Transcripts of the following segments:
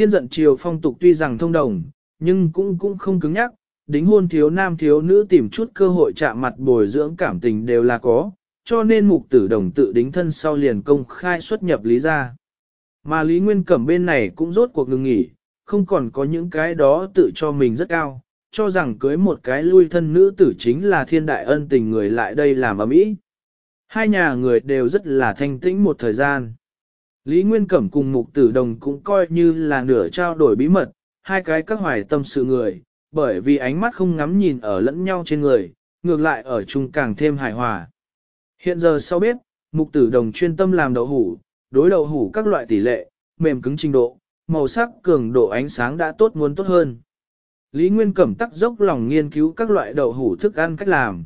Thiên giận triều phong tục tuy rằng thông đồng, nhưng cũng cũng không cứng nhắc, đính hôn thiếu nam thiếu nữ tìm chút cơ hội chạm mặt bồi dưỡng cảm tình đều là có, cho nên mục tử đồng tự đính thân sau liền công khai xuất nhập lý ra. Mà Lý Nguyên Cẩm bên này cũng rốt cuộc ngừng nghỉ, không còn có những cái đó tự cho mình rất cao, cho rằng cưới một cái lui thân nữ tử chính là thiên đại ân tình người lại đây làm ấm ý. Hai nhà người đều rất là thanh tĩnh một thời gian. Lý Nguyên Cẩm cùng Mục Tử Đồng cũng coi như là nửa trao đổi bí mật, hai cái các hoài tâm sự người, bởi vì ánh mắt không ngắm nhìn ở lẫn nhau trên người, ngược lại ở chung càng thêm hài hòa. Hiện giờ sau bếp, Mục Tử Đồng chuyên tâm làm đậu hủ, đối đậu hủ các loại tỷ lệ, mềm cứng trình độ, màu sắc cường độ ánh sáng đã tốt muốn tốt hơn. Lý Nguyên Cẩm tắc dốc lòng nghiên cứu các loại đậu hủ thức ăn cách làm.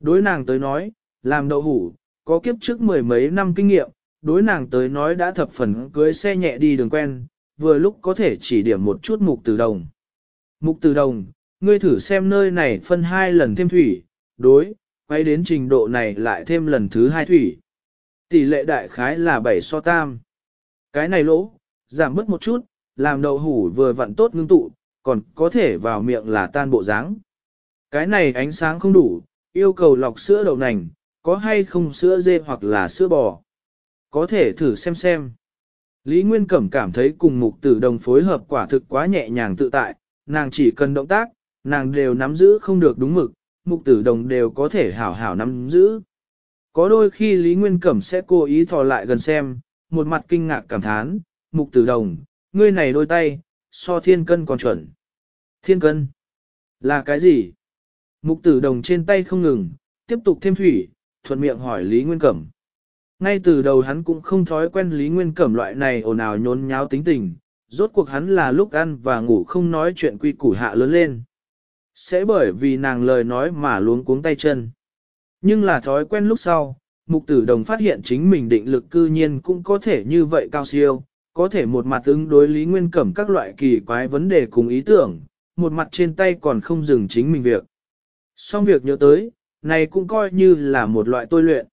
Đối nàng tới nói, làm đậu hủ, có kiếp trước mười mấy năm kinh nghiệm, đối nàng tới nói đã thập phần cưới xe nhẹ đi đường quen, vừa lúc có thể chỉ điểm một chút mục từ đồng. Mục từ đồng, ngươi thử xem nơi này phân hai lần thêm thủy, đối, quay đến trình độ này lại thêm lần thứ hai thủy. Tỷ lệ đại khái là 7 so tam. Cái này lỗ, giảm bớt một chút, làm đậu hủ vừa vặn tốt ngưng tụ, còn có thể vào miệng là tan bộ dáng. Cái này ánh sáng không đủ, yêu cầu lọc sữa đậu nành, có hay không sữa dê hoặc là sữa bò. Có thể thử xem xem. Lý Nguyên Cẩm cảm thấy cùng mục tử đồng phối hợp quả thực quá nhẹ nhàng tự tại, nàng chỉ cần động tác, nàng đều nắm giữ không được đúng mực, mục tử đồng đều có thể hảo hảo nắm giữ. Có đôi khi Lý Nguyên Cẩm sẽ cố ý thò lại gần xem, một mặt kinh ngạc cảm thán, mục tử đồng, ngươi này đôi tay, so thiên cân còn chuẩn. Thiên cân? Là cái gì? Mục tử đồng trên tay không ngừng, tiếp tục thêm thủy, thuận miệng hỏi Lý Nguyên Cẩm. Ngay từ đầu hắn cũng không thói quen Lý Nguyên Cẩm loại này ồn ào nhốn nháo tính tình, rốt cuộc hắn là lúc ăn và ngủ không nói chuyện quy củ hạ lớn lên. Sẽ bởi vì nàng lời nói mà luống cuống tay chân. Nhưng là thói quen lúc sau, mục tử đồng phát hiện chính mình định lực cư nhiên cũng có thể như vậy cao siêu, có thể một mặt ứng đối Lý Nguyên Cẩm các loại kỳ quái vấn đề cùng ý tưởng, một mặt trên tay còn không dừng chính mình việc. Xong việc nhớ tới, này cũng coi như là một loại tôi luyện.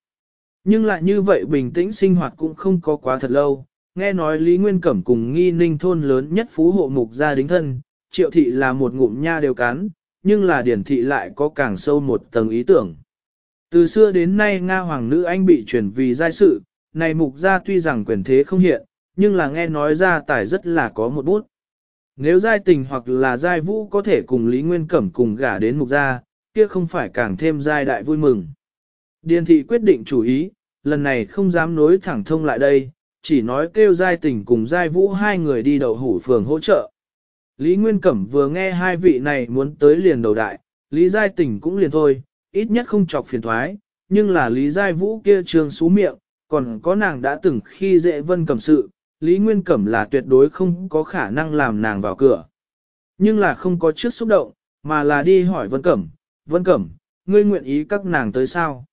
Nhưng lại như vậy bình tĩnh sinh hoạt cũng không có quá thật lâu, nghe nói Lý Nguyên Cẩm cùng nghi ninh thôn lớn nhất phú hộ mục gia đính thân, triệu thị là một ngụm nha đều cán, nhưng là điển thị lại có càng sâu một tầng ý tưởng. Từ xưa đến nay Nga hoàng nữ anh bị chuyển vì giai sự, này mục gia tuy rằng quyền thế không hiện, nhưng là nghe nói ra tài rất là có một bút. Nếu giai tình hoặc là giai vũ có thể cùng Lý Nguyên Cẩm cùng gả đến mục gia, kia không phải càng thêm giai đại vui mừng. Điền thị quyết định chủ ý, lần này không dám nối thẳng thông lại đây, chỉ nói kêu giai tình cùng giai vũ hai người đi đậu hủ phường hỗ trợ. Lý Nguyên Cẩm vừa nghe hai vị này muốn tới liền đầu đại, Lý Giai Tình cũng liền thôi, ít nhất không chọc phiền thoái, nhưng là Lý Giai Vũ kia trường xú miệng, còn có nàng đã từng khi dễ vân cầm sự, Lý Nguyên Cẩm là tuyệt đối không có khả năng làm nàng vào cửa. Nhưng là không có trước xúc động, mà là đi hỏi Vân Cẩm, Vân Cẩm, ngươi nguyện ý các nàng tới sao?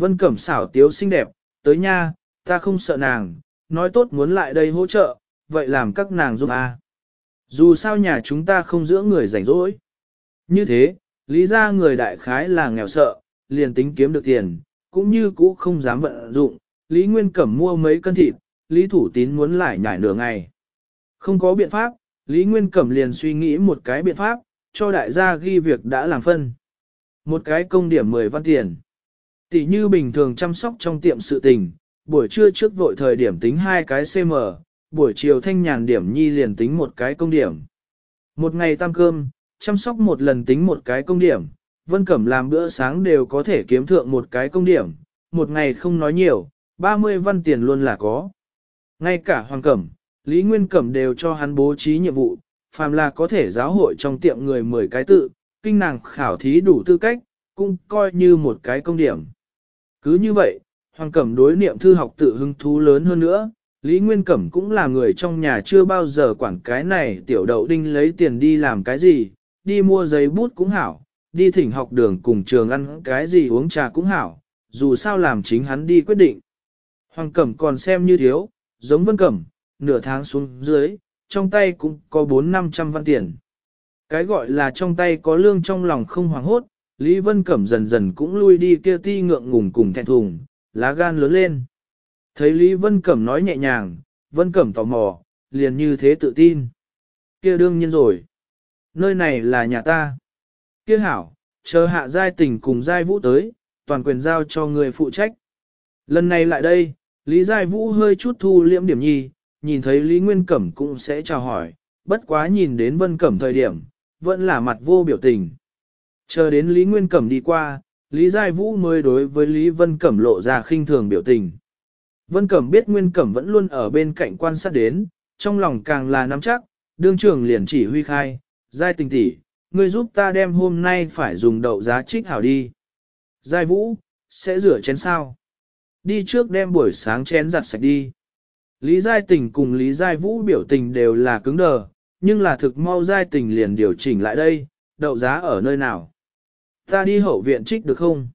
Vân Cẩm xảo tiếu xinh đẹp, tới nha, ta không sợ nàng, nói tốt muốn lại đây hỗ trợ, vậy làm các nàng giúp. À. Dù sao nhà chúng ta không giữa người rảnh rỗi. Như thế, lý ra người đại khái là nghèo sợ, liền tính kiếm được tiền, cũng như cũ không dám vận dụng, Lý Nguyên Cẩm mua mấy cân thịt, Lý Thủ Tín muốn lại nhảy nửa ngày. Không có biện pháp, Lý Nguyên Cẩm liền suy nghĩ một cái biện pháp, cho đại gia ghi việc đã làm phân. Một cái công điểm 10 văn tiền. Tỷ như bình thường chăm sóc trong tiệm sự tình, buổi trưa trước vội thời điểm tính hai cái CM, buổi chiều thanh nhàn điểm nhi liền tính một cái công điểm. Một ngày tam cơm, chăm sóc một lần tính một cái công điểm, Vân Cẩm làm bữa sáng đều có thể kiếm thượng một cái công điểm, một ngày không nói nhiều, 30 văn tiền luôn là có. Ngay cả Hoàng Cẩm, Lý Nguyên Cẩm đều cho hắn bố trí nhiệm vụ, phàm là có thể giáo hội trong tiệm người 10 cái tự, kinh nàng khảo thí đủ tư cách, cũng coi như một cái công điểm. Cứ như vậy, Hoàng Cẩm đối niệm thư học tự hứng thú lớn hơn nữa, Lý Nguyên Cẩm cũng là người trong nhà chưa bao giờ quản cái này tiểu đậu đinh lấy tiền đi làm cái gì, đi mua giấy bút cũng hảo, đi thỉnh học đường cùng trường ăn cái gì uống trà cũng hảo, dù sao làm chính hắn đi quyết định. Hoàng Cẩm còn xem như thiếu, giống Vân Cẩm, nửa tháng xuống dưới, trong tay cũng có 4-500 văn tiền. Cái gọi là trong tay có lương trong lòng không hoàng hốt, Lý Vân Cẩm dần dần cũng lui đi kia ti ngượng ngùng cùng thẹn thùng, lá gan lớn lên. Thấy Lý Vân Cẩm nói nhẹ nhàng, Vân Cẩm tò mò, liền như thế tự tin. Kia đương nhiên rồi. Nơi này là nhà ta. Kia hảo, chờ hạ giai tình cùng giai vũ tới, toàn quyền giao cho người phụ trách. Lần này lại đây, Lý Giai Vũ hơi chút thu liễm điểm nhi, nhìn thấy Lý Nguyên Cẩm cũng sẽ chào hỏi, bất quá nhìn đến Vân Cẩm thời điểm, vẫn là mặt vô biểu tình. Chờ đến Lý Nguyên Cẩm đi qua, Lý Giai Vũ mới đối với Lý Vân Cẩm lộ ra khinh thường biểu tình. Vân Cẩm biết Nguyên Cẩm vẫn luôn ở bên cạnh quan sát đến, trong lòng càng là nắm chắc, đương trưởng liền chỉ huy khai, Giai tình tỷ ngươi giúp ta đem hôm nay phải dùng đậu giá trích hảo đi. Giai Vũ, sẽ rửa chén sao? Đi trước đem buổi sáng chén giặt sạch đi. Lý Giai Tình cùng Lý Giai Vũ biểu tình đều là cứng đờ, nhưng là thực mau Giai Tình liền điều chỉnh lại đây, đậu giá ở nơi nào. Ta đi hậu viện trích được không?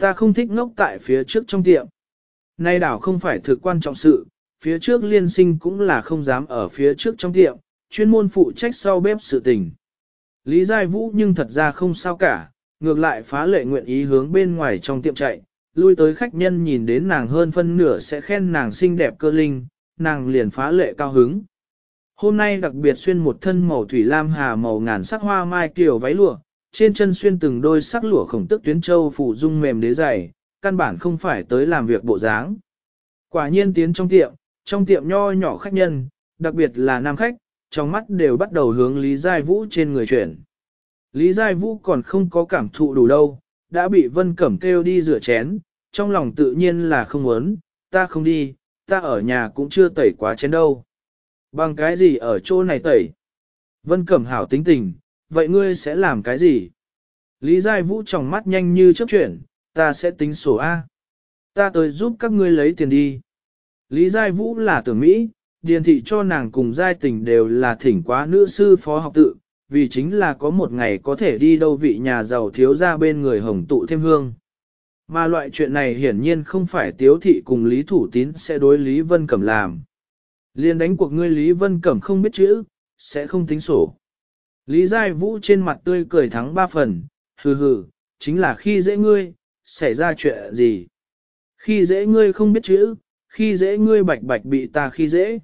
Ta không thích ngốc tại phía trước trong tiệm. Nay đảo không phải thực quan trọng sự, phía trước liên sinh cũng là không dám ở phía trước trong tiệm, chuyên môn phụ trách sau bếp sự tình. Lý Giai Vũ nhưng thật ra không sao cả, ngược lại phá lệ nguyện ý hướng bên ngoài trong tiệm chạy, lui tới khách nhân nhìn đến nàng hơn phân nửa sẽ khen nàng xinh đẹp cơ linh, nàng liền phá lệ cao hứng. Hôm nay đặc biệt xuyên một thân màu thủy lam hà màu ngàn sắc hoa mai kiểu váy lụa, trên chân xuyên từng đôi sắc lụa khổng tức tuyến châu phủ dung mềm đế dày, căn bản không phải tới làm việc bộ dáng. Quả nhiên tiến trong tiệm, trong tiệm nho nhỏ khách nhân, đặc biệt là nam khách, trong mắt đều bắt đầu hướng Lý Giai Vũ trên người chuyển. Lý Giai Vũ còn không có cảm thụ đủ đâu, đã bị Vân Cẩm kêu đi rửa chén, trong lòng tự nhiên là không muốn, ta không đi, ta ở nhà cũng chưa tẩy quá chén đâu. Bằng cái gì ở chỗ này tẩy? Vân Cẩm hảo tính tình, vậy ngươi sẽ làm cái gì? Lý Giai Vũ tròng mắt nhanh như chớp chuyển, ta sẽ tính sổ A. Ta tới giúp các ngươi lấy tiền đi. Lý Giai Vũ là tưởng Mỹ, điền thị cho nàng cùng giai tình đều là thỉnh quá nữ sư phó học tự, vì chính là có một ngày có thể đi đâu vị nhà giàu thiếu ra bên người hồng tụ thêm hương. Mà loại chuyện này hiển nhiên không phải tiếu thị cùng Lý Thủ Tín sẽ đối Lý Vân Cẩm làm. Liên đánh cuộc ngươi Lý Vân Cẩm không biết chữ, sẽ không tính sổ. Lý Giai Vũ trên mặt tươi cười thắng ba phần, hừ hừ, chính là khi dễ ngươi, xảy ra chuyện gì. Khi dễ ngươi không biết chữ, khi dễ ngươi bạch bạch bị ta khi dễ.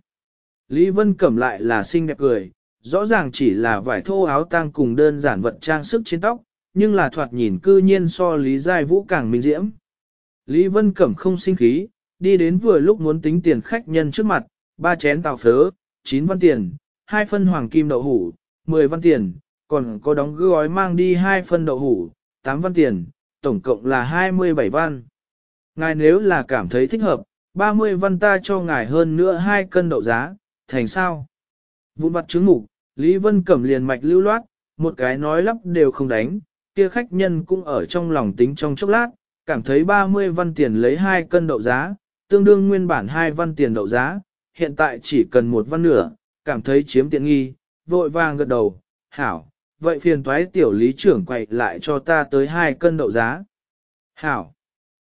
Lý Vân Cẩm lại là xinh đẹp cười, rõ ràng chỉ là vải thô áo tang cùng đơn giản vật trang sức trên tóc, nhưng là thoạt nhìn cư nhiên so Lý Giai Vũ càng minh diễm. Lý Vân Cẩm không sinh khí, đi đến vừa lúc muốn tính tiền khách nhân trước mặt, ba chén tàu phớ, chín văn tiền, hai phân hoàng kim đậu hủ, 10 văn tiền, còn có đóng gói mang đi hai phân đậu hủ, 8 văn tiền, tổng cộng là 27 văn. Ngài nếu là cảm thấy thích hợp, 30 văn ta cho ngài hơn nữa hai cân đậu giá, thành sao? Vụn vặt chứng mục, Lý Vân Cẩm liền mạch lưu loát, một cái nói lắp đều không đánh, kia khách nhân cũng ở trong lòng tính trong chốc lát, cảm thấy 30 văn tiền lấy hai cân đậu giá, tương đương nguyên bản hai văn tiền đậu giá, hiện tại chỉ cần một văn nửa, cảm thấy chiếm tiện nghi, vội vàng gật đầu, hảo, vậy phiền toái tiểu lý trưởng quậy lại cho ta tới hai cân đậu giá. Hảo.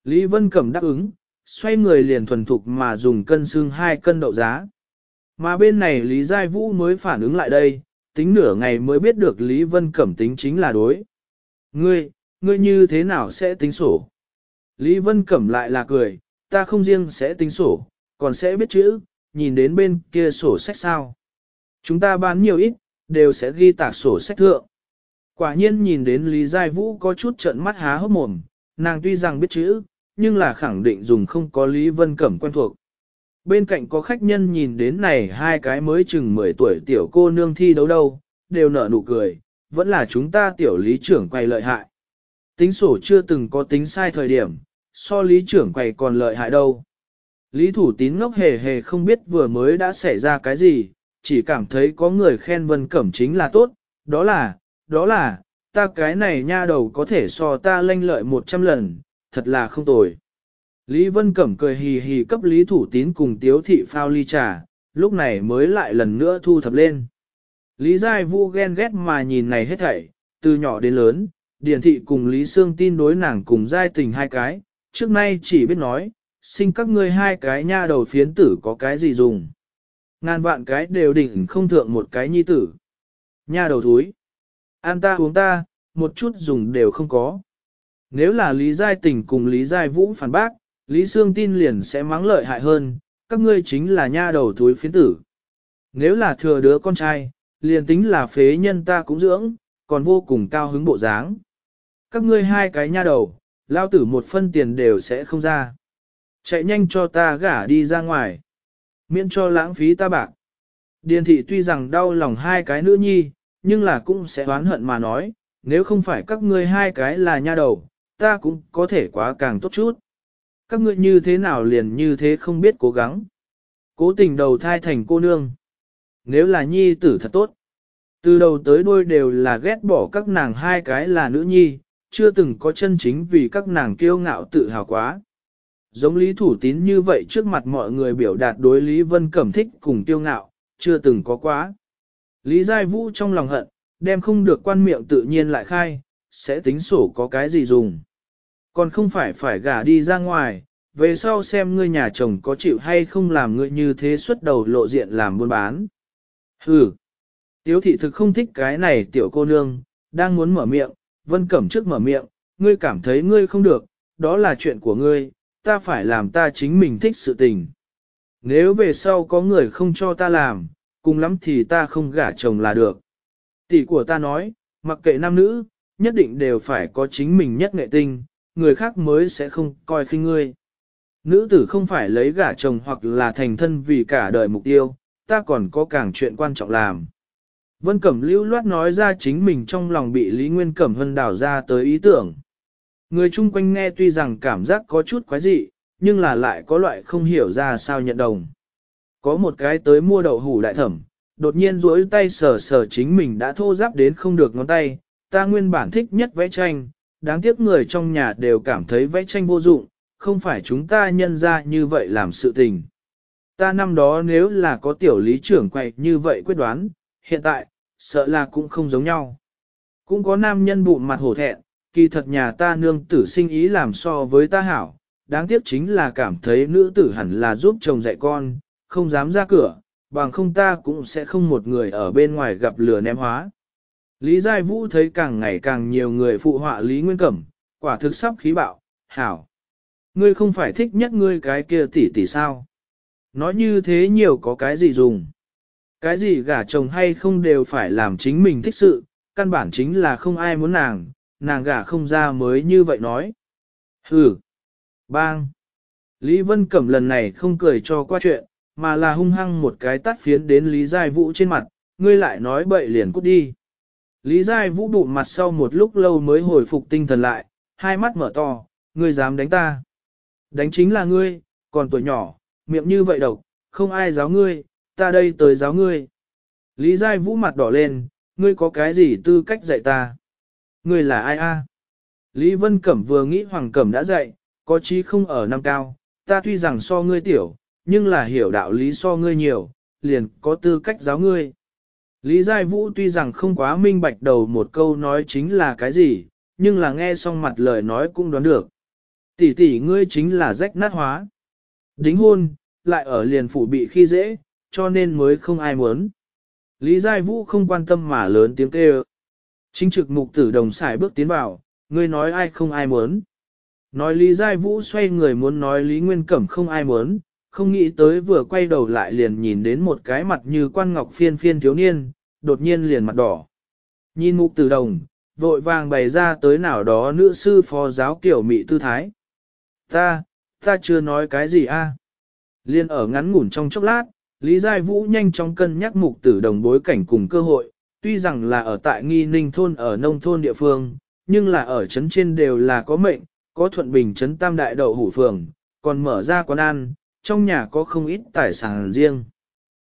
Lý Vân Cẩm đáp ứng, xoay người liền thuần thục mà dùng cân xương hai cân đậu giá. Mà bên này Lý Giai Vũ mới phản ứng lại đây, tính nửa ngày mới biết được Lý Vân Cẩm tính chính là đối. Ngươi, ngươi như thế nào sẽ tính sổ? Lý Vân Cẩm lại là cười, ta không riêng sẽ tính sổ, còn sẽ biết chữ, nhìn đến bên kia sổ sách sao. Chúng ta bán nhiều ít, đều sẽ ghi tạc sổ sách thượng. Quả nhiên nhìn đến Lý Giai Vũ có chút trận mắt há hốc mồm, nàng tuy rằng biết chữ, nhưng là khẳng định dùng không có Lý Vân Cẩm quen thuộc. Bên cạnh có khách nhân nhìn đến này hai cái mới chừng 10 tuổi tiểu cô nương thi đấu đâu, đều nở nụ cười, vẫn là chúng ta tiểu lý trưởng quay lợi hại. Tính sổ chưa từng có tính sai thời điểm, so lý trưởng quay còn lợi hại đâu. Lý thủ tín ngốc hề hề không biết vừa mới đã xảy ra cái gì, chỉ cảm thấy có người khen Vân Cẩm chính là tốt, đó là, đó là, ta cái này nha đầu có thể so ta lanh lợi một trăm lần, thật là không tồi. Lý Vân Cẩm cười hì hì cấp Lý Thủ Tín cùng Tiếu Thị phao ly trà, lúc này mới lại lần nữa thu thập lên. Lý Giai Vũ ghen ghét mà nhìn này hết thảy, từ nhỏ đến lớn, Điền Thị cùng Lý Sương tin đối nàng cùng Giai tình hai cái, trước nay chỉ biết nói, xin các ngươi hai cái nha đầu phiến tử có cái gì dùng. Ngàn vạn cái đều đỉnh không thượng một cái nhi tử. Nha đầu thúi. An ta uống ta, một chút dùng đều không có. Nếu là Lý Giai Tình cùng Lý Giai Vũ phản bác, Lý Sương tin liền sẽ mắng lợi hại hơn, các ngươi chính là nha đầu thúi phiến tử. Nếu là thừa đứa con trai, liền tính là phế nhân ta cũng dưỡng, còn vô cùng cao hứng bộ dáng. Các ngươi hai cái nha đầu, lao tử một phân tiền đều sẽ không ra. Chạy nhanh cho ta gả đi ra ngoài miễn cho lãng phí ta bạc. Điền thị tuy rằng đau lòng hai cái nữ nhi, nhưng là cũng sẽ oán hận mà nói, nếu không phải các ngươi hai cái là nha đầu, ta cũng có thể quá càng tốt chút. Các ngươi như thế nào liền như thế không biết cố gắng. Cố tình đầu thai thành cô nương. Nếu là nhi tử thật tốt. Từ đầu tới đuôi đều là ghét bỏ các nàng hai cái là nữ nhi, chưa từng có chân chính vì các nàng kiêu ngạo tự hào quá giống Lý Thủ Tín như vậy trước mặt mọi người biểu đạt đối Lý Vân Cẩm thích cùng tiêu ngạo, chưa từng có quá. Lý Giai Vũ trong lòng hận, đem không được quan miệng tự nhiên lại khai, sẽ tính sổ có cái gì dùng. Còn không phải phải gả đi ra ngoài, về sau xem ngươi nhà chồng có chịu hay không làm ngươi như thế xuất đầu lộ diện làm buôn bán. Hừ, tiếu thị thực không thích cái này tiểu cô nương, đang muốn mở miệng, vân cẩm trước mở miệng, ngươi cảm thấy ngươi không được, đó là chuyện của ngươi, ta phải làm ta chính mình thích sự tình. Nếu về sau có người không cho ta làm, cùng lắm thì ta không gả chồng là được. Tỷ của ta nói, mặc kệ nam nữ, nhất định đều phải có chính mình nhất nghệ tinh, người khác mới sẽ không coi khinh ngươi. Nữ tử không phải lấy gả chồng hoặc là thành thân vì cả đời mục tiêu, ta còn có càng chuyện quan trọng làm. Vân Cẩm lưu loát nói ra chính mình trong lòng bị Lý Nguyên Cẩm Hân đảo ra tới ý tưởng. Người chung quanh nghe tuy rằng cảm giác có chút quái dị, nhưng là lại có loại không hiểu ra sao nhận đồng. Có một cái tới mua đậu hủ đại thẩm, đột nhiên duỗi tay sờ sờ chính mình đã thô giáp đến không được ngón tay, ta nguyên bản thích nhất vẽ tranh, đáng tiếc người trong nhà đều cảm thấy vẽ tranh vô dụng, không phải chúng ta nhân ra như vậy làm sự tình. Ta năm đó nếu là có tiểu lý trưởng quậy như vậy quyết đoán, hiện tại, sợ là cũng không giống nhau. Cũng có nam nhân bụng mặt hổ thẹn, kỳ thật nhà ta nương tử sinh ý làm so với ta hảo, đáng tiếc chính là cảm thấy nữ tử hẳn là giúp chồng dạy con, không dám ra cửa, bằng không ta cũng sẽ không một người ở bên ngoài gặp lừa ném hóa. Lý Giai Vũ thấy càng ngày càng nhiều người phụ họa Lý Nguyên Cẩm, quả thực sắp khí bạo, hảo. Ngươi không phải thích nhất ngươi cái kia tỷ tỷ sao? Nói như thế nhiều có cái gì dùng? Cái gì gả chồng hay không đều phải làm chính mình thích sự, căn bản chính là không ai muốn nàng, nàng gả không ra mới như vậy nói. Hừ! Bang! Lý Vân Cẩm lần này không cười cho qua chuyện, mà là hung hăng một cái tát phiến đến Lý Giai Vũ trên mặt, ngươi lại nói bậy liền cút đi. Lý Giai Vũ bụng mặt sau một lúc lâu mới hồi phục tinh thần lại, hai mắt mở to, ngươi dám đánh ta. Đánh chính là ngươi, còn tuổi nhỏ, miệng như vậy độc, không ai giáo ngươi, ta đây tới giáo ngươi. Lý Giai Vũ mặt đỏ lên, ngươi có cái gì tư cách dạy ta? ngươi là ai a? Lý Vân Cẩm vừa nghĩ Hoàng Cẩm đã dạy, có chí không ở năm cao, ta tuy rằng so ngươi tiểu, nhưng là hiểu đạo lý so ngươi nhiều, liền có tư cách giáo ngươi. Lý Giai Vũ tuy rằng không quá minh bạch đầu một câu nói chính là cái gì, nhưng là nghe xong mặt lời nói cũng đoán được. Tỷ tỷ ngươi chính là rách nát hóa. Đính hôn, lại ở liền phủ bị khi dễ, cho nên mới không ai muốn. Lý Giai Vũ không quan tâm mà lớn tiếng kêu. Chính trực mục tử đồng xài bước tiến vào, ngươi nói ai không ai muốn. Nói Lý Giai Vũ xoay người muốn nói Lý Nguyên Cẩm không ai muốn, không nghĩ tới vừa quay đầu lại liền nhìn đến một cái mặt như quan ngọc phiên phiên thiếu niên, đột nhiên liền mặt đỏ. Nhìn mục tử đồng, vội vàng bày ra tới nào đó nữ sư phó giáo kiểu mị tư thái. Ta, ta chưa nói cái gì a à? Liên ở ngắn ngủn trong chốc lát, Lý Giai Vũ nhanh chóng cân nhắc mục tử đồng bối cảnh cùng cơ hội, tuy rằng là ở tại nghi ninh thôn ở nông thôn địa phương, nhưng là ở trấn trên đều là có mệnh, có thuận bình trấn tam đại đậu hủ phường, còn mở ra quán ăn, trong nhà có không ít tài sản riêng.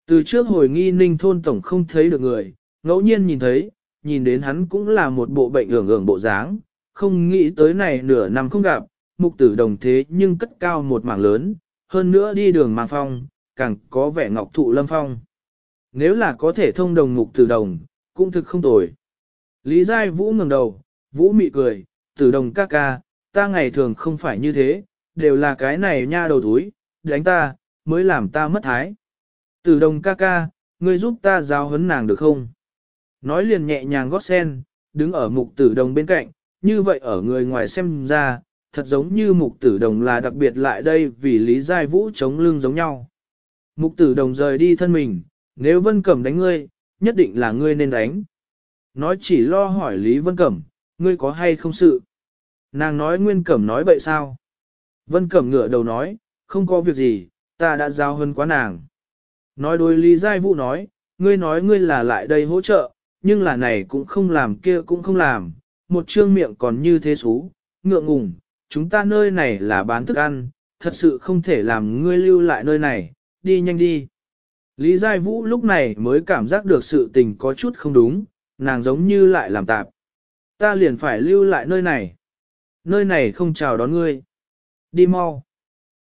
Từ trước hồi nghi ninh thôn tổng không thấy được người, ngẫu nhiên nhìn thấy, nhìn đến hắn cũng là một bộ bệnh ưởng ưởng bộ dáng, không nghĩ tới này nửa năm không gặp, mục tử đồng thế nhưng cất cao một mảng lớn, hơn nữa đi đường mang phong, càng có vẻ ngọc thụ lâm phong. Nếu là có thể thông đồng mục tử đồng, cũng thực không tồi. Lý Giai Vũ ngẩng đầu, Vũ mị cười, tử đồng ca ca, ta ngày thường không phải như thế, đều là cái này nha đầu túi, đánh ta, mới làm ta mất thái. Tử đồng ca ca, ngươi giúp ta giáo huấn nàng được không? Nói liền nhẹ nhàng gót sen, đứng ở mục tử đồng bên cạnh, như vậy ở người ngoài xem ra, thật giống như mục tử đồng là đặc biệt lại đây vì Lý Giai Vũ chống lưng giống nhau. Mục tử đồng rời đi thân mình, nếu vân cẩm đánh ngươi, nhất định là ngươi nên đánh. Nói chỉ lo hỏi Lý Vân Cẩm, ngươi có hay không sự? Nàng nói Nguyên Cẩm nói bậy sao? Vân Cẩm ngửa đầu nói, không có việc gì, ta đã giao hơn quá nàng. Nói đôi Lý Giai Vũ nói, ngươi nói ngươi là lại đây hỗ trợ, nhưng là này cũng không làm kia cũng không làm, một trương miệng còn như thế xú, ngượng ngùng, chúng ta nơi này là bán thức ăn, thật sự không thể làm ngươi lưu lại nơi này, đi nhanh đi. Lý Giai Vũ lúc này mới cảm giác được sự tình có chút không đúng, nàng giống như lại làm tạp. Ta liền phải lưu lại nơi này. Nơi này không chào đón ngươi. Đi mau.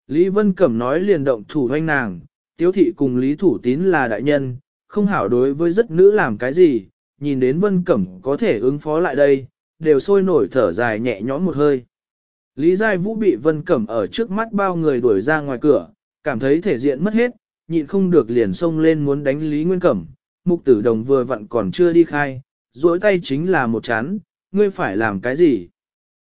Lý Vân Cẩm nói liền động thủ hoanh nàng, tiếu thị cùng Lý Thủ Tín là đại nhân, không hảo đối với rất nữ làm cái gì, nhìn đến Vân Cẩm có thể ứng phó lại đây, đều sôi nổi thở dài nhẹ nhõm một hơi. Lý Giai Vũ bị Vân Cẩm ở trước mắt bao người đuổi ra ngoài cửa, cảm thấy thể diện mất hết, nhịn không được liền xông lên muốn đánh Lý Nguyên Cẩm, mục tử đồng vừa vặn còn chưa đi khai, duỗi tay chính là một chán, ngươi phải làm cái gì?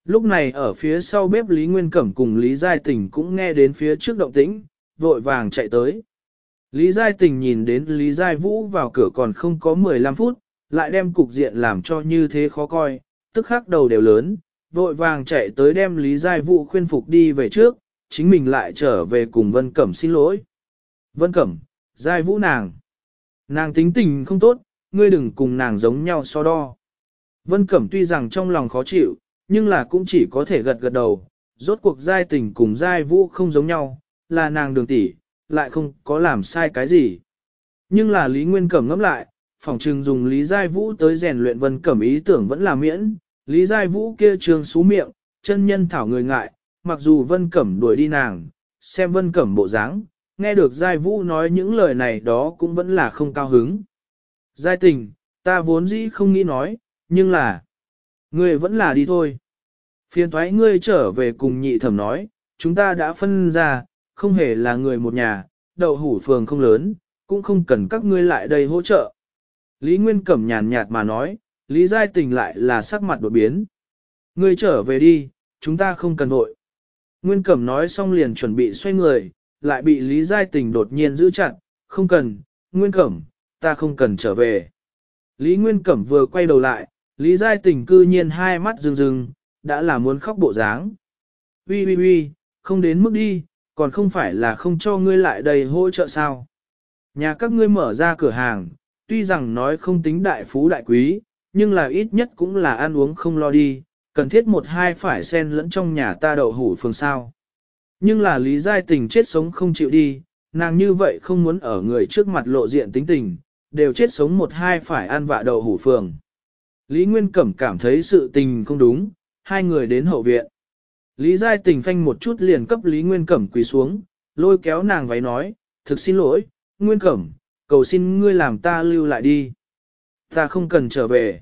Lúc này ở phía sau bếp Lý Nguyên Cẩm cùng Lý Giai Tình cũng nghe đến phía trước động tĩnh, vội vàng chạy tới. Lý Giai Tình nhìn đến Lý Giai Vũ vào cửa còn không có 15 phút, lại đem cục diện làm cho như thế khó coi, tức khắc đầu đều lớn, vội vàng chạy tới đem Lý Giai Vũ khuyên phục đi về trước, chính mình lại trở về cùng Vân Cẩm xin lỗi. Vân Cẩm, giai vũ nàng. Nàng tính tình không tốt, ngươi đừng cùng nàng giống nhau so đo. Vân Cẩm tuy rằng trong lòng khó chịu, nhưng là cũng chỉ có thể gật gật đầu, rốt cuộc giai tình cùng giai vũ không giống nhau, là nàng đường tỷ, lại không có làm sai cái gì. Nhưng là Lý Nguyên Cẩm ngẫm lại, phòng trừng dùng Lý Giai Vũ tới rèn luyện Vân Cẩm ý tưởng vẫn là miễn, Lý Giai Vũ kia trường xú miệng, chân nhân thảo người ngại, mặc dù Vân Cẩm đuổi đi nàng, xem Vân Cẩm bộ dáng, nghe được Giai Vũ nói những lời này đó cũng vẫn là không cao hứng. Giai tình, ta vốn dĩ không nghĩ nói, nhưng là, ngươi vẫn là đi thôi. Phiền thoái ngươi trở về cùng nhị thẩm nói, chúng ta đã phân ra, không hề là người một nhà, đậu hủ phường không lớn, cũng không cần các ngươi lại đây hỗ trợ. Lý Nguyên Cẩm nhàn nhạt mà nói, Lý Giai tình lại là sắc mặt đột biến. Ngươi trở về đi, chúng ta không cần vội. Nguyên Cẩm nói xong liền chuẩn bị xoay người, lại bị Lý Giai Tình đột nhiên giữ chặt, không cần, Nguyên Cẩm, ta không cần trở về. Lý Nguyên Cẩm vừa quay đầu lại, Lý Giai Tình cư nhiên hai mắt rưng rưng, đã là muốn khóc bộ dáng. Ui ui ui, không đến mức đi, còn không phải là không cho ngươi lại đây hỗ trợ sao. Nhà các ngươi mở ra cửa hàng, tuy rằng nói không tính đại phú đại quý, nhưng là ít nhất cũng là ăn uống không lo đi, cần thiết một hai phải xen lẫn trong nhà ta đậu hủ phường sao. Nhưng là Lý Giai Tình chết sống không chịu đi, nàng như vậy không muốn ở người trước mặt lộ diện tính tình, đều chết sống một hai phải ăn vạ đậu hủ phường. Lý Nguyên Cẩm cảm thấy sự tình không đúng, hai người đến hậu viện. Lý Giai Tình phanh một chút liền cấp Lý Nguyên Cẩm quỳ xuống, lôi kéo nàng váy nói, thực xin lỗi, Nguyên Cẩm, cầu xin ngươi làm ta lưu lại đi. Ta không cần trở về.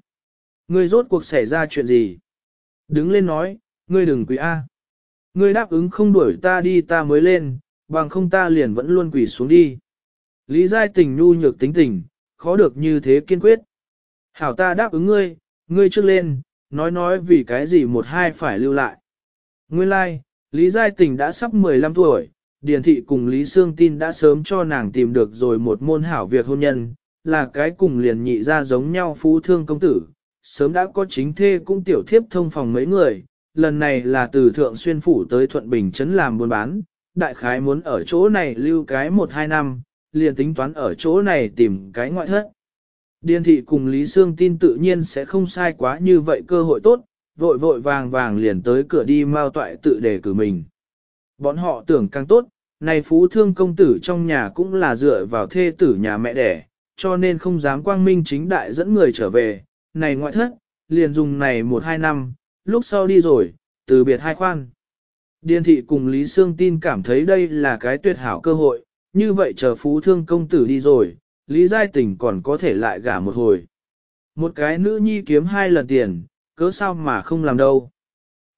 Ngươi rốt cuộc xảy ra chuyện gì? Đứng lên nói, ngươi đừng quỳ A. Ngươi đáp ứng không đuổi ta đi ta mới lên, bằng không ta liền vẫn luôn quỷ xuống đi. Lý Giai tình nhu nhược tính tình, khó được như thế kiên quyết. Hảo ta đáp ứng ngươi, ngươi trước lên, nói nói vì cái gì một hai phải lưu lại. Nguyên lai, like, Lý Giai tình đã sắp 15 tuổi, Điền Thị cùng Lý Sương tin đã sớm cho nàng tìm được rồi một môn hảo việc hôn nhân, là cái cùng liền nhị ra giống nhau phú thương công tử, sớm đã có chính thê cũng tiểu thiếp thông phòng mấy người, lần này là từ Thượng Xuyên Phủ tới Thuận Bình Trấn làm buôn bán, đại khái muốn ở chỗ này lưu cái 1-2 năm, liền tính toán ở chỗ này tìm cái ngoại thất. điên thị cùng Lý Sương tin tự nhiên sẽ không sai quá như vậy cơ hội tốt, vội vội vàng vàng liền tới cửa đi mao toại tự đề cử mình. Bọn họ tưởng càng tốt, này phú thương công tử trong nhà cũng là dựa vào thê tử nhà mẹ đẻ, cho nên không dám quang minh chính đại dẫn người trở về, này ngoại thất, liền dùng này một hai năm, lúc sau đi rồi, từ biệt hai khoan. Điền thị cùng Lý Sương tin cảm thấy đây là cái tuyệt hảo cơ hội, như vậy chờ phú thương công tử đi rồi, Lý Giai Tình còn có thể lại gả một hồi. Một cái nữ nhi kiếm hai lần tiền, cớ sao mà không làm đâu.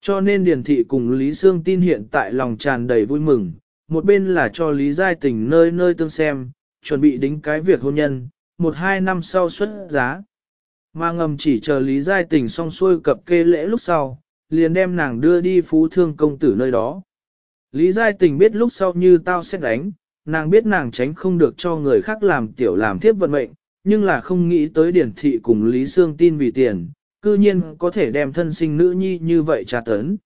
Cho nên Điền thị cùng Lý Sương tin hiện tại lòng tràn đầy vui mừng, một bên là cho Lý Giai Tình nơi nơi tương xem, chuẩn bị đính cái việc hôn nhân, một hai năm sau xuất giá. Mà ngầm chỉ chờ Lý Giai Tình xong xuôi cập kê lễ lúc sau, liền đem nàng đưa đi phú thương công tử nơi đó. Lý Giai Tình biết lúc sau như tao sẽ đánh, nàng biết nàng tránh không được cho người khác làm tiểu làm thiếp vận mệnh, nhưng là không nghĩ tới điển thị cùng Lý Sương tin vì tiền, cư nhiên có thể đem thân sinh nữ nhi như vậy tra tấn.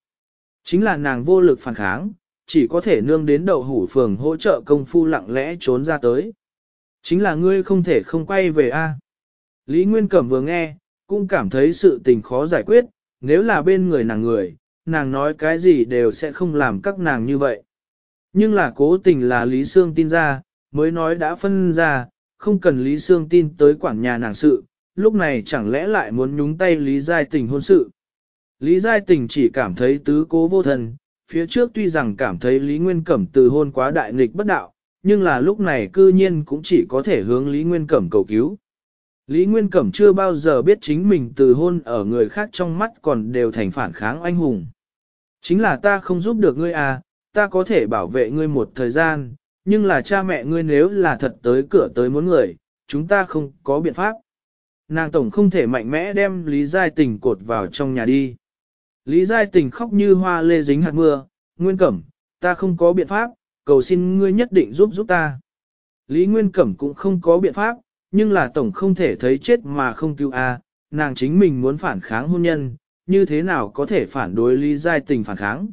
Chính là nàng vô lực phản kháng, chỉ có thể nương đến đầu hủ phường hỗ trợ công phu lặng lẽ trốn ra tới. Chính là ngươi không thể không quay về a. Lý Nguyên Cẩm vừa nghe, cũng cảm thấy sự tình khó giải quyết, nếu là bên người nàng người, nàng nói cái gì đều sẽ không làm các nàng như vậy. Nhưng là cố tình là Lý Sương tin ra, mới nói đã phân ra, không cần Lý Sương tin tới quảng nhà nàng sự, lúc này chẳng lẽ lại muốn nhúng tay Lý Giai Tình hôn sự. Lý Giai Tình chỉ cảm thấy tứ cố vô thần, phía trước tuy rằng cảm thấy Lý Nguyên Cẩm từ hôn quá đại nghịch bất đạo, nhưng là lúc này cư nhiên cũng chỉ có thể hướng Lý Nguyên Cẩm cầu cứu. Lý Nguyên Cẩm chưa bao giờ biết chính mình từ hôn ở người khác trong mắt còn đều thành phản kháng anh hùng. Chính là ta không giúp được ngươi à, ta có thể bảo vệ ngươi một thời gian, nhưng là cha mẹ ngươi nếu là thật tới cửa tới muốn người, chúng ta không có biện pháp. Nàng tổng không thể mạnh mẽ đem Lý Giai Tình cột vào trong nhà đi. Lý Giai Tình khóc như hoa lê dính hạt mưa, Nguyên Cẩm, ta không có biện pháp, cầu xin ngươi nhất định giúp giúp ta. Lý Nguyên Cẩm cũng không có biện pháp, nhưng là tổng không thể thấy chết mà không cứu a, à, nàng chính mình muốn phản kháng hôn nhân, như thế nào có thể phản đối lý giai tình phản kháng.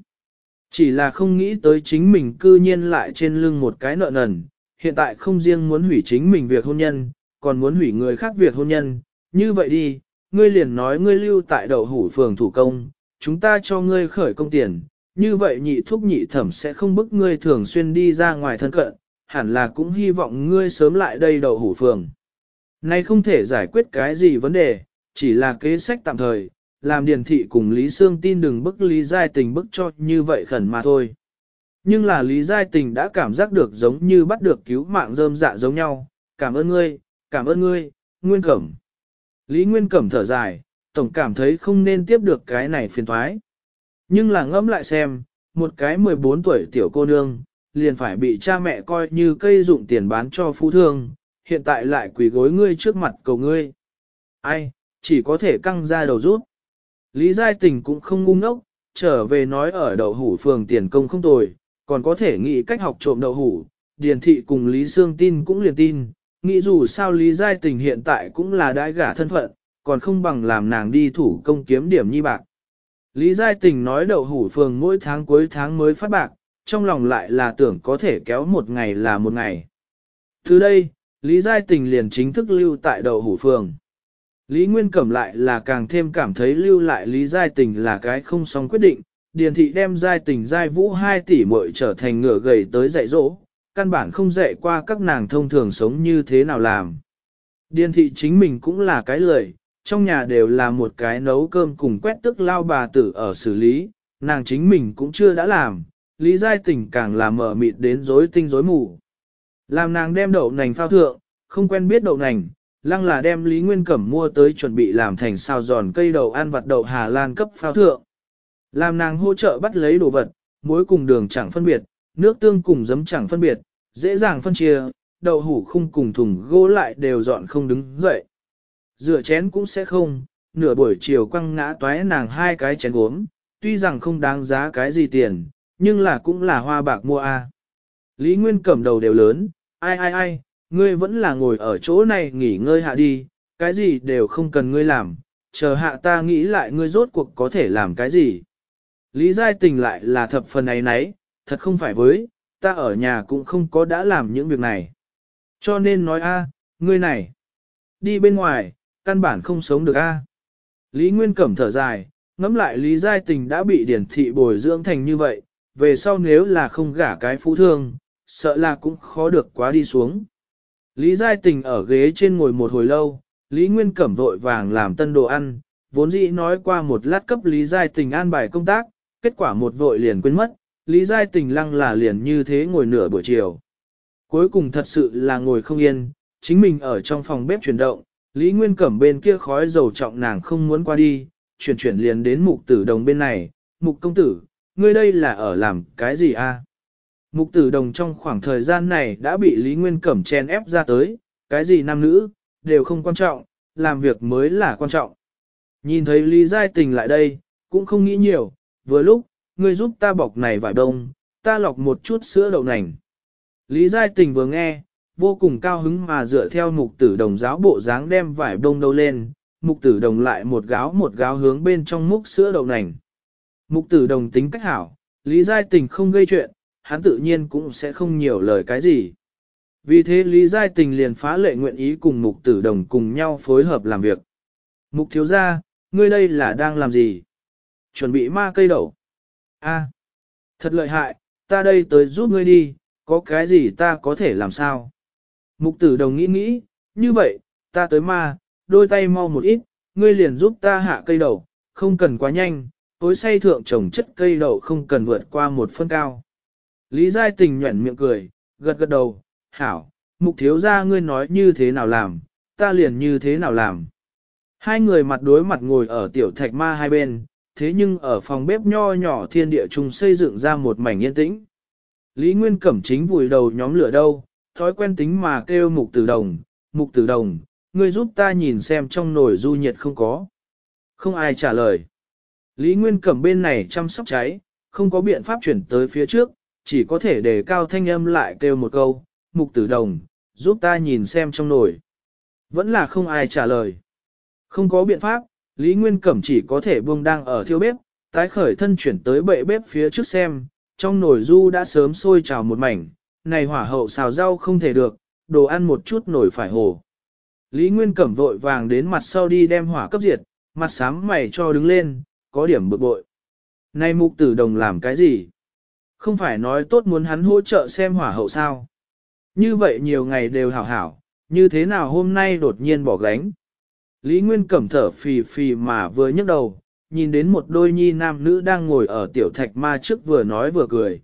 Chỉ là không nghĩ tới chính mình cư nhiên lại trên lưng một cái nợ nần, hiện tại không riêng muốn hủy chính mình việc hôn nhân, còn muốn hủy người khác việc hôn nhân, như vậy đi, ngươi liền nói ngươi lưu tại đậu hủ phường thủ công, chúng ta cho ngươi khởi công tiền, như vậy nhị thúc nhị thẩm sẽ không bức ngươi thường xuyên đi ra ngoài thân cận, hẳn là cũng hy vọng ngươi sớm lại đây đậu hủ phường. Nay không thể giải quyết cái gì vấn đề, chỉ là kế sách tạm thời, làm điền thị cùng Lý Sương tin đừng bức Lý Giai Tình bức cho như vậy khẩn mà thôi. Nhưng là Lý Giai Tình đã cảm giác được giống như bắt được cứu mạng rơm dạ giống nhau, cảm ơn ngươi, cảm ơn ngươi, Nguyên Cẩm. Lý Nguyên Cẩm thở dài, tổng cảm thấy không nên tiếp được cái này phiền thoái. Nhưng là ngẫm lại xem, một cái 14 tuổi tiểu cô nương, liền phải bị cha mẹ coi như cây dụng tiền bán cho phú thương, hiện tại lại quỳ gối ngươi trước mặt cầu ngươi. Ai, chỉ có thể căng ra đầu rút. Lý Giai Tình cũng không ngu ngốc, trở về nói ở đậu hủ phường tiền công không tồi, còn có thể nghĩ cách học trộm đậu hủ, Điền Thị cùng Lý Sương tin cũng liền tin, nghĩ dù sao Lý Giai Tình hiện tại cũng là đại gả thân phận, còn không bằng làm nàng đi thủ công kiếm điểm nhi bạc. Lý Giai Tình nói đậu hủ phường mỗi tháng cuối tháng mới phát bạc, trong lòng lại là tưởng có thể kéo một ngày là một ngày. Từ đây, Lý Giai Tình liền chính thức lưu tại đầu hủ phường. Lý Nguyên Cẩm lại là càng thêm cảm thấy lưu lại Lý Giai Tình là cái không xong quyết định, Điền Thị đem Giai Tình Giai Vũ 2 tỷ muội trở thành ngựa gầy tới dạy dỗ, căn bản không dạy qua các nàng thông thường sống như thế nào làm. Điền Thị chính mình cũng là cái lười, trong nhà đều là một cái nấu cơm cùng quét tức lao bà tử ở xử lý, nàng chính mình cũng chưa đã làm, Lý Giai Tình càng là mở mịt đến rối tinh rối mù. Làm nàng đem đậu nành phao thượng, không quen biết đậu nành, lăng là đem Lý Nguyên Cẩm mua tới chuẩn bị làm thành xào giòn cây đậu ăn vặt đậu Hà Lan cấp phao thượng. Làm nàng hỗ trợ bắt lấy đồ vật, muối cùng đường chẳng phân biệt, nước tương cùng giấm chẳng phân biệt, dễ dàng phân chia, đậu hủ khung cùng thùng gỗ lại đều dọn không đứng dậy. Rửa chén cũng sẽ không, nửa buổi chiều quăng ngã toái nàng hai cái chén gốm, tuy rằng không đáng giá cái gì tiền, nhưng là cũng là hoa bạc mua a. Lý Nguyên Cẩm đầu đều lớn, ai ai ai, ngươi vẫn là ngồi ở chỗ này nghỉ ngơi hạ đi, cái gì đều không cần ngươi làm, chờ hạ ta nghĩ lại ngươi rốt cuộc có thể làm cái gì. Lý Giai Tình lại là thập phần ấy nấy, thật không phải với, ta ở nhà cũng không có đã làm những việc này. Cho nên nói a, ngươi này, đi bên ngoài, căn bản không sống được a. Lý Nguyên Cẩm thở dài, ngắm lại Lý Giai Tình đã bị điển thị bồi dưỡng thành như vậy, về sau nếu là không gả cái phú thương, sợ là cũng khó được quá đi xuống. Lý Giai Tình ở ghế trên ngồi một hồi lâu, Lý Nguyên Cẩm vội vàng làm tân đồ ăn, vốn dĩ nói qua một lát cấp Lý Giai Tình an bài công tác, kết quả một vội liền quên mất, Lý Giai Tình lăng là liền như thế ngồi nửa buổi chiều. Cuối cùng thật sự là ngồi không yên, chính mình ở trong phòng bếp chuyển động, Lý Nguyên Cẩm bên kia khói dầu trọng nàng không muốn qua đi, chuyển chuyển liền đến mục tử đồng bên này, mục công tử, ngươi đây là ở làm cái gì a? Mục tử đồng trong khoảng thời gian này đã bị Lý Nguyên Cẩm chen ép ra tới, cái gì nam nữ, đều không quan trọng, làm việc mới là quan trọng. Nhìn thấy Lý Giai Tình lại đây, cũng không nghĩ nhiều, vừa lúc, ngươi giúp ta bọc này vải đông, ta lọc một chút sữa đậu nành. Lý Giai Tình vừa nghe, vô cùng cao hứng mà dựa theo mục tử đồng giáo bộ dáng đem vải đông đâu lên, mục tử đồng lại một gáo một gáo hướng bên trong múc sữa đậu nành. Mục tử đồng tính cách hảo, Lý Giai Tình không gây chuyện, hắn tự nhiên cũng sẽ không nhiều lời cái gì. Vì thế Lý Giai Tình liền phá lệ nguyện ý cùng mục tử đồng cùng nhau phối hợp làm việc. Mục thiếu gia, ngươi đây là đang làm gì? Chuẩn bị ma cây đậu. a thật lợi hại, ta đây tới giúp ngươi đi, có cái gì ta có thể làm sao? Mục tử đồng nghĩ nghĩ, như vậy, ta tới ma, đôi tay mau một ít, ngươi liền giúp ta hạ cây đậu, không cần quá nhanh, tối say thượng trồng chất cây đậu không cần vượt qua một phân cao. Lý Giai Tình nhuẩn miệng cười, gật gật đầu, hảo, mục thiếu ra ngươi nói như thế nào làm, ta liền như thế nào làm. Hai người mặt đối mặt ngồi ở tiểu thạch ma hai bên, thế nhưng ở phòng bếp nho nhỏ thiên địa chung xây dựng ra một mảnh yên tĩnh. Lý Nguyên Cẩm chính vùi đầu nhóm lửa đâu, thói quen tính mà kêu mục tử đồng, mục tử đồng, ngươi giúp ta nhìn xem trong nồi du nhiệt không có. Không ai trả lời. Lý Nguyên Cẩm bên này chăm sóc cháy, không có biện pháp chuyển tới phía trước, chỉ có thể để cao thanh âm lại kêu một câu, mục tử đồng, giúp ta nhìn xem trong nồi. Vẫn là không ai trả lời. Không có biện pháp, Lý Nguyên Cẩm chỉ có thể buông đang ở thiêu bếp, tái khởi thân chuyển tới bệ bếp phía trước xem, trong nồi du đã sớm sôi trào một mảnh, này hỏa hậu xào rau không thể được, đồ ăn một chút nổi phải hổ Lý Nguyên Cẩm vội vàng đến mặt sau đi đem hỏa cấp diệt, mặt sám mày cho đứng lên, có điểm bực bội. Này mục tử đồng làm cái gì? không phải nói tốt muốn hắn hỗ trợ xem hỏa hậu sao. Như vậy nhiều ngày đều hảo hảo, như thế nào hôm nay đột nhiên bỏ gánh. Lý Nguyên cẩm thở phì phì mà vừa nhấc đầu, nhìn đến một đôi nhi nam nữ đang ngồi ở tiểu thạch ma trước vừa nói vừa cười.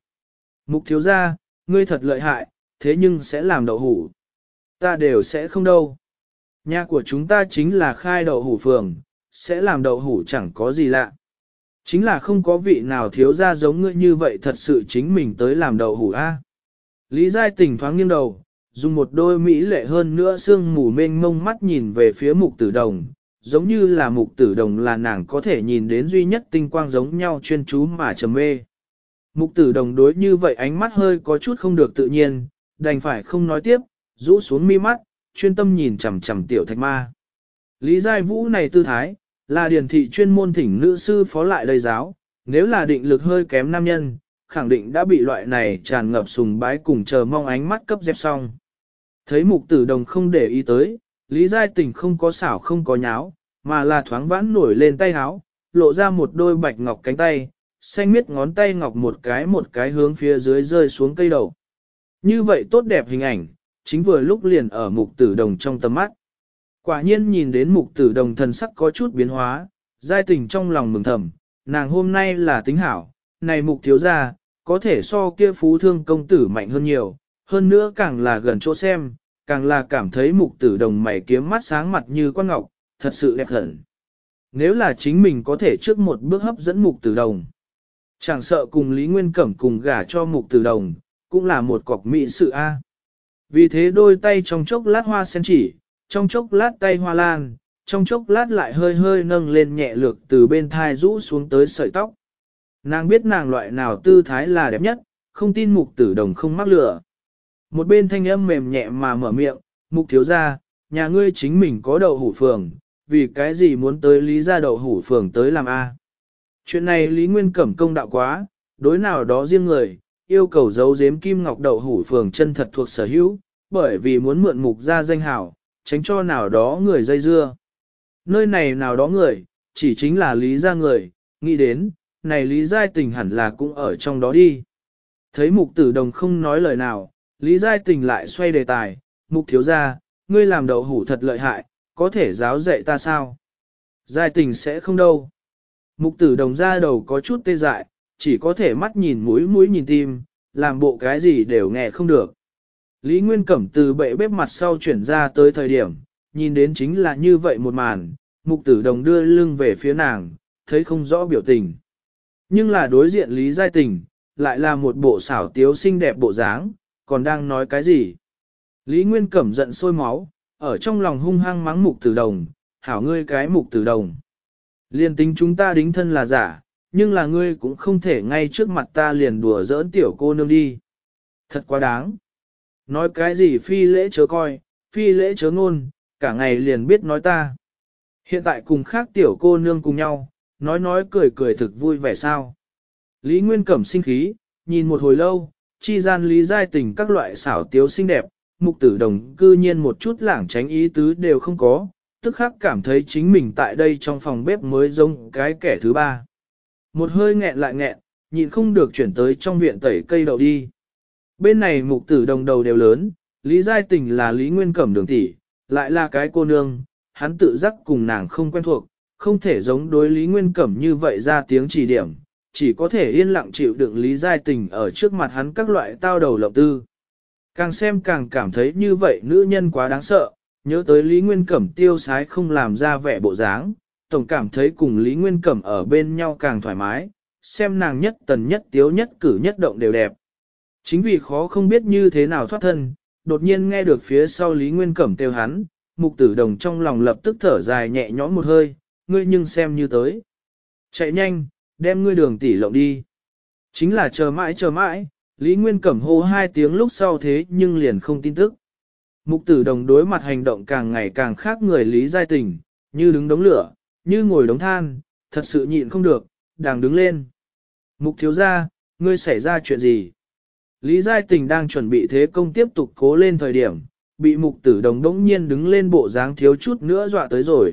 Mục thiếu ra, ngươi thật lợi hại, thế nhưng sẽ làm đậu hủ. Ta đều sẽ không đâu. Nhà của chúng ta chính là khai đậu hủ phường, sẽ làm đậu hủ chẳng có gì lạ. Chính là không có vị nào thiếu ra giống ngươi như vậy thật sự chính mình tới làm đầu hủ a. Lý Giai tỉnh thoáng nghiêng đầu, dùng một đôi mỹ lệ hơn nữa sương mù mênh mông mắt nhìn về phía mục tử đồng, giống như là mục tử đồng là nàng có thể nhìn đến duy nhất tinh quang giống nhau chuyên chú mà trầm mê. Mục tử đồng đối như vậy ánh mắt hơi có chút không được tự nhiên, đành phải không nói tiếp, rũ xuống mi mắt, chuyên tâm nhìn chằm chằm tiểu thạch ma. Lý Giai Vũ này tư thái, là Điền thị chuyên môn thỉnh nữ sư phó lại đầy giáo, nếu là định lực hơi kém nam nhân, khẳng định đã bị loại này tràn ngập sùng bái cùng chờ mong ánh mắt cấp dẹp xong. Thấy mục tử đồng không để ý tới, Lý Giai Tình không có xảo không có nháo, mà là thoáng vãn nổi lên tay háo, lộ ra một đôi bạch ngọc cánh tay, xanh miết ngón tay ngọc một cái một cái hướng phía dưới rơi xuống cây đầu. Như vậy tốt đẹp hình ảnh, chính vừa lúc liền ở mục tử đồng trong tầm mắt. Quả nhiên nhìn đến mục tử đồng thần sắc có chút biến hóa, giai tình trong lòng mừng thầm, nàng hôm nay là tính hảo, này mục thiếu gia, có thể so kia phú thương công tử mạnh hơn nhiều, hơn nữa càng là gần chỗ xem, càng là cảm thấy mục tử đồng mày kiếm mắt sáng mặt như quan ngọc, thật sự đẹp hận. Nếu là chính mình có thể trước một bước hấp dẫn mục tử đồng, chẳng sợ cùng Lý Nguyên Cẩm cùng gả cho mục tử đồng, cũng là một cọc mỹ sự A. Vì thế đôi tay trong chốc lát hoa sen chỉ, trong chốc lát tay hoa lan, trong chốc lát lại hơi hơi nâng lên nhẹ lược từ bên thai rũ xuống tới sợi tóc. Nàng biết nàng loại nào tư thái là đẹp nhất, không tin mục tử đồng không mắc lửa. Một bên thanh âm mềm nhẹ mà mở miệng, mục thiếu ra, nhà ngươi chính mình có đậu hủ phường, vì cái gì muốn tới lý ra đậu hủ phường tới làm a? Chuyện này lý nguyên cẩm công đạo quá, đối nào đó riêng người, yêu cầu giấu giếm kim ngọc đậu hủ phường chân thật thuộc sở hữu, bởi vì muốn mượn mục ra danh hảo, tránh cho nào đó người dây dưa. Nơi này nào đó người, chỉ chính là lý gia người, nghĩ đến, này lý giai tình hẳn là cũng ở trong đó đi. Thấy mục tử đồng không nói lời nào, lý giai tình lại xoay đề tài, mục thiếu gia, ngươi làm đậu hủ thật lợi hại, có thể giáo dạy ta sao? Giai tình sẽ không đâu. Mục tử đồng ra đầu có chút tê dại, chỉ có thể mắt nhìn mũi mũi nhìn tim, làm bộ cái gì đều nghe không được. Lý Nguyên Cẩm từ bệ bếp mặt sau chuyển ra tới thời điểm, nhìn đến chính là như vậy một màn, mục tử đồng đưa lưng về phía nàng, thấy không rõ biểu tình. Nhưng là đối diện Lý Giai Tình, lại là một bộ xảo tiếu xinh đẹp bộ dáng, còn đang nói cái gì? Lý Nguyên Cẩm giận sôi máu, ở trong lòng hung hăng mắng mục tử đồng, hảo ngươi cái mục tử đồng. Liên tính chúng ta đính thân là giả, nhưng là ngươi cũng không thể ngay trước mặt ta liền đùa giỡn tiểu cô nương đi. Thật quá đáng nói cái gì phi lễ chớ coi, phi lễ chớ ngôn, cả ngày liền biết nói ta. Hiện tại cùng khác tiểu cô nương cùng nhau, nói nói cười cười thực vui vẻ sao. Lý Nguyên Cẩm sinh khí, nhìn một hồi lâu, chi gian lý giai tình các loại xảo tiếu xinh đẹp, mục tử đồng cư nhiên một chút lảng tránh ý tứ đều không có, tức khắc cảm thấy chính mình tại đây trong phòng bếp mới giống cái kẻ thứ ba. Một hơi nghẹn lại nghẹn, nhìn không được chuyển tới trong viện tẩy cây đậu đi. Bên này mục tử đồng đầu đều lớn, Lý Giai Tình là Lý Nguyên Cẩm đường tỷ lại là cái cô nương, hắn tự giác cùng nàng không quen thuộc, không thể giống đối Lý Nguyên Cẩm như vậy ra tiếng chỉ điểm, chỉ có thể yên lặng chịu đựng Lý Giai Tình ở trước mặt hắn các loại tao đầu lộng tư. Càng xem càng cảm thấy như vậy nữ nhân quá đáng sợ, nhớ tới Lý Nguyên Cẩm tiêu sái không làm ra vẻ bộ dáng, tổng cảm thấy cùng Lý Nguyên Cẩm ở bên nhau càng thoải mái, xem nàng nhất tần nhất tiếu nhất cử nhất động đều đẹp. Chính vì khó không biết như thế nào thoát thân, đột nhiên nghe được phía sau Lý Nguyên Cẩm kêu hắn, mục tử đồng trong lòng lập tức thở dài nhẹ nhõm một hơi, ngươi nhưng xem như tới. Chạy nhanh, đem ngươi đường tỉ lộng đi. Chính là chờ mãi chờ mãi, Lý Nguyên Cẩm hô hai tiếng lúc sau thế nhưng liền không tin tức. Mục tử đồng đối mặt hành động càng ngày càng khác người Lý Giai Tình, như đứng đống lửa, như ngồi đống than, thật sự nhịn không được, đang đứng lên. Mục thiếu ra, ngươi xảy ra chuyện gì? Lý Giai Tình đang chuẩn bị thế công tiếp tục cố lên thời điểm, bị mục tử đồng đỗng nhiên đứng lên bộ dáng thiếu chút nữa dọa tới rồi.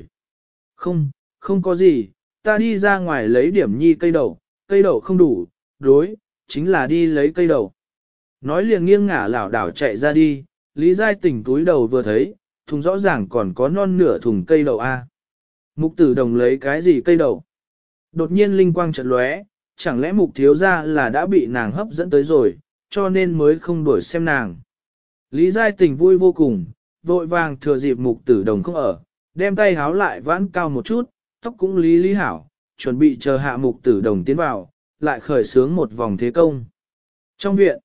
Không, không có gì, ta đi ra ngoài lấy điểm nhi cây đậu, cây đậu không đủ, đối, chính là đi lấy cây đậu. Nói liền nghiêng ngả lảo đảo chạy ra đi, Lý Giai Tình túi đầu vừa thấy, thùng rõ ràng còn có non nửa thùng cây đậu a. Mục tử đồng lấy cái gì cây đậu? Đột nhiên linh quang chợt lóe, chẳng lẽ mục thiếu gia là đã bị nàng hấp dẫn tới rồi, cho nên mới không đuổi xem nàng. Lý Giai Tình vui vô cùng, vội vàng thừa dịp mục tử đồng không ở, đem tay háo lại vãn cao một chút, tóc cũng lý lý hảo, chuẩn bị chờ hạ mục tử đồng tiến vào, lại khởi sướng một vòng thế công. Trong viện,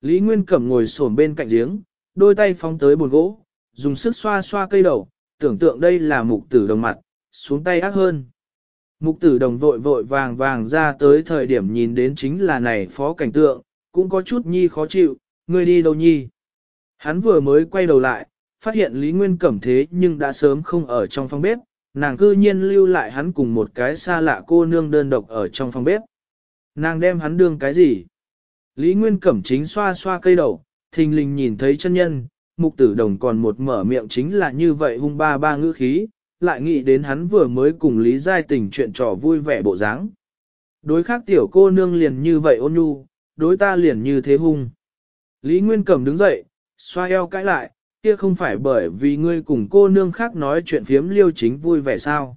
Lý Nguyên Cẩm ngồi xổm bên cạnh giếng, đôi tay phóng tới bồn gỗ, dùng sức xoa xoa cây đầu, tưởng tượng đây là mục tử đồng mặt, xuống tay ác hơn. Mục tử đồng vội vội vàng vàng ra tới thời điểm nhìn đến chính là này phó cảnh tượng, cũng có chút nhi khó chịu, ngươi đi đâu nhi. Hắn vừa mới quay đầu lại, phát hiện Lý Nguyên Cẩm thế nhưng đã sớm không ở trong phòng bếp, nàng cư nhiên lưu lại hắn cùng một cái xa lạ cô nương đơn độc ở trong phòng bếp. Nàng đem hắn đương cái gì? Lý Nguyên Cẩm chính xoa xoa cây đầu, thình lình nhìn thấy chân nhân, mục tử đồng còn một mở miệng chính là như vậy hung ba ba ngữ khí, lại nghĩ đến hắn vừa mới cùng Lý Giai tình chuyện trò vui vẻ bộ dáng Đối khác tiểu cô nương liền như vậy ôn nhu, đối ta liền như thế hung. Lý Nguyên Cẩm đứng dậy, xoa eo cãi lại, kia không phải bởi vì ngươi cùng cô nương khác nói chuyện phiếm liêu chính vui vẻ sao.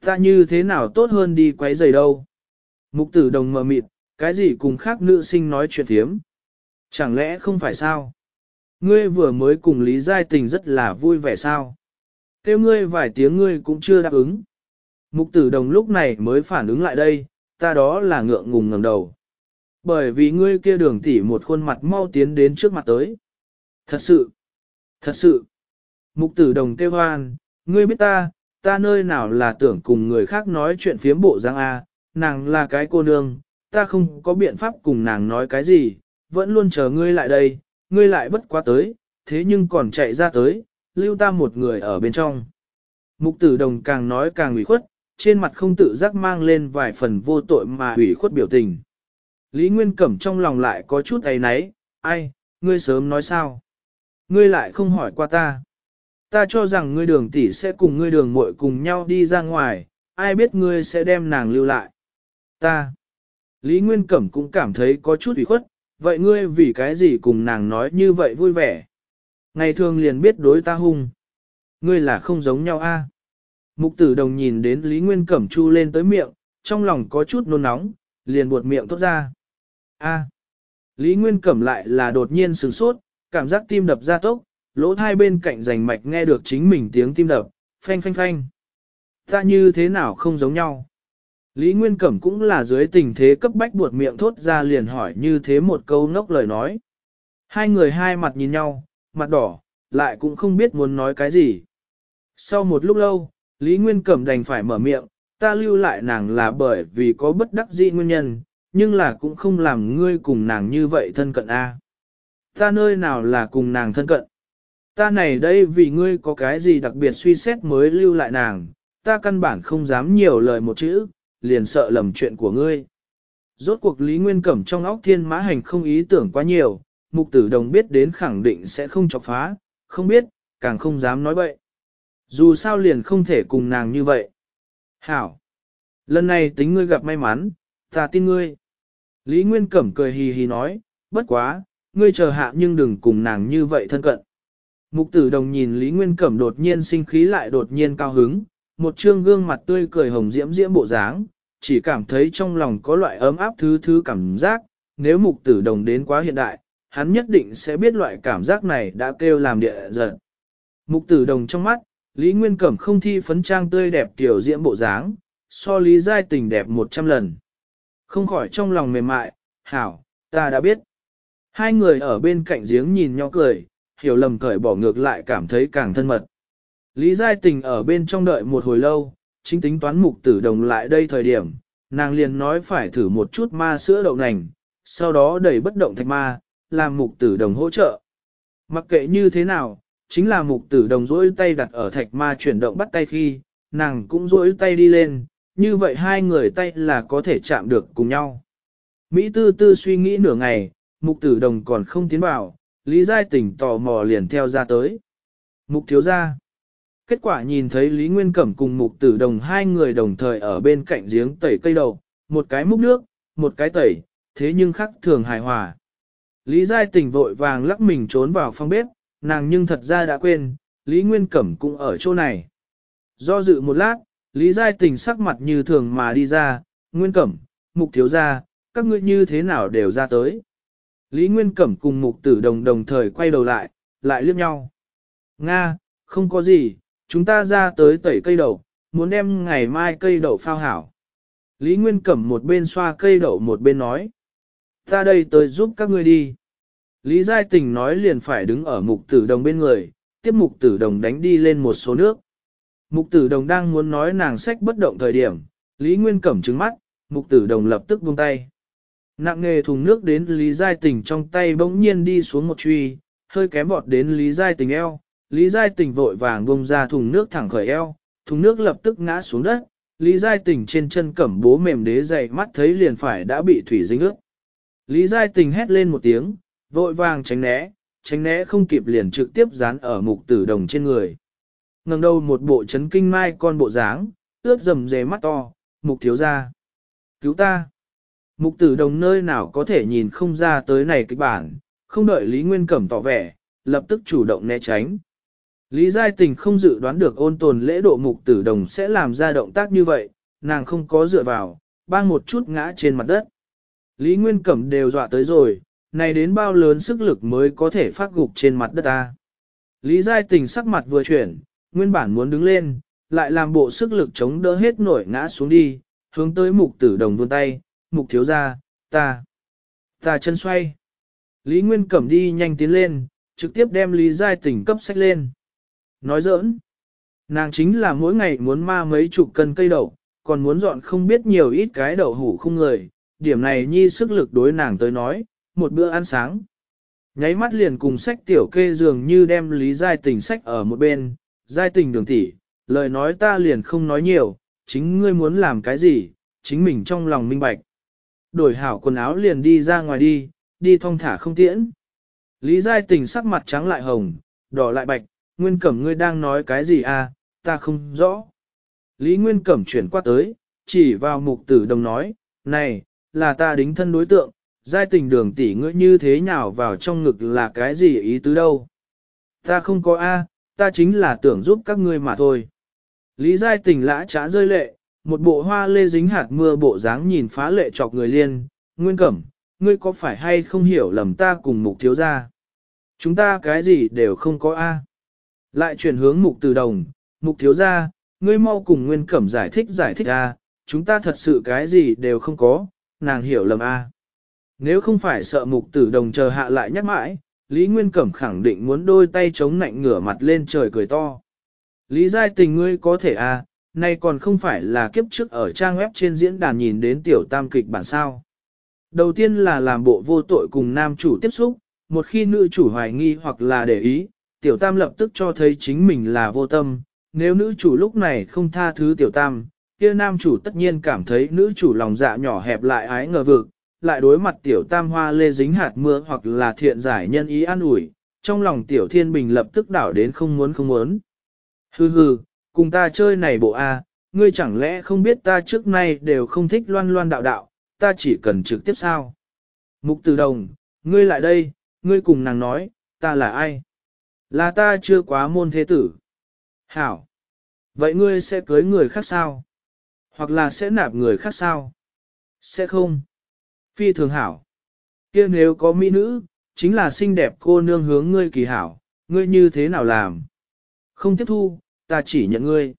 Ta như thế nào tốt hơn đi quấy giày đâu. Mục tử đồng mờ mịt, cái gì cùng khác nữ sinh nói chuyện phiếm. Chẳng lẽ không phải sao? Ngươi vừa mới cùng Lý Giai Tình rất là vui vẻ sao? Kêu ngươi vài tiếng ngươi cũng chưa đáp ứng. Mục tử đồng lúc này mới phản ứng lại đây, ta đó là ngượng ngùng ngẩng đầu bởi vì ngươi kia đường tỉ một khuôn mặt mau tiến đến trước mặt tới. Thật sự, thật sự, mục tử đồng kêu hoan, ngươi biết ta, ta nơi nào là tưởng cùng người khác nói chuyện phiếm bộ giang A, nàng là cái cô nương, ta không có biện pháp cùng nàng nói cái gì, vẫn luôn chờ ngươi lại đây, ngươi lại bất quá tới, thế nhưng còn chạy ra tới, lưu ta một người ở bên trong. Mục tử đồng càng nói càng ủy khuất, trên mặt không tự giác mang lên vài phần vô tội mà ủy khuất biểu tình. Lý Nguyên Cẩm trong lòng lại có chút ấy nấy. ai, ngươi sớm nói sao? Ngươi lại không hỏi qua ta. Ta cho rằng ngươi đường tỷ sẽ cùng ngươi đường muội cùng nhau đi ra ngoài, ai biết ngươi sẽ đem nàng lưu lại. Ta. Lý Nguyên Cẩm cũng cảm thấy có chút ủy khuất, vậy ngươi vì cái gì cùng nàng nói như vậy vui vẻ? Ngày thường liền biết đối ta hung. Ngươi là không giống nhau a? Mục tử đồng nhìn đến Lý Nguyên Cẩm chu lên tới miệng, trong lòng có chút nôn nóng, liền buột miệng tốt ra. A. Lý Nguyên Cẩm lại là đột nhiên sửng sốt, cảm giác tim đập ra tốc, lỗ hai bên cạnh rành mạch nghe được chính mình tiếng tim đập, phanh phanh phanh. Ta như thế nào không giống nhau. Lý Nguyên Cẩm cũng là dưới tình thế cấp bách buột miệng thốt ra liền hỏi như thế một câu ngốc lời nói. Hai người hai mặt nhìn nhau, mặt đỏ, lại cũng không biết muốn nói cái gì. Sau một lúc lâu, Lý Nguyên Cẩm đành phải mở miệng, ta lưu lại nàng là bởi vì có bất đắc dĩ nguyên nhân, nhưng là cũng không làm ngươi cùng nàng như vậy thân cận a. Ta nơi nào là cùng nàng thân cận? Ta này đây vì ngươi có cái gì đặc biệt suy xét mới lưu lại nàng, ta căn bản không dám nhiều lời một chữ, liền sợ lầm chuyện của ngươi. Rốt cuộc Lý Nguyên Cẩm trong óc thiên mã hành không ý tưởng quá nhiều, mục tử đồng biết đến khẳng định sẽ không chọc phá, không biết, càng không dám nói bậy. Dù sao liền không thể cùng nàng như vậy. Hảo! Lần này tính ngươi gặp may mắn, ta tin ngươi. Lý Nguyên Cẩm cười hì hì nói, bất quá, ngươi chờ hạ nhưng đừng cùng nàng như vậy thân cận. Mục tử đồng nhìn Lý Nguyên Cẩm đột nhiên sinh khí lại đột nhiên cao hứng, một trương gương mặt tươi cười hồng diễm diễm bộ dáng, chỉ cảm thấy trong lòng có loại ấm áp thứ thứ cảm giác, nếu mục tử đồng đến quá hiện đại, hắn nhất định sẽ biết loại cảm giác này đã kêu làm địa giận. Mục tử đồng trong mắt, Lý Nguyên Cẩm không thi phấn trang tươi đẹp tiểu diễm bộ dáng, so Lý Giai tình đẹp 100 lần không khỏi trong lòng mềm mại, hảo, ta đã biết. Hai người ở bên cạnh giếng nhìn nhau cười, hiểu lầm cởi bỏ ngược lại cảm thấy càng thân mật. Lý Giai Tình ở bên trong đợi một hồi lâu, chính tính toán mục tử đồng lại đây thời điểm, nàng liền nói phải thử một chút ma sữa đậu nành, sau đó đẩy bất động thạch ma, làm mục tử đồng hỗ trợ. Mặc kệ như thế nào, chính là mục tử đồng dỗi tay đặt ở thạch ma chuyển động bắt tay khi, nàng cũng dỗi tay đi lên, như vậy hai người tay là có thể chạm được cùng nhau. Mỹ tư tư suy nghĩ nửa ngày, mục tử đồng còn không tiến vào, Lý Giai tỉnh tò mò liền theo ra tới. Mục thiếu ra. Kết quả nhìn thấy Lý Nguyên Cẩm cùng mục tử đồng hai người đồng thời ở bên cạnh giếng tẩy cây đầu, một cái múc nước, một cái tẩy, thế nhưng khắc thường hài hòa. Lý Giai tỉnh vội vàng lắc mình trốn vào phòng bếp, nàng nhưng thật ra đã quên, Lý Nguyên Cẩm cũng ở chỗ này. Do dự một lát, Lý Giai Tình sắc mặt như thường mà đi ra, Nguyên Cẩm, Mục Thiếu Gia, các ngươi như thế nào đều ra tới. Lý Nguyên Cẩm cùng Mục Tử Đồng đồng thời quay đầu lại, lại liếc nhau. Nga, không có gì, chúng ta ra tới tẩy cây đậu, muốn đem ngày mai cây đậu phao hảo. Lý Nguyên Cẩm một bên xoa cây đậu một bên nói. Ta đây tới giúp các ngươi đi. Lý Giai Tình nói liền phải đứng ở Mục Tử Đồng bên người, tiếp Mục Tử Đồng đánh đi lên một số nước. Mục tử đồng đang muốn nói nàng sách bất động thời điểm, Lý Nguyên Cẩm trứng mắt, mục tử đồng lập tức buông tay. Nặng nghề thùng nước đến Lý Giai Tình trong tay bỗng nhiên đi xuống một truy, hơi kém vọt đến Lý Giai Tình eo, Lý Giai Tình vội vàng bông ra thùng nước thẳng khởi eo, thùng nước lập tức ngã xuống đất, Lý Giai Tình trên chân cẩm bố mềm đế dày mắt thấy liền phải đã bị thủy dính ướt. Lý Giai Tình hét lên một tiếng, vội vàng tránh né, tránh né không kịp liền trực tiếp dán ở mục tử đồng trên người ngẩng đầu một bộ chấn kinh mai con bộ dáng, ướt rầm rề mắt to, mục thiếu ra. Cứu ta! Mục tử đồng nơi nào có thể nhìn không ra tới này kịch bản, không đợi Lý Nguyên Cẩm tỏ vẻ, lập tức chủ động né tránh. Lý Giai Tình không dự đoán được ôn tồn lễ độ mục tử đồng sẽ làm ra động tác như vậy, nàng không có dựa vào, bang một chút ngã trên mặt đất. Lý Nguyên Cẩm đều dọa tới rồi, này đến bao lớn sức lực mới có thể phát gục trên mặt đất ta. Lý Giai Tình sắc mặt vừa chuyển, nguyên bản muốn đứng lên, lại làm bộ sức lực chống đỡ hết nổi ngã xuống đi, hướng tới mục tử đồng vươn tay, mục thiếu ra, ta, ta chân xoay. Lý Nguyên cẩm đi nhanh tiến lên, trực tiếp đem Lý Giai tỉnh cấp sách lên. Nói giỡn, nàng chính là mỗi ngày muốn ma mấy chục cân cây đậu, còn muốn dọn không biết nhiều ít cái đậu hủ không người, điểm này nhi sức lực đối nàng tới nói, một bữa ăn sáng. Nháy mắt liền cùng sách tiểu kê dường như đem Lý Giai tỉnh sách ở một bên, giai tình đường tỷ, lời nói ta liền không nói nhiều, chính ngươi muốn làm cái gì, chính mình trong lòng minh bạch. Đổi hảo quần áo liền đi ra ngoài đi, đi thong thả không tiễn. Lý giai tình sắc mặt trắng lại hồng, đỏ lại bạch, nguyên cẩm ngươi đang nói cái gì à, ta không rõ. Lý nguyên cẩm chuyển qua tới, chỉ vào mục tử đồng nói, này, là ta đính thân đối tượng, giai tình đường tỷ ngươi như thế nào vào trong ngực là cái gì ý tứ đâu. Ta không có a, ta chính là tưởng giúp các ngươi mà thôi. Lý Giai tỉnh lã trá rơi lệ, một bộ hoa lê dính hạt mưa bộ dáng nhìn phá lệ chọc người liên, nguyên cẩm, ngươi có phải hay không hiểu lầm ta cùng mục thiếu gia? Chúng ta cái gì đều không có A. Lại chuyển hướng mục từ đồng, mục thiếu gia, ngươi mau cùng nguyên cẩm giải thích giải thích A, chúng ta thật sự cái gì đều không có, nàng hiểu lầm A. Nếu không phải sợ mục tử đồng chờ hạ lại nhắc mãi, Lý Nguyên Cẩm khẳng định muốn đôi tay chống nạnh ngửa mặt lên trời cười to. Lý Giai tình ngươi có thể à, nay còn không phải là kiếp trước ở trang web trên diễn đàn nhìn đến tiểu tam kịch bản sao. Đầu tiên là làm bộ vô tội cùng nam chủ tiếp xúc, một khi nữ chủ hoài nghi hoặc là để ý, tiểu tam lập tức cho thấy chính mình là vô tâm, nếu nữ chủ lúc này không tha thứ tiểu tam, kia nam chủ tất nhiên cảm thấy nữ chủ lòng dạ nhỏ hẹp lại ái ngờ vực, lại đối mặt tiểu tam hoa lê dính hạt mưa hoặc là thiện giải nhân ý an ủi, trong lòng tiểu thiên bình lập tức đảo đến không muốn không muốn. Hừ hừ, cùng ta chơi này bộ A, ngươi chẳng lẽ không biết ta trước nay đều không thích loan loan đạo đạo, ta chỉ cần trực tiếp sao. Mục từ đồng, ngươi lại đây, ngươi cùng nàng nói, ta là ai? Là ta chưa quá môn thế tử. Hảo. Vậy ngươi sẽ cưới người khác sao? Hoặc là sẽ nạp người khác sao? Sẽ không. Phi thường hảo. kia nếu có mỹ nữ, chính là xinh đẹp cô nương hướng ngươi kỳ hảo, ngươi như thế nào làm? Không tiếp thu, ta chỉ nhận ngươi.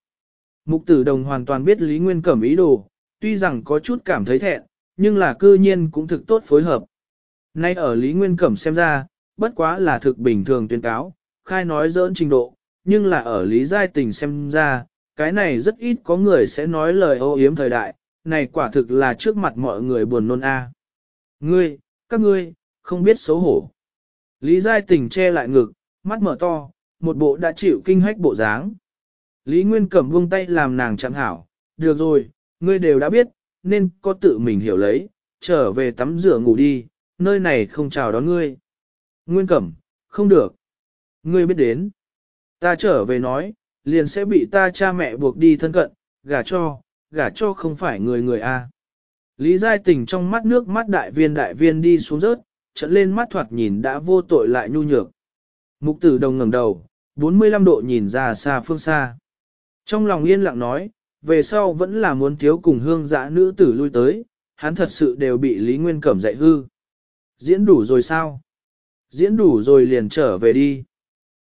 Mục tử đồng hoàn toàn biết Lý Nguyên Cẩm ý đồ, tuy rằng có chút cảm thấy thẹn, nhưng là cư nhiên cũng thực tốt phối hợp. Nay ở Lý Nguyên Cẩm xem ra, bất quá là thực bình thường tuyên cáo, khai nói dỡn trình độ, nhưng là ở Lý Giai Tình xem ra, cái này rất ít có người sẽ nói lời ô yếm thời đại, này quả thực là trước mặt mọi người buồn nôn a. Ngươi, các ngươi, không biết xấu hổ. Lý Giai Tình che lại ngực, mắt mở to, một bộ đã chịu kinh hách bộ dáng. Lý Nguyên Cẩm buông tay làm nàng chẳng hảo, được rồi, ngươi đều đã biết, nên có tự mình hiểu lấy, trở về tắm rửa ngủ đi, nơi này không chào đón ngươi. Nguyên Cẩm, không được. Ngươi biết đến. Ta trở về nói, liền sẽ bị ta cha mẹ buộc đi thân cận, gả cho, gả cho không phải người người a. Lý Giai Tình trong mắt nước mắt đại viên đại viên đi xuống rớt, trận lên mắt thoạt nhìn đã vô tội lại nhu nhược. Mục tử đồng ngẩng đầu, 45 độ nhìn ra xa phương xa. Trong lòng yên lặng nói, về sau vẫn là muốn thiếu cùng hương dã nữ tử lui tới, hắn thật sự đều bị Lý Nguyên Cẩm dạy hư. Diễn đủ rồi sao? Diễn đủ rồi liền trở về đi.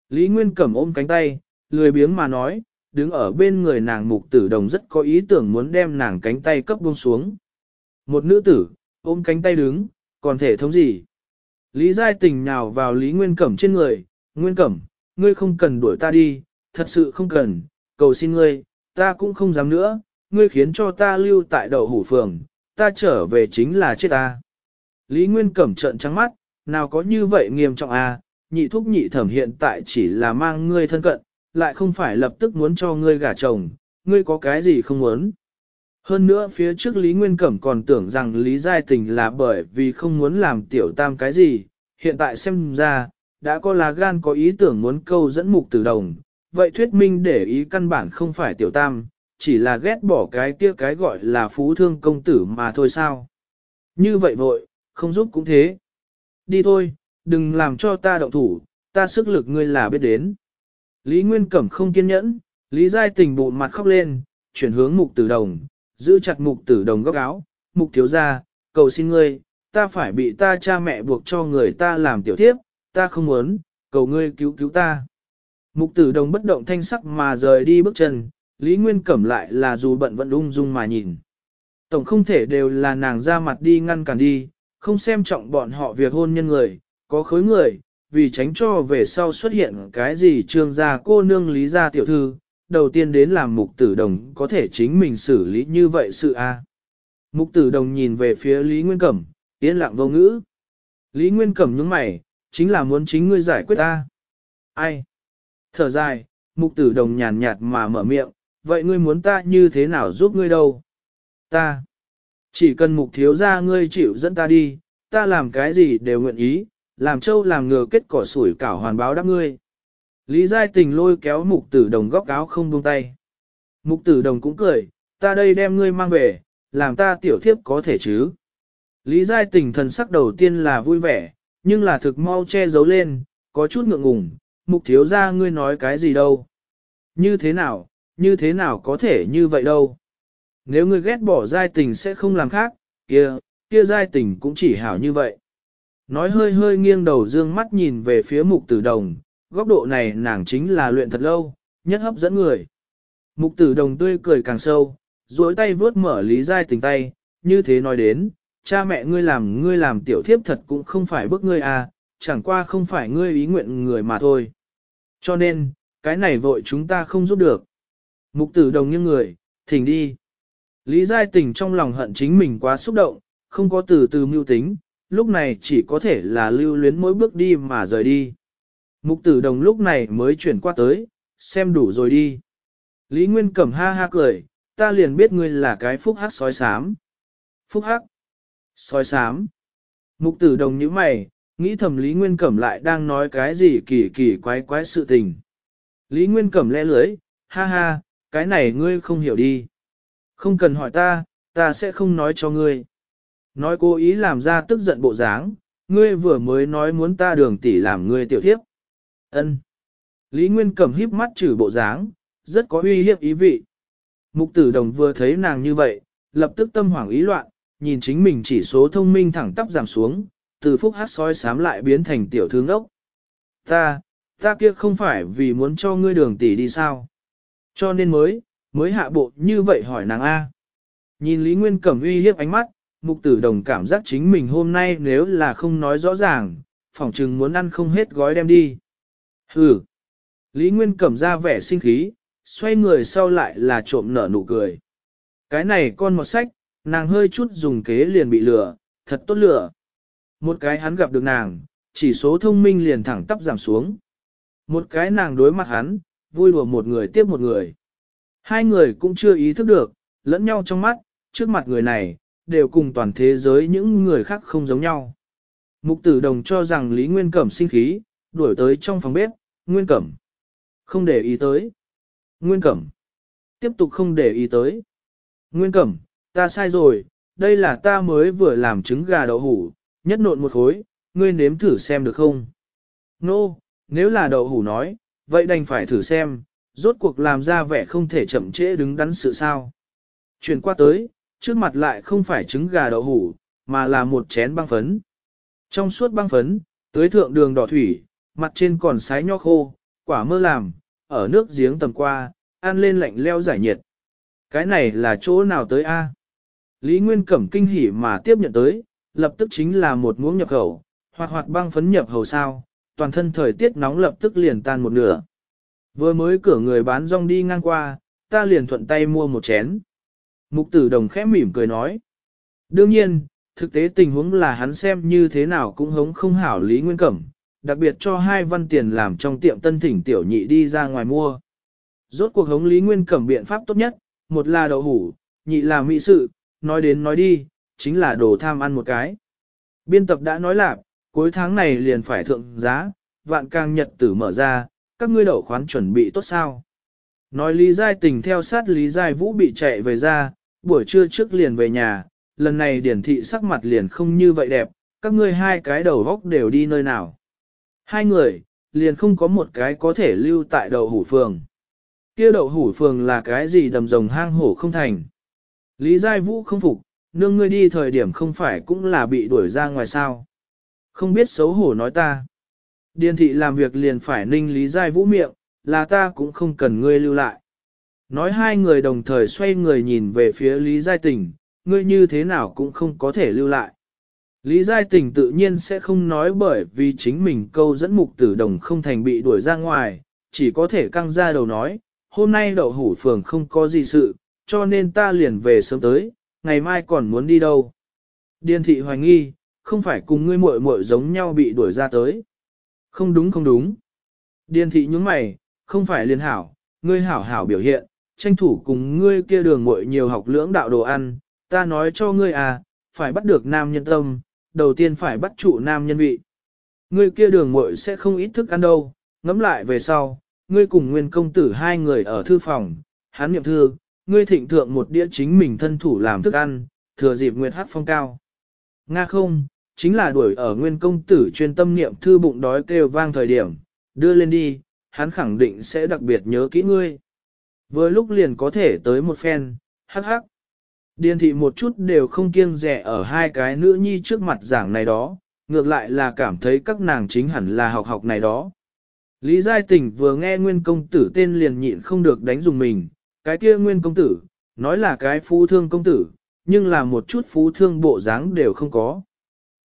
Lý Nguyên Cẩm ôm cánh tay, lười biếng mà nói, đứng ở bên người nàng mục tử đồng rất có ý tưởng muốn đem nàng cánh tay cấp buông xuống. Một nữ tử, ôm cánh tay đứng, còn thể thống gì? Lý Giai Tình nhào vào Lý Nguyên Cẩm trên người, Nguyên Cẩm, ngươi không cần đuổi ta đi, thật sự không cần, cầu xin ngươi, ta cũng không dám nữa, ngươi khiến cho ta lưu tại đầu hủ phường, ta trở về chính là chết ta. Lý Nguyên Cẩm trợn trắng mắt, nào có như vậy nghiêm trọng à, nhị thúc nhị thẩm hiện tại chỉ là mang ngươi thân cận, lại không phải lập tức muốn cho ngươi gả chồng, ngươi có cái gì không muốn. Hơn nữa phía trước Lý Nguyên Cẩm còn tưởng rằng Lý Giai Tình là bởi vì không muốn làm tiểu tam cái gì, hiện tại xem ra, đã có là gan có ý tưởng muốn câu dẫn mục tử đồng, vậy thuyết minh để ý căn bản không phải tiểu tam, chỉ là ghét bỏ cái kia cái gọi là phú thương công tử mà thôi sao. Như vậy vội, không giúp cũng thế. Đi thôi, đừng làm cho ta động thủ, ta sức lực ngươi là biết đến. Lý Nguyên Cẩm không kiên nhẫn, Lý Giai Tình bụng mặt khóc lên, chuyển hướng mục tử đồng, giữ chặt mục tử đồng góc áo, mục thiếu gia, cầu xin ngươi, ta phải bị ta cha mẹ buộc cho người ta làm tiểu thiếp, ta không muốn, cầu ngươi cứu cứu ta. Mục tử đồng bất động thanh sắc mà rời đi bước chân, Lý Nguyên cẩm lại là dù bận vẫn ung dung mà nhìn. Tổng không thể đều là nàng ra mặt đi ngăn cản đi, không xem trọng bọn họ việc hôn nhân người, có khối người, vì tránh cho về sau xuất hiện cái gì trương gia cô nương lý gia tiểu thư, đầu tiên đến làm mục tử đồng có thể chính mình xử lý như vậy sự a. Mục tử đồng nhìn về phía Lý Nguyên Cẩm, yên lặng vô ngữ. Lý Nguyên Cẩm những mày, chính là muốn chính ngươi giải quyết ta. Ai? Thở dài, mục tử đồng nhàn nhạt mà mở miệng, vậy ngươi muốn ta như thế nào giúp ngươi đâu? Ta. Chỉ cần mục thiếu ra ngươi chịu dẫn ta đi, ta làm cái gì đều nguyện ý, làm trâu làm ngừa kết cỏ sủi cảo hoàn báo đáp ngươi. Lý Giai Tình lôi kéo mục tử đồng góc áo không buông tay. Mục tử đồng cũng cười, ta đây đem ngươi mang về, làm ta tiểu thiếp có thể chứ. Lý Giai Tình thần sắc đầu tiên là vui vẻ, nhưng là thực mau che giấu lên, có chút ngượng ngùng, mục thiếu ra ngươi nói cái gì đâu. Như thế nào, như thế nào có thể như vậy đâu. Nếu ngươi ghét bỏ Giai Tình sẽ không làm khác, kia, kia Giai Tình cũng chỉ hảo như vậy. Nói hơi hơi nghiêng đầu dương mắt nhìn về phía mục tử đồng, góc độ này nàng chính là luyện thật lâu, nhất hấp dẫn người. Mục tử đồng tươi cười càng sâu, duỗi tay vướt mở lý giai tình tay, như thế nói đến, cha mẹ ngươi làm ngươi làm tiểu thiếp thật cũng không phải bức ngươi à, chẳng qua không phải ngươi ý nguyện người mà thôi. Cho nên, cái này vội chúng ta không giúp được. Mục tử đồng như người, thỉnh đi. Lý Giai Tình trong lòng hận chính mình quá xúc động, không có từ từ mưu tính, lúc này chỉ có thể là lưu luyến mỗi bước đi mà rời đi. Mục tử đồng lúc này mới chuyển qua tới, xem đủ rồi đi. Lý Nguyên cẩm ha ha cười, ta liền biết ngươi là cái phúc hắc sói xám. Phúc hắc, sói xám. Mục tử đồng như mày, nghĩ thầm Lý Nguyên cẩm lại đang nói cái gì kỳ kỳ quái quái sự tình. Lý Nguyên cẩm lẽ lưới, ha ha, cái này ngươi không hiểu đi. Không cần hỏi ta, ta sẽ không nói cho ngươi. Nói cố ý làm ra tức giận bộ dáng, ngươi vừa mới nói muốn ta đường tỷ làm ngươi tiểu thiếp. Ân. Lý Nguyên cầm híp mắt chửi bộ dáng, rất có uy hiếp ý vị. Mục tử đồng vừa thấy nàng như vậy, lập tức tâm hoảng ý loạn, nhìn chính mình chỉ số thông minh thẳng tắp giảm xuống, từ phúc hát sói sám lại biến thành tiểu thương ốc. Ta, ta kia không phải vì muốn cho ngươi đường tỷ đi sao. Cho nên mới, mới hạ bộ như vậy hỏi nàng A. Nhìn Lý Nguyên cầm uy hiếp ánh mắt, mục tử đồng cảm giác chính mình hôm nay nếu là không nói rõ ràng, phỏng chừng muốn ăn không hết gói đem đi. Hừ. Lý Nguyên cẩm ra vẻ sinh khí, xoay người sau lại là trộm nở nụ cười. Cái này con một sách, nàng hơi chút dùng kế liền bị lừa, thật tốt lừa. Một cái hắn gặp được nàng, chỉ số thông minh liền thẳng tắp giảm xuống. Một cái nàng đối mặt hắn, vui lùa một người tiếp một người. Hai người cũng chưa ý thức được, lẫn nhau trong mắt, trước mặt người này, đều cùng toàn thế giới những người khác không giống nhau. Mục tử đồng cho rằng Lý Nguyên Cẩm sinh khí, đuổi tới trong phòng bếp. Nguyên Cẩm. Không để ý tới. Nguyên Cẩm. Tiếp tục không để ý tới. Nguyên Cẩm, ta sai rồi, đây là ta mới vừa làm trứng gà đậu hủ, nhất nộn một khối, ngươi nếm thử xem được không? Nô, no, nếu là đậu hủ nói, vậy đành phải thử xem, rốt cuộc làm ra vẻ không thể chậm trễ đứng đắn sự sao. Chuyển qua tới, trước mặt lại không phải trứng gà đậu hủ, mà là một chén băng phấn. Trong suốt băng phấn, tưới thượng đường đỏ thủy, Mặt trên còn sái nho khô, quả mơ làm, ở nước giếng tầm qua, ăn lên lạnh leo giải nhiệt. Cái này là chỗ nào tới a? Lý Nguyên Cẩm kinh hỉ mà tiếp nhận tới, lập tức chính là một muỗng nhập khẩu, hoạt hoạt băng phấn nhập hầu sao, toàn thân thời tiết nóng lập tức liền tan một nửa. Vừa mới cửa người bán rong đi ngang qua, ta liền thuận tay mua một chén. Mục tử đồng khẽ mỉm cười nói. Đương nhiên, thực tế tình huống là hắn xem như thế nào cũng hống không hảo Lý Nguyên Cẩm, đặc biệt cho hai văn tiền làm trong tiệm tân thỉnh tiểu nhị đi ra ngoài mua. Rốt cuộc hống Lý Nguyên Cẩm biện pháp tốt nhất, một là đậu hủ, nhị là mỹ sự, nói đến nói đi, chính là đồ tham ăn một cái. Biên tập đã nói là, cuối tháng này liền phải thượng giá, vạn càng nhật tử mở ra, các ngươi đậu khoán chuẩn bị tốt sao. Nói Lý Giai tình theo sát Lý Giai Vũ bị chạy về ra, buổi trưa trước liền về nhà, lần này điển thị sắc mặt liền không như vậy đẹp, các ngươi hai cái đầu góc đều đi nơi nào hai người, liền không có một cái có thể lưu tại đậu hủ phường. kia đậu hủ phường là cái gì đầm rồng hang hổ không thành. Lý Giai Vũ không phục, nương ngươi đi thời điểm không phải cũng là bị đuổi ra ngoài sao. Không biết xấu hổ nói ta. Điền thị làm việc liền phải ninh Lý Giai Vũ miệng, là ta cũng không cần ngươi lưu lại. Nói hai người đồng thời xoay người nhìn về phía Lý Giai Tình, ngươi như thế nào cũng không có thể lưu lại. Lý Giai Tình tự nhiên sẽ không nói bởi vì chính mình câu dẫn mục tử đồng không thành bị đuổi ra ngoài, chỉ có thể căng ra đầu nói, hôm nay đậu hủ phường không có gì sự, cho nên ta liền về sớm tới, ngày mai còn muốn đi đâu. Điền thị hoài nghi, không phải cùng ngươi muội muội giống nhau bị đuổi ra tới. Không đúng không đúng. Điền thị nhúng mày, không phải liền hảo, ngươi hảo hảo biểu hiện, tranh thủ cùng ngươi kia đường muội nhiều học lưỡng đạo đồ ăn, ta nói cho ngươi à, phải bắt được nam nhân tâm, đầu tiên phải bắt trụ nam nhân vị. Ngươi kia đường muội sẽ không ít thức ăn đâu, ngẫm lại về sau, ngươi cùng nguyên công tử hai người ở thư phòng, hắn niệm thư, ngươi thịnh thượng một đĩa chính mình thân thủ làm thức ăn, thừa dịp nguyệt hát phong cao. Nga không, chính là đuổi ở nguyên công tử chuyên tâm niệm thư bụng đói kêu vang thời điểm, đưa lên đi, hắn khẳng định sẽ đặc biệt nhớ kỹ ngươi. Với lúc liền có thể tới một phen, hắc hắc. Điền thị một chút đều không kiêng rẻ ở hai cái nữ nhi trước mặt giảng này đó, ngược lại là cảm thấy các nàng chính hẳn là học học này đó. Lý Giai Tình vừa nghe nguyên công tử tên liền nhịn không được đánh dùng mình, cái kia nguyên công tử, nói là cái phú thương công tử, nhưng là một chút phú thương bộ dáng đều không có.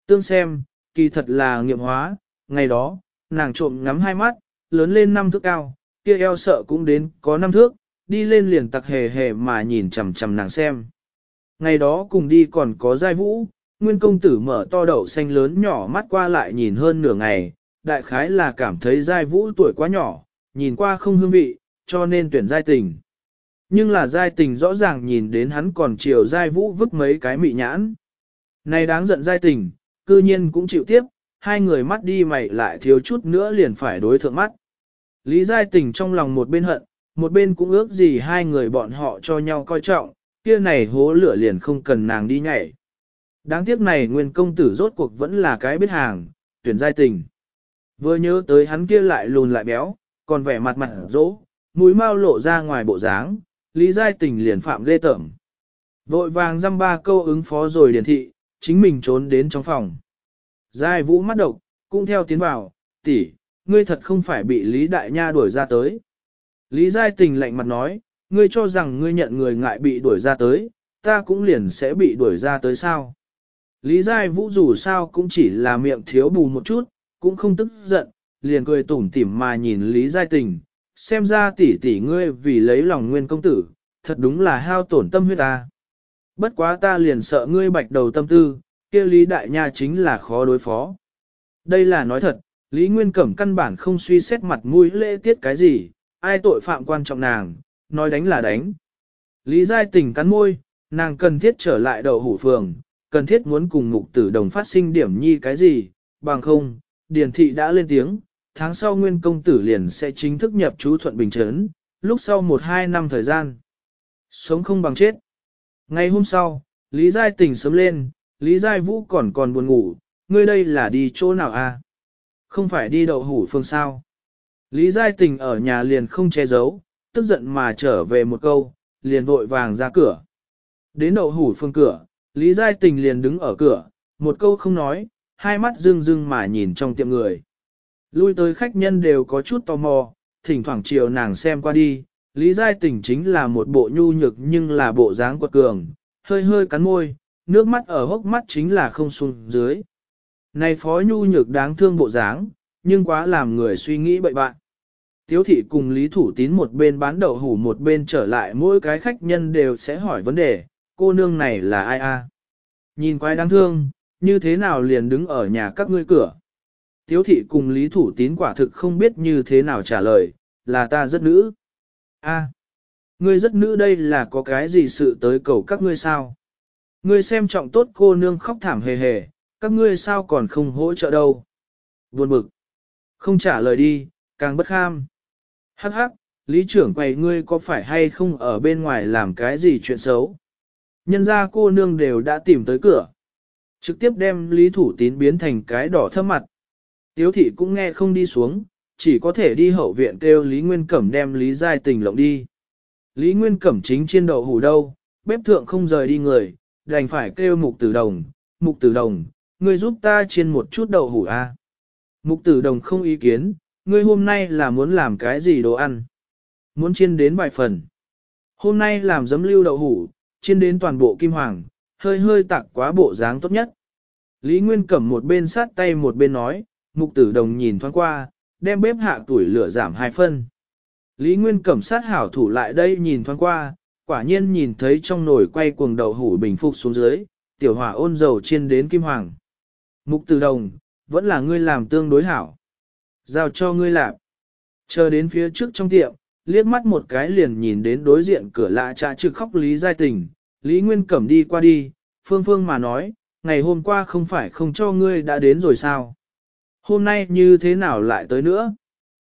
Tương xem, kỳ thật là nghiệm hóa, ngày đó, nàng trộm ngắm hai mắt, lớn lên năm thước cao, kia eo sợ cũng đến có năm thước, đi lên liền tặc hề hề mà nhìn chằm chằm nàng xem. Ngày đó cùng đi còn có giai vũ, nguyên công tử mở to đậu xanh lớn nhỏ mắt qua lại nhìn hơn nửa ngày, đại khái là cảm thấy giai vũ tuổi quá nhỏ, nhìn qua không hương vị, cho nên tuyển giai tình. Nhưng là giai tình rõ ràng nhìn đến hắn còn chiều giai vũ vứt mấy cái mị nhãn. Này đáng giận giai tình, cư nhiên cũng chịu tiếp, hai người mắt đi mày lại thiếu chút nữa liền phải đối thượng mắt. Lý giai tình trong lòng một bên hận, một bên cũng ước gì hai người bọn họ cho nhau coi trọng, kia này hố lửa liền không cần nàng đi nhảy. Đáng tiếc này nguyên công tử rốt cuộc vẫn là cái biết hàng, tuyển giai tình. Vừa nhớ tới hắn kia lại lùn lại béo, còn vẻ mặt mặt rỗ, mũi mau lộ ra ngoài bộ dáng, lý giai tình liền phạm ghê tởm. Vội vàng dăm ba câu ứng phó rồi điển thị, chính mình trốn đến trong phòng. Giai vũ mắt độc, cũng theo tiến vào, tỷ, ngươi thật không phải bị Lý Đại Nha đuổi ra tới. Lý Giai tình lạnh mặt nói, ngươi cho rằng ngươi nhận người ngại bị đuổi ra tới, ta cũng liền sẽ bị đuổi ra tới sao. Lý Giai Vũ dù sao cũng chỉ là miệng thiếu bù một chút, cũng không tức giận, liền cười tủm tỉm mà nhìn Lý Giai Tình, xem ra tỷ tỷ ngươi vì lấy lòng nguyên công tử, thật đúng là hao tổn tâm huyết ta. Bất quá ta liền sợ ngươi bạch đầu tâm tư, kia Lý Đại Nha chính là khó đối phó. Đây là nói thật, Lý Nguyên Cẩm căn bản không suy xét mặt mũi lễ tiết cái gì, ai tội phạm quan trọng nàng, nói đánh là đánh. Lý Giai tỉnh cắn môi, nàng cần thiết trở lại đầu hủ phường, cần thiết muốn cùng mục tử đồng phát sinh điểm nhi cái gì, bằng không, Điền thị đã lên tiếng, tháng sau nguyên công tử liền sẽ chính thức nhập chú thuận bình trấn, lúc sau 1-2 năm thời gian. Sống không bằng chết. Ngày hôm sau, Lý Giai tỉnh sớm lên, Lý Giai Vũ còn còn buồn ngủ, ngươi đây là đi chỗ nào à? Không phải đi đậu hủ phương sao? Lý Giai tỉnh ở nhà liền không che giấu, tức giận mà trở về một câu, liền vội vàng ra cửa. Đến đậu hủ phương cửa, Lý Giai Tình liền đứng ở cửa, một câu không nói, hai mắt rưng rưng mà nhìn trong tiệm người. Lui tới khách nhân đều có chút tò mò, thỉnh thoảng chiều nàng xem qua đi, Lý Giai Tình chính là một bộ nhu nhược nhưng là bộ dáng quật cường, hơi hơi cắn môi, nước mắt ở hốc mắt chính là không xuống dưới. Này phó nhu nhược đáng thương bộ dáng, nhưng quá làm người suy nghĩ bậy bạn. Tiếu thị cùng Lý Thủ Tín một bên bán đậu hủ một bên trở lại mỗi cái khách nhân đều sẽ hỏi vấn đề, cô nương này là ai a? Nhìn quái đáng thương, như thế nào liền đứng ở nhà các ngươi cửa? Tiếu thị cùng Lý Thủ Tín quả thực không biết như thế nào trả lời, là ta rất nữ. a, ngươi rất nữ đây là có cái gì sự tới cầu các ngươi sao? Ngươi xem trọng tốt cô nương khóc thảm hề hề, các ngươi sao còn không hỗ trợ đâu? Buồn bực. Không trả lời đi, càng bất kham. Hắc hắc, lý trưởng quầy ngươi có phải hay không ở bên ngoài làm cái gì chuyện xấu? Nhân ra cô nương đều đã tìm tới cửa. Trực tiếp đem lý thủ tín biến thành cái đỏ thơm mặt. Tiếu thị cũng nghe không đi xuống, chỉ có thể đi hậu viện kêu Lý Nguyên Cẩm đem Lý Giai Tình lộng đi. Lý Nguyên Cẩm chính trên đậu hủ đâu, bếp thượng không rời đi người, đành phải kêu Mục Tử Đồng, Mục Tử Đồng, người giúp ta chiên một chút đậu hủ a à. Mục Tử Đồng không ý kiến, ngươi hôm nay là muốn làm cái gì đồ ăn? Muốn chiên đến vài phần. Hôm nay làm giấm lưu đậu hủ, chiên đến toàn bộ kim hoàng, hơi hơi tặng quá bộ dáng tốt nhất. Lý Nguyên cầm một bên sát tay một bên nói, mục tử đồng nhìn thoáng qua, đem bếp hạ tuổi lửa giảm hai phân. Lý Nguyên cầm sát hảo thủ lại đây nhìn thoáng qua, quả nhiên nhìn thấy trong nồi quay cuồng đậu hủ bình phục xuống dưới, tiểu hỏa ôn dầu chiên đến kim hoàng. Mục tử đồng, vẫn là ngươi làm tương đối hảo. Giao cho ngươi làm. Chờ đến phía trước trong tiệm, liếc mắt một cái liền nhìn đến đối diện cửa lạ trà trực khóc Lý Giai Tình, Lý Nguyên Cẩm đi qua đi, Phương Phương mà nói, ngày hôm qua không phải không cho ngươi đã đến rồi sao? Hôm nay như thế nào lại tới nữa?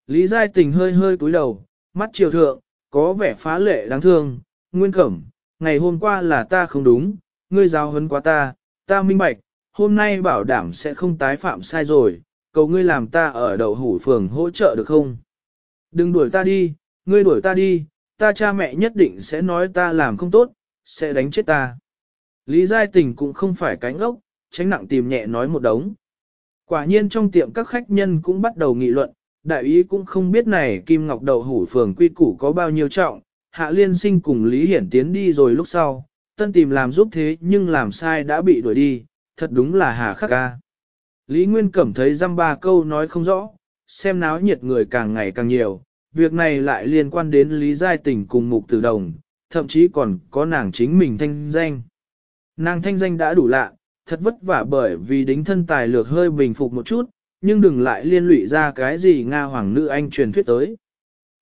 Lý Giai Tình hơi hơi cúi đầu, mắt chiều thượng, có vẻ phá lệ đáng thương, Nguyên Cẩm, ngày hôm qua là ta không đúng, ngươi giáo hấn quá ta, ta minh bạch, hôm nay bảo đảm sẽ không tái phạm sai rồi, cầu ngươi làm ta ở đậu hủ phường hỗ trợ được không? Đừng đuổi ta đi, ngươi đuổi ta đi, ta cha mẹ nhất định sẽ nói ta làm không tốt, sẽ đánh chết ta. Lý Giai Tình cũng không phải cánh ốc, tránh nặng tìm nhẹ nói một đống. Quả nhiên trong tiệm các khách nhân cũng bắt đầu nghị luận, đại ý cũng không biết này Kim Ngọc Đậu Hủ Phường quy củ có bao nhiêu trọng, Hạ Liên Sinh cùng Lý Hiển tiến đi rồi lúc sau, tân tìm làm giúp thế nhưng làm sai đã bị đuổi đi, thật đúng là hà khắc ca. Lý Nguyên Cẩm thấy răm ba câu nói không rõ, xem náo nhiệt người càng ngày càng nhiều, việc này lại liên quan đến Lý Giai Tình cùng Mục Tử Đồng, thậm chí còn có nàng chính mình thanh danh. Nàng thanh danh đã đủ lạ, thật vất vả bởi vì đính thân tài lược hơi bình phục một chút, nhưng đừng lại liên lụy ra cái gì Nga Hoàng Nữ Anh truyền thuyết tới.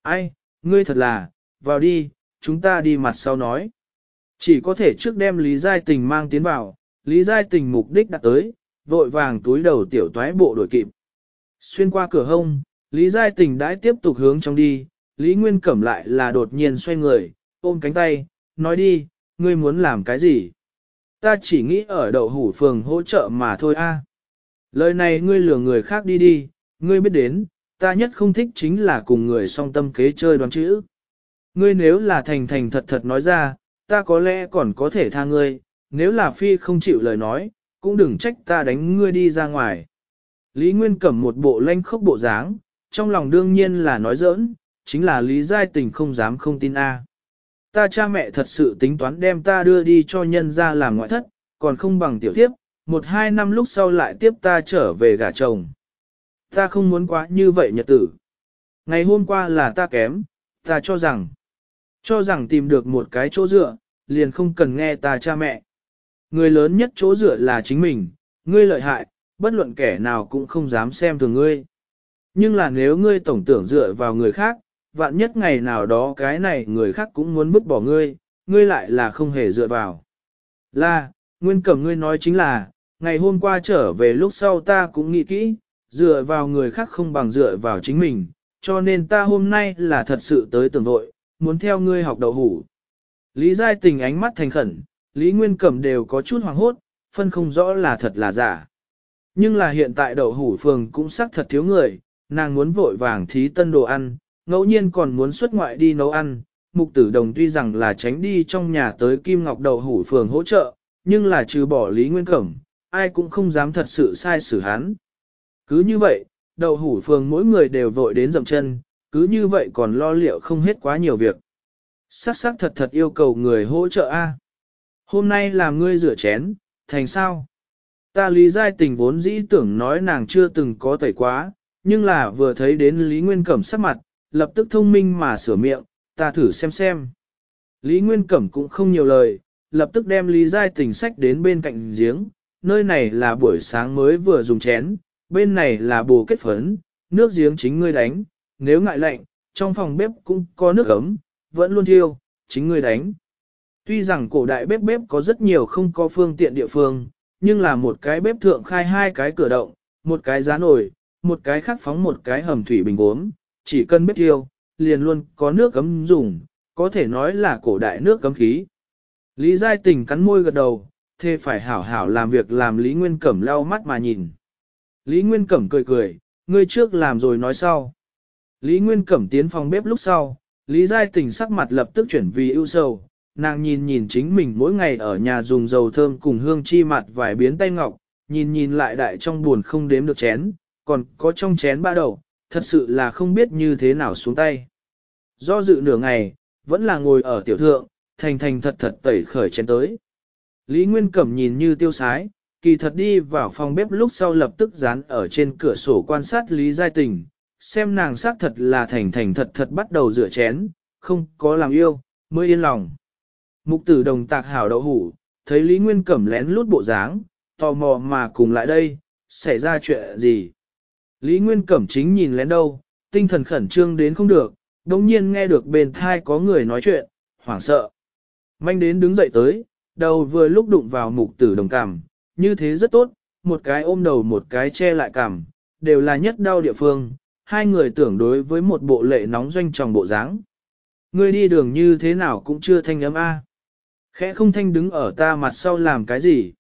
Ai, ngươi thật là, vào đi, chúng ta đi mặt sau nói. Chỉ có thể trước đem Lý Giai Tình mang tiến vào, Lý Giai Tình mục đích đặt tới, vội vàng túi đầu tiểu toái bộ đổi kịp. Xuyên qua cửa hông, Lý Giai Tình đãi tiếp tục hướng trong đi, Lý Nguyên Cẩm lại là đột nhiên xoay người, ôm cánh tay, nói đi, ngươi muốn làm cái gì? Ta chỉ nghĩ ở đậu hủ phường hỗ trợ mà thôi a. Lời này ngươi lừa người khác đi đi, ngươi biết đến, ta nhất không thích chính là cùng người song tâm kế chơi đoán chữ. Ngươi nếu là thành thành thật thật nói ra, ta có lẽ còn có thể tha ngươi, nếu là phi không chịu lời nói, cũng đừng trách ta đánh ngươi đi ra ngoài. Lý Nguyên cầm một bộ lanh khốc bộ dáng, trong lòng đương nhiên là nói giỡn, chính là Lý Giai Tình không dám không tin A. Ta cha mẹ thật sự tính toán đem ta đưa đi cho nhân ra làm ngoại thất, còn không bằng tiểu tiếp, một hai năm lúc sau lại tiếp ta trở về gả chồng. Ta không muốn quá như vậy nhật tử. Ngày hôm qua là ta kém, ta cho rằng, cho rằng tìm được một cái chỗ dựa, liền không cần nghe ta cha mẹ. Người lớn nhất chỗ dựa là chính mình, ngươi lợi hại, bất luận kẻ nào cũng không dám xem thường ngươi. Nhưng là nếu ngươi tổng tưởng dựa vào người khác, vạn nhất ngày nào đó cái này người khác cũng muốn vứt bỏ ngươi, ngươi lại là không hề dựa vào. Là, nguyên cẩm ngươi nói chính là, ngày hôm qua trở về lúc sau ta cũng nghĩ kỹ, dựa vào người khác không bằng dựa vào chính mình, cho nên ta hôm nay là thật sự tới tưởng đội, muốn theo ngươi học đậu hủ. Lý Giai tình ánh mắt thành khẩn, Lý Nguyên Cẩm đều có chút hoàng hốt, phân không rõ là thật là giả. Nhưng là hiện tại đậu hủ phường cũng xác thật thiếu người, nàng muốn vội vàng thí tân đồ ăn, ngẫu nhiên còn muốn xuất ngoại đi nấu ăn. Mục tử đồng tuy rằng là tránh đi trong nhà tới Kim Ngọc đậu hủ phường hỗ trợ, nhưng là trừ bỏ Lý Nguyên Cẩm, ai cũng không dám thật sự sai xử hắn. Cứ như vậy, đậu hủ phường mỗi người đều vội đến dậm chân, cứ như vậy còn lo liệu không hết quá nhiều việc. Sắc sắc thật thật yêu cầu người hỗ trợ A. Hôm nay là ngươi rửa chén, thành sao? Ta lý giai tình vốn dĩ tưởng nói nàng chưa từng có tẩy quá, nhưng là vừa thấy đến Lý Nguyên Cẩm sắc mặt, lập tức thông minh mà sửa miệng, ta thử xem xem. Lý Nguyên Cẩm cũng không nhiều lời, lập tức đem Lý Giai Tình sách đến bên cạnh giếng, nơi này là buổi sáng mới vừa dùng chén, bên này là bồ kết phấn, nước giếng chính ngươi đánh, nếu ngại lạnh, trong phòng bếp cũng có nước ấm, vẫn luôn thiêu, chính ngươi đánh. Tuy rằng cổ đại bếp bếp có rất nhiều không có phương tiện địa phương, nhưng là một cái bếp thượng khai hai cái cửa động, một cái giá nổi, một cái khắc phóng một cái hầm thủy bình uống, chỉ cần bếp thiêu, liền luôn có nước cấm dùng, có thể nói là cổ đại nước cấm khí. Lý Giai Tình cắn môi gật đầu, thê phải hảo hảo làm việc làm Lý Nguyên Cẩm lau mắt mà nhìn. Lý Nguyên Cẩm cười cười, ngươi trước làm rồi nói sau. Lý Nguyên Cẩm tiến phòng bếp lúc sau, Lý Giai Tình sắc mặt lập tức chuyển vì ưu sầu, nàng nhìn nhìn chính mình mỗi ngày ở nhà dùng dầu thơm cùng hương chi mặt vài biến tay ngọc, nhìn nhìn lại đại trong buồn không đếm được chén, còn có trong chén ba đầu, thật sự là không biết như thế nào xuống tay. Do dự nửa ngày, vẫn là ngồi ở tiểu thượng, thành thành thật thật tẩy khởi chén tới. Lý Nguyên Cẩm nhìn như tiêu sái, kỳ thật đi vào phòng bếp lúc sau lập tức dán ở trên cửa sổ quan sát Lý Giai Tình, xem nàng xác thật là thành thành thật thật bắt đầu rửa chén, không có làm yêu, mới yên lòng. Mục tử đồng tạc hảo đậu hủ, thấy Lý Nguyên Cẩm lén lút bộ dáng, tò mò mà cùng lại đây, xảy ra chuyện gì. Lý Nguyên Cẩm chính nhìn lén đâu, tinh thần khẩn trương đến không được, đồng nhiên nghe được bên thai có người nói chuyện, hoảng sợ. Manh đến đứng dậy tới, đầu vừa lúc đụng vào mục tử đồng cảm, như thế rất tốt, một cái ôm đầu một cái che lại cảm, đều là nhất đau địa phương, hai người tưởng đối với một bộ lệ nóng doanh tròng bộ dáng. Người đi đường như thế nào cũng chưa thanh ấm A. Khẽ không thanh đứng ở ta mặt sau làm cái gì?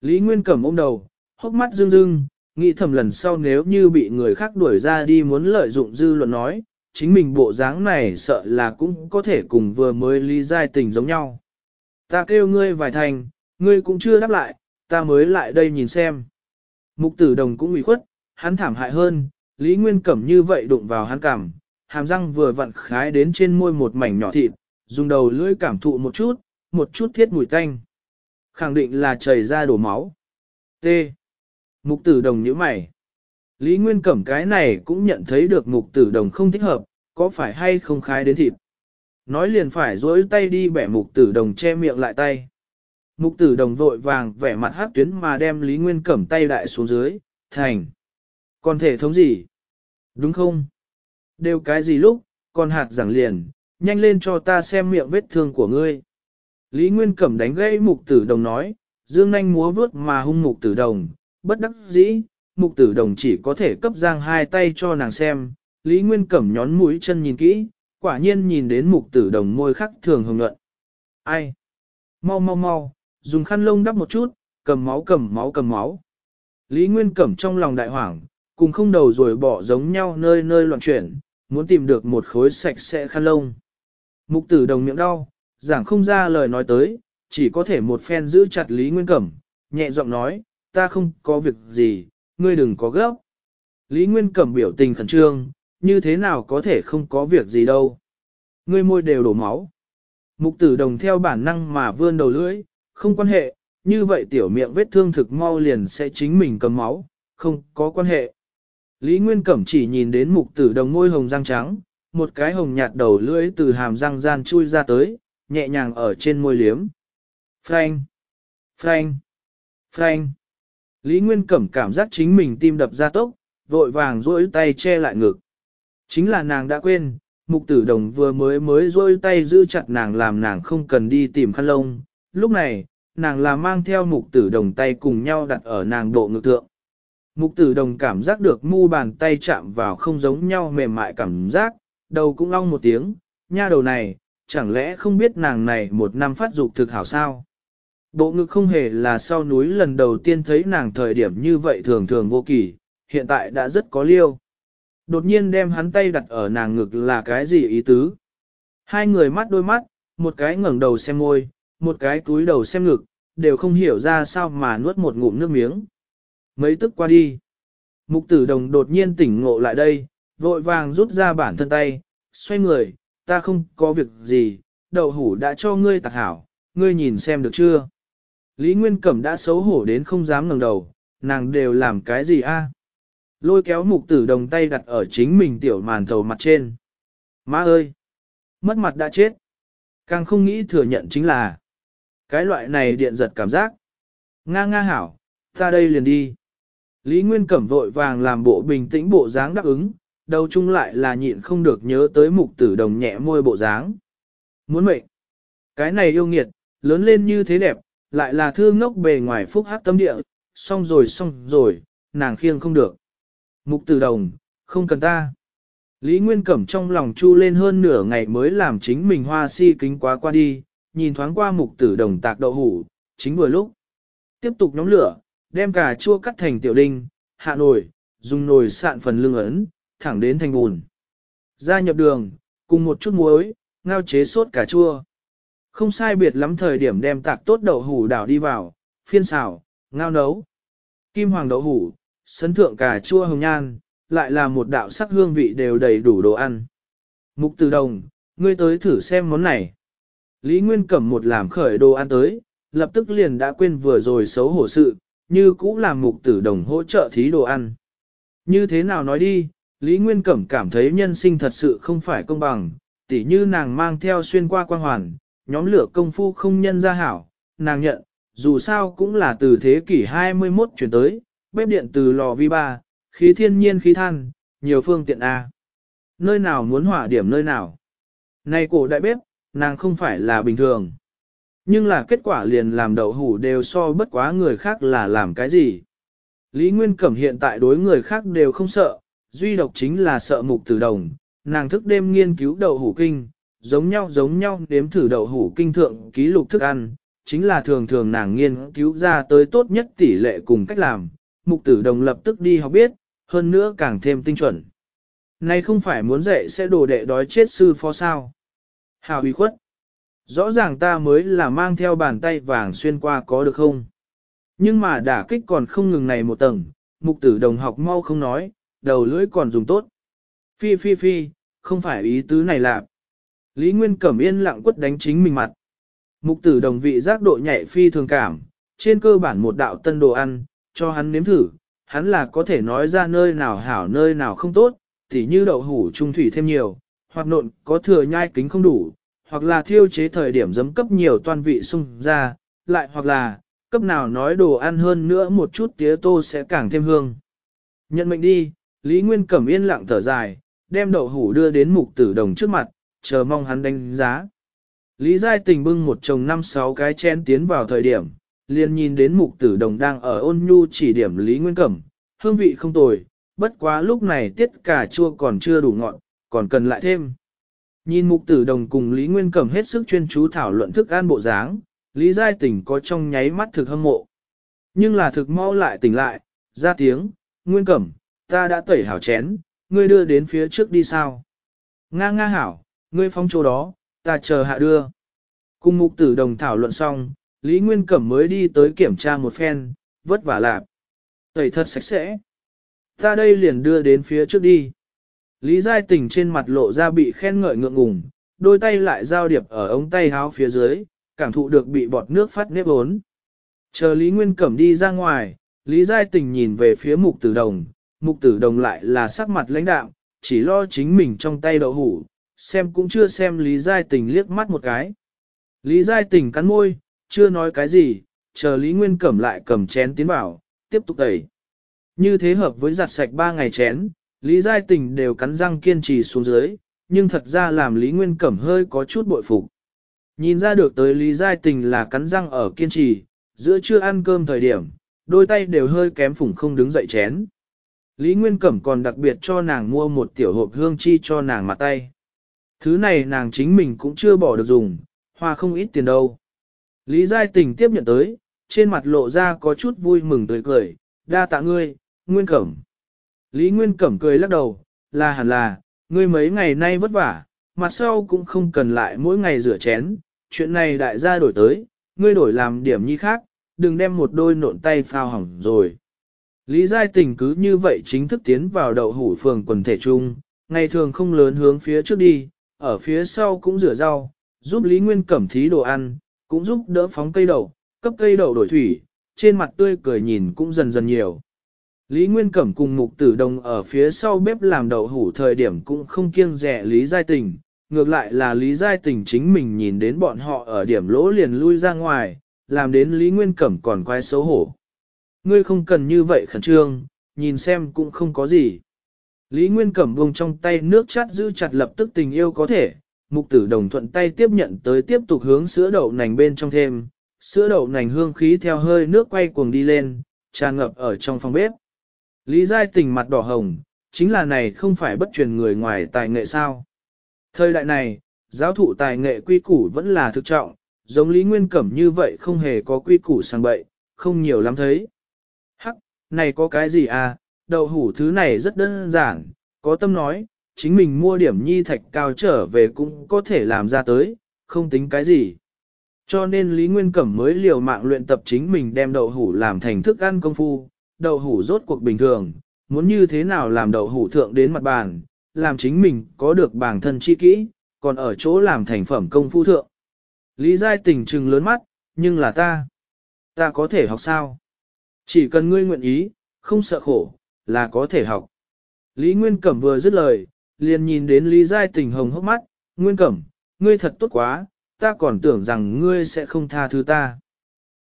Lý Nguyên Cẩm ôm đầu, hốc mắt rưng rưng, nghĩ thầm lần sau nếu như bị người khác đuổi ra đi muốn lợi dụng dư luận nói, chính mình bộ dáng này sợ là cũng có thể cùng vừa mới lý giai tình giống nhau. Ta kêu ngươi vài thành, ngươi cũng chưa đáp lại, ta mới lại đây nhìn xem. Mục tử đồng cũng ủy khuất, hắn thảm hại hơn, Lý Nguyên Cẩm như vậy đụng vào hắn cảm, hàm răng vừa vặn khái đến trên môi một mảnh nhỏ thịt, dùng đầu lưỡi cảm thụ một chút, một chút thiết mùi tanh. Khẳng định là chảy ra đổ máu. T. Mục tử đồng nhíu mày. Lý Nguyên Cẩm cái này cũng nhận thấy được mục tử đồng không thích hợp, có phải hay không khái đến thịt. Nói liền phải dối tay đi bẻ mục tử đồng che miệng lại tay. Mục tử đồng vội vàng vẻ mặt hát tuyến mà đem Lý Nguyên Cẩm tay đại xuống dưới, thành. Còn thể thống gì? Đúng không? Đều cái gì lúc, còn hạt giảng liền, nhanh lên cho ta xem miệng vết thương của ngươi. Lý Nguyên Cẩm đánh gây mục tử đồng nói, dương nanh múa vướt mà hung mục tử đồng, bất đắc dĩ, mục tử đồng chỉ có thể cấp giang hai tay cho nàng xem, Lý Nguyên Cẩm nhón mũi chân nhìn kỹ, quả nhiên nhìn đến mục tử đồng môi khắc thường hồng nhuận. Ai? Mau mau mau, dùng khăn lông đắp một chút, cầm máu cầm máu cầm máu. Lý Nguyên Cẩm trong lòng đại hoảng, cùng không đầu rồi bỏ giống nhau nơi nơi loạn chuyển, muốn tìm được một khối sạch sẽ khăn lông. Mục tử đồng miệng đau, giảng không ra lời nói tới, chỉ có thể một phen giữ chặt Lý Nguyên Cẩm, nhẹ giọng nói, ta không có việc gì, ngươi đừng có gấp. Lý Nguyên Cẩm biểu tình khẩn trương, như thế nào có thể không có việc gì đâu. Ngươi môi đều đổ máu. Mục tử đồng theo bản năng mà vươn đầu lưỡi, không quan hệ, như vậy tiểu miệng vết thương thực mau liền sẽ chính mình cầm máu, không có quan hệ. Lý Nguyên Cẩm chỉ nhìn đến mục tử đồng môi hồng răng trắng, một cái hồng nhạt đầu lưỡi từ hàm răng gian chui ra tới, nhẹ nhàng ở trên môi liếm. Frank! Frank! Frank! Lý Nguyên Cẩm cảm giác chính mình tim đập ra tốc, vội vàng duỗi tay che lại ngực. Chính là nàng đã quên, mục tử đồng vừa mới mới duỗi tay giữ chặt nàng làm nàng không cần đi tìm khăn lông. Lúc này, nàng là mang theo mục tử đồng tay cùng nhau đặt ở nàng độ ngực thượng. Mục tử đồng cảm giác được mu bàn tay chạm vào không giống nhau mềm mại cảm giác, đầu cũng long một tiếng, nha đầu này, chẳng lẽ không biết nàng này một năm phát dục thực hảo sao? Bộ ngực không hề là sau núi lần đầu tiên thấy nàng thời điểm như vậy thường thường vô kỳ, hiện tại đã rất có liêu. Đột nhiên đem hắn tay đặt ở nàng ngực là cái gì ý tứ? Hai người mắt đôi mắt, một cái ngẩng đầu xem môi, một cái túi đầu xem ngực, đều không hiểu ra sao mà nuốt một ngụm nước miếng. Mấy tức qua đi. Mục tử đồng đột nhiên tỉnh ngộ lại đây, vội vàng rút ra bản thân tay, xoay người, ta không có việc gì, đậu hủ đã cho ngươi tạc hảo, ngươi nhìn xem được chưa? Lý Nguyên Cẩm đã xấu hổ đến không dám ngẩng đầu, nàng đều làm cái gì a? Lôi kéo mục tử đồng tay đặt ở chính mình tiểu màn thầu mặt trên. Má ơi! Mất mặt đã chết. Càng không nghĩ thừa nhận chính là cái loại này điện giật cảm giác. Nga nga hảo, ta đây liền đi. Lý Nguyên Cẩm vội vàng làm bộ bình tĩnh bộ dáng đáp ứng, đầu chung lại là nhịn không được nhớ tới mục tử đồng nhẹ môi bộ dáng. Muốn mệnh, cái này yêu nghiệt, lớn lên như thế đẹp, lại là thương ngốc bề ngoài phúc hát tâm địa, xong rồi xong rồi, nàng khiêng không được. Mục tử đồng, không cần ta. Lý Nguyên Cẩm trong lòng chu lên hơn nửa ngày mới làm chính mình hoa si kính quá qua đi, nhìn thoáng qua mục tử đồng tạc đậu hủ, chính vừa lúc. Tiếp tục nhóm lửa, đem cà chua cắt thành tiểu đinh, hạ nồi, dùng nồi sạn phần lưng ấn, thẳng đến thành bùn. Gia nhập đường, cùng một chút muối, ngao chế sốt cà chua. Không sai biệt lắm thời điểm đem tạc tốt đậu hủ đảo đi vào, phiên xào, ngao nấu. Kim hoàng đậu hủ, sấn thượng cà chua hồng nhan, lại là một đạo sắc hương vị đều đầy đủ đồ ăn. Mục Từ Đồng, ngươi tới thử xem món này. Lý Nguyên cầm một làm khởi đồ ăn tới, lập tức liền đã quên vừa rồi xấu hổ sự, như cũ làm Mục Tử Đồng hỗ trợ thí đồ ăn. Như thế nào nói đi, Lý Nguyên Cẩm cảm thấy nhân sinh thật sự không phải công bằng, tỉ như nàng mang theo xuyên qua quan hoàn, nhóm lửa công phu không nhân ra hảo, nàng nhận, dù sao cũng là từ thế kỷ 21 chuyển tới, bếp điện từ lò vi ba, khí thiên nhiên khí than, nhiều phương tiện A. À. Nơi nào muốn hỏa điểm nơi nào. Này cổ đại bếp, nàng không phải là bình thường. Nhưng là kết quả liền làm đậu hủ đều so bất quá người khác là làm cái gì. Lý Nguyên Cẩm hiện tại đối người khác đều không sợ, duy độc chính là sợ mục tử đồng, nàng thức đêm nghiên cứu đậu hủ kinh, giống nhau giống nhau đếm thử đậu hủ kinh thượng ký lục thức ăn, chính là thường thường nàng nghiên cứu ra tới tốt nhất tỷ lệ cùng cách làm, mục tử đồng lập tức đi học biết, hơn nữa càng thêm tinh chuẩn. Này không phải muốn dạy sẽ đồ đệ đói chết sư phó sao. Hào uy khuất. Rõ ràng ta mới là mang theo bàn tay vàng xuyên qua có được không? Nhưng mà đả kích còn không ngừng này một tầng, mục tử đồng học mau không nói, đầu lưỡi còn dùng tốt. Phi phi phi, không phải ý tứ này lạp. Lý Nguyên Cẩm yên lặng quất đánh chính mình mặt. Mục tử đồng vị giác độ nhạy phi thường cảm, trên cơ bản một đạo tân đồ ăn, cho hắn nếm thử, hắn là có thể nói ra nơi nào hảo nơi nào không tốt, tỉ như đậu hủ trung thủy thêm nhiều, hoặc nộn có thừa nhai kính không đủ, hoặc là thiêu chế thời điểm giấm cấp nhiều toàn vị xung ra, lại hoặc là, cấp nào nói đồ ăn hơn nữa một chút tía tô sẽ càng thêm hương. Nhận mệnh đi, Lý Nguyên Cẩm yên lặng thở dài, đem đậu hủ đưa đến mục tử đồng trước mặt, chờ mong hắn đánh giá. Lý Giai tình bưng một chồng năm sáu cái chén tiến vào thời điểm, liền nhìn đến mục tử đồng đang ở ôn nhu chỉ điểm Lý Nguyên Cẩm, hương vị không tồi, bất quá lúc này tiết cà chua còn chưa đủ ngọn, còn cần lại thêm. Nhìn mục tử đồng cùng Lý Nguyên Cẩm hết sức chuyên chú thảo luận thức ăn bộ dáng, Lý Giai tỉnh có trong nháy mắt thực hâm mộ. Nhưng là thực mau lại tỉnh lại, ra tiếng, Nguyên Cẩm, ta đã tẩy hảo chén, ngươi đưa đến phía trước đi sao? Nga nga hảo, ngươi phóng chỗ đó, ta chờ hạ đưa. Cùng mục tử đồng thảo luận xong, Lý Nguyên Cẩm mới đi tới kiểm tra một phen, vất vả lạp. Tẩy thật sạch sẽ. Ta đây liền đưa đến phía trước đi. Lý Giai Tình trên mặt lộ ra bị khen ngợi ngượng ngùng, đôi tay lại giao điệp ở ống tay háo phía dưới, cảm thụ được bị bọt nước phát nếp ốn. Chờ Lý Nguyên Cẩm đi ra ngoài, Lý Giai Tình nhìn về phía mục tử đồng, mục tử đồng lại là sắc mặt lãnh đạm, chỉ lo chính mình trong tay đậu hủ, xem cũng chưa xem Lý Giai Tình liếc mắt một cái. Lý Giai Tình cắn môi, chưa nói cái gì, chờ Lý Nguyên Cẩm lại cầm chén tiến bảo tiếp tục tẩy. Như thế hợp với giặt sạch ba ngày chén, Lý Giai Tình đều cắn răng kiên trì xuống dưới, nhưng thật ra làm Lý Nguyên Cẩm hơi có chút bội phục. Nhìn ra được tới Lý Giai Tình là cắn răng ở kiên trì, giữa chưa ăn cơm thời điểm, đôi tay đều hơi kém phủng không đứng dậy chén. Lý Nguyên Cẩm còn đặc biệt cho nàng mua một tiểu hộp hương chi cho nàng mặt tay. Thứ này nàng chính mình cũng chưa bỏ được dùng, hoa không ít tiền đâu. Lý Giai Tình tiếp nhận tới, trên mặt lộ ra có chút vui mừng tươi cười, đa tạ ngươi, Nguyên Cẩm. Lý Nguyên Cẩm cười lắc đầu, là hẳn là, ngươi mấy ngày nay vất vả, mặt sau cũng không cần lại mỗi ngày rửa chén, chuyện này đại gia đổi tới, ngươi đổi làm điểm nhi khác, đừng đem một đôi nộn tay phao hỏng rồi. Lý Giai Tình cứ như vậy chính thức tiến vào đậu hủ phường quần thể chung, ngày thường không lớn hướng phía trước đi, ở phía sau cũng rửa rau, giúp Lý Nguyên cẩm thí đồ ăn, cũng giúp đỡ phóng cây đậu, cấp cây đậu đổi thủy, trên mặt tươi cười nhìn cũng dần dần nhiều. Lý Nguyên Cẩm cùng Mục Tử Đồng ở phía sau bếp làm đậu hủ thời điểm cũng không kiêng rẻ Lý Giai Tình, ngược lại là Lý Giai Tình chính mình nhìn đến bọn họ ở điểm lỗ liền lui ra ngoài, làm đến Lý Nguyên Cẩm còn quay xấu hổ ngươi không cần như vậy khẩn trương, nhìn xem cũng không có gì. Lý Nguyên Cẩm vùng trong tay nước chát giữ chặt lập tức tình yêu có thể, mục tử đồng thuận tay tiếp nhận tới tiếp tục hướng sữa đậu nành bên trong thêm, sữa đậu nành hương khí theo hơi nước quay cuồng đi lên, tràn ngập ở trong phòng bếp. Lý Giai tình mặt đỏ hồng, chính là này không phải bất truyền người ngoài tài nghệ sao. Thời đại này, giáo thụ tài nghệ quy củ vẫn là thực trọng, giống Lý Nguyên Cẩm như vậy không hề có quy củ sang bậy, không nhiều lắm thấy này có cái gì à, đậu hủ thứ này rất đơn giản, có tâm nói, chính mình mua điểm nhi thạch cao trở về cũng có thể làm ra tới, không tính cái gì. Cho nên Lý Nguyên Cẩm mới liều mạng luyện tập chính mình đem đậu hủ làm thành thức ăn công phu, đậu hủ rốt cuộc bình thường, muốn như thế nào làm đậu hủ thượng đến mặt bàn, làm chính mình có được bản thân chi kỹ, còn ở chỗ làm thành phẩm công phu thượng. Lý Giai tình trừng lớn mắt, nhưng là ta, ta có thể học sao? Chỉ cần ngươi nguyện ý, không sợ khổ, là có thể học. Lý Nguyên Cẩm vừa dứt lời, liền nhìn đến Lý Giai tình hồng hốc mắt, Nguyên Cẩm, ngươi thật tốt quá, ta còn tưởng rằng ngươi sẽ không tha thứ ta.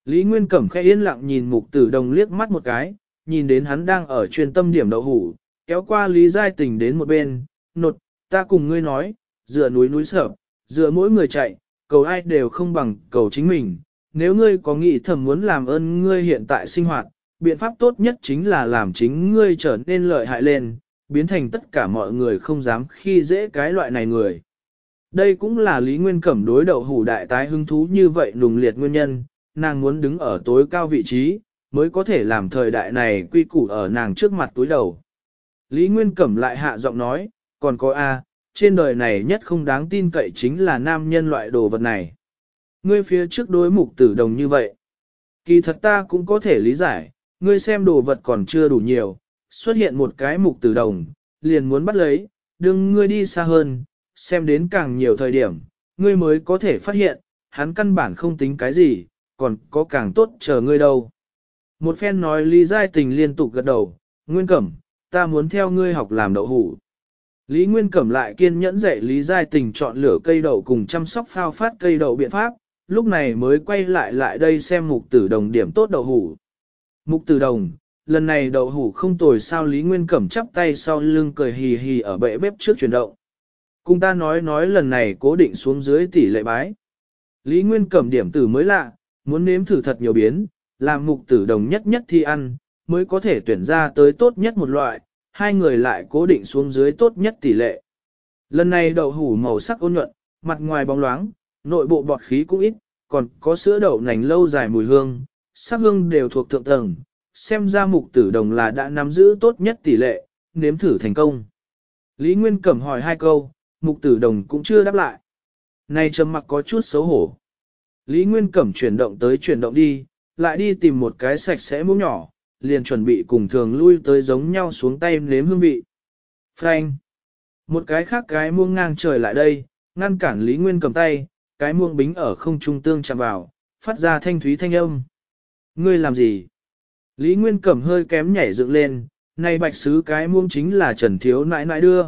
Lý Nguyên Cẩm khẽ yên lặng nhìn mục tử đồng liếc mắt một cái, nhìn đến hắn đang ở truyền tâm điểm đậu hủ, kéo qua Lý Giai tình đến một bên, nột, ta cùng ngươi nói, dựa núi núi sở, dựa mỗi người chạy, cầu ai đều không bằng cầu chính mình, nếu ngươi có nghĩ thầm muốn làm ơn ngươi hiện tại sinh hoạt, biện pháp tốt nhất chính là làm chính ngươi trở nên lợi hại lên, biến thành tất cả mọi người không dám khi dễ cái loại này người. Đây cũng là Lý Nguyên Cẩm đối đầu hủ đại tái hứng thú như vậy nùng liệt nguyên nhân, nàng muốn đứng ở tối cao vị trí, mới có thể làm thời đại này quy củ ở nàng trước mặt túi đầu. Lý Nguyên Cẩm lại hạ giọng nói, còn có A, trên đời này nhất không đáng tin cậy chính là nam nhân loại đồ vật này. Ngươi phía trước đối mục tử đồng như vậy. Kỳ thật ta cũng có thể lý giải, Ngươi xem đồ vật còn chưa đủ nhiều, xuất hiện một cái mục tử đồng, liền muốn bắt lấy, đừng ngươi đi xa hơn, xem đến càng nhiều thời điểm, ngươi mới có thể phát hiện, hắn căn bản không tính cái gì, còn có càng tốt chờ ngươi đâu. Một phen nói Lý Giai Tình liên tục gật đầu, Nguyên Cẩm, ta muốn theo ngươi học làm đậu hủ. Lý Nguyên Cẩm lại kiên nhẫn dạy Lý Giai Tình chọn lửa cây đậu cùng chăm sóc phao phát cây đậu biện pháp, lúc này mới quay lại lại đây xem mục tử đồng điểm tốt đậu hủ. Mục Tử Đồng, lần này đậu hủ không tồi sao Lý Nguyên Cẩm chắp tay sau lưng cười hì hì ở bệ bếp trước chuyển động. Cùng ta nói nói lần này cố định xuống dưới tỷ lệ bái. Lý Nguyên Cẩm điểm tử mới lạ, muốn nếm thử thật nhiều biến, làm mục tử đồng nhất nhất thi ăn, mới có thể tuyển ra tới tốt nhất một loại, hai người lại cố định xuống dưới tốt nhất tỷ lệ. Lần này đậu hủ màu sắc ôn nhuận, mặt ngoài bóng loáng, nội bộ bọt khí cũng ít, còn có sữa đậu nành lâu dài mùi hương, sắc hương đều thuộc thượng tầng, xem ra mục tử đồng là đã nắm giữ tốt nhất tỷ lệ, nếm thử thành công. Lý Nguyên Cẩm hỏi hai câu, mục tử đồng cũng chưa đáp lại. Này trầm mặc có chút xấu hổ. Lý Nguyên Cẩm chuyển động tới chuyển động đi, lại đi tìm một cái sạch sẽ muỗng nhỏ, liền chuẩn bị cùng thường lui tới giống nhau xuống tay nếm hương vị. Frank! Một cái khác cái muông ngang trời lại đây, ngăn cản Lý Nguyên cầm tay, cái muông bính ở không trung tương chạm vào, phát ra thanh thúy thanh âm. Ngươi làm gì? Lý Nguyên Cẩm hơi kém nhảy dựng lên, này bạch sứ cái muông chính là Trần Thiếu nãi nãi đưa.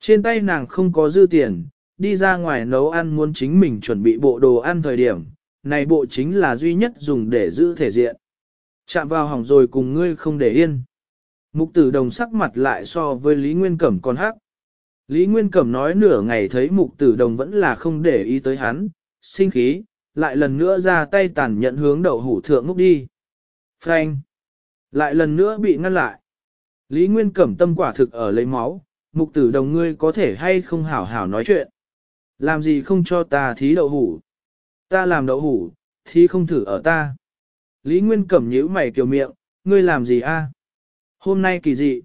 Trên tay nàng không có dư tiền, đi ra ngoài nấu ăn muốn chính mình chuẩn bị bộ đồ ăn thời điểm, này bộ chính là duy nhất dùng để giữ thể diện. Chạm vào hỏng rồi cùng ngươi không để yên. Mục tử đồng sắc mặt lại so với Lý Nguyên Cẩm còn hắc. Lý Nguyên Cẩm nói nửa ngày thấy mục tử đồng vẫn là không để ý tới hắn, sinh khí, lại lần nữa ra tay tàn nhẫn hướng đậu hủ thượng ngúc đi. Frank! Lại lần nữa bị ngăn lại. Lý Nguyên cẩm tâm quả thực ở lấy máu, mục tử đồng ngươi có thể hay không hảo hảo nói chuyện. Làm gì không cho ta thí đậu hủ? Ta làm đậu hủ, thí không thử ở ta. Lý Nguyên cẩm nhíu mày kiều miệng, ngươi làm gì a? Hôm nay kỳ dị.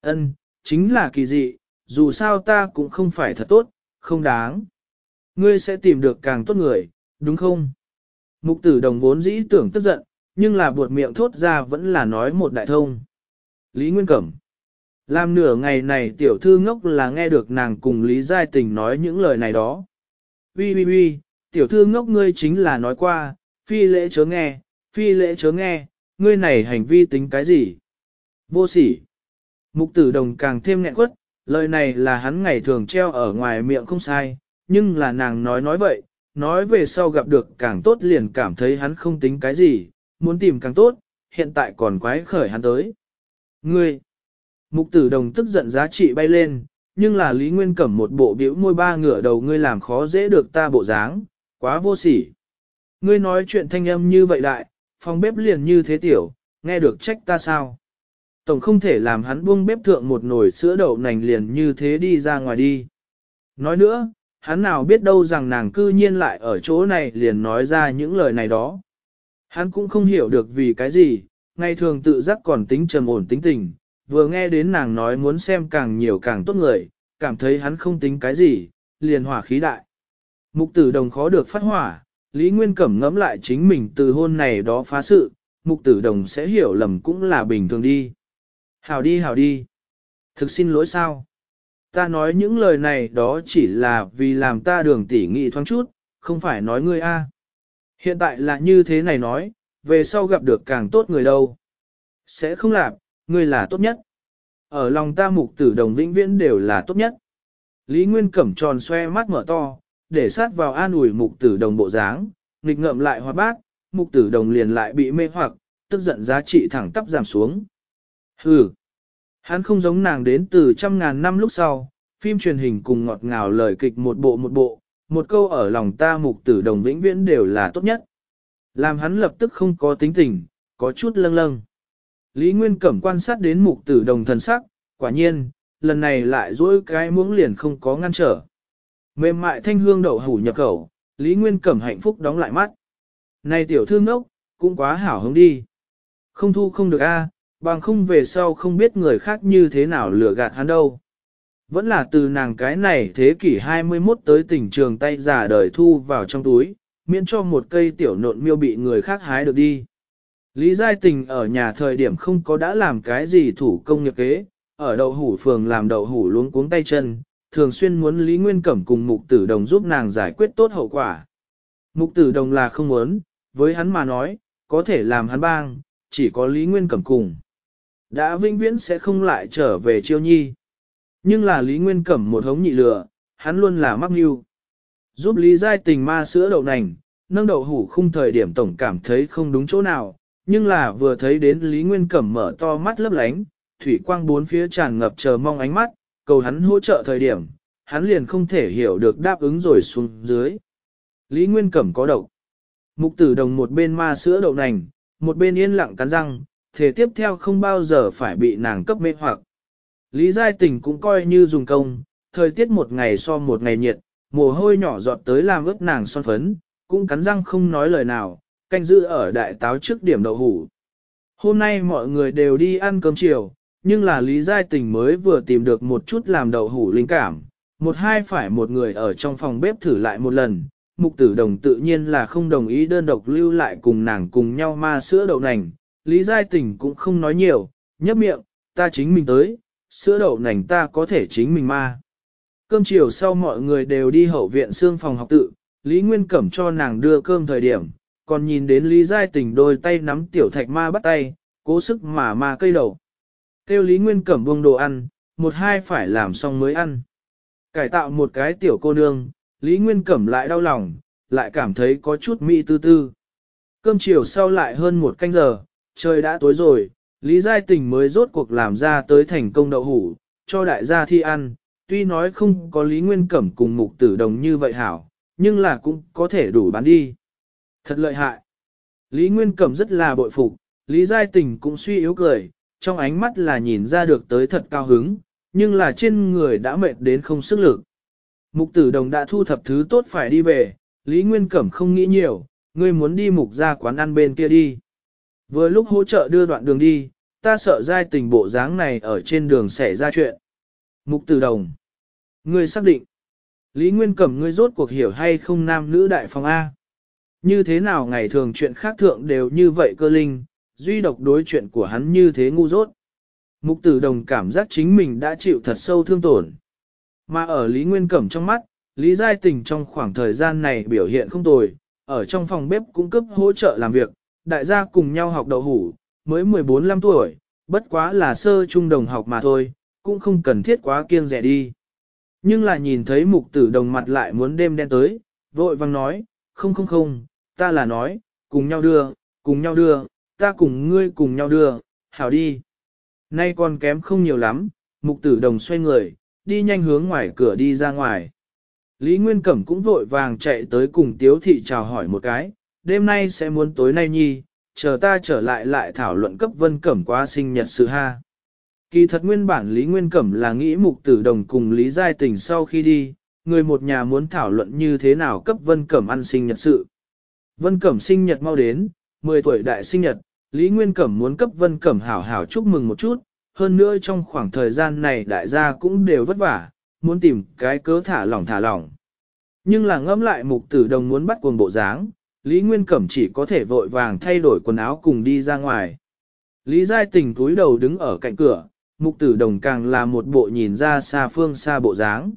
ân chính là kỳ dị, dù sao ta cũng không phải thật tốt, không đáng. Ngươi sẽ tìm được càng tốt người, Đúng không? Mục tử đồng vốn dĩ tưởng tức giận, nhưng là buột miệng thốt ra vẫn là nói một đại thông. Lý Nguyên Cẩm. Làm nửa ngày này tiểu thư ngốc là nghe được nàng cùng Lý Giai Tình nói những lời này đó. vi vi vi, tiểu thư ngốc ngươi chính là nói qua, phi lễ chớ nghe, phi lễ chớ nghe, ngươi này hành vi tính cái gì? Vô sỉ. Mục tử đồng càng thêm nghẹn quất, lời này là hắn ngày thường treo ở ngoài miệng không sai, nhưng là nàng nói nói vậy, nói về sau gặp được càng tốt liền cảm thấy hắn không tính cái gì, muốn tìm càng tốt, hiện tại còn quái khởi hắn tới. Ngươi! Mục tử đồng tức giận giá trị bay lên, nhưng là Lý Nguyên Cẩm một bộ biểu môi ba ngửa đầu ngươi làm khó dễ được ta bộ dáng, quá vô sỉ. Ngươi nói chuyện thanh âm như vậy đại, phòng bếp liền như thế tiểu, nghe được trách ta sao? Tổng không thể làm hắn buông bếp thượng một nồi sữa đậu nành liền như thế đi ra ngoài đi. Nói nữa, hắn nào biết đâu rằng nàng cư nhiên lại ở chỗ này liền nói ra những lời này đó. Hắn cũng không hiểu được vì cái gì, ngày thường tự giác còn tính trầm ổn tính tình, vừa nghe đến nàng nói muốn xem càng nhiều càng tốt người, cảm thấy hắn không tính cái gì, liền hỏa khí đại. Mục tử đồng khó được phát hỏa, Lý Nguyên Cẩm ngẫm lại chính mình từ hôn này đó phá sự, mục tử đồng sẽ hiểu lầm cũng là bình thường đi. Hảo đi hảo đi. Thực xin lỗi sao? ta nói những lời này đó chỉ là vì làm ta đường tỉ nghị thoáng chút, không phải nói ngươi a. Hiện tại là như thế này nói, về sau gặp được càng tốt người đâu. Sẽ không làm, ngươi là tốt nhất. Ở lòng ta mục tử đồng vĩnh viễn đều là tốt nhất. Lý Nguyên cẩm tròn xoe mắt mở to, để sát vào an ủi mục tử đồng bộ dáng, nghịch ngợm lại hoạt bát, mục tử đồng liền lại bị mê hoặc, tức giận giá trị thẳng tắp giảm xuống. Hừ, Hắn không giống nàng đến từ trăm ngàn năm lúc sau, phim truyền hình cùng ngọt ngào lời kịch một bộ một bộ, một câu ở lòng ta mục tử đồng vĩnh viễn đều là tốt nhất. Làm hắn lập tức không có tính tình, có chút lâng lâng. Lý Nguyên Cẩm quan sát đến mục tử đồng thần sắc, quả nhiên, lần này lại dỗi cái muỗng liền không có ngăn trở. Mềm mại thanh hương đậu hủ nhập khẩu, Lý Nguyên Cẩm hạnh phúc đóng lại mắt. Này tiểu thương ốc, cũng quá hảo hứng đi. Không thu không được a Bằng không về sau không biết người khác như thế nào lừa gạt hắn đâu. Vẫn là từ nàng cái này thế kỷ 21 tới tỉnh trường tay giả đời thu vào trong túi, miễn cho một cây tiểu nộn miêu bị người khác hái được đi. Lý Giai Tình ở nhà thời điểm không có đã làm cái gì thủ công nghiệp kế, ở đậu hủ phường làm đậu hủ luống cuống tay chân, thường xuyên muốn Lý Nguyên Cẩm cùng Mục Tử Đồng giúp nàng giải quyết tốt hậu quả. Mục Tử Đồng là không muốn, với hắn mà nói, có thể làm hắn bang, chỉ có Lý Nguyên Cẩm cùng. Đã vĩnh viễn sẽ không lại trở về chiêu nhi. Nhưng là Lý Nguyên Cẩm một hống nhị lửa, hắn luôn là mắc mưu. Giúp Lý Giai tình ma sữa đậu nành, nâng đậu hủ khung thời điểm tổng cảm thấy không đúng chỗ nào, nhưng là vừa thấy đến Lý Nguyên Cẩm mở to mắt lấp lánh, thủy quang bốn phía tràn ngập chờ mong ánh mắt, cầu hắn hỗ trợ thời điểm, hắn liền không thể hiểu được đáp ứng rồi xuống dưới. Lý Nguyên Cẩm có độc. Mục tử đồng một bên ma sữa đậu nành, một bên yên lặng cắn răng, thể tiếp theo không bao giờ phải bị nàng cấp mê hoặc. Lý Giai Tình cũng coi như dùng công, thời tiết một ngày so một ngày nhiệt, mồ hôi nhỏ giọt tới làm ướt nàng son phấn, cũng cắn răng không nói lời nào, canh giữ ở đại táo trước điểm đậu hủ. Hôm nay mọi người đều đi ăn cơm chiều, nhưng là Lý Giai Tình mới vừa tìm được một chút làm đậu hủ linh cảm, một hai phải một người ở trong phòng bếp thử lại một lần. Mục tử đồng tự nhiên là không đồng ý đơn độc lưu lại cùng nàng cùng nhau ma sữa đậu nành, Lý Giai Tình cũng không nói nhiều, nhấp miệng, ta chính mình tới, sữa đậu nành ta có thể chính mình ma. Cơm chiều sau mọi người đều đi hậu viện xương phòng học tự, Lý Nguyên Cẩm cho nàng đưa cơm thời điểm, còn nhìn đến Lý Giai Tình đôi tay nắm tiểu thạch ma bắt tay, cố sức mà ma cây đầu. Kêu Lý Nguyên Cẩm buông đồ ăn, một hai phải làm xong mới ăn. Cải tạo một cái tiểu cô nương, Lý Nguyên Cẩm lại đau lòng, lại cảm thấy có chút mỹ tư tư. Cơm chiều sau lại hơn một canh giờ, Trời đã tối rồi, Lý Giai Tình mới rốt cuộc làm ra tới thành công đậu hủ, cho đại gia thi ăn, tuy nói không có Lý Nguyên Cẩm cùng mục tử đồng như vậy hảo, nhưng là cũng có thể đủ bán đi. Thật lợi hại. Lý Nguyên Cẩm rất là bội phục, Lý Giai Tình cũng suy yếu cười, trong ánh mắt là nhìn ra được tới thật cao hứng, nhưng là trên người đã mệt đến không sức lực. Mục tử đồng đã thu thập thứ tốt phải đi về, Lý Nguyên Cẩm không nghĩ nhiều, ngươi muốn đi mục ra quán ăn bên kia đi. Vừa lúc hỗ trợ đưa đoạn đường đi, ta sợ giai tình bộ dáng này ở trên đường xảy ra chuyện. Mục Tử Đồng. Ngươi xác định. Lý Nguyên Cẩm ngươi rốt cuộc hiểu hay không nam nữ đại phòng A. Như thế nào ngày thường chuyện khác thượng đều như vậy cơ linh, duy độc đối chuyện của hắn như thế ngu rốt. Mục Tử Đồng cảm giác chính mình đã chịu thật sâu thương tổn. Mà ở Lý Nguyên Cẩm trong mắt, Lý Giai Tình trong khoảng thời gian này biểu hiện không tồi, ở trong phòng bếp cung cấp hỗ trợ làm việc, đại gia cùng nhau học đậu hủ, mới 14-15 tuổi, bất quá là sơ trung đồng học mà thôi, cũng không cần thiết quá kiêng rẻ đi. Nhưng là nhìn thấy mục tử đồng mặt lại muốn đêm đen tới, vội vang nói, không không không, ta là nói, cùng nhau đưa, cùng nhau đưa, ta cùng ngươi cùng nhau đưa, hảo đi. Nay còn kém không nhiều lắm, mục tử đồng xoay người, đi nhanh hướng ngoài cửa đi ra ngoài. Lý Nguyên Cẩm cũng vội vàng chạy tới cùng tiếu thị chào hỏi một cái, đêm nay sẽ muốn tối nay nhi, chờ ta trở lại lại thảo luận cấp vân cẩm quá sinh nhật sự ha. Kỳ thật nguyên bản Lý Nguyên Cẩm là nghĩ mục tử đồng cùng Lý Giai Tình sau khi đi, người một nhà muốn thảo luận như thế nào cấp Vân Cẩm ăn sinh nhật sự. Vân Cẩm sinh nhật mau đến, 10 tuổi đại sinh nhật, Lý Nguyên Cẩm muốn cấp Vân Cẩm hảo hảo chúc mừng một chút, hơn nữa trong khoảng thời gian này đại gia cũng đều vất vả, muốn tìm cái cớ thả lỏng thả lỏng. Nhưng là ngẫm lại mục tử đồng muốn bắt cuồng bộ dáng, Lý Nguyên Cẩm chỉ có thể vội vàng thay đổi quần áo cùng đi ra ngoài. Lý Giai Tình túi đầu đứng ở cạnh cửa, mục tử đồng càng là một bộ nhìn ra xa phương xa bộ dáng.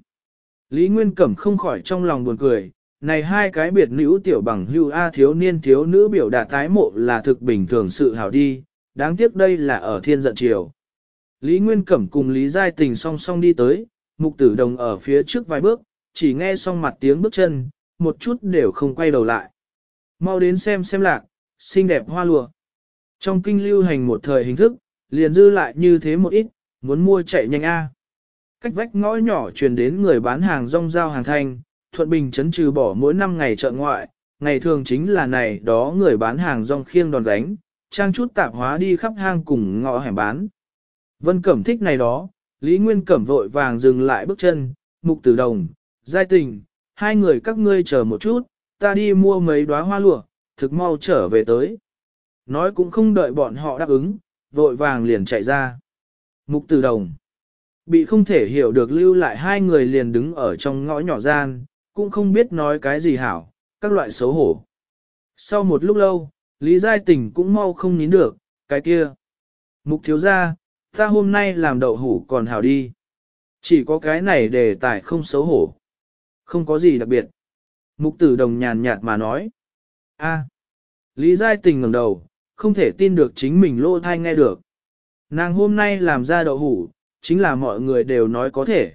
Lý Nguyên Cẩm không khỏi trong lòng buồn cười, này hai cái biệt nữ tiểu bằng hưu A thiếu niên thiếu nữ biểu đạt tái mộ là thực bình thường sự hào đi, đáng tiếc đây là ở thiên giận triều. Lý Nguyên Cẩm cùng Lý Giai Tình song song đi tới, mục tử đồng ở phía trước vài bước, chỉ nghe xong mặt tiếng bước chân, một chút đều không quay đầu lại. Mau đến xem xem lạc, xinh đẹp hoa lụa. Trong kinh lưu hành một thời hình thức, liền dư lại như thế một ít, muốn mua chạy nhanh a. Cách vách ngõ nhỏ truyền đến người bán hàng rong giao hàng thanh, thuận bình chấn trừ bỏ mỗi năm ngày chợ ngoại, ngày thường chính là này đó người bán hàng rong khiêng đòn đánh, trang chút tạp hóa đi khắp hang cùng ngõ hẻm bán. Vân Cẩm thích này đó, Lý Nguyên Cẩm vội vàng dừng lại bước chân, mục tử đồng, giai tình, hai người các ngươi chờ một chút, ta đi mua mấy đóa hoa lụa, thực mau trở về tới. Nói cũng không đợi bọn họ đáp ứng, vội vàng liền chạy ra. Mục tử đồng. Bị không thể hiểu được lưu lại hai người liền đứng ở trong ngõ nhỏ gian, cũng không biết nói cái gì hảo, các loại xấu hổ. Sau một lúc lâu, Lý Giai Tình cũng mau không nín được, cái kia. Mục thiếu gia, ta hôm nay làm đậu hủ còn hảo đi. Chỉ có cái này để tải không xấu hổ. Không có gì đặc biệt. Mục tử đồng nhàn nhạt mà nói. a Lý Giai Tình ngẩng đầu, không thể tin được chính mình lô thai nghe được. Nàng hôm nay làm ra đậu hủ, chính là mọi người đều nói có thể.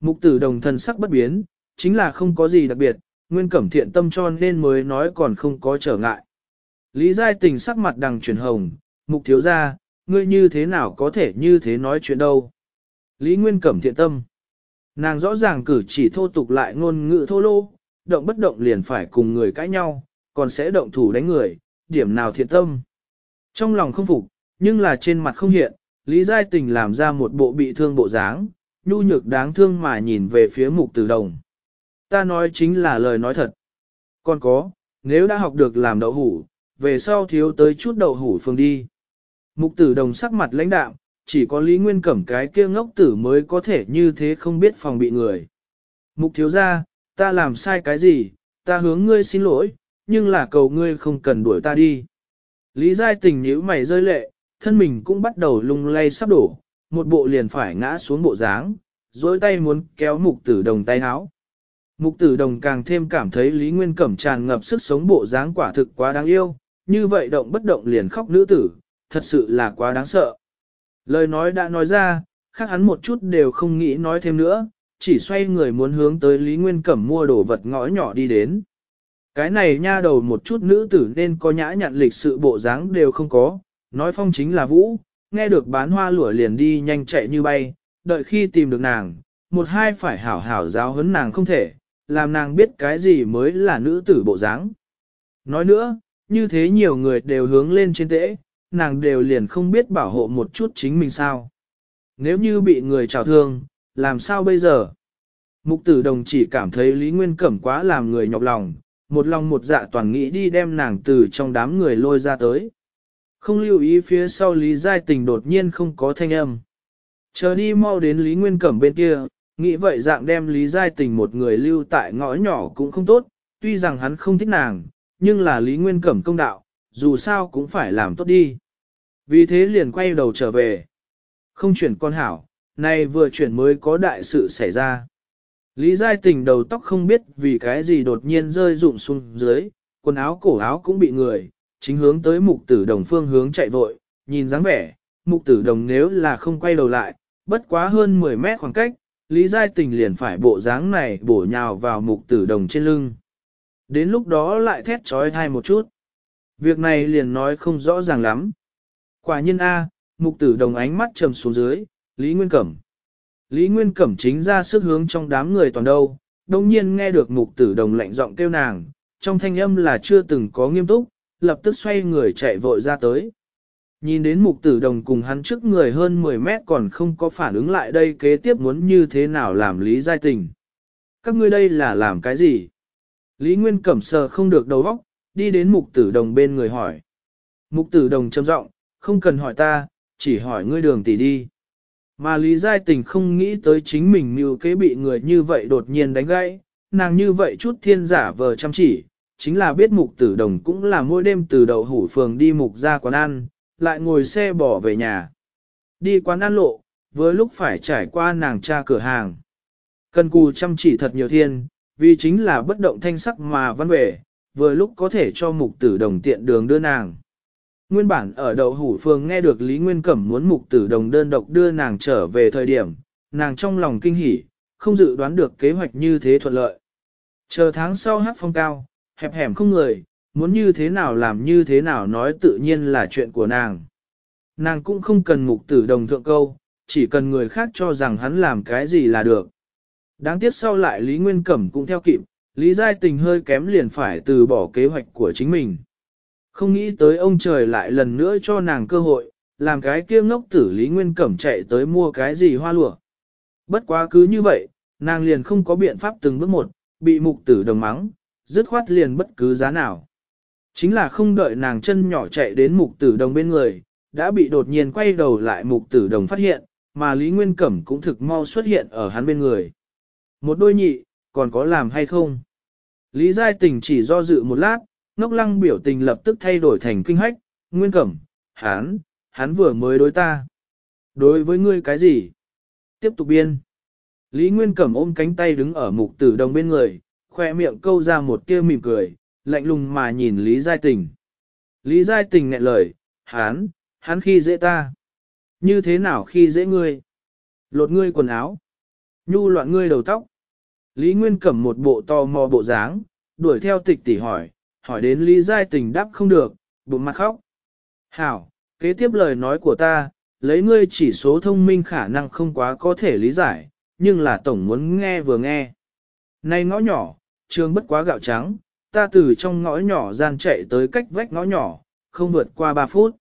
Mục tử đồng thần sắc bất biến, chính là không có gì đặc biệt, nguyên cẩm thiện tâm cho nên mới nói còn không có trở ngại. Lý Giai Tình sắc mặt đằng truyền hồng, mục thiếu ra, ngươi như thế nào có thể như thế nói chuyện đâu. Lý Nguyên cẩm thiện tâm. Nàng rõ ràng cử chỉ thô tục lại ngôn ngữ thô lô, động bất động liền phải cùng người cãi nhau, còn sẽ động thủ đánh người, điểm nào thiện tâm. Trong lòng không phục, nhưng là trên mặt không hiện, Lý Giai Tình làm ra một bộ bị thương bộ dáng, nhu nhược đáng thương mà nhìn về phía mục tử đồng. Ta nói chính là lời nói thật. Còn có, nếu đã học được làm đậu hủ, về sau thiếu tới chút đậu hủ phương đi. Mục tử đồng sắc mặt lãnh đạm, chỉ có Lý Nguyên Cẩm cái kia ngốc tử mới có thể như thế không biết phòng bị người. Mục thiếu ra, ta làm sai cái gì, ta hướng ngươi xin lỗi, nhưng là cầu ngươi không cần đuổi ta đi. Lý Giai tình nhíu mày rơi lệ, thân mình cũng bắt đầu lung lay sắp đổ, một bộ liền phải ngã xuống bộ dáng, dối tay muốn kéo mục tử đồng tay háo. Mục tử đồng càng thêm cảm thấy Lý Nguyên Cẩm tràn ngập sức sống bộ dáng quả thực quá đáng yêu, như vậy động bất động liền khóc nữ tử, thật sự là quá đáng sợ. Lời nói đã nói ra, khác hắn một chút đều không nghĩ nói thêm nữa, chỉ xoay người muốn hướng tới Lý Nguyên Cẩm mua đồ vật ngõ nhỏ đi đến. Cái này nha đầu một chút nữ tử nên có nhã nhặn lịch sự bộ dáng đều không có, nói phong chính là vũ, nghe được bán hoa lửa liền đi nhanh chạy như bay, đợi khi tìm được nàng, một hai phải hảo hảo giáo hấn nàng không thể, làm nàng biết cái gì mới là nữ tử bộ dáng. Nói nữa, như thế nhiều người đều hướng lên trên tễ, nàng đều liền không biết bảo hộ một chút chính mình sao. Nếu như bị người trào thương, làm sao bây giờ? Mục tử đồng chỉ cảm thấy Lý Nguyên Cẩm quá làm người nhọc lòng, một lòng một dạ toàn nghĩ đi đem nàng từ trong đám người lôi ra tới. Không lưu ý phía sau Lý Giai Tình đột nhiên không có thanh âm. Chờ đi mau đến Lý Nguyên Cẩm bên kia, nghĩ vậy dạng đem Lý Giai Tình một người lưu tại ngõ nhỏ cũng không tốt, tuy rằng hắn không thích nàng, nhưng là Lý Nguyên Cẩm công đạo, dù sao cũng phải làm tốt đi. Vì thế liền quay đầu trở về. Không chuyển con hảo, nay vừa chuyển mới có đại sự xảy ra. Lý Giai Tình đầu tóc không biết vì cái gì đột nhiên rơi rụng xuống dưới, quần áo cổ áo cũng bị người, chính hướng tới mục tử đồng phương hướng chạy vội, nhìn dáng vẻ, mục tử đồng nếu là không quay đầu lại, bất quá hơn 10 mét khoảng cách, Lý Giai Tình liền phải bộ dáng này bổ nhào vào mục tử đồng trên lưng. Đến lúc đó lại thét trói thai một chút. Việc này liền nói không rõ ràng lắm. Quả nhiên A, mục tử đồng ánh mắt trầm xuống dưới, Lý Nguyên Cẩm. Lý Nguyên Cẩm chính ra sức hướng trong đám người toàn đâu, đồng nhiên nghe được mục tử đồng lạnh giọng kêu nàng, trong thanh âm là chưa từng có nghiêm túc, lập tức xoay người chạy vội ra tới. Nhìn đến mục tử đồng cùng hắn trước người hơn 10 mét còn không có phản ứng lại đây kế tiếp muốn như thế nào làm Lý Giai Tình. Các ngươi đây là làm cái gì? Lý Nguyên Cẩm sờ không được đầu óc, đi đến mục tử đồng bên người hỏi. Mục tử đồng châm giọng không cần hỏi ta, chỉ hỏi ngươi đường tỷ đi. Mà Lý Giai Tình không nghĩ tới chính mình như kế bị người như vậy đột nhiên đánh gãy, nàng như vậy chút thiên giả vờ chăm chỉ, chính là biết mục tử đồng cũng là mỗi đêm từ đầu hủ phường đi mục ra quán ăn, lại ngồi xe bỏ về nhà. Đi quán ăn lộ, với lúc phải trải qua nàng tra cửa hàng. Cần cù chăm chỉ thật nhiều thiên, vì chính là bất động thanh sắc mà văn bể, vừa lúc có thể cho mục tử đồng tiện đường đưa nàng. Nguyên bản ở đậu hủ phường nghe được Lý Nguyên Cẩm muốn mục tử đồng đơn độc đưa nàng trở về thời điểm, nàng trong lòng kinh hỉ, không dự đoán được kế hoạch như thế thuận lợi. Chờ tháng sau hát phong cao, hẹp hẻm không người, muốn như thế nào làm như thế nào nói tự nhiên là chuyện của nàng. Nàng cũng không cần mục tử đồng thượng câu, chỉ cần người khác cho rằng hắn làm cái gì là được. Đáng tiếc sau lại Lý Nguyên Cẩm cũng theo kịp, Lý Giai Tình hơi kém liền phải từ bỏ kế hoạch của chính mình. Không nghĩ tới ông trời lại lần nữa cho nàng cơ hội, làm cái kia ngốc tử Lý Nguyên Cẩm chạy tới mua cái gì hoa lụa. Bất quá cứ như vậy, nàng liền không có biện pháp từng bước một, bị mục tử đồng mắng, dứt khoát liền bất cứ giá nào. Chính là không đợi nàng chân nhỏ chạy đến mục tử đồng bên người, đã bị đột nhiên quay đầu lại mục tử đồng phát hiện, mà Lý Nguyên Cẩm cũng thực mau xuất hiện ở hắn bên người. Một đôi nhị, còn có làm hay không? Lý Giai Tình chỉ do dự một lát, ngốc lăng biểu tình lập tức thay đổi thành kinh hách, nguyên cẩm, hán, hắn vừa mới đối ta. Đối với ngươi cái gì? Tiếp tục biên. Lý Nguyên Cẩm ôm cánh tay đứng ở mục tử đồng bên người, khoe miệng câu ra một tia mỉm cười, lạnh lùng mà nhìn Lý Giai Tình. Lý Giai Tình ngẹn lời, hán, hắn khi dễ ta. Như thế nào khi dễ ngươi? Lột ngươi quần áo. Nhu loạn ngươi đầu tóc. Lý Nguyên Cẩm một bộ to mò bộ dáng, đuổi theo tịch tỉ hỏi, hỏi đến Lý Giai Tình đáp không được, bụng mặt khóc. Hảo, kế tiếp lời nói của ta, lấy ngươi chỉ số thông minh khả năng không quá có thể lý giải, nhưng là tổng muốn nghe vừa nghe. Này ngõ nhỏ, trường bất quá gạo trắng, ta từ trong ngõ nhỏ gian chạy tới cách vách ngõ nhỏ, không vượt qua 3 phút.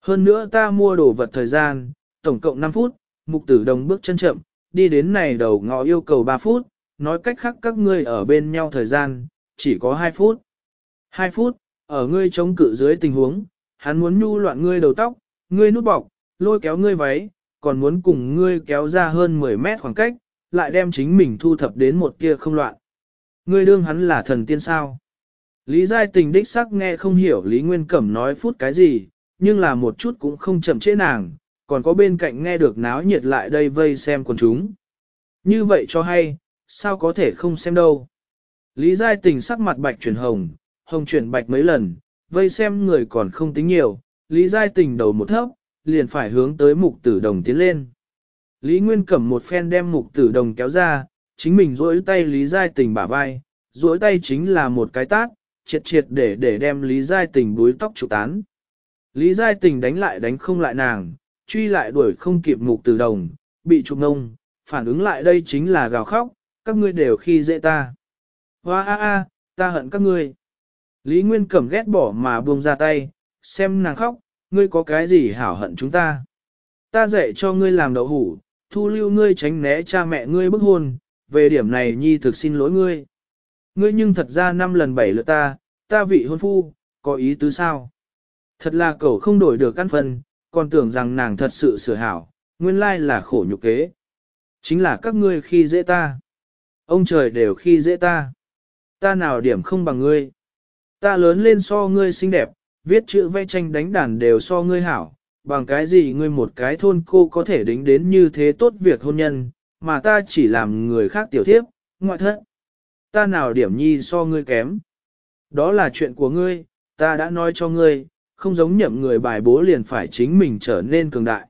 Hơn nữa ta mua đồ vật thời gian, tổng cộng 5 phút, mục tử đồng bước chân chậm, đi đến này đầu ngõ yêu cầu 3 phút, nói cách khác các ngươi ở bên nhau thời gian, chỉ có 2 phút. Hai phút, ở ngươi chống cự dưới tình huống, hắn muốn nhu loạn ngươi đầu tóc, ngươi nút bọc, lôi kéo ngươi váy, còn muốn cùng ngươi kéo ra hơn 10 mét khoảng cách, lại đem chính mình thu thập đến một kia không loạn. Ngươi đương hắn là thần tiên sao? Lý Giai Tình đích sắc nghe không hiểu Lý Nguyên Cẩm nói phút cái gì, nhưng là một chút cũng không chậm chế nàng, còn có bên cạnh nghe được náo nhiệt lại đây vây xem con chúng. Như vậy cho hay, sao có thể không xem đâu. Lý Giai Tình sắc mặt bạch chuyển hồng, hồng chuyển bạch mấy lần, vây xem người còn không tính nhiều, Lý Giai Tình đầu một thấp, liền phải hướng tới mục tử đồng tiến lên. Lý Nguyên cầm một phen đem mục tử đồng kéo ra, chính mình rỗi tay Lý Giai Tình bả vai, rỗi tay chính là một cái tát, triệt triệt để để đem Lý Giai Tình búi tóc trụ tán. Lý Giai Tình đánh lại đánh không lại nàng, truy lại đuổi không kịp mục tử đồng, bị trục ngông, phản ứng lại đây chính là gào khóc, các ngươi đều khi dễ ta. Hoa a a, ta hận các ngươi. Lý Nguyên Cẩm ghét bỏ mà buông ra tay, xem nàng khóc, ngươi có cái gì hảo hận chúng ta. Ta dạy cho ngươi làm đậu hủ, thu lưu ngươi tránh né cha mẹ ngươi bức hôn, về điểm này nhi thực xin lỗi ngươi. Ngươi nhưng thật ra năm lần bảy lượt ta, ta vị hôn phu, có ý tứ sao? Thật là cậu không đổi được căn phần, còn tưởng rằng nàng thật sự sửa hảo, nguyên lai là khổ nhục kế. Chính là các ngươi khi dễ ta. Ông trời đều khi dễ ta. Ta nào điểm không bằng ngươi. Ta lớn lên so ngươi xinh đẹp, viết chữ vẽ tranh đánh đàn đều so ngươi hảo, bằng cái gì ngươi một cái thôn cô có thể đính đến như thế tốt việc hôn nhân, mà ta chỉ làm người khác tiểu thiếp, ngoại thất. Ta nào điểm nhi so ngươi kém. Đó là chuyện của ngươi, ta đã nói cho ngươi, không giống nhậm người bài bố liền phải chính mình trở nên cường đại.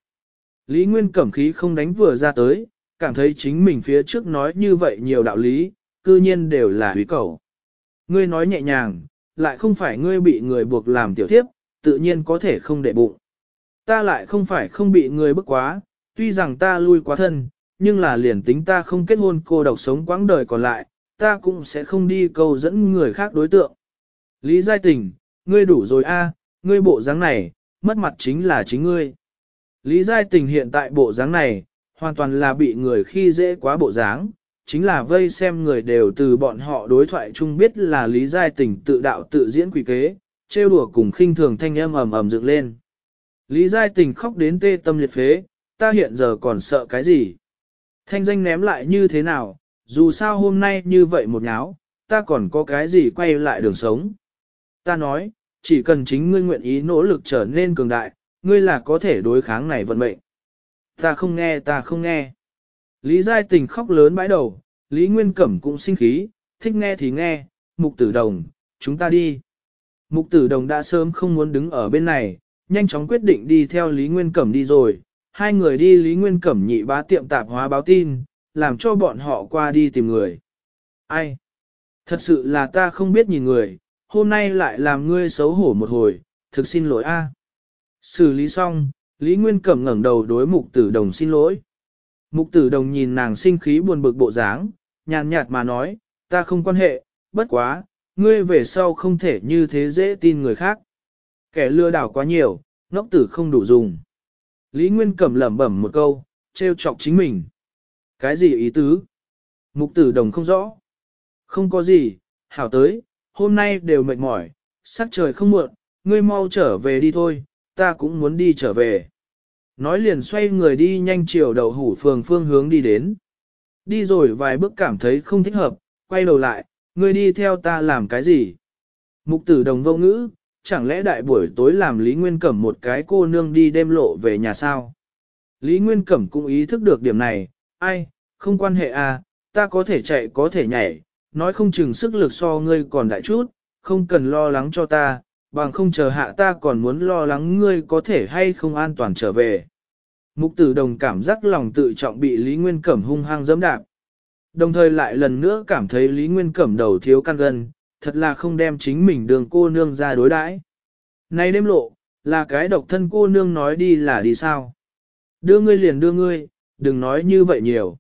Lý Nguyên cẩm khí không đánh vừa ra tới, cảm thấy chính mình phía trước nói như vậy nhiều đạo lý, cư nhiên đều là hủy cầu. Ngươi nói nhẹ nhàng, lại không phải ngươi bị người buộc làm tiểu thiếp, tự nhiên có thể không để bụng. Ta lại không phải không bị người bức quá, tuy rằng ta lui quá thân, nhưng là liền tính ta không kết hôn cô độc sống quãng đời còn lại, ta cũng sẽ không đi câu dẫn người khác đối tượng. Lý Giai Tình, ngươi đủ rồi a, ngươi bộ dáng này, mất mặt chính là chính ngươi. Lý Giai Tình hiện tại bộ dáng này, hoàn toàn là bị người khi dễ quá bộ dáng, chính là vây xem người đều từ bọn họ đối thoại chung biết là lý giai tình tự đạo tự diễn quỷ kế, trêu đùa cùng khinh thường thanh âm ầm ầm dựng lên. Lý giai tình khóc đến tê tâm liệt phế, ta hiện giờ còn sợ cái gì? Thanh danh ném lại như thế nào, dù sao hôm nay như vậy một nháo ta còn có cái gì quay lại đường sống? Ta nói, chỉ cần chính ngươi nguyện ý nỗ lực trở nên cường đại, ngươi là có thể đối kháng này vận mệnh. Ta không nghe, ta không nghe. Lý Giai Tình khóc lớn bãi đầu, Lý Nguyên Cẩm cũng sinh khí, thích nghe thì nghe, Mục Tử Đồng, chúng ta đi. Mục Tử Đồng đã sớm không muốn đứng ở bên này, nhanh chóng quyết định đi theo Lý Nguyên Cẩm đi rồi, hai người đi Lý Nguyên Cẩm nhị bá tiệm tạp hóa báo tin, làm cho bọn họ qua đi tìm người. Ai? Thật sự là ta không biết nhìn người, hôm nay lại làm ngươi xấu hổ một hồi, thực xin lỗi a. Xử lý xong, Lý Nguyên Cẩm ngẩng đầu đối Mục Tử Đồng xin lỗi. Mục tử đồng nhìn nàng sinh khí buồn bực bộ dáng, nhàn nhạt mà nói, ta không quan hệ, bất quá, ngươi về sau không thể như thế dễ tin người khác. Kẻ lừa đảo quá nhiều, ngốc tử không đủ dùng. Lý Nguyên cẩm lẩm bẩm một câu, trêu chọc chính mình. Cái gì ý tứ? Mục tử đồng không rõ. Không có gì, hảo tới, hôm nay đều mệt mỏi, sắc trời không muộn, ngươi mau trở về đi thôi, ta cũng muốn đi trở về. Nói liền xoay người đi nhanh chiều đầu hủ phường phương hướng đi đến. Đi rồi vài bước cảm thấy không thích hợp, quay đầu lại, người đi theo ta làm cái gì? Mục tử đồng vô ngữ, chẳng lẽ đại buổi tối làm Lý Nguyên Cẩm một cái cô nương đi đêm lộ về nhà sao? Lý Nguyên Cẩm cũng ý thức được điểm này, ai, không quan hệ à, ta có thể chạy có thể nhảy, nói không chừng sức lực so ngươi còn đại chút, không cần lo lắng cho ta, bằng không chờ hạ ta còn muốn lo lắng ngươi có thể hay không an toàn trở về. Mục tử đồng cảm giác lòng tự trọng bị Lý Nguyên Cẩm hung hăng dẫm đạp. Đồng thời lại lần nữa cảm thấy Lý Nguyên Cẩm đầu thiếu căn gần, thật là không đem chính mình đường cô nương ra đối đãi Nay đêm lộ, là cái độc thân cô nương nói đi là đi sao. Đưa ngươi liền đưa ngươi, đừng nói như vậy nhiều.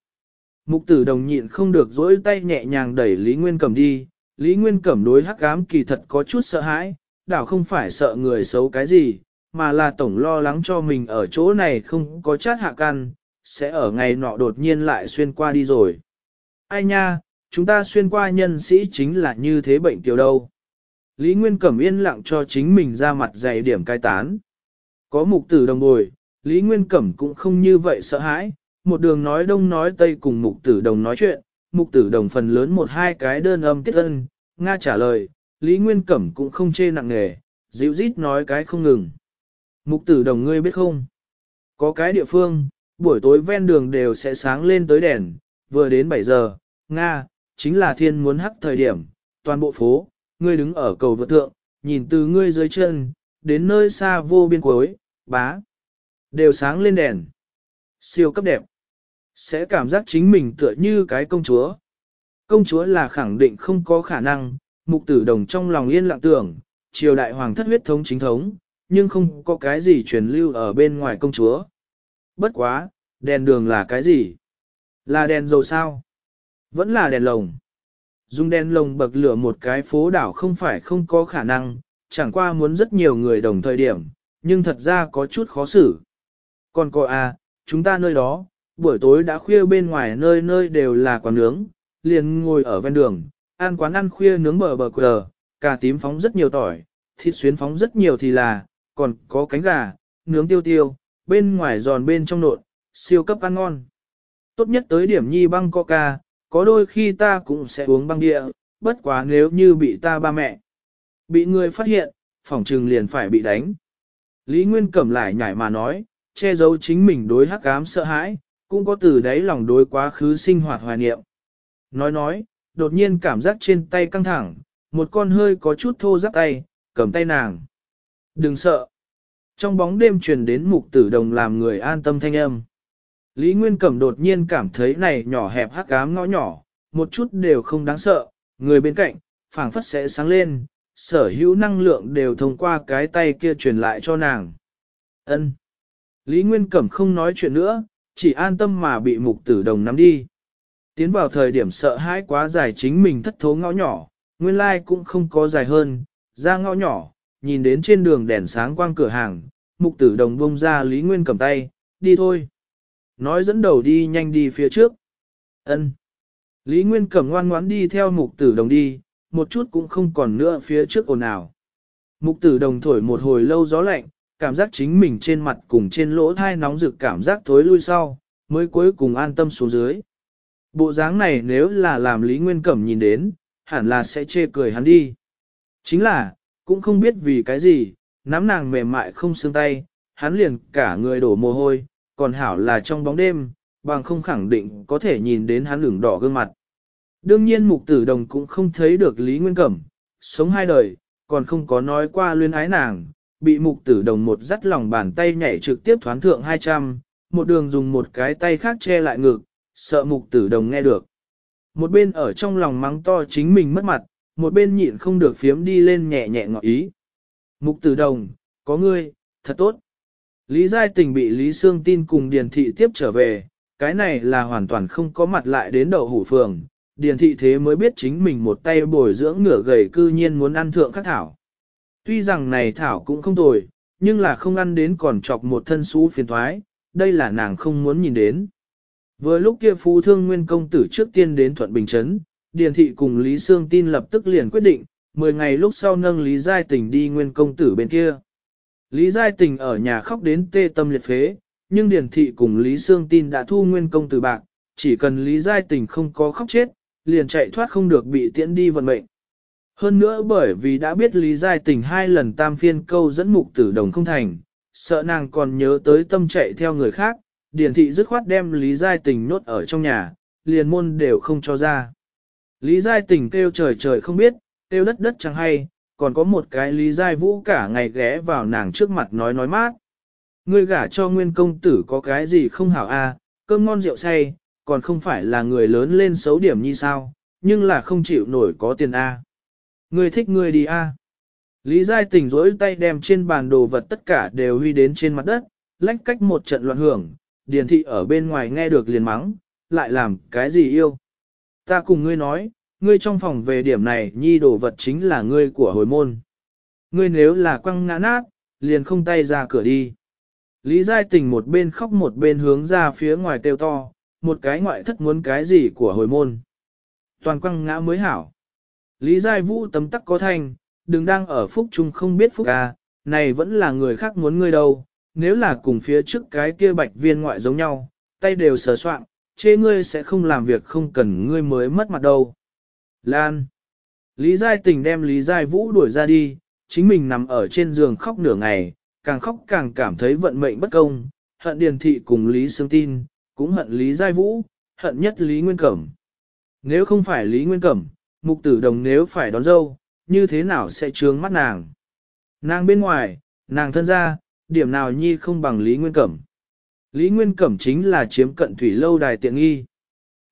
Mục tử đồng nhịn không được dỗi tay nhẹ nhàng đẩy Lý Nguyên Cẩm đi, Lý Nguyên Cẩm đối hắc ám kỳ thật có chút sợ hãi, đảo không phải sợ người xấu cái gì, mà là tổng lo lắng cho mình ở chỗ này không có chát hạ căn, sẽ ở ngày nọ đột nhiên lại xuyên qua đi rồi. Ai nha, chúng ta xuyên qua nhân sĩ chính là như thế bệnh tiểu đâu. Lý Nguyên Cẩm yên lặng cho chính mình ra mặt dày điểm cai tán. Có mục tử đồng bồi, Lý Nguyên Cẩm cũng không như vậy sợ hãi, một đường nói đông nói tây cùng mục tử đồng nói chuyện, mục tử đồng phần lớn một hai cái đơn âm tiết ân, Nga trả lời, Lý Nguyên Cẩm cũng không chê nặng nghề, dịu rít nói cái không ngừng. Mục tử đồng ngươi biết không? Có cái địa phương, buổi tối ven đường đều sẽ sáng lên tới đèn, vừa đến 7 giờ, Nga, chính là thiên muốn hắc thời điểm, toàn bộ phố, ngươi đứng ở cầu vượt thượng, nhìn từ ngươi dưới chân, đến nơi xa vô biên cuối, bá, đều sáng lên đèn. Siêu cấp đẹp, sẽ cảm giác chính mình tựa như cái công chúa. Công chúa là khẳng định không có khả năng, mục tử đồng trong lòng yên lặng tưởng, triều đại hoàng thất huyết thống chính thống, nhưng không có cái gì truyền lưu ở bên ngoài công chúa. Bất quá, đèn đường là cái gì? Là đèn dầu sao? Vẫn là đèn lồng. Dùng đèn lồng bậc lửa một cái phố đảo không phải không có khả năng, chẳng qua muốn rất nhiều người đồng thời điểm, nhưng thật ra có chút khó xử. Còn cô à, chúng ta nơi đó, buổi tối đã khuya bên ngoài nơi nơi đều là quán nướng, liền ngồi ở ven đường, ăn quán ăn khuya nướng bờ bờ cờ, cà tím phóng rất nhiều tỏi, thịt xuyến phóng rất nhiều thì là, còn có cánh gà, nướng tiêu tiêu, bên ngoài giòn bên trong nộn, siêu cấp ăn ngon. Tốt nhất tới điểm nhi băng coca, có đôi khi ta cũng sẽ uống băng địa, bất quá nếu như bị ta ba mẹ. Bị người phát hiện, phỏng trừng liền phải bị đánh. Lý Nguyên cẩm lại nhảy mà nói, che giấu chính mình đối hắc ám sợ hãi, cũng có từ đấy lòng đối quá khứ sinh hoạt hoài niệm. Nói nói, đột nhiên cảm giác trên tay căng thẳng, một con hơi có chút thô giáp tay, cầm tay nàng. Đừng sợ. Trong bóng đêm truyền đến mục tử đồng làm người an tâm thanh âm. Lý Nguyên Cẩm đột nhiên cảm thấy này nhỏ hẹp hắc ám ngõ nhỏ, một chút đều không đáng sợ, người bên cạnh, phảng phất sẽ sáng lên, sở hữu năng lượng đều thông qua cái tay kia truyền lại cho nàng. ân Lý Nguyên Cẩm không nói chuyện nữa, chỉ an tâm mà bị mục tử đồng nắm đi. Tiến vào thời điểm sợ hãi quá dài chính mình thất thố ngõ nhỏ, nguyên lai cũng không có dài hơn, ra ngõ nhỏ, nhìn đến trên đường đèn sáng quang cửa hàng, mục tử đồng bông ra Lý Nguyên cầm tay, đi thôi. Nói dẫn đầu đi nhanh đi phía trước. ân Lý Nguyên cầm ngoan ngoãn đi theo mục tử đồng đi, một chút cũng không còn nữa phía trước ồn ào. Mục tử đồng thổi một hồi lâu gió lạnh, cảm giác chính mình trên mặt cùng trên lỗ thai nóng rực cảm giác thối lui sau, mới cuối cùng an tâm xuống dưới. Bộ dáng này nếu là làm Lý Nguyên Cẩm nhìn đến, hẳn là sẽ chê cười hắn đi. Chính là, cũng không biết vì cái gì, nắm nàng mềm mại không xương tay, hắn liền cả người đổ mồ hôi, còn hảo là trong bóng đêm, bằng không khẳng định có thể nhìn đến hắn lửng đỏ gương mặt. Đương nhiên mục tử đồng cũng không thấy được Lý Nguyên Cẩm, sống hai đời, còn không có nói qua luyên ái nàng, bị mục tử đồng một dắt lòng bàn tay nhảy trực tiếp thoán thượng 200, một đường dùng một cái tay khác che lại ngực, sợ mục tử đồng nghe được. Một bên ở trong lòng mắng to chính mình mất mặt, một bên nhịn không được phiếm đi lên nhẹ nhẹ ngọ ý. Mục tử đồng, có ngươi, thật tốt. Lý Giai Tình bị Lý Sương tin cùng Điền Thị tiếp trở về, cái này là hoàn toàn không có mặt lại đến đầu hủ phường. Điền Thị thế mới biết chính mình một tay bồi dưỡng ngửa gầy cư nhiên muốn ăn thượng các thảo. Tuy rằng này thảo cũng không tồi, nhưng là không ăn đến còn chọc một thân xú phiền thoái, đây là nàng không muốn nhìn đến. Vừa lúc kia phú thương nguyên công tử trước tiên đến Thuận Bình Trấn, Điền Thị cùng Lý Sương tin lập tức liền quyết định, 10 ngày lúc sau nâng Lý Giai Tình đi nguyên công tử bên kia. Lý Giai Tình ở nhà khóc đến tê tâm liệt phế, nhưng Điền Thị cùng Lý Sương tin đã thu nguyên công tử bạc, chỉ cần Lý Giai Tình không có khóc chết, liền chạy thoát không được bị tiễn đi vận mệnh. Hơn nữa bởi vì đã biết Lý Giai Tình hai lần tam phiên câu dẫn mục tử đồng không thành, sợ nàng còn nhớ tới tâm chạy theo người khác, điển thị dứt khoát đem Lý Giai Tình nốt ở trong nhà, liền môn đều không cho ra. Lý Giai Tình kêu trời trời không biết, kêu đất đất chẳng hay, còn có một cái Lý Giai Vũ cả ngày ghé vào nàng trước mặt nói nói mát. Ngươi gả cho nguyên công tử có cái gì không hảo a? À, cơm ngon rượu say, còn không phải là người lớn lên xấu điểm như sao, nhưng là không chịu nổi có tiền a. À. Ngươi thích ngươi đi a. À. Lý Giai Tình rỗi tay đem trên bàn đồ vật tất cả đều huy đến trên mặt đất, lách cách một trận loạn hưởng, Điền thị ở bên ngoài nghe được liền mắng, lại làm cái gì yêu. Ta cùng ngươi nói, ngươi trong phòng về điểm này nhi đồ vật chính là ngươi của hồi môn. Ngươi nếu là quăng ngã nát, liền không tay ra cửa đi. Lý Giai Tình một bên khóc một bên hướng ra phía ngoài kêu to, một cái ngoại thất muốn cái gì của hồi môn. Toàn quăng ngã mới hảo. Lý Giai Vũ tấm tắc có thanh, đừng đang ở phúc chung không biết phúc à, này vẫn là người khác muốn ngươi đâu, nếu là cùng phía trước cái kia bạch viên ngoại giống nhau, tay đều sờ soạn, chê ngươi sẽ không làm việc không cần ngươi mới mất mặt đâu. Lan. Lý Giai Tình đem Lý Giai Vũ đuổi ra đi, chính mình nằm ở trên giường khóc nửa ngày, càng khóc càng cảm thấy vận mệnh bất công, hận Điền Thị cùng Lý Sương Tin, cũng hận Lý Giai Vũ, hận nhất Lý Nguyên Cẩm. Nếu không phải Lý Nguyên Cẩm, mục tử đồng nếu phải đón dâu, như thế nào sẽ trướng mắt nàng? Nàng bên ngoài, nàng thân ra, điểm nào nhi không bằng Lý Nguyên Cẩm. Lý Nguyên Cẩm chính là chiếm cận thủy lâu đài tiện nghi.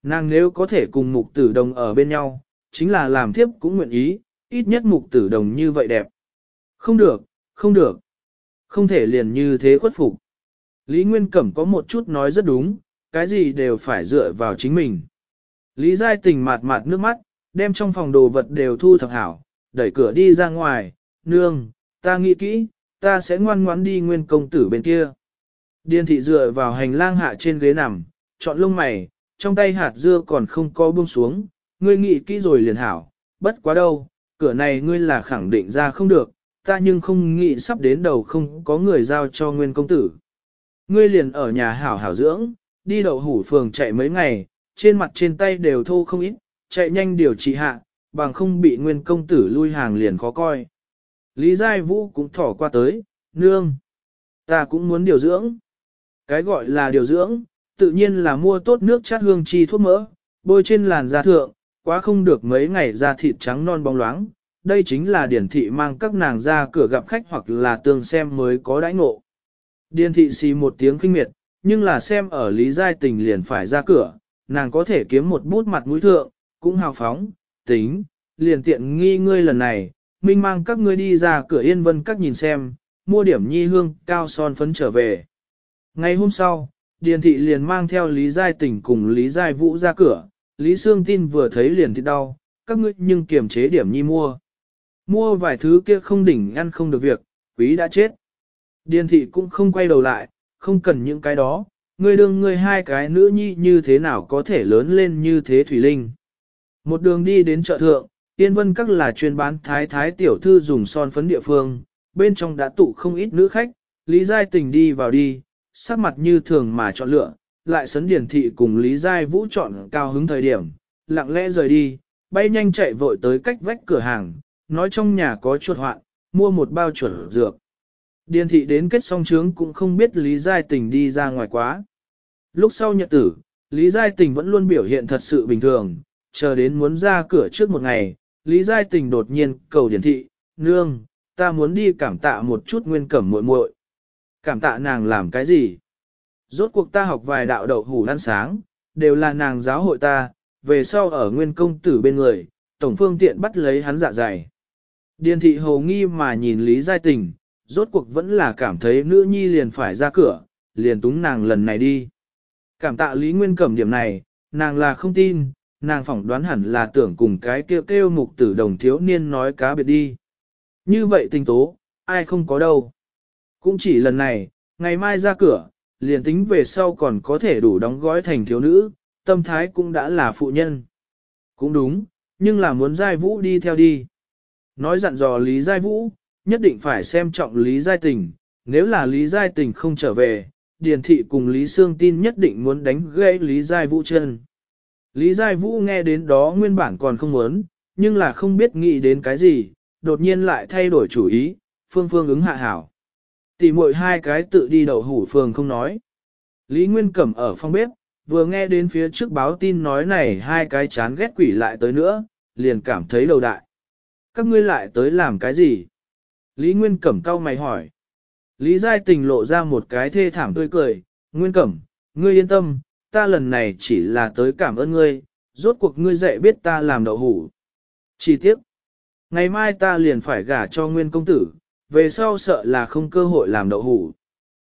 Nàng nếu có thể cùng mục tử đồng ở bên nhau, chính là làm thiếp cũng nguyện ý, ít nhất mục tử đồng như vậy đẹp. Không được, không được. Không thể liền như thế khuất phục. Lý Nguyên Cẩm có một chút nói rất đúng, cái gì đều phải dựa vào chính mình. Lý Giai tình mạt mạt nước mắt, đem trong phòng đồ vật đều thu thập hảo, đẩy cửa đi ra ngoài, nương, ta nghĩ kỹ, ta sẽ ngoan ngoãn đi nguyên công tử bên kia. Điền thị dựa vào hành lang hạ trên ghế nằm, chọn lông mày, trong tay hạt dưa còn không có buông xuống, ngươi nghĩ kỹ rồi liền hảo, bất quá đâu, cửa này ngươi là khẳng định ra không được, ta nhưng không nghĩ sắp đến đầu không có người giao cho nguyên công tử. Ngươi liền ở nhà hảo hảo dưỡng, đi đậu hủ phường chạy mấy ngày, trên mặt trên tay đều thô không ít, chạy nhanh điều trị hạ, bằng không bị nguyên công tử lui hàng liền khó coi. Lý Giai Vũ cũng thỏ qua tới, nương. Ta cũng muốn điều dưỡng. Cái gọi là điều dưỡng, tự nhiên là mua tốt nước chát hương chi thuốc mỡ, bôi trên làn da thượng, quá không được mấy ngày da thịt trắng non bóng loáng. Đây chính là điển thị mang các nàng ra cửa gặp khách hoặc là tường xem mới có đãi ngộ. Điền thị xì một tiếng kinh miệt, nhưng là xem ở Lý Giai tình liền phải ra cửa, nàng có thể kiếm một bút mặt mũi thượng, cũng hào phóng, tính, liền tiện nghi ngươi lần này, Minh mang các ngươi đi ra cửa Yên Vân các nhìn xem, mua điểm nhi hương, cao son phấn trở về. Ngày hôm sau, Điền Thị liền mang theo Lý Giai Tỉnh cùng Lý Giai Vũ ra cửa, Lý Sương tin vừa thấy liền thì đau, các ngươi nhưng kiềm chế điểm nhi mua. Mua vài thứ kia không đỉnh ăn không được việc, quý đã chết. Điền Thị cũng không quay đầu lại, không cần những cái đó, ngươi đương ngươi hai cái nữ nhi như thế nào có thể lớn lên như thế Thủy Linh. Một đường đi đến chợ thượng, Tiên vân các là chuyên bán thái thái tiểu thư dùng son phấn địa phương, bên trong đã tụ không ít nữ khách, Lý Giai tình đi vào đi, sắc mặt như thường mà chọn lựa, lại sấn điển thị cùng Lý Giai vũ chọn cao hứng thời điểm, lặng lẽ rời đi, bay nhanh chạy vội tới cách vách cửa hàng, nói trong nhà có chuột hoạn, mua một bao chuẩn dược. Điền thị đến kết song trướng cũng không biết Lý Giai Tình đi ra ngoài quá. Lúc sau nhật tử, Lý Giai Tình vẫn luôn biểu hiện thật sự bình thường, chờ đến muốn ra cửa trước một ngày, Lý Giai Tình đột nhiên cầu điển thị, nương, ta muốn đi cảm tạ một chút nguyên cẩm muội muội. Cảm tạ nàng làm cái gì? Rốt cuộc ta học vài đạo đậu hủ lăn sáng, đều là nàng giáo hội ta, về sau ở nguyên công tử bên người, tổng phương tiện bắt lấy hắn dạ dày. Điền thị hầu nghi mà nhìn Lý Giai Tình, rốt cuộc vẫn là cảm thấy nữ nhi liền phải ra cửa, liền túng nàng lần này đi. Cảm tạ Lý Nguyên Cẩm điểm này, nàng là không tin, nàng phỏng đoán hẳn là tưởng cùng cái kêu kêu mục tử đồng thiếu niên nói cá biệt đi. Như vậy tình tố, ai không có đâu. Cũng chỉ lần này, ngày mai ra cửa, liền tính về sau còn có thể đủ đóng gói thành thiếu nữ, tâm thái cũng đã là phụ nhân. Cũng đúng, nhưng là muốn Giai Vũ đi theo đi. Nói dặn dò Lý Giai Vũ, nhất định phải xem trọng Lý Giai Tình, nếu là Lý Giai Tình không trở về, Điền Thị cùng Lý Sương tin nhất định muốn đánh gãy Lý Giai Vũ chân. Lý Giai Vũ nghe đến đó nguyên bản còn không muốn, nhưng là không biết nghĩ đến cái gì, đột nhiên lại thay đổi chủ ý, phương phương ứng hạ hảo. Tỷ muội hai cái tự đi đậu hủ phường không nói. Lý Nguyên Cẩm ở phòng bếp, vừa nghe đến phía trước báo tin nói này hai cái chán ghét quỷ lại tới nữa, liền cảm thấy đầu đại. Các ngươi lại tới làm cái gì? Lý Nguyên Cẩm cau mày hỏi. Lý Giai Tình lộ ra một cái thê thảm tươi cười, Nguyên Cẩm, ngươi yên tâm, ta lần này chỉ là tới cảm ơn ngươi, rốt cuộc ngươi dạy biết ta làm đậu hủ. Chỉ tiếc, ngày mai ta liền phải gả cho nguyên công tử, về sau sợ là không cơ hội làm đậu hủ.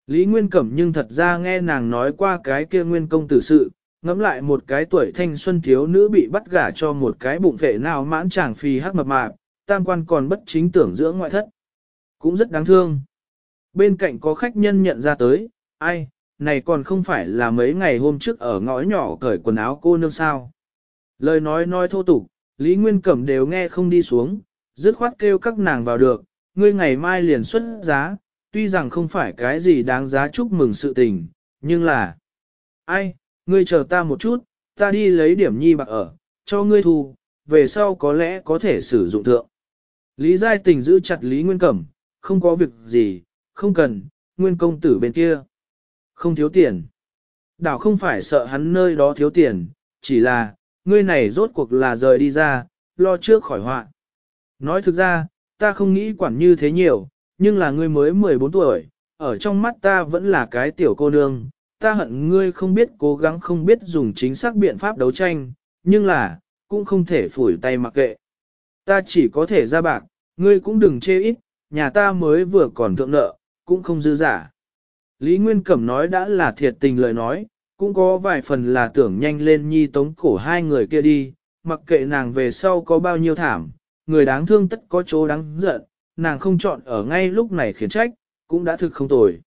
Lý Nguyên Cẩm nhưng thật ra nghe nàng nói qua cái kia nguyên công tử sự, ngắm lại một cái tuổi thanh xuân thiếu nữ bị bắt gả cho một cái bụng vệ nào mãn chàng phì hắc mập mạp, tam quan còn bất chính tưởng giữa ngoại thất. Cũng rất đáng thương. Bên cạnh có khách nhân nhận ra tới, ai, này còn không phải là mấy ngày hôm trước ở ngõ nhỏ cởi quần áo cô nương sao. Lời nói nói thô tục, Lý Nguyên Cẩm đều nghe không đi xuống, dứt khoát kêu các nàng vào được, ngươi ngày mai liền xuất giá, tuy rằng không phải cái gì đáng giá chúc mừng sự tình, nhưng là... Ai, ngươi chờ ta một chút, ta đi lấy điểm nhi bạc ở, cho ngươi thu, về sau có lẽ có thể sử dụng thượng. Lý Giai Tình giữ chặt Lý Nguyên Cẩm, không có việc gì, không cần, Nguyên Công Tử bên kia không thiếu tiền. Đảo không phải sợ hắn nơi đó thiếu tiền, chỉ là, ngươi này rốt cuộc là rời đi ra, lo trước khỏi họa. Nói thực ra, ta không nghĩ quản như thế nhiều, nhưng là ngươi mới 14 tuổi, ở trong mắt ta vẫn là cái tiểu cô nương, ta hận ngươi không biết cố gắng không biết dùng chính xác biện pháp đấu tranh, nhưng là, cũng không thể phủi tay mặc kệ. Ta chỉ có thể ra bạc, ngươi cũng đừng chê ít, nhà ta mới vừa còn thượng nợ, cũng không dư giả. Lý Nguyên Cẩm nói đã là thiệt tình lời nói, cũng có vài phần là tưởng nhanh lên nhi tống cổ hai người kia đi, mặc kệ nàng về sau có bao nhiêu thảm, người đáng thương tất có chỗ đáng giận, nàng không chọn ở ngay lúc này khiến trách, cũng đã thực không tồi.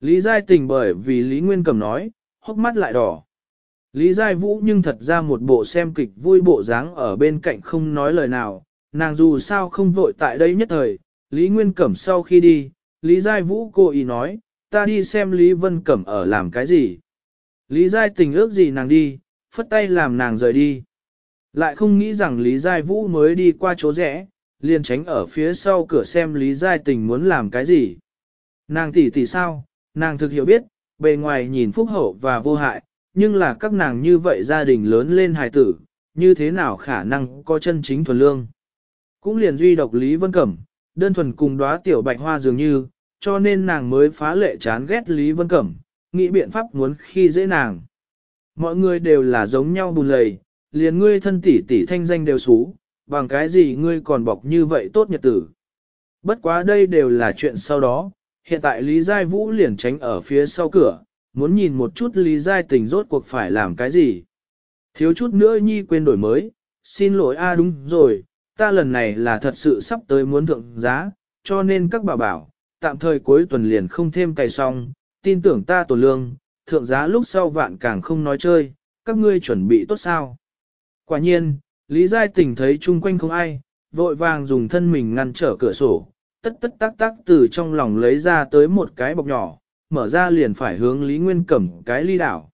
Lý Giai tình bởi vì Lý Nguyên Cẩm nói, hốc mắt lại đỏ. Lý Giai Vũ nhưng thật ra một bộ xem kịch vui bộ dáng ở bên cạnh không nói lời nào, nàng dù sao không vội tại đây nhất thời, Lý Nguyên Cẩm sau khi đi, Lý Giai Vũ cô ý nói, ta đi xem Lý Vân Cẩm ở làm cái gì. Lý Giai tình ước gì nàng đi, phất tay làm nàng rời đi. Lại không nghĩ rằng Lý Giai Vũ mới đi qua chỗ rẽ, liền tránh ở phía sau cửa xem Lý Giai tình muốn làm cái gì. Nàng tỷ tỷ sao, nàng thực hiểu biết, bề ngoài nhìn phúc hậu và vô hại, nhưng là các nàng như vậy gia đình lớn lên hài tử, như thế nào khả năng có chân chính thuần lương. Cũng liền duy độc Lý Vân Cẩm, đơn thuần cùng đóa tiểu bạch hoa dường như, cho nên nàng mới phá lệ chán ghét Lý Vân Cẩm, nghĩ biện pháp muốn khi dễ nàng. Mọi người đều là giống nhau bùn lầy, liền ngươi thân tỷ tỷ thanh danh đều xú, bằng cái gì ngươi còn bọc như vậy tốt nhật tử. Bất quá đây đều là chuyện sau đó, hiện tại Lý Giai Vũ liền tránh ở phía sau cửa, muốn nhìn một chút Lý Giai tình rốt cuộc phải làm cái gì. Thiếu chút nữa Nhi quên đổi mới, xin lỗi a đúng rồi, ta lần này là thật sự sắp tới muốn thượng giá, cho nên các bà bảo, tạm thời cuối tuần liền không thêm cày xong, tin tưởng ta tổ lương, thượng giá lúc sau vạn càng không nói chơi, các ngươi chuẩn bị tốt sao. Quả nhiên, Lý Giai tỉnh thấy chung quanh không ai, vội vàng dùng thân mình ngăn trở cửa sổ, tất tất tắc tắc từ trong lòng lấy ra tới một cái bọc nhỏ, mở ra liền phải hướng Lý Nguyên Cẩm cái ly đảo.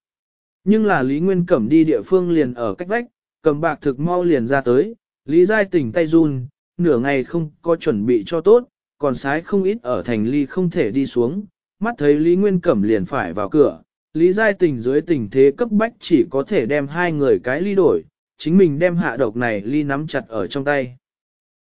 Nhưng là Lý Nguyên Cẩm đi địa phương liền ở cách vách, cầm bạc thực mau liền ra tới, Lý Giai tỉnh tay run, nửa ngày không có chuẩn bị cho tốt, còn sái không ít ở thành ly không thể đi xuống, mắt thấy Lý Nguyên Cẩm liền phải vào cửa, Lý Giai Tình dưới tình thế cấp bách chỉ có thể đem hai người cái ly đổi, chính mình đem hạ độc này ly nắm chặt ở trong tay.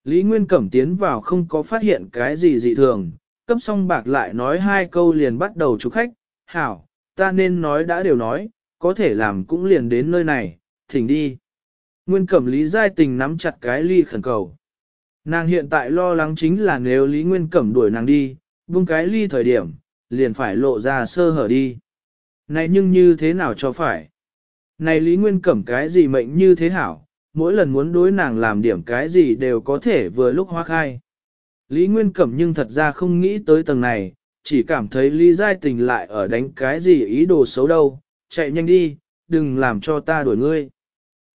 Lý Nguyên Cẩm tiến vào không có phát hiện cái gì dị thường, cấp xong bạc lại nói hai câu liền bắt đầu chúc khách, hảo, ta nên nói đã đều nói, có thể làm cũng liền đến nơi này, thỉnh đi. Nguyên Cẩm Lý Giai Tình nắm chặt cái ly khẩn cầu. Nàng hiện tại lo lắng chính là nếu Lý Nguyên Cẩm đuổi nàng đi, buông cái ly thời điểm, liền phải lộ ra sơ hở đi. Này nhưng như thế nào cho phải? Này Lý Nguyên Cẩm cái gì mệnh như thế hảo, mỗi lần muốn đối nàng làm điểm cái gì đều có thể vừa lúc hoa khai. Lý Nguyên Cẩm nhưng thật ra không nghĩ tới tầng này, chỉ cảm thấy Lý Giai Tình lại ở đánh cái gì ý đồ xấu đâu, chạy nhanh đi, đừng làm cho ta đuổi ngươi.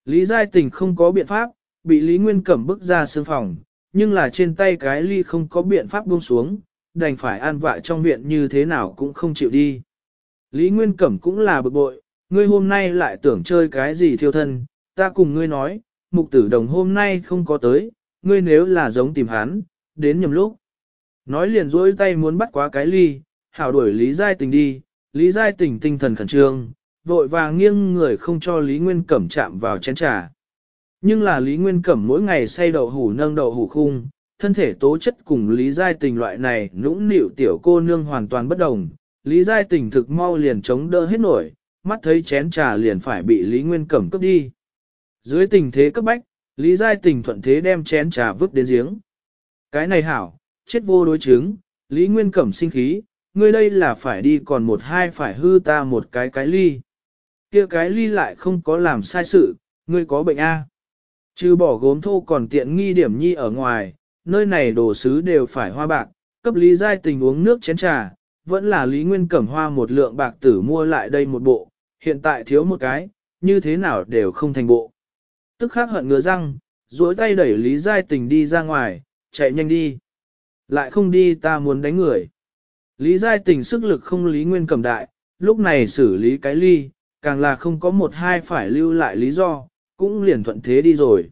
Lý Giai Tình không có biện pháp, bị Lý Nguyên Cẩm bức ra sương phòng, nhưng là trên tay cái ly không có biện pháp buông xuống, đành phải an vạ trong viện như thế nào cũng không chịu đi. Lý Nguyên Cẩm cũng là bực bội, ngươi hôm nay lại tưởng chơi cái gì thiêu thân, ta cùng ngươi nói, mục tử đồng hôm nay không có tới, ngươi nếu là giống tìm hắn, đến nhầm lúc. Nói liền dối tay muốn bắt quá cái ly, hảo đuổi Lý Giai Tình đi, Lý Giai Tình tinh thần khẩn trương, vội vàng nghiêng người không cho Lý Nguyên Cẩm chạm vào chén trà. Nhưng là Lý Nguyên Cẩm mỗi ngày say đậu hủ nâng đậu hủ khung, thân thể tố chất cùng Lý Giai Tình loại này nũng nịu tiểu cô nương hoàn toàn bất đồng. Lý Giai Tình thực mau liền chống đỡ hết nổi, mắt thấy chén trà liền phải bị Lý Nguyên Cẩm cướp đi. Dưới tình thế cấp bách, Lý Giai Tình thuận thế đem chén trà vứt đến giếng. Cái này hảo, chết vô đối chứng, Lý Nguyên Cẩm sinh khí, ngươi đây là phải đi còn một hai phải hư ta một cái cái ly. kia cái ly lại không có làm sai sự, ngươi có bệnh A. Trừ bỏ gốm thô còn tiện nghi điểm nhi ở ngoài, nơi này đồ sứ đều phải hoa bạc, cấp lý giai tình uống nước chén trà, vẫn là lý nguyên cẩm hoa một lượng bạc tử mua lại đây một bộ, hiện tại thiếu một cái, như thế nào đều không thành bộ. Tức khắc hận ngứa răng, duỗi tay đẩy lý giai tình đi ra ngoài, chạy nhanh đi. Lại không đi ta muốn đánh người. Lý giai tình sức lực không lý nguyên cẩm đại, lúc này xử lý cái ly, càng là không có một hai phải lưu lại lý do, cũng liền thuận thế đi rồi.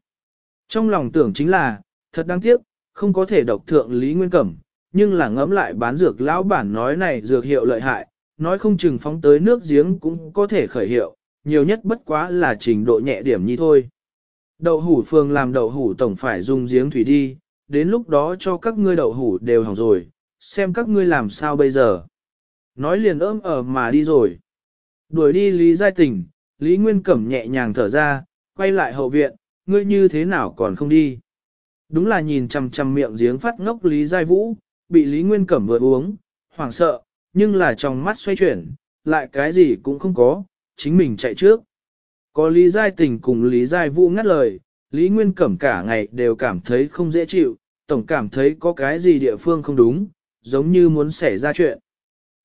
Trong lòng tưởng chính là, thật đáng tiếc, không có thể độc thượng Lý Nguyên Cẩm, nhưng là ngẫm lại bán dược lão bản nói này dược hiệu lợi hại, nói không chừng phóng tới nước giếng cũng có thể khởi hiệu, nhiều nhất bất quá là trình độ nhẹ điểm như thôi. Đậu hủ phương làm đậu hủ tổng phải dùng giếng thủy đi, đến lúc đó cho các ngươi đậu hủ đều hỏng rồi, xem các ngươi làm sao bây giờ. Nói liền ôm ở mà đi rồi. Đuổi đi Lý Giai Tình, Lý Nguyên Cẩm nhẹ nhàng thở ra, quay lại hậu viện, ngươi như thế nào còn không đi. Đúng là nhìn chằm chằm miệng giếng phát ngốc Lý Giai Vũ, bị Lý Nguyên Cẩm vừa uống, hoảng sợ, nhưng là trong mắt xoay chuyển, lại cái gì cũng không có, chính mình chạy trước. Có Lý Giai Tình cùng Lý Giai Vũ ngắt lời, Lý Nguyên Cẩm cả ngày đều cảm thấy không dễ chịu, tổng cảm thấy có cái gì địa phương không đúng, giống như muốn xảy ra chuyện.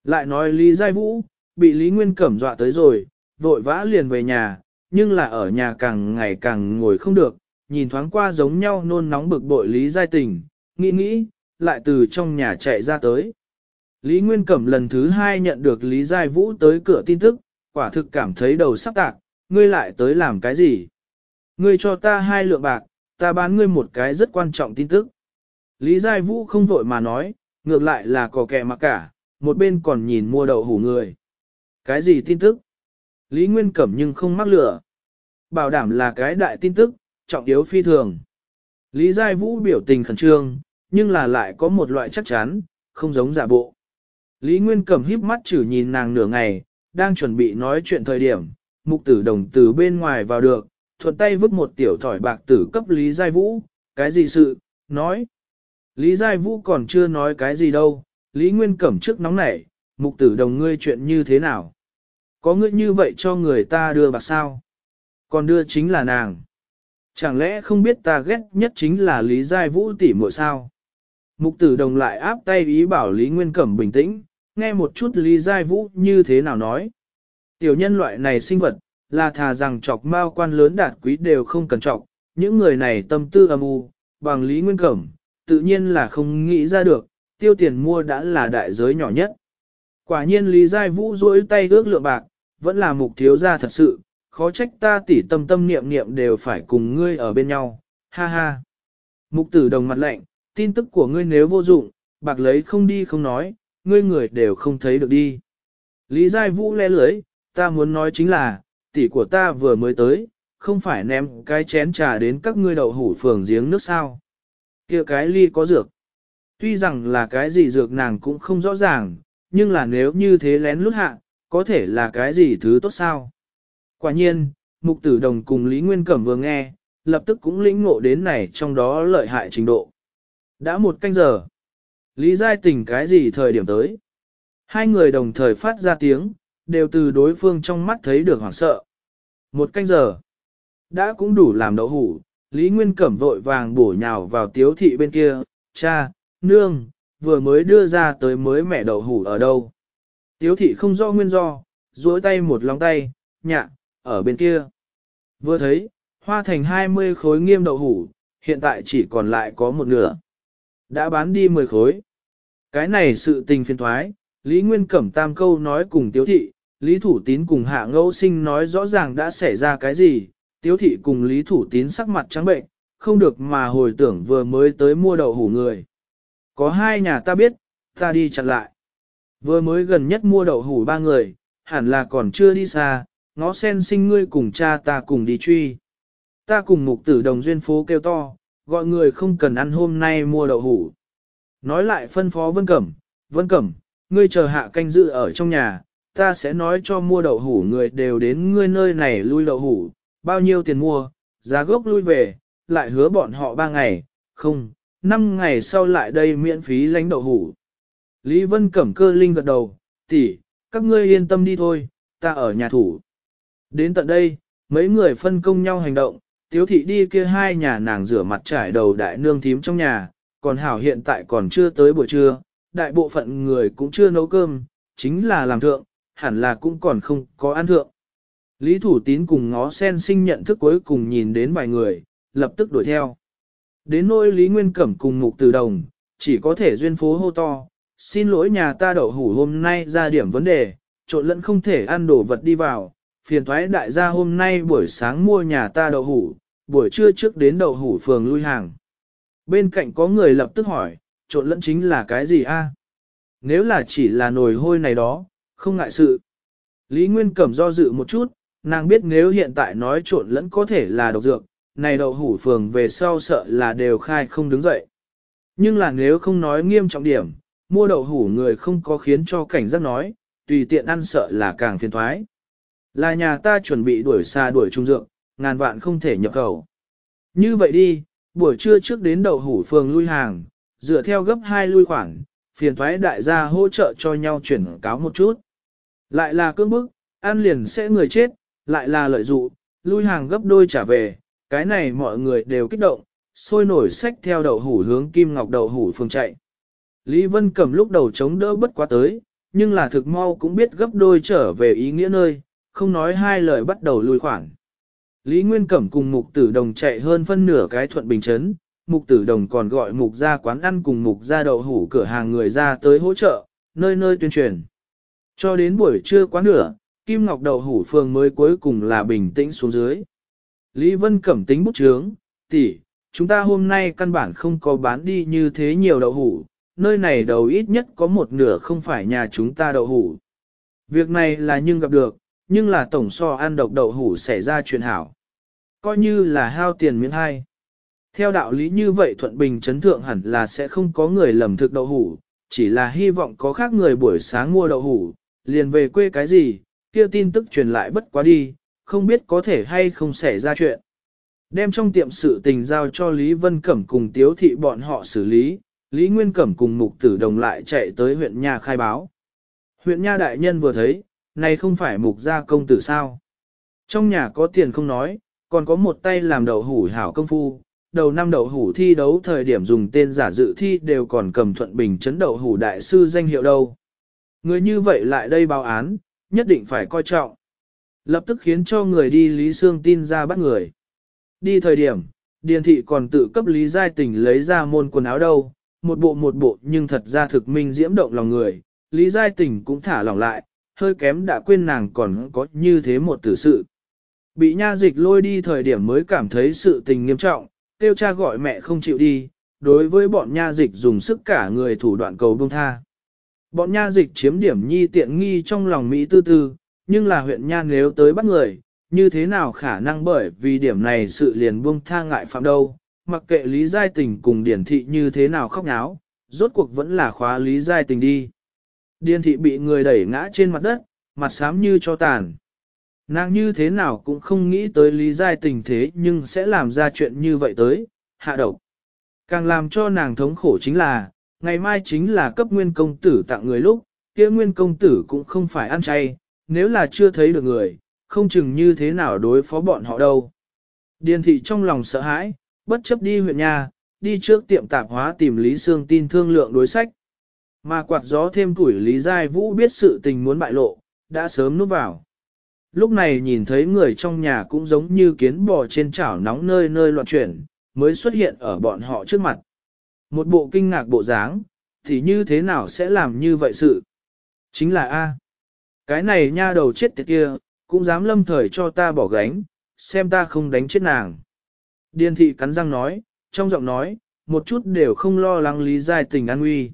Lại nói Lý Giai Vũ, bị Lý Nguyên Cẩm dọa tới rồi, vội vã liền về nhà, nhưng là ở nhà càng ngày càng ngồi không được, nhìn thoáng qua giống nhau nôn nóng bực bội Lý Giai Tình, nghĩ nghĩ, lại từ trong nhà chạy ra tới. Lý Nguyên Cẩm lần thứ hai nhận được Lý Giai Vũ tới cửa tin tức, quả thực cảm thấy đầu sắc tạc, ngươi lại tới làm cái gì? Ngươi cho ta hai lượng bạc, ta bán ngươi một cái rất quan trọng tin tức. Lý Giai Vũ không vội mà nói, ngược lại là có kẻ mà cả, một bên còn nhìn mua đậu hủ người. Cái gì tin tức? Lý Nguyên Cẩm nhưng không mắc lửa. Bảo đảm là cái đại tin tức, trọng yếu phi thường. Lý Giai Vũ biểu tình khẩn trương, nhưng là lại có một loại chắc chắn, không giống giả bộ. Lý Nguyên Cẩm híp mắt chử nhìn nàng nửa ngày, đang chuẩn bị nói chuyện thời điểm, mục tử đồng từ bên ngoài vào được, thuận tay vứt một tiểu thỏi bạc tử cấp Lý Giai Vũ, cái gì sự, nói. Lý Giai Vũ còn chưa nói cái gì đâu, Lý Nguyên Cẩm trước nóng nảy, mục tử đồng ngươi chuyện như thế nào. Có ngươi như vậy cho người ta đưa bạc sao? Còn đưa chính là nàng. Chẳng lẽ không biết ta ghét nhất chính là Lý Giai Vũ tỷ muội sao? Mục tử đồng lại áp tay ý bảo Lý Nguyên Cẩm bình tĩnh, nghe một chút Lý Giai Vũ như thế nào nói. Tiểu nhân loại này sinh vật, là thà rằng chọc mao quan lớn đạt quý đều không cần trọng những người này tâm tư âm u, bằng Lý Nguyên Cẩm, tự nhiên là không nghĩ ra được, tiêu tiền mua đã là đại giới nhỏ nhất. Quả nhiên Lý Giai Vũ duỗi tay ước lượng bạc, vẫn là mục thiếu gia thật sự, khó trách ta tỉ tâm tâm niệm niệm đều phải cùng ngươi ở bên nhau, ha ha. Mục tử đồng mặt lạnh, tin tức của ngươi nếu vô dụng, bạc lấy không đi không nói, ngươi người đều không thấy được đi. Lý Giai Vũ lẽ lưới, ta muốn nói chính là, tỷ của ta vừa mới tới, không phải ném cái chén trà đến các ngươi đậu hủ phường giếng nước sao. kia cái ly có dược. Tuy rằng là cái gì dược nàng cũng không rõ ràng, nhưng là nếu như thế lén lút hạng có thể là cái gì thứ tốt sao? Quả nhiên, Mục Tử Đồng cùng Lý Nguyên Cẩm vừa nghe, lập tức cũng lĩnh ngộ đến này trong đó lợi hại trình độ. Đã một canh giờ, Lý Giai tỉnh cái gì thời điểm tới? Hai người đồng thời phát ra tiếng, đều từ đối phương trong mắt thấy được hoảng sợ. Một canh giờ, đã cũng đủ làm đậu hủ, Lý Nguyên Cẩm vội vàng bổ nhào vào tiếu thị bên kia, cha, nương, vừa mới đưa ra tới mới mẹ đậu hủ ở đâu. Tiếu thị không do nguyên do, duỗi tay một lòng tay, nhạ, ở bên kia. Vừa thấy, hoa thành 20 khối nghiêm đậu hủ, hiện tại chỉ còn lại có một nửa. Đã bán đi 10 khối. Cái này sự tình phiền thoái, Lý Nguyên Cẩm tam câu nói cùng tiếu thị, Lý Thủ Tín cùng Hạ Ngẫu Sinh nói rõ ràng đã xảy ra cái gì, tiếu thị cùng Lý Thủ Tín sắc mặt trắng bệnh, không được mà hồi tưởng vừa mới tới mua đậu hủ người. Có hai nhà ta biết, ta đi chặn lại. Vừa mới gần nhất mua đậu hủ ba người, hẳn là còn chưa đi xa, ngó sen sinh ngươi cùng cha ta cùng đi truy. Ta cùng mục tử đồng duyên phố kêu to, gọi người không cần ăn hôm nay mua đậu hủ. Nói lại phân phó Vân Cẩm, Vân Cẩm, ngươi chờ hạ canh dự ở trong nhà, ta sẽ nói cho mua đậu hủ người đều đến ngươi nơi này lui đậu hủ, bao nhiêu tiền mua, giá gốc lui về, lại hứa bọn họ ba ngày, không, năm ngày sau lại đây miễn phí lánh đậu hủ. Lý Vân Cẩm cơ linh gật đầu, tỷ, các ngươi yên tâm đi thôi, ta ở nhà thủ. Đến tận đây, mấy người phân công nhau hành động, tiếu thị đi kia hai nhà nàng rửa mặt trải đầu đại nương thím trong nhà, còn hảo hiện tại còn chưa tới buổi trưa, đại bộ phận người cũng chưa nấu cơm, chính là làm thượng, hẳn là cũng còn không có ăn thượng. Lý Thủ Tín cùng ngó sen sinh nhận thức cuối cùng nhìn đến vài người, lập tức đuổi theo. Đến nỗi Lý Nguyên Cẩm cùng Mục Từ Đồng, chỉ có thể duyên phố hô to, xin lỗi nhà ta đậu hủ hôm nay ra điểm vấn đề, trộn lẫn không thể ăn đồ vật đi vào, phiền thoái đại gia hôm nay buổi sáng mua nhà ta đậu hủ, buổi trưa trước đến đậu hủ phường lui hàng. Bên cạnh có người lập tức hỏi, trộn lẫn chính là cái gì a? Nếu là chỉ là nồi hôi này đó, không ngại sự. Lý Nguyên Cẩm do dự một chút, nàng biết nếu hiện tại nói trộn lẫn có thể là độc dược, này đậu hủ phường về sau sợ là đều khai không đứng dậy. Nhưng là nếu không nói nghiêm trọng điểm, mua đậu hủ người không có khiến cho cảnh giác nói, tùy tiện ăn sợ là càng phiền thoái. Là nhà ta chuẩn bị đuổi xa đuổi trung dượng, ngàn vạn không thể nhập khẩu. Như vậy đi, buổi trưa trước đến đậu hủ phường lui hàng, dựa theo gấp hai lui khoản, phiền thoái đại gia hỗ trợ cho nhau chuyển cáo một chút. Lại là cưỡng bức, ăn liền sẽ người chết, lại là lợi dụ, lui hàng gấp đôi trả về, cái này mọi người đều kích động, sôi nổi sách theo đậu hủ hướng Kim Ngọc đậu hủ phường chạy. Lý Vân Cẩm lúc đầu chống đỡ bất quá tới, nhưng là thực mau cũng biết gấp đôi trở về ý nghĩa nơi, không nói hai lời bắt đầu lùi khoảng. Lý Nguyên Cẩm cùng mục tử đồng chạy hơn phân nửa cái thuận bình chấn, mục tử đồng còn gọi mục ra quán ăn cùng mục ra đậu hủ cửa hàng người ra tới hỗ trợ, nơi nơi tuyên truyền. Cho đến buổi trưa quá nửa, Kim Ngọc đậu hủ phường mới cuối cùng là bình tĩnh xuống dưới. Lý Vân Cẩm tính bút chướng, tỷ, chúng ta hôm nay căn bản không có bán đi như thế nhiều đậu hủ, nơi này đầu ít nhất có một nửa không phải nhà chúng ta đậu hủ. Việc này là nhưng gặp được, nhưng là tổng so ăn độc đậu hủ xảy ra chuyện hảo. Coi như là hao tiền miễn hai. Theo đạo lý như vậy thuận bình chấn thượng hẳn là sẽ không có người lầm thực đậu hủ, chỉ là hy vọng có khác người buổi sáng mua đậu hủ, liền về quê cái gì, kia tin tức truyền lại bất quá đi, không biết có thể hay không xảy ra chuyện. Đem trong tiệm sự tình giao cho Lý Vân Cẩm cùng Tiếu Thị bọn họ xử lý, Lý Nguyên Cẩm cùng mục tử đồng lại chạy tới huyện nhà khai báo. Huyện nha đại nhân vừa thấy, này không phải mục gia công tử sao. Trong nhà có tiền không nói, còn có một tay làm đậu hủ hảo công phu. Đầu năm đậu hủ thi đấu thời điểm dùng tên giả dự thi đều còn cầm thuận bình chấn đậu hủ đại sư danh hiệu đâu. Người như vậy lại đây báo án, nhất định phải coi trọng. Lập tức khiến cho người đi Lý Sương tin ra bắt người. Đi thời điểm, Điền Thị còn tự cấp Lý Giai Tình lấy ra môn quần áo đâu, một bộ một bộ nhưng thật ra thực minh diễm động lòng người, Lý Giai Tình cũng thả lỏng lại, hơi kém đã quên nàng còn có như thế một tử sự. Bị nha dịch lôi đi thời điểm mới cảm thấy sự tình nghiêm trọng, tiêu cha gọi mẹ không chịu đi, đối với bọn nha dịch dùng sức cả người thủ đoạn cầu đông tha. Bọn nha dịch chiếm điểm nhi tiện nghi trong lòng Mỹ tư tư, nhưng là huyện nha nếu tới bắt người, như thế nào khả năng bởi vì điểm này sự liền buông tha ngại phạm đâu, mặc kệ Lý Giai Tình cùng Điển Thị như thế nào khóc nháo, rốt cuộc vẫn là khóa Lý Giai Tình đi. Điển Thị bị người đẩy ngã trên mặt đất, mặt xám như cho tàn. Nàng như thế nào cũng không nghĩ tới Lý Giai Tình thế nhưng sẽ làm ra chuyện như vậy tới, hạ độc. Càng làm cho nàng thống khổ chính là, ngày mai chính là cấp nguyên công tử tặng người lúc, kia nguyên công tử cũng không phải ăn chay, nếu là chưa thấy được người, không chừng như thế nào đối phó bọn họ đâu. Điền thị trong lòng sợ hãi, bất chấp đi huyện nhà, đi trước tiệm tạp hóa tìm Lý Sương tin thương lượng đối sách. Mà quạt gió thêm tuổi Lý Giai Vũ biết sự tình muốn bại lộ, đã sớm núp vào. Lúc này nhìn thấy người trong nhà cũng giống như kiến bò trên chảo nóng nơi nơi loạn chuyển, mới xuất hiện ở bọn họ trước mặt. Một bộ kinh ngạc bộ dáng, thì như thế nào sẽ làm như vậy sự? Chính là A. Cái này nha đầu chết tiệt kia, cũng dám lâm thời cho ta bỏ gánh, xem ta không đánh chết nàng. Điền thị cắn răng nói, trong giọng nói, một chút đều không lo lắng Lý Giai tình an nguy.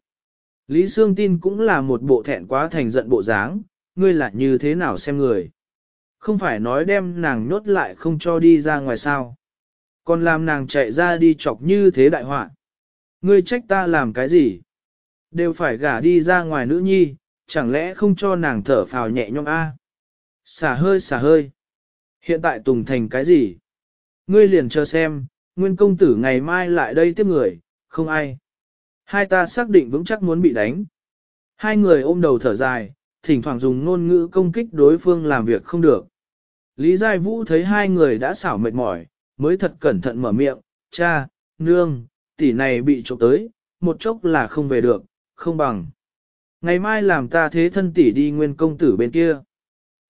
Lý Sương tin cũng là một bộ thẹn quá thành giận bộ dáng, ngươi là như thế nào xem người. Không phải nói đem nàng nhốt lại không cho đi ra ngoài sao. Còn làm nàng chạy ra đi chọc như thế đại họa. Ngươi trách ta làm cái gì? Đều phải gả đi ra ngoài nữ nhi, chẳng lẽ không cho nàng thở phào nhẹ nhõm a? À? Xả hơi xả hơi. Hiện tại Tùng thành cái gì? Ngươi liền chờ xem, nguyên công tử ngày mai lại đây tiếp người, không ai. Hai ta xác định vững chắc muốn bị đánh. Hai người ôm đầu thở dài, thỉnh thoảng dùng ngôn ngữ công kích đối phương làm việc không được. Lý Giai Vũ thấy hai người đã xảo mệt mỏi, mới thật cẩn thận mở miệng, cha, nương, tỷ này bị trộm tới, một chốc là không về được, không bằng. Ngày mai làm ta thế thân tỷ đi nguyên công tử bên kia.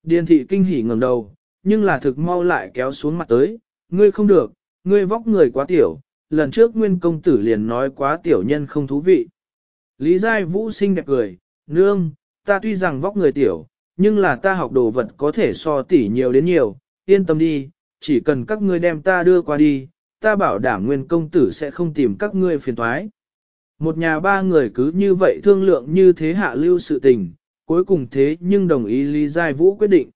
Điền thị kinh hỉ ngẩng đầu, nhưng là thực mau lại kéo xuống mặt tới, Ngươi không được, ngươi vóc người quá tiểu, lần trước nguyên công tử liền nói quá tiểu nhân không thú vị. Lý Giai Vũ xinh đẹp cười, nương, ta tuy rằng vóc người tiểu, nhưng là ta học đồ vật có thể so tỷ nhiều đến nhiều, yên tâm đi, chỉ cần các ngươi đem ta đưa qua đi, ta bảo đảm nguyên công tử sẽ không tìm các ngươi phiền thoái. Một nhà ba người cứ như vậy thương lượng như thế hạ lưu sự tình, cuối cùng thế nhưng đồng ý Lý Giai Vũ quyết định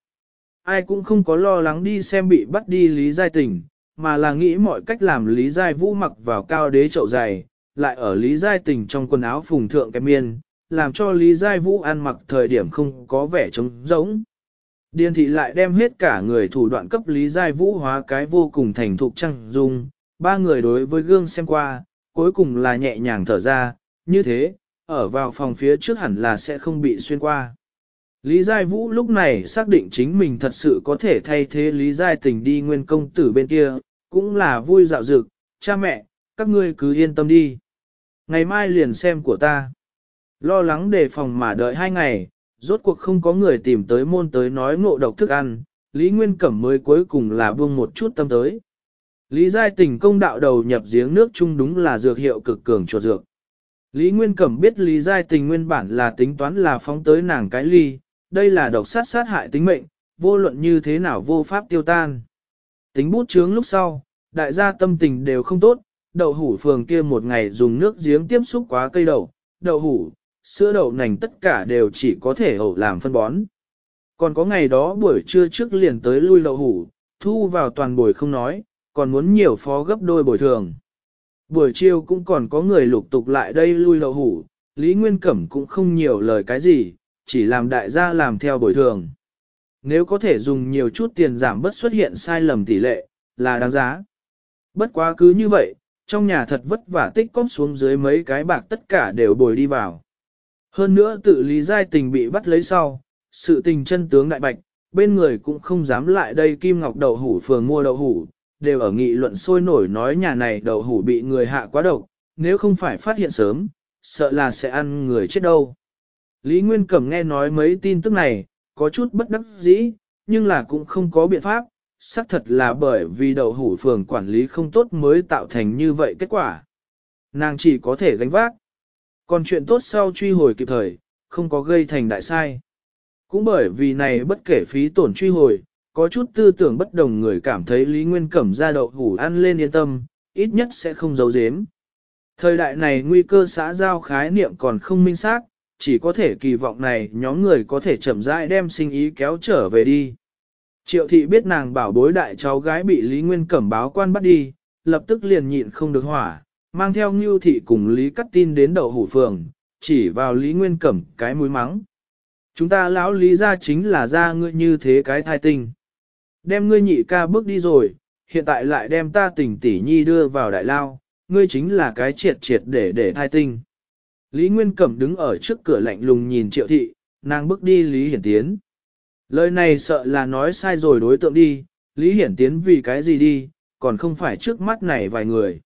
ai cũng không có lo lắng đi xem bị bắt đi Lý Giai Tình, mà là nghĩ mọi cách làm Lý Giai Vũ mặc vào cao đế chậu dày, lại ở Lý Giai Tình trong quần áo phùng thượng cái miên, làm cho Lý Giai Vũ ăn mặc thời điểm không có vẻ trống giống. Điền thị lại đem hết cả người thủ đoạn cấp Lý Giai Vũ hóa cái vô cùng thành thục trăng dung, ba người đối với gương xem qua, cuối cùng là nhẹ nhàng thở ra, như thế, ở vào phòng phía trước hẳn là sẽ không bị xuyên qua. Lý Giai Vũ lúc này xác định chính mình thật sự có thể thay thế Lý Giai Tình đi nguyên công tử bên kia, cũng là vui dạo dực, cha mẹ, các ngươi cứ yên tâm đi. Ngày mai liền xem của ta. Lo lắng đề phòng mà đợi hai ngày, rốt cuộc không có người tìm tới môn tới nói ngộ độc thức ăn, Lý Nguyên Cẩm mới cuối cùng là buông một chút tâm tới. Lý Giai Tình công đạo đầu nhập giếng nước chung đúng là dược hiệu cực cường cho dược. Lý Nguyên Cẩm biết Lý Giai Tình nguyên bản là tính toán là phóng tới nàng cái ly, đây là độc sát sát hại tính mệnh, vô luận như thế nào vô pháp tiêu tan. Tính bút chướng lúc sau, đại gia tâm tình đều không tốt, đậu hủ phường kia một ngày dùng nước giếng tiếp xúc quá cây đậu, đậu hủ, sữa đậu nành tất cả đều chỉ có thể ẩu làm phân bón. Còn có ngày đó buổi trưa trước liền tới lui đậu hủ, thu vào toàn buổi không nói, còn muốn nhiều phó gấp đôi bồi thường. Buổi chiều cũng còn có người lục tục lại đây lui đậu hủ, Lý Nguyên Cẩm cũng không nhiều lời cái gì, chỉ làm đại gia làm theo bồi thường. Nếu có thể dùng nhiều chút tiền giảm bất xuất hiện sai lầm tỷ lệ, là đáng giá. Bất quá cứ như vậy, trong nhà thật vất vả tích cóp xuống dưới mấy cái bạc tất cả đều bồi đi vào. Hơn nữa tự lý giai tình bị bắt lấy sau, sự tình chân tướng đại bạch, bên người cũng không dám lại đây Kim Ngọc đậu hủ phường mua đậu hủ, đều ở nghị luận sôi nổi nói nhà này đậu hủ bị người hạ quá độc, nếu không phải phát hiện sớm, sợ là sẽ ăn người chết đâu. Lý Nguyên Cẩm nghe nói mấy tin tức này, có chút bất đắc dĩ, nhưng là cũng không có biện pháp, xác thật là bởi vì đầu hủ phường quản lý không tốt mới tạo thành như vậy kết quả. Nàng chỉ có thể gánh vác. Còn chuyện tốt sau truy hồi kịp thời, không có gây thành đại sai. Cũng bởi vì này bất kể phí tổn truy hồi, có chút tư tưởng bất đồng người cảm thấy Lý Nguyên Cẩm ra đậu hủ ăn lên yên tâm, ít nhất sẽ không giấu giếm. Thời đại này nguy cơ xã giao khái niệm còn không minh xác chỉ có thể kỳ vọng này nhóm người có thể chậm rãi đem sinh ý kéo trở về đi. Triệu thị biết nàng bảo bối đại cháu gái bị Lý Nguyên Cẩm báo quan bắt đi, lập tức liền nhịn không được hỏa, mang theo Ngưu thị cùng Lý Cắt Tin đến đầu hủ phường, chỉ vào Lý Nguyên Cẩm cái mũi mắng. Chúng ta lão Lý ra chính là ra ngươi như thế cái thai tinh. Đem ngươi nhị ca bước đi rồi, hiện tại lại đem ta tỉnh tỉ nhi đưa vào đại lao, ngươi chính là cái triệt triệt để để thai tinh. Lý Nguyên Cẩm đứng ở trước cửa lạnh lùng nhìn triệu thị, nàng bước đi Lý Hiển Tiến. Lời này sợ là nói sai rồi đối tượng đi, Lý Hiển Tiến vì cái gì đi, còn không phải trước mắt này vài người.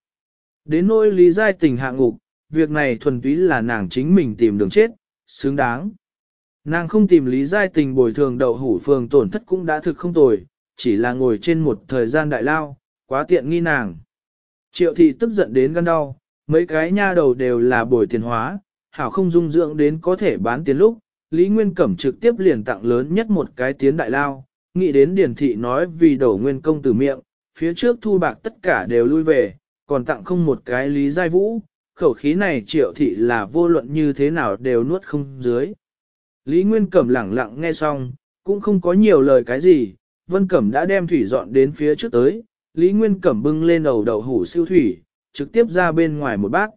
Đến nỗi Lý Giai tình hạ ngục, việc này thuần túy là nàng chính mình tìm đường chết, xứng đáng. Nàng không tìm Lý Giai tình bồi thường đậu hủ phường tổn thất cũng đã thực không tồi, chỉ là ngồi trên một thời gian đại lao, quá tiện nghi nàng. Triệu thị tức giận đến gan đau, mấy cái nha đầu đều là bồi tiền hóa, hảo không dung dưỡng đến có thể bán tiền lúc, Lý Nguyên Cẩm trực tiếp liền tặng lớn nhất một cái tiến đại lao, nghĩ đến điển thị nói vì đổ nguyên công từ miệng, phía trước thu bạc tất cả đều lui về, còn tặng không một cái Lý Giai Vũ, khẩu khí này triệu thị là vô luận như thế nào đều nuốt không dưới. Lý Nguyên Cẩm lẳng lặng nghe xong, cũng không có nhiều lời cái gì, Vân Cẩm đã đem thủy dọn đến phía trước tới, Lý Nguyên Cẩm bưng lên đầu đầu hủ siêu thủy, trực tiếp ra bên ngoài một bát.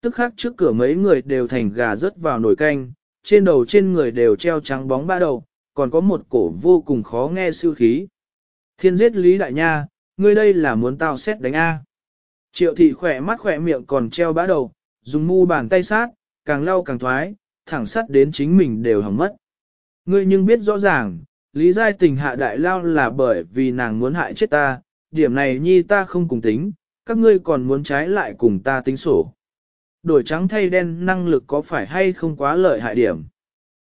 Tức khắc trước cửa mấy người đều thành gà rớt vào nồi canh, trên đầu trên người đều treo trắng bóng ba đầu, còn có một cổ vô cùng khó nghe siêu khí. Thiên giết Lý Đại Nha, ngươi đây là muốn tao xét đánh A. Triệu thị khỏe mắt khỏe miệng còn treo bã đầu, dùng mu bàn tay sát, càng lau càng thoái, thẳng sắt đến chính mình đều hỏng mất. Ngươi nhưng biết rõ ràng, Lý Giai tình hạ đại lao là bởi vì nàng muốn hại chết ta, điểm này nhi ta không cùng tính, các ngươi còn muốn trái lại cùng ta tính sổ. Đổi trắng thay đen năng lực có phải hay không quá lợi hại điểm.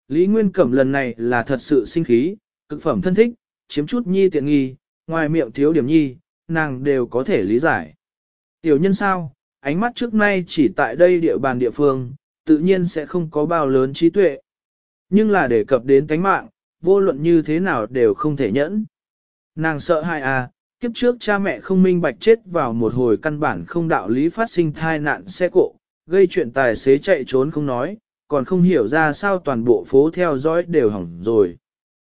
Lý Nguyên Cẩm lần này là thật sự sinh khí, cực phẩm thân thích, chiếm chút nhi tiện nghi, ngoài miệng thiếu điểm nhi, nàng đều có thể lý giải. Tiểu nhân sao, ánh mắt trước nay chỉ tại đây địa bàn địa phương, tự nhiên sẽ không có bao lớn trí tuệ. Nhưng là để cập đến tánh mạng, vô luận như thế nào đều không thể nhẫn. Nàng sợ hại à, kiếp trước cha mẹ không minh bạch chết vào một hồi căn bản không đạo lý phát sinh thai nạn xe cộ, gây chuyện tài xế chạy trốn không nói, còn không hiểu ra sao toàn bộ phố theo dõi đều hỏng rồi.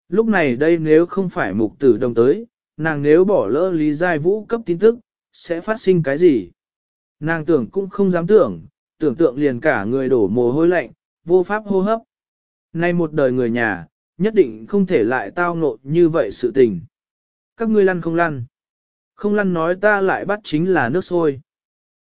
Lúc này đây nếu không phải mục tử đồng tới, nàng nếu bỏ lỡ Lý Giai Vũ cấp tin tức, sẽ phát sinh cái gì? Nàng tưởng cũng không dám tưởng, tưởng tượng liền cả người đổ mồ hôi lạnh, vô pháp hô hấp. Nay một đời người nhà, nhất định không thể lại tao ngộ như vậy sự tình. Các ngươi lăn không lăn. Không lăn nói ta lại bắt chính là nước sôi.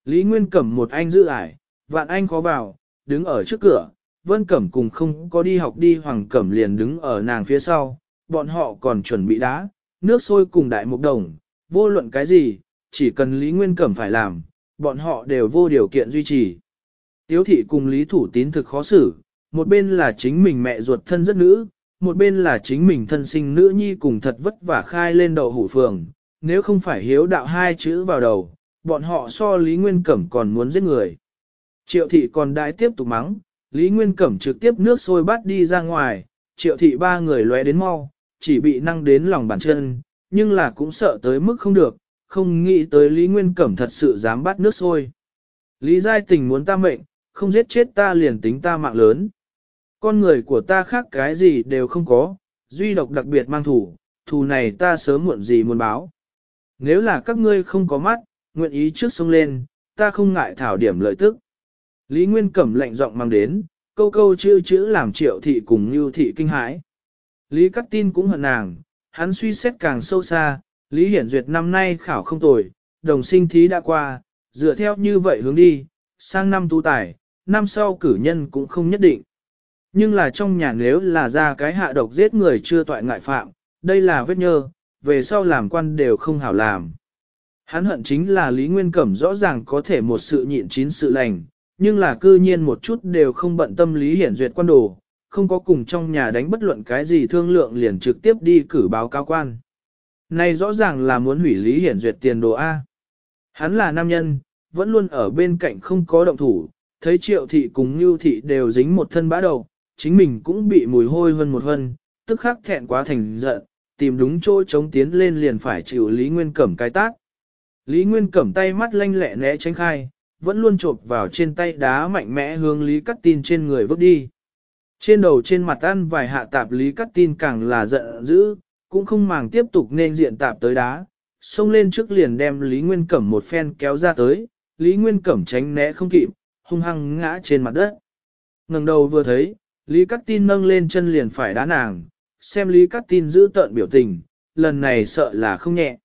Lý Nguyên Cẩm một anh giữ ải, vạn anh khó vào, đứng ở trước cửa, Vân Cẩm cùng không có đi học đi Hoàng Cẩm liền đứng ở nàng phía sau, bọn họ còn chuẩn bị đá, nước sôi cùng đại mục đồng, vô luận cái gì, chỉ cần Lý Nguyên Cẩm phải làm, bọn họ đều vô điều kiện duy trì. Tiếu thị cùng Lý Thủ Tín thực khó xử, một bên là chính mình mẹ ruột thân rất nữ, một bên là chính mình thân sinh nữ nhi cùng thật vất vả khai lên đậu hủ phường, nếu không phải hiếu đạo hai chữ vào đầu, bọn họ so Lý Nguyên Cẩm còn muốn giết người. Triệu thị còn đại tiếp tục mắng, Lý Nguyên Cẩm trực tiếp nước sôi bắt đi ra ngoài, triệu thị ba người lóe đến mau, chỉ bị năng đến lòng bàn chân, nhưng là cũng sợ tới mức không được, không nghĩ tới Lý Nguyên Cẩm thật sự dám bắt nước sôi. Lý Giai Tình muốn ta mệnh, không giết chết ta liền tính ta mạng lớn. Con người của ta khác cái gì đều không có, duy độc đặc biệt mang thủ, thù này ta sớm muộn gì muốn báo nếu là các ngươi không có mắt, nguyện ý trước sông lên, ta không ngại thảo điểm lợi tức. Lý Nguyên Cẩm lạnh giọng mang đến, câu câu chữ chữ làm triệu thị cùng như thị kinh hãi. Lý Cắt Tin cũng hận nàng, hắn suy xét càng sâu xa, Lý Hiển Duyệt năm nay khảo không tồi, đồng sinh thí đã qua, dựa theo như vậy hướng đi, sang năm tu tài, năm sau cử nhân cũng không nhất định. Nhưng là trong nhà nếu là ra cái hạ độc giết người chưa toại ngại phạm, đây là vết nhơ, về sau làm quan đều không hảo làm. Hắn hận chính là Lý Nguyên Cẩm rõ ràng có thể một sự nhịn chín sự lành, nhưng là cư nhiên một chút đều không bận tâm Lý Hiển duyệt quan đồ, không có cùng trong nhà đánh bất luận cái gì thương lượng liền trực tiếp đi cử báo cao quan. Này rõ ràng là muốn hủy Lý Hiển duyệt tiền đồ A. Hắn là nam nhân, vẫn luôn ở bên cạnh không có động thủ, thấy triệu thị cùng như thị đều dính một thân bã đầu, chính mình cũng bị mùi hôi hơn một hơn, tức khắc thẹn quá thành giận, tìm đúng chỗ chống tiến lên liền phải chịu Lý Nguyên Cẩm cái tác. Lý Nguyên Cẩm tay mắt lanh lẹ né tránh khai, vẫn luôn chộp vào trên tay đá mạnh mẽ hướng Lý Cắt Tin trên người vứt đi. Trên đầu trên mặt ăn vài hạ tạp Lý Cắt Tin càng là giận dữ, cũng không màng tiếp tục nên diện tạp tới đá, xông lên trước liền đem Lý Nguyên Cẩm một phen kéo ra tới, Lý Nguyên Cẩm tránh né không kịp, hung hăng ngã trên mặt đất. Ngừng đầu vừa thấy, Lý Cắt Tin nâng lên chân liền phải đá nàng, xem Lý Cát Tin giữ tợn biểu tình, lần này sợ là không nhẹ.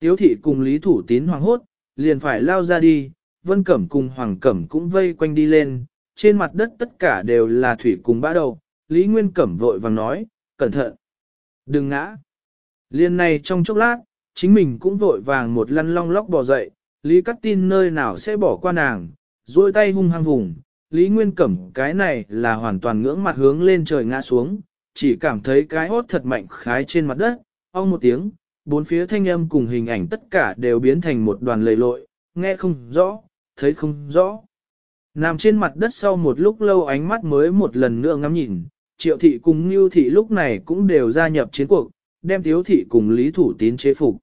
Tiếu thị cùng Lý Thủ Tín hoàng hốt, liền phải lao ra đi, Vân Cẩm cùng Hoàng Cẩm cũng vây quanh đi lên, trên mặt đất tất cả đều là thủy cùng bã đầu, Lý Nguyên Cẩm vội vàng nói, cẩn thận, đừng ngã. Liên này trong chốc lát, chính mình cũng vội vàng một lăn long lóc bò dậy, Lý Cát Tin nơi nào sẽ bỏ qua nàng, duỗi tay hung hăng vùng, Lý Nguyên Cẩm cái này là hoàn toàn ngưỡng mặt hướng lên trời ngã xuống, chỉ cảm thấy cái hốt thật mạnh khái trên mặt đất, ong một tiếng, bốn phía thanh âm cùng hình ảnh tất cả đều biến thành một đoàn lầy lội, nghe không rõ, thấy không rõ. Nằm trên mặt đất sau một lúc lâu ánh mắt mới một lần nữa ngắm nhìn, triệu thị cùng Ngưu thị lúc này cũng đều gia nhập chiến cuộc, đem thiếu thị cùng lý thủ tín chế phục.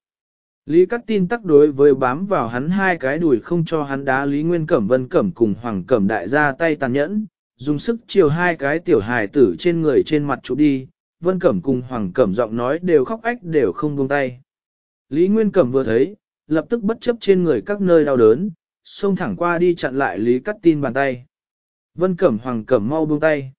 Lý cắt tin tắc đối với bám vào hắn hai cái đùi không cho hắn đá Lý Nguyên Cẩm Vân Cẩm cùng Hoàng Cẩm đại ra tay tàn nhẫn, dùng sức chiều hai cái tiểu hài tử trên người trên mặt chụp đi, Vân Cẩm cùng Hoàng Cẩm giọng nói đều khóc ách đều không buông tay. Lý Nguyên Cẩm vừa thấy, lập tức bất chấp trên người các nơi đau đớn, xông thẳng qua đi chặn lại Lý Cắt Tin bàn tay. Vân Cẩm Hoàng Cẩm mau buông tay.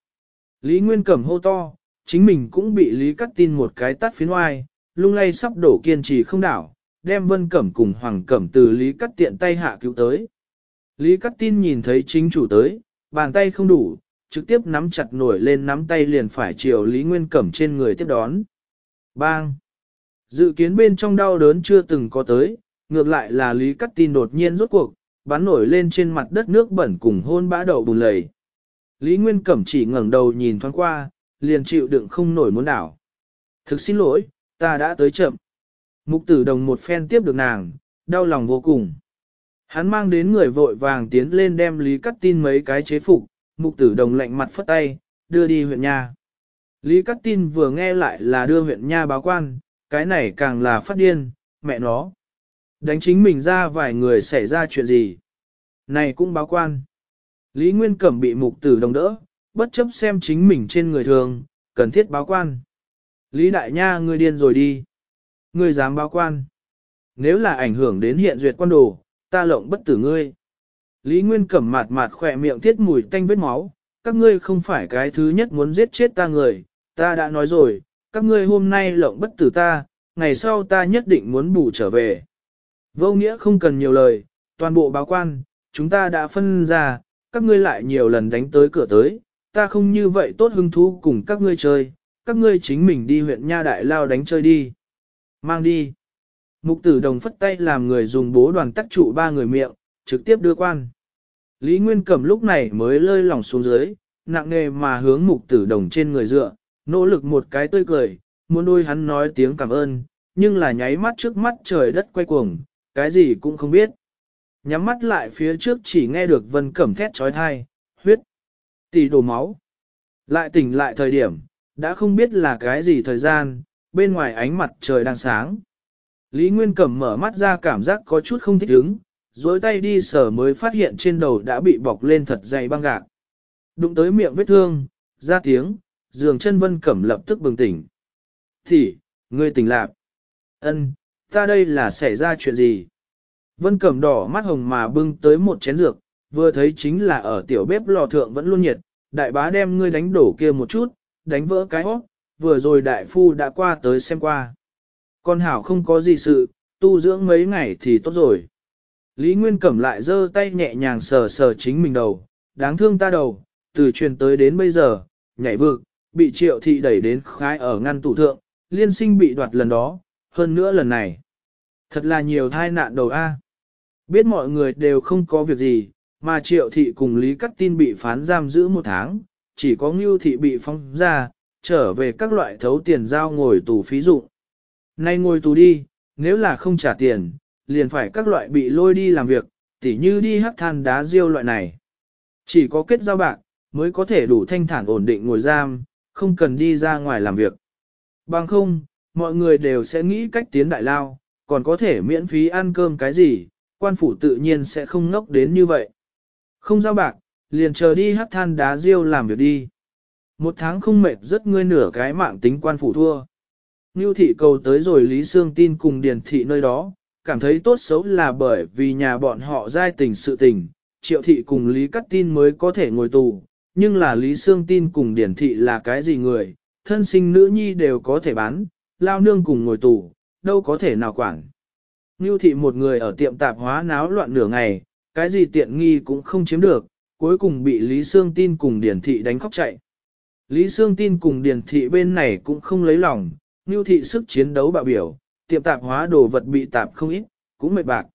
Lý Nguyên Cẩm hô to, chính mình cũng bị Lý Cắt Tin một cái tắt phiến oai, lung lay sắp đổ kiên trì không đảo, đem Vân Cẩm cùng Hoàng Cẩm từ Lý Cắt tiện tay hạ cứu tới. Lý Cắt Tin nhìn thấy chính chủ tới, bàn tay không đủ, trực tiếp nắm chặt nổi lên nắm tay liền phải chiều Lý Nguyên Cẩm trên người tiếp đón. Bang! Dự kiến bên trong đau đớn chưa từng có tới, ngược lại là Lý Cắt Tin đột nhiên rốt cuộc, bắn nổi lên trên mặt đất nước bẩn cùng hôn bã đầu bùn lầy. Lý Nguyên Cẩm chỉ ngẩng đầu nhìn thoáng qua, liền chịu đựng không nổi muốn đảo. Thực xin lỗi, ta đã tới chậm. Mục tử đồng một phen tiếp được nàng, đau lòng vô cùng. Hắn mang đến người vội vàng tiến lên đem Lý Cắt Tin mấy cái chế phục, mục tử đồng lạnh mặt phất tay, đưa đi huyện nha. Lý Cắt Tin vừa nghe lại là đưa huyện nha báo quan, cái này càng là phát điên, mẹ nó. Đánh chính mình ra vài người xảy ra chuyện gì. Này cũng báo quan. Lý Nguyên Cẩm bị mục tử đồng đỡ, bất chấp xem chính mình trên người thường, cần thiết báo quan. Lý Đại Nha ngươi điên rồi đi. Ngươi dám báo quan. Nếu là ảnh hưởng đến hiện duyệt quan đồ, ta lộng bất tử ngươi. Lý Nguyên cẩm mạt mạt khỏe miệng thiết mùi tanh vết máu, các ngươi không phải cái thứ nhất muốn giết chết ta người, ta đã nói rồi, các ngươi hôm nay lộng bất tử ta, ngày sau ta nhất định muốn bù trở về. Vô nghĩa không cần nhiều lời, toàn bộ báo quan, chúng ta đã phân ra, các ngươi lại nhiều lần đánh tới cửa tới, ta không như vậy tốt hứng thú cùng các ngươi chơi, các ngươi chính mình đi huyện Nha Đại Lao đánh chơi đi. Mang đi. Mục tử đồng phất tay làm người dùng bố đoàn tắc trụ ba người miệng, trực tiếp đưa quan. Lý Nguyên Cẩm lúc này mới lơi lỏng xuống dưới, nặng nghề mà hướng mục tử đồng trên người dựa, nỗ lực một cái tươi cười, muốn đôi hắn nói tiếng cảm ơn, nhưng là nháy mắt trước mắt trời đất quay cuồng, cái gì cũng không biết. Nhắm mắt lại phía trước chỉ nghe được Vân Cẩm thét trói thai, huyết, tỷ đổ máu. Lại tỉnh lại thời điểm, đã không biết là cái gì thời gian, bên ngoài ánh mặt trời đang sáng. Lý Nguyên Cẩm mở mắt ra cảm giác có chút không thích ứng, dối tay đi sở mới phát hiện trên đầu đã bị bọc lên thật dày băng gạc. Đụng tới miệng vết thương, ra tiếng, giường chân Vân Cẩm lập tức bừng tỉnh. Thì, ngươi tỉnh lạc. ân ta đây là xảy ra chuyện gì? Vân Cẩm đỏ mắt hồng mà bưng tới một chén dược, vừa thấy chính là ở tiểu bếp lò thượng vẫn luôn nhiệt, đại bá đem ngươi đánh đổ kia một chút, đánh vỡ cái hót, vừa rồi đại phu đã qua tới xem qua. Con hảo không có gì sự, tu dưỡng mấy ngày thì tốt rồi. Lý Nguyên Cẩm lại giơ tay nhẹ nhàng sờ sờ chính mình đầu, đáng thương ta đầu, từ truyền tới đến bây giờ, nhảy vực, bị triệu thị đẩy đến khai ở ngăn tủ thượng, liên sinh bị đoạt lần đó, hơn nữa lần này. Thật là nhiều thai nạn đầu A. Biết mọi người đều không có việc gì, mà triệu thị cùng Lý Cắt Tin bị phán giam giữ một tháng, chỉ có Ngưu thị bị phong ra, trở về các loại thấu tiền giao ngồi tù phí dụng. Nay ngồi tù đi, nếu là không trả tiền, liền phải các loại bị lôi đi làm việc, tỉ như đi hắc than đá riêu loại này. Chỉ có kết giao bạn mới có thể đủ thanh thản ổn định ngồi giam, không cần đi ra ngoài làm việc. Bằng không, mọi người đều sẽ nghĩ cách tiến đại lao, còn có thể miễn phí ăn cơm cái gì, quan phủ tự nhiên sẽ không ngốc đến như vậy. Không giao bạn, liền chờ đi hắc than đá riêu làm việc đi. Một tháng không mệt rất ngươi nửa cái mạng tính quan phủ thua. Ngưu thị cầu tới rồi Lý Sương tin cùng Điền thị nơi đó, cảm thấy tốt xấu là bởi vì nhà bọn họ giai tình sự tình, triệu thị cùng Lý Cắt tin mới có thể ngồi tù, nhưng là Lý Sương tin cùng Điền thị là cái gì người, thân sinh nữ nhi đều có thể bán, lao nương cùng ngồi tù, đâu có thể nào quản. Ngưu thị một người ở tiệm tạp hóa náo loạn nửa ngày, cái gì tiện nghi cũng không chiếm được, cuối cùng bị Lý Sương tin cùng Điền thị đánh khóc chạy. Lý Sương tin cùng Điền thị bên này cũng không lấy lòng, Ngưu thị sức chiến đấu bạo biểu, tiệm tạp hóa đồ vật bị tạp không ít, cũng mệt bạc.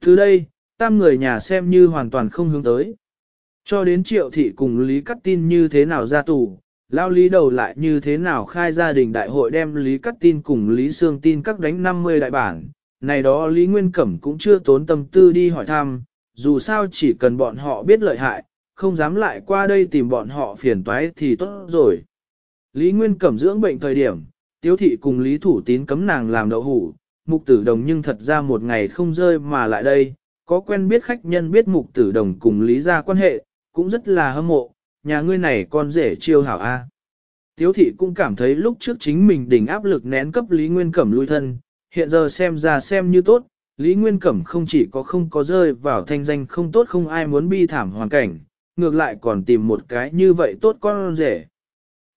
Từ đây, tam người nhà xem như hoàn toàn không hướng tới. Cho đến triệu thị cùng Lý Cắt Tin như thế nào ra tù, lao lý đầu lại như thế nào khai gia đình đại hội đem Lý Cắt Tin cùng Lý Sương Tin các đánh 50 đại bản. Này đó Lý Nguyên Cẩm cũng chưa tốn tâm tư đi hỏi thăm, dù sao chỉ cần bọn họ biết lợi hại, không dám lại qua đây tìm bọn họ phiền toái thì tốt rồi. Lý Nguyên Cẩm dưỡng bệnh thời điểm, tiếu thị cùng lý thủ tín cấm nàng làm đậu hủ, mục tử đồng nhưng thật ra một ngày không rơi mà lại đây, có quen biết khách nhân biết mục tử đồng cùng lý ra quan hệ, cũng rất là hâm mộ, nhà ngươi này con rể chiêu hảo a. Tiếu thị cũng cảm thấy lúc trước chính mình đỉnh áp lực nén cấp Lý Nguyên Cẩm lui thân, hiện giờ xem ra xem như tốt, Lý Nguyên Cẩm không chỉ có không có rơi vào thanh danh không tốt không ai muốn bi thảm hoàn cảnh, ngược lại còn tìm một cái như vậy tốt con rể.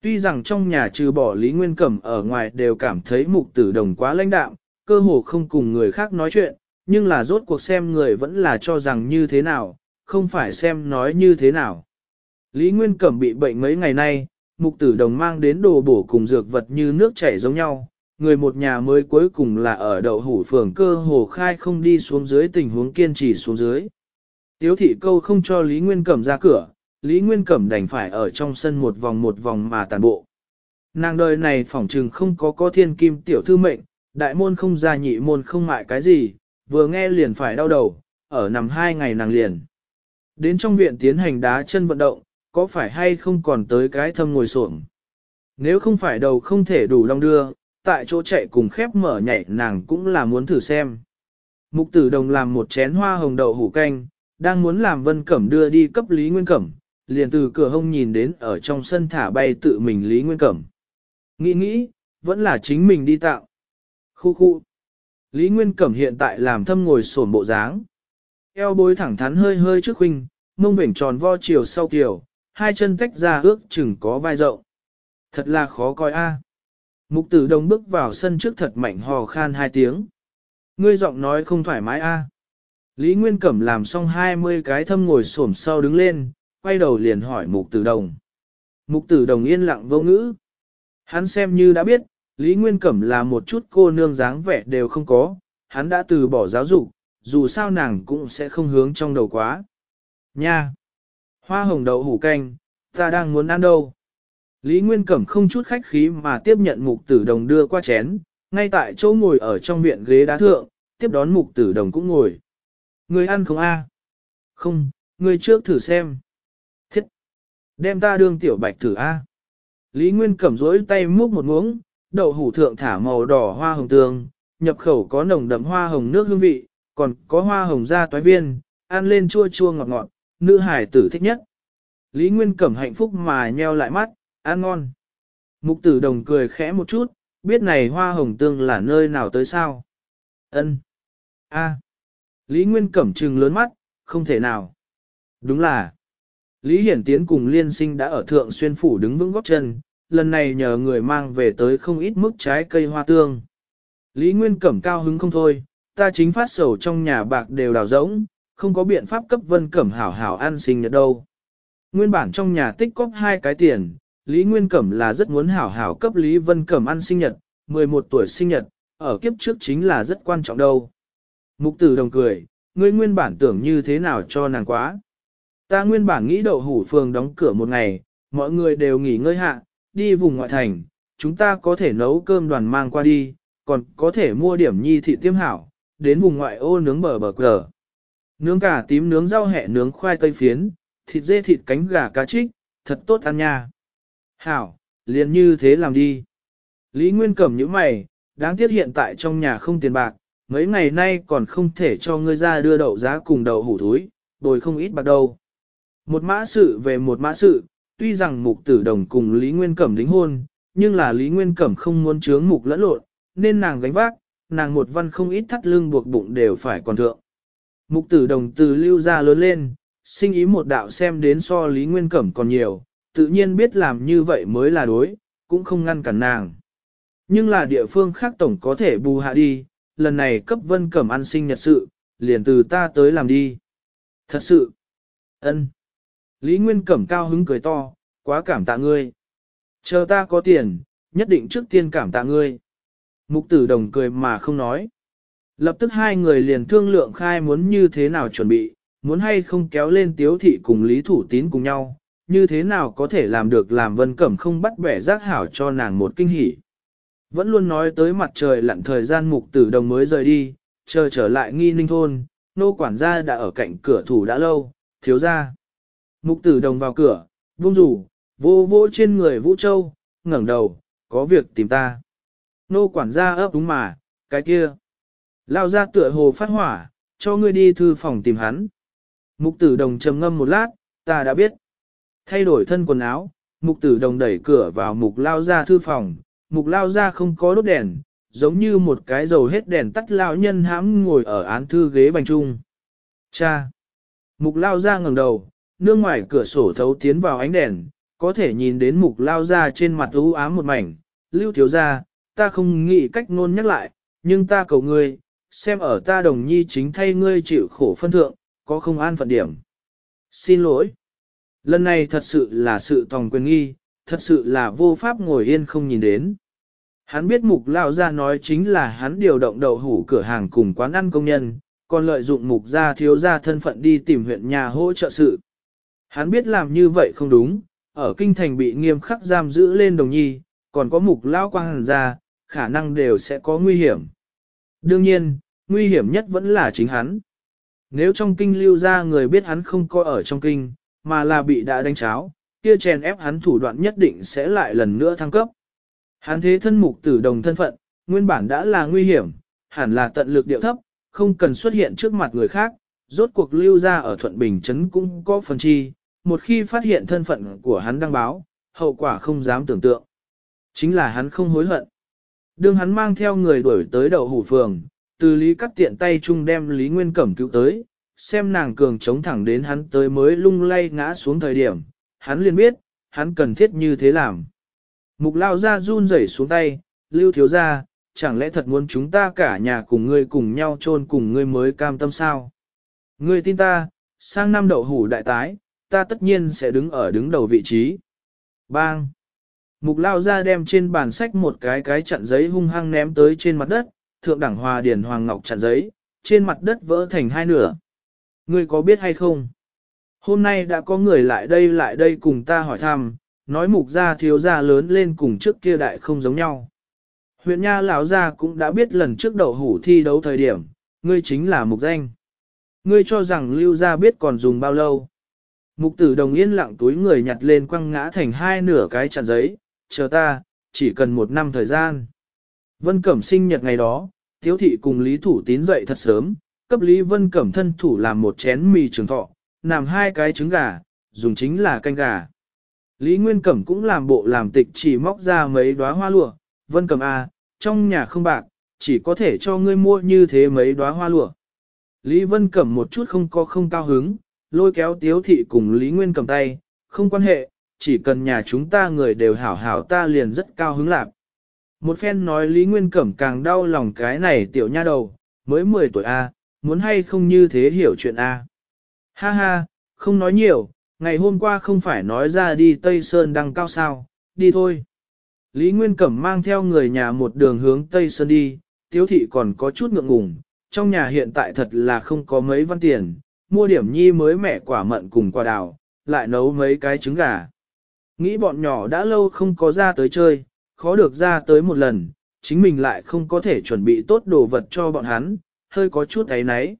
Tuy rằng trong nhà trừ bỏ Lý Nguyên Cẩm ở ngoài đều cảm thấy mục tử đồng quá lãnh đạm, cơ hồ không cùng người khác nói chuyện, nhưng là rốt cuộc xem người vẫn là cho rằng như thế nào, không phải xem nói như thế nào. Lý Nguyên Cẩm bị bệnh mấy ngày nay, mục tử đồng mang đến đồ bổ cùng dược vật như nước chảy giống nhau, người một nhà mới cuối cùng là ở đậu hủ phường cơ hồ khai không đi xuống dưới tình huống kiên trì xuống dưới. Tiếu thị câu không cho Lý Nguyên Cẩm ra cửa, Lý Nguyên Cẩm đành phải ở trong sân một vòng một vòng mà tàn bộ. Nàng đời này phỏng trừng không có có thiên kim tiểu thư mệnh, đại môn không ra nhị môn không mại cái gì, vừa nghe liền phải đau đầu, ở nằm hai ngày nàng liền. Đến trong viện tiến hành đá chân vận động, có phải hay không còn tới cái thâm ngồi xổm Nếu không phải đầu không thể đủ long đưa, tại chỗ chạy cùng khép mở nhảy nàng cũng là muốn thử xem. Mục tử đồng làm một chén hoa hồng đậu hủ canh, đang muốn làm vân cẩm đưa đi cấp Lý Nguyên Cẩm, liền từ cửa hông nhìn đến ở trong sân thả bay tự mình Lý Nguyên Cẩm. Nghĩ nghĩ, vẫn là chính mình đi tạo. Khu khu. Lý Nguyên Cẩm hiện tại làm thâm ngồi sổn bộ dáng. Eo bối thẳng thắn hơi hơi trước huynh, mông vỉnh tròn vo chiều sau kiểu, hai chân tách ra ước chừng có vai rộng. Thật là khó coi a à. Mục tử đông bước vào sân trước thật mạnh hò khan hai tiếng. Ngươi giọng nói không thoải mái a. Lý Nguyên Cẩm làm xong 20 cái thâm ngồi xổm sau đứng lên, quay đầu liền hỏi mục tử đồng. Mục tử đồng yên lặng vô ngữ. Hắn xem như đã biết, Lý Nguyên Cẩm là một chút cô nương dáng vẻ đều không có, hắn đã từ bỏ giáo dục, dù sao nàng cũng sẽ không hướng trong đầu quá. Nha! Hoa hồng đậu hủ canh, ta đang muốn ăn đâu? Lý Nguyên Cẩm không chút khách khí mà tiếp nhận mục tử đồng đưa qua chén, ngay tại chỗ ngồi ở trong viện ghế đá thượng, tiếp đón mục tử đồng cũng ngồi. Người ăn không a? Không, người trước thử xem. Đem ta đương tiểu bạch thử A. Lý Nguyên cầm rỗi tay múc một muỗng, đậu hủ thượng thả màu đỏ hoa hồng tường nhập khẩu có nồng đậm hoa hồng nước hương vị, còn có hoa hồng da toái viên, ăn lên chua chua ngọt ngọt, nữ hải tử thích nhất. Lý Nguyên Cẩm hạnh phúc mà nheo lại mắt, ăn ngon. Mục tử đồng cười khẽ một chút, biết này hoa hồng tương là nơi nào tới sao. ân a. Lý Nguyên Cẩm trừng lớn mắt, không thể nào. Đúng là. Lý Hiển Tiến cùng Liên Sinh đã ở Thượng Xuyên Phủ đứng vững góp chân, lần này nhờ người mang về tới không ít mức trái cây hoa tương. Lý Nguyên Cẩm cao hứng không thôi, ta chính phát sầu trong nhà bạc đều đào rỗng, không có biện pháp cấp Vân Cẩm hảo hảo an sinh nhật đâu. Nguyên bản trong nhà tích cóp hai cái tiền, Lý Nguyên Cẩm là rất muốn hảo hảo cấp Lý Vân Cẩm ăn sinh nhật, 11 tuổi sinh nhật, ở kiếp trước chính là rất quan trọng đâu. Mục tử đồng cười, ngươi nguyên bản tưởng như thế nào cho nàng quá. Ta nguyên bản nghĩ đậu hủ phường đóng cửa một ngày, mọi người đều nghỉ ngơi hạ, đi vùng ngoại thành, chúng ta có thể nấu cơm đoàn mang qua đi, còn có thể mua điểm nhi thị tiêm hảo, đến vùng ngoại ô nướng bờ bờ cờ. Nướng cả tím nướng rau hẹ nướng khoai tây phiến, thịt dê thịt cánh gà cá trích, thật tốt ăn nha. Hảo, liền như thế làm đi. Lý Nguyên cẩm những mày, đáng tiếc hiện tại trong nhà không tiền bạc, mấy ngày nay còn không thể cho ngươi ra đưa đậu giá cùng đậu hủ thúi, đồi không ít bạc đâu. Một mã sự về một mã sự, tuy rằng mục tử đồng cùng Lý Nguyên Cẩm đính hôn, nhưng là Lý Nguyên Cẩm không muốn chướng mục lẫn lộn, nên nàng gánh vác, nàng một văn không ít thắt lưng buộc bụng đều phải còn thượng. Mục tử đồng từ lưu ra lớn lên, sinh ý một đạo xem đến so Lý Nguyên Cẩm còn nhiều, tự nhiên biết làm như vậy mới là đối, cũng không ngăn cản nàng. Nhưng là địa phương khác tổng có thể bù hạ đi, lần này cấp vân cẩm ăn sinh nhật sự, liền từ ta tới làm đi. Thật sự, ân Lý Nguyên Cẩm cao hứng cười to, quá cảm tạ ngươi. Chờ ta có tiền, nhất định trước tiên cảm tạ ngươi. Mục tử đồng cười mà không nói. Lập tức hai người liền thương lượng khai muốn như thế nào chuẩn bị, muốn hay không kéo lên tiếu thị cùng Lý Thủ Tín cùng nhau, như thế nào có thể làm được làm Vân Cẩm không bắt bẻ giác hảo cho nàng một kinh hỉ. Vẫn luôn nói tới mặt trời lặn thời gian mục tử đồng mới rời đi, chờ trở lại nghi ninh thôn, nô quản gia đã ở cạnh cửa thủ đã lâu, thiếu ra. Mục tử đồng vào cửa, vung rủ, vô vô trên người Vũ Châu, ngẩng đầu, có việc tìm ta. Nô quản gia ấp đúng mà, cái kia. Lao ra tựa hồ phát hỏa, cho ngươi đi thư phòng tìm hắn. Mục tử đồng trầm ngâm một lát, ta đã biết. Thay đổi thân quần áo, mục tử đồng đẩy cửa vào mục lao ra thư phòng. Mục lao ra không có đốt đèn, giống như một cái dầu hết đèn tắt lao nhân hãm ngồi ở án thư ghế bành trung. Cha! Mục lao ra ngẩng đầu, nương ngoài cửa sổ thấu tiến vào ánh đèn, có thể nhìn đến mục lao ra trên mặt u ám một mảnh, lưu thiếu ra, ta không nghĩ cách nôn nhắc lại, nhưng ta cầu ngươi, xem ở ta đồng nhi chính thay ngươi chịu khổ phân thượng, có không an phận điểm. Xin lỗi. Lần này thật sự là sự tòng quyền nghi, thật sự là vô pháp ngồi yên không nhìn đến. Hắn biết mục lao ra nói chính là hắn điều động đậu hủ cửa hàng cùng quán ăn công nhân, còn lợi dụng mục gia thiếu gia thân phận đi tìm huyện nhà hỗ trợ sự. Hắn biết làm như vậy không đúng, ở kinh thành bị nghiêm khắc giam giữ lên đồng nhi, còn có mục lao quang hàn ra, khả năng đều sẽ có nguy hiểm. Đương nhiên, nguy hiểm nhất vẫn là chính hắn. Nếu trong kinh lưu ra người biết hắn không có ở trong kinh, mà là bị đã đánh cháo, kia chèn ép hắn thủ đoạn nhất định sẽ lại lần nữa thăng cấp. Hắn thế thân mục tử đồng thân phận, nguyên bản đã là nguy hiểm, hẳn là tận lực điệu thấp, không cần xuất hiện trước mặt người khác, rốt cuộc lưu ra ở Thuận Bình chấn cũng có phần chi, một khi phát hiện thân phận của hắn đăng báo, hậu quả không dám tưởng tượng. Chính là hắn không hối hận. Đương hắn mang theo người đuổi tới đầu hủ phường, từ Lý Cắt tiện tay chung đem Lý Nguyên Cẩm cứu tới, xem nàng cường chống thẳng đến hắn tới mới lung lay ngã xuống thời điểm, hắn liền biết, hắn cần thiết như thế làm. Mục lao ra run rẩy xuống tay, lưu thiếu ra, chẳng lẽ thật muốn chúng ta cả nhà cùng ngươi cùng nhau chôn cùng ngươi mới cam tâm sao? Ngươi tin ta, sang năm đậu hủ đại tái, ta tất nhiên sẽ đứng ở đứng đầu vị trí. Bang! Mục lao ra đem trên bàn sách một cái cái chặn giấy hung hăng ném tới trên mặt đất, thượng đẳng hòa điển hoàng ngọc chặn giấy, trên mặt đất vỡ thành hai nửa. Ngươi có biết hay không? Hôm nay đã có người lại đây lại đây cùng ta hỏi thăm, nói mục gia thiếu gia lớn lên cùng trước kia đại không giống nhau. Huyện nha lão gia cũng đã biết lần trước đậu hủ thi đấu thời điểm, ngươi chính là mục danh. Ngươi cho rằng lưu gia biết còn dùng bao lâu? Mục tử đồng yên lặng túi người nhặt lên quăng ngã thành hai nửa cái chặn giấy, chờ ta, chỉ cần một năm thời gian. Vân Cẩm sinh nhật ngày đó, Tiếu Thị cùng Lý Thủ tín dậy thật sớm, cấp Lý Vân Cẩm thân thủ làm một chén mì trường thọ, làm hai cái trứng gà, dùng chính là canh gà. Lý Nguyên Cẩm cũng làm bộ làm tịch chỉ móc ra mấy đóa hoa lụa, Vân Cẩm A, à, trong nhà không bạc, chỉ có thể cho ngươi mua như thế mấy đóa hoa lụa. Lý Vân Cẩm một chút không có không cao hứng, lôi kéo tiếu thị cùng Lý Nguyên cầm tay, không quan hệ, chỉ cần nhà chúng ta người đều hảo hảo ta liền rất cao hứng lạc. Một phen nói Lý Nguyên Cẩm càng đau lòng cái này tiểu nha đầu, mới 10 tuổi A, muốn hay không như thế hiểu chuyện A. Ha ha, không nói nhiều, ngày hôm qua không phải nói ra đi Tây Sơn đăng cao sao, đi thôi. Lý Nguyên Cẩm mang theo người nhà một đường hướng Tây Sơn đi, tiếu thị còn có chút ngượng ngủng, trong nhà hiện tại thật là không có mấy văn tiền, mua điểm nhi mới mẻ quả mận cùng quả đào, lại nấu mấy cái trứng gà. Nghĩ bọn nhỏ đã lâu không có ra tới chơi, khó được ra tới một lần, chính mình lại không có thể chuẩn bị tốt đồ vật cho bọn hắn, hơi có chút ấy náy.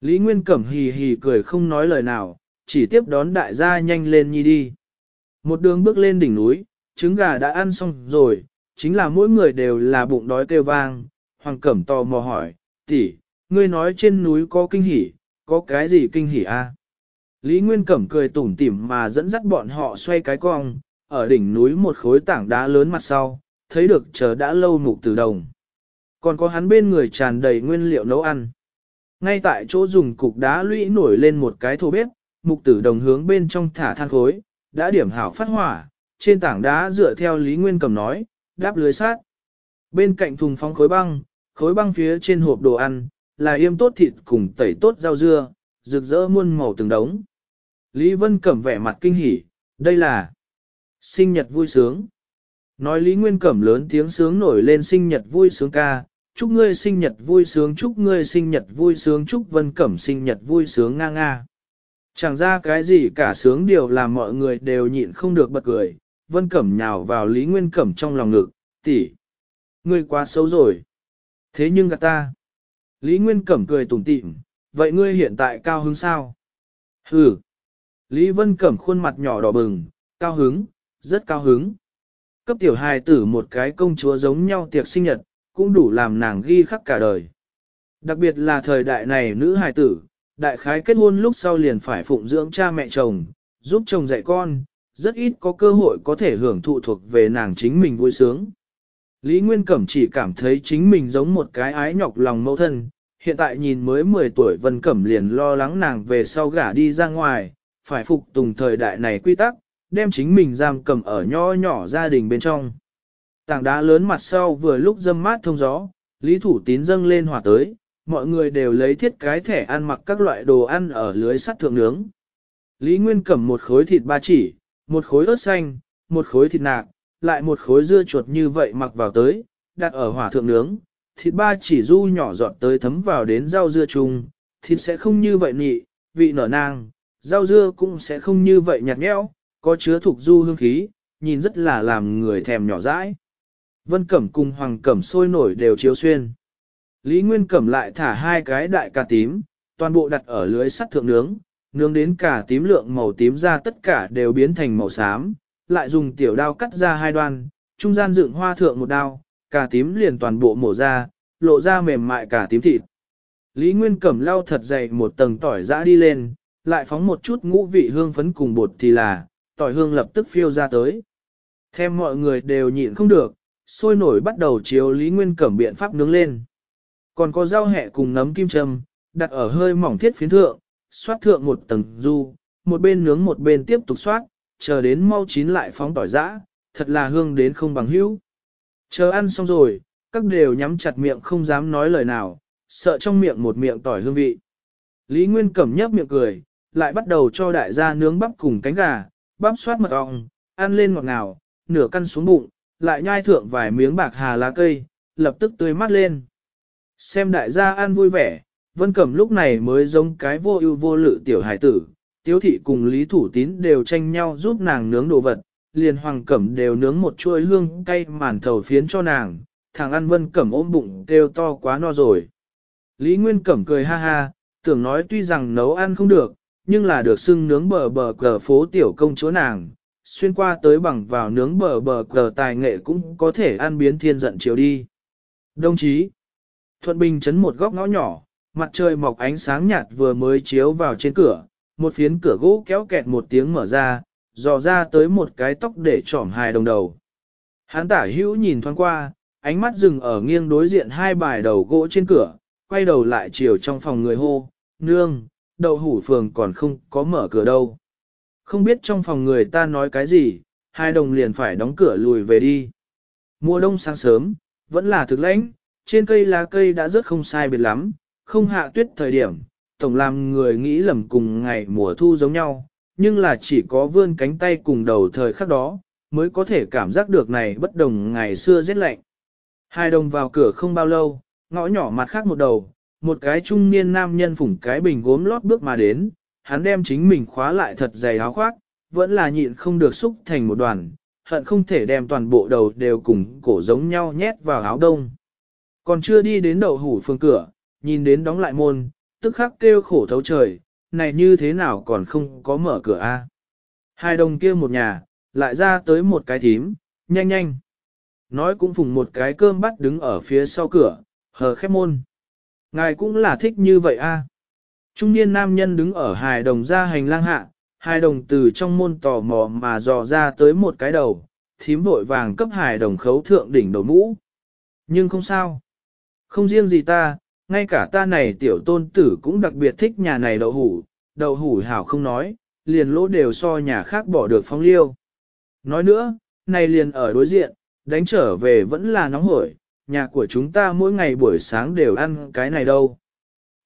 Lý Nguyên Cẩm hì hì cười không nói lời nào, chỉ tiếp đón đại gia nhanh lên nhi đi. Một đường bước lên đỉnh núi, trứng gà đã ăn xong rồi, chính là mỗi người đều là bụng đói kêu vang. Hoàng Cẩm tò mò hỏi, tỷ ngươi nói trên núi có kinh hỉ, có cái gì kinh hỉ a? Lý Nguyên Cẩm cười tủm tỉm mà dẫn dắt bọn họ xoay cái cong, ở đỉnh núi một khối tảng đá lớn mặt sau, thấy được chờ đã lâu mục từ đồng. Còn có hắn bên người tràn đầy nguyên liệu nấu ăn. Ngay tại chỗ dùng cục đá lũy nổi lên một cái thô bếp, mục tử đồng hướng bên trong thả than khối, đã điểm hảo phát hỏa, trên tảng đá dựa theo Lý Nguyên Cẩm nói, đáp lưới sát. Bên cạnh thùng phóng khối băng, khối băng phía trên hộp đồ ăn, là yêm tốt thịt cùng tẩy tốt rau dưa, rực rỡ muôn màu từng đống. Lý Vân Cẩm vẻ mặt kinh hỉ, đây là sinh nhật vui sướng. Nói Lý Nguyên Cẩm lớn tiếng sướng nổi lên sinh nhật vui sướng ca, chúc ngươi sinh nhật vui sướng, chúc ngươi sinh nhật vui sướng, chúc Vân Cẩm sinh nhật vui sướng nga nga. Chẳng ra cái gì cả sướng điều làm mọi người đều nhịn không được bật cười, Vân Cẩm nhào vào Lý Nguyên Cẩm trong lòng ngực, tỷ Ngươi quá xấu rồi. Thế nhưng gặp ta. Lý Nguyên Cẩm cười tủm tịm, vậy ngươi hiện tại cao hứng sao? Hừ. Lý Vân Cẩm khuôn mặt nhỏ đỏ bừng, cao hứng, rất cao hứng. Cấp tiểu hài tử một cái công chúa giống nhau tiệc sinh nhật, cũng đủ làm nàng ghi khắc cả đời. Đặc biệt là thời đại này nữ hài tử, đại khái kết hôn lúc sau liền phải phụng dưỡng cha mẹ chồng, giúp chồng dạy con, rất ít có cơ hội có thể hưởng thụ thuộc về nàng chính mình vui sướng. Lý Nguyên Cẩm chỉ cảm thấy chính mình giống một cái ái nhọc lòng mẫu thân, hiện tại nhìn mới 10 tuổi Vân Cẩm liền lo lắng nàng về sau gả đi ra ngoài, phải phục tùng thời đại này quy tắc, đem chính mình giam cầm ở nho nhỏ gia đình bên trong. Tảng đá lớn mặt sau vừa lúc dâm mát thông gió, Lý Thủ Tín dâng lên hỏa tới, mọi người đều lấy thiết cái thẻ ăn mặc các loại đồ ăn ở lưới sắt thượng nướng. Lý Nguyên Cẩm một khối thịt ba chỉ, một khối ớt xanh, một khối thịt nạc, lại một khối dưa chuột như vậy mặc vào tới, đặt ở hỏa thượng nướng, thịt ba chỉ du nhỏ giọt tới thấm vào đến rau dưa chung, thịt sẽ không như vậy nhị, vị nở nang, rau dưa cũng sẽ không như vậy nhạt nhẽo, có chứa thuộc du hương khí, nhìn rất là làm người thèm nhỏ dãi. Vân Cẩm cùng Hoàng Cẩm sôi nổi đều chiếu xuyên. Lý Nguyên Cẩm lại thả hai cái đại cà tím, toàn bộ đặt ở lưới sắt thượng nướng, nướng đến cả tím lượng màu tím ra tất cả đều biến thành màu xám, lại dùng tiểu đao cắt ra hai đoan, trung gian dựng hoa thượng một đao, cả tím liền toàn bộ mổ ra, lộ ra mềm mại cả tím thịt. Lý Nguyên Cẩm lau thật dày một tầng tỏi giã đi lên, lại phóng một chút ngũ vị hương phấn cùng bột thì là, tỏi hương lập tức phiêu ra tới. Thêm mọi người đều nhịn không được, sôi nổi bắt đầu chiếu Lý Nguyên Cẩm biện pháp nướng lên. Còn có rau hẹ cùng nấm kim châm, đặt ở hơi mỏng thiết phiến thượng, xoát thượng một tầng du, một bên nướng một bên tiếp tục xoát, chờ đến mau chín lại phóng tỏi giã, thật là hương đến không bằng hữu. Chờ ăn xong rồi, các đều nhắm chặt miệng không dám nói lời nào, sợ trong miệng một miệng tỏi hương vị. Lý Nguyên cẩm nhấp miệng cười, lại bắt đầu cho đại gia nướng bắp cùng cánh gà, bắp xoát mật ong, ăn lên ngọt ngào, nửa căn xuống bụng, lại nhai thượng vài miếng bạc hà lá cây, lập tức tươi mát lên. Xem đại gia ăn vui vẻ, Vân Cẩm lúc này mới giống cái vô ưu vô lự tiểu hải tử, tiếu thị cùng lý thủ tín đều tranh nhau giúp nàng nướng đồ vật, liền hoàng cẩm đều nướng một chuỗi hương cay màn thầu phiến cho nàng, thằng ăn vân cẩm ôm bụng kêu to quá no rồi. Lý Nguyên cẩm cười ha ha, tưởng nói tuy rằng nấu ăn không được, nhưng là được xưng nướng bờ bờ cờ phố tiểu công chúa nàng, xuyên qua tới bằng vào nướng bờ bờ cờ tài nghệ cũng có thể ăn biến thiên giận chiều đi. Đồng chí, Thuận Bình chấn một góc ngõ nhỏ, mặt trời mọc ánh sáng nhạt vừa mới chiếu vào trên cửa, một phiến cửa gỗ kéo kẹt một tiếng mở ra, dò ra tới một cái tóc để trỏm hai đồng đầu. Hán tả hữu nhìn thoáng qua, ánh mắt dừng ở nghiêng đối diện hai bài đầu gỗ trên cửa, quay đầu lại chiều trong phòng người hô, nương, đậu hủ phường còn không có mở cửa đâu. Không biết trong phòng người ta nói cái gì, hai đồng liền phải đóng cửa lùi về đi. Mùa đông sáng sớm, vẫn là thực lãnh, trên cây lá cây đã rớt không sai biệt lắm, không hạ tuyết thời điểm, tổng làm người nghĩ lầm cùng ngày mùa thu giống nhau, nhưng là chỉ có vươn cánh tay cùng đầu thời khắc đó, mới có thể cảm giác được này bất đồng ngày xưa rét lạnh. Hai đồng vào cửa không bao lâu, ngõ nhỏ mặt khác một đầu, một cái trung niên nam nhân phủng cái bình gốm lót bước mà đến, hắn đem chính mình khóa lại thật dày áo khoác, vẫn là nhịn không được xúc thành một đoàn, hận không thể đem toàn bộ đầu đều cùng cổ giống nhau nhét vào áo đông. Còn chưa đi đến đầu hủ phương cửa, nhìn đến đóng lại môn, tức khắc kêu khổ thấu trời, này như thế nào còn không có mở cửa a? Hai đồng kia một nhà, lại ra tới một cái thím, nhanh nhanh. Nói cũng phùng một cái cơm bắt đứng ở phía sau cửa, hờ khép môn. Ngài cũng là thích như vậy a. Trung niên nam nhân đứng ở hài đồng ra hành lang hạ, hài đồng từ trong môn tò mò mà dò ra tới một cái đầu, thím vội vàng cấp hài đồng khấu thượng đỉnh đầu mũ. Nhưng không sao. Không riêng gì ta, ngay cả ta này tiểu tôn tử cũng đặc biệt thích nhà này đậu hủ, đậu hủ hảo không nói, liền lỗ đều so nhà khác bỏ được phong liêu. Nói nữa, này liền ở đối diện, đánh trở về vẫn là nóng hổi, nhà của chúng ta mỗi ngày buổi sáng đều ăn cái này đâu.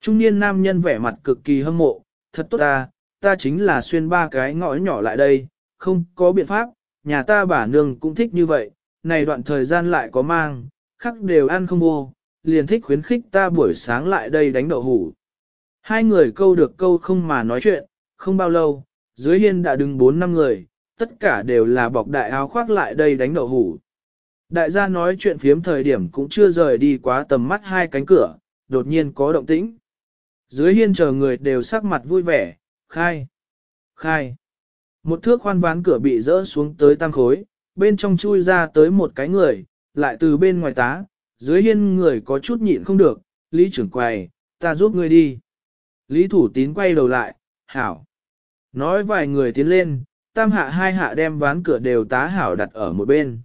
Trung niên nam nhân vẻ mặt cực kỳ hâm mộ, thật tốt ta, ta chính là xuyên ba cái ngõ nhỏ lại đây, không có biện pháp, nhà ta bà nương cũng thích như vậy, này đoạn thời gian lại có mang, khắc đều ăn không vô, liền thích khuyến khích ta buổi sáng lại đây đánh đậu hủ. Hai người câu được câu không mà nói chuyện, không bao lâu, dưới hiên đã đứng bốn năm người, tất cả đều là bọc đại áo khoác lại đây đánh đậu hủ. Đại gia nói chuyện phiếm thời điểm cũng chưa rời đi quá tầm mắt hai cánh cửa, đột nhiên có động tĩnh. Dưới hiên chờ người đều sắc mặt vui vẻ, khai, khai. Một thước khoan ván cửa bị rỡ xuống tới tăng khối, bên trong chui ra tới một cái người, lại từ bên ngoài tá, dưới hiên người có chút nhịn không được, Lý trưởng quầy, ta giúp ngươi đi. Lý thủ tín quay đầu lại, hảo. Nói vài người tiến lên, tam hạ hai hạ đem ván cửa đều tá hảo đặt ở một bên.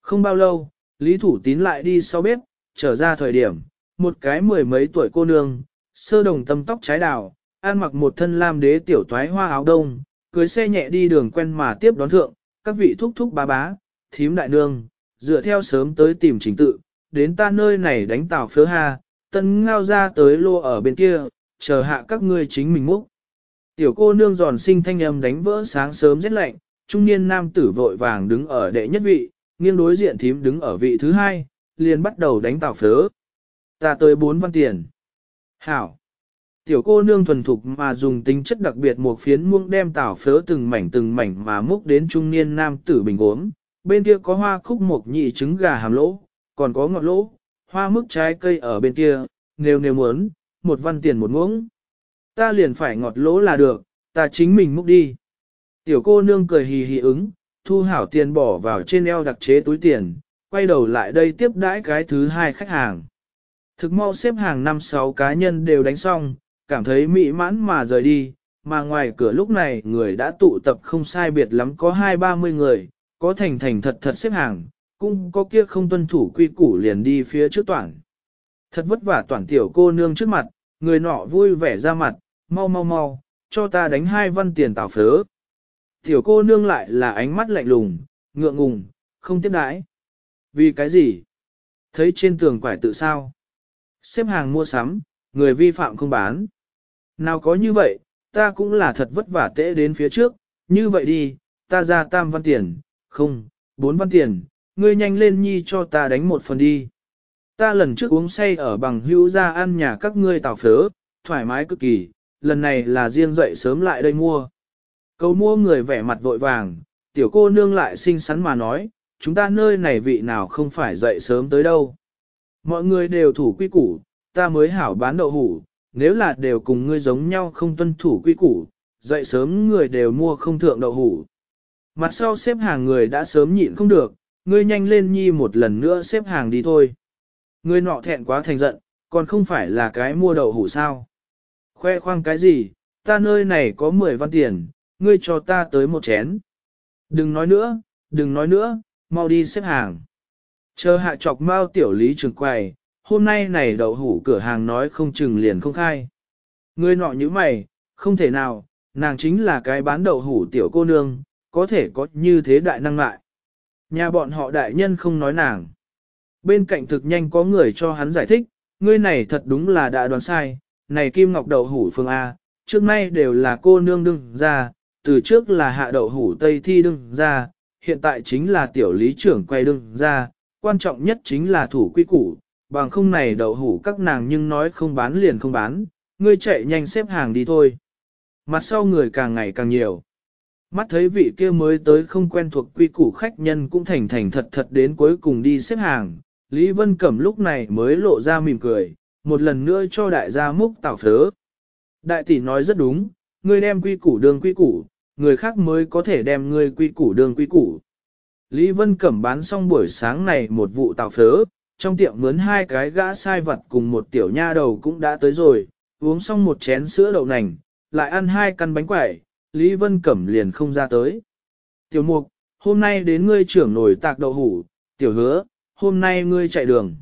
Không bao lâu, Lý thủ tín lại đi sau bếp, trở ra thời điểm, một cái mười mấy tuổi cô nương, sơ đồng tâm tóc trái đào, ăn mặc một thân lam đế tiểu toái hoa áo đông, cưới xe nhẹ đi đường quen mà tiếp đón thượng, các vị thúc thúc bá bá, thím đại nương, dựa theo sớm tới tìm trình tự, đến ta nơi này đánh tàu phớ ha, tân ngao ra tới lô ở bên kia, chờ hạ các ngươi chính mình múc. Tiểu cô nương giòn sinh thanh âm đánh vỡ sáng sớm rất lạnh, trung niên nam tử vội vàng đứng ở đệ nhất vị, nghiêng đối diện thím đứng ở vị thứ hai, liền bắt đầu đánh tàu phớ. Ta tới bốn văn tiền. Hảo. Tiểu cô nương thuần thục mà dùng tính chất đặc biệt một phiến muông đem tảo phớ từng mảnh từng mảnh mà múc đến trung niên nam tử bình uống. Bên kia có hoa khúc một nhị trứng gà hàm lỗ, còn có ngọt lỗ, hoa mức trái cây ở bên kia, nếu nếu muốn, một văn tiền một muỗng. Ta liền phải ngọt lỗ là được, ta chính mình múc đi. Tiểu cô nương cười hì hì ứng, thu hảo tiền bỏ vào trên eo đặc chế túi tiền, quay đầu lại đây tiếp đãi cái thứ hai khách hàng. Thực mau xếp hàng năm sáu cá nhân đều đánh xong, cảm thấy mỹ mãn mà rời đi, mà ngoài cửa lúc này người đã tụ tập không sai biệt lắm có hai ba mươi người, có thành thành thật thật xếp hàng, cũng có kia không tuân thủ quy củ liền đi phía trước toàn. Thật vất vả toàn tiểu cô nương trước mặt, người nọ vui vẻ ra mặt, mau mau mau, cho ta đánh hai văn tiền tào phớ. Tiểu cô nương lại là ánh mắt lạnh lùng, ngượng ngùng, không tiếp đãi. Vì cái gì? Thấy trên tường quải tự sao? Xếp hàng mua sắm, người vi phạm không bán. Nào có như vậy, ta cũng là thật vất vả tễ đến phía trước, như vậy đi, ta ra tam văn tiền, không, bốn văn tiền, ngươi nhanh lên nhi cho ta đánh một phần đi. Ta lần trước uống say ở bằng hữu ra ăn nhà các ngươi tào phớ, thoải mái cực kỳ, lần này là riêng dậy sớm lại đây mua. Cầu mua người vẻ mặt vội vàng, tiểu cô nương lại xinh xắn mà nói, chúng ta nơi này vị nào không phải dậy sớm tới đâu. Mọi người đều thủ quy củ, ta mới hảo bán đậu hủ, nếu là đều cùng ngươi giống nhau không tuân thủ quy củ, dậy sớm người đều mua không thượng đậu hủ. Mặt sau xếp hàng người đã sớm nhịn không được, ngươi nhanh lên nhi một lần nữa xếp hàng đi thôi. Ngươi nọ thẹn quá thành giận, còn không phải là cái mua đậu hủ sao. Khoe khoang cái gì, ta nơi này có 10 văn tiền, ngươi cho ta tới một chén. Đừng nói nữa, đừng nói nữa, mau đi xếp hàng. Chờ hạ chọc mau tiểu lý trường quầy, hôm nay này đậu hủ cửa hàng nói không chừng liền không khai. Ngươi nọ như mày, không thể nào, nàng chính là cái bán đậu hủ tiểu cô nương, có thể có như thế đại năng lại. Nhà bọn họ đại nhân không nói nàng. Bên cạnh thực nhanh có người cho hắn giải thích, ngươi này thật đúng là đã đoán sai, này kim ngọc đậu hủ phương A, trước nay đều là cô nương đương ra, từ trước là hạ đậu hủ tây thi đương ra, hiện tại chính là tiểu lý trưởng quay đương ra, quan trọng nhất chính là thủ quy củ, bằng không này đậu hủ các nàng nhưng nói không bán liền không bán, ngươi chạy nhanh xếp hàng đi thôi. Mặt sau người càng ngày càng nhiều. Mắt thấy vị kia mới tới không quen thuộc quy củ khách nhân cũng thành thành thật thật đến cuối cùng đi xếp hàng, Lý Vân Cẩm lúc này mới lộ ra mỉm cười, một lần nữa cho đại gia múc tạo phớ. Đại tỷ nói rất đúng, ngươi đem quy củ đường quy củ, người khác mới có thể đem ngươi quy củ đường quy củ. Lý Vân Cẩm bán xong buổi sáng này một vụ tạo phớ, trong tiệm mướn hai cái gã sai vật cùng một tiểu nha đầu cũng đã tới rồi, uống xong một chén sữa đậu nành, lại ăn hai căn bánh quẩy, Lý Vân Cẩm liền không ra tới. Tiểu Mục, hôm nay đến ngươi trưởng nổi tạc đậu hủ, tiểu hứa, hôm nay ngươi chạy đường.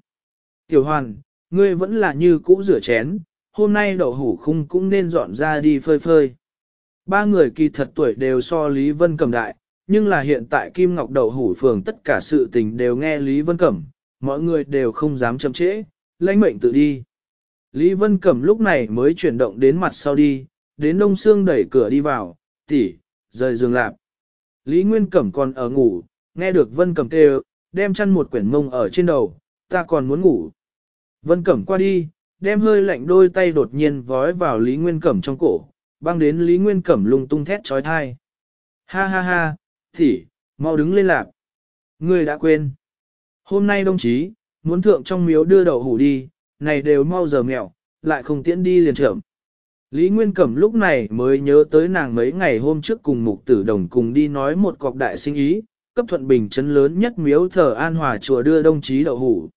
Tiểu Hoàn, ngươi vẫn là như cũ rửa chén, hôm nay đậu hủ khung cũng nên dọn ra đi phơi phơi. Ba người kỳ thật tuổi đều so Lý Vân Cẩm đại, nhưng là hiện tại Kim Ngọc đậu hủ phường tất cả sự tình đều nghe Lý Vân Cẩm, mọi người đều không dám chậm trễ, lãnh mệnh tự đi. Lý Vân Cẩm lúc này mới chuyển động đến mặt sau đi, đến Đông xương đẩy cửa đi vào, tỷ, rời giường lạp. Lý Nguyên Cẩm còn ở ngủ, nghe được Vân Cẩm kêu, đem chăn một quyển mông ở trên đầu, ta còn muốn ngủ. Vân Cẩm qua đi, đem hơi lạnh đôi tay đột nhiên vói vào Lý Nguyên Cẩm trong cổ, băng đến Lý Nguyên Cẩm lung tung thét trói thai. Ha ha ha, tỷ, mau đứng lên lạp. người đã quên. Hôm nay đồng chí, muốn thượng trong miếu đưa đầu hủ đi, này đều mau giờ mẹo, lại không tiễn đi liền trưởng. Lý Nguyên Cẩm lúc này mới nhớ tới nàng mấy ngày hôm trước cùng mục tử đồng cùng đi nói một cọc đại sinh ý, cấp thuận bình chấn lớn nhất miếu thờ an hòa chùa đưa đồng chí đậu hủ.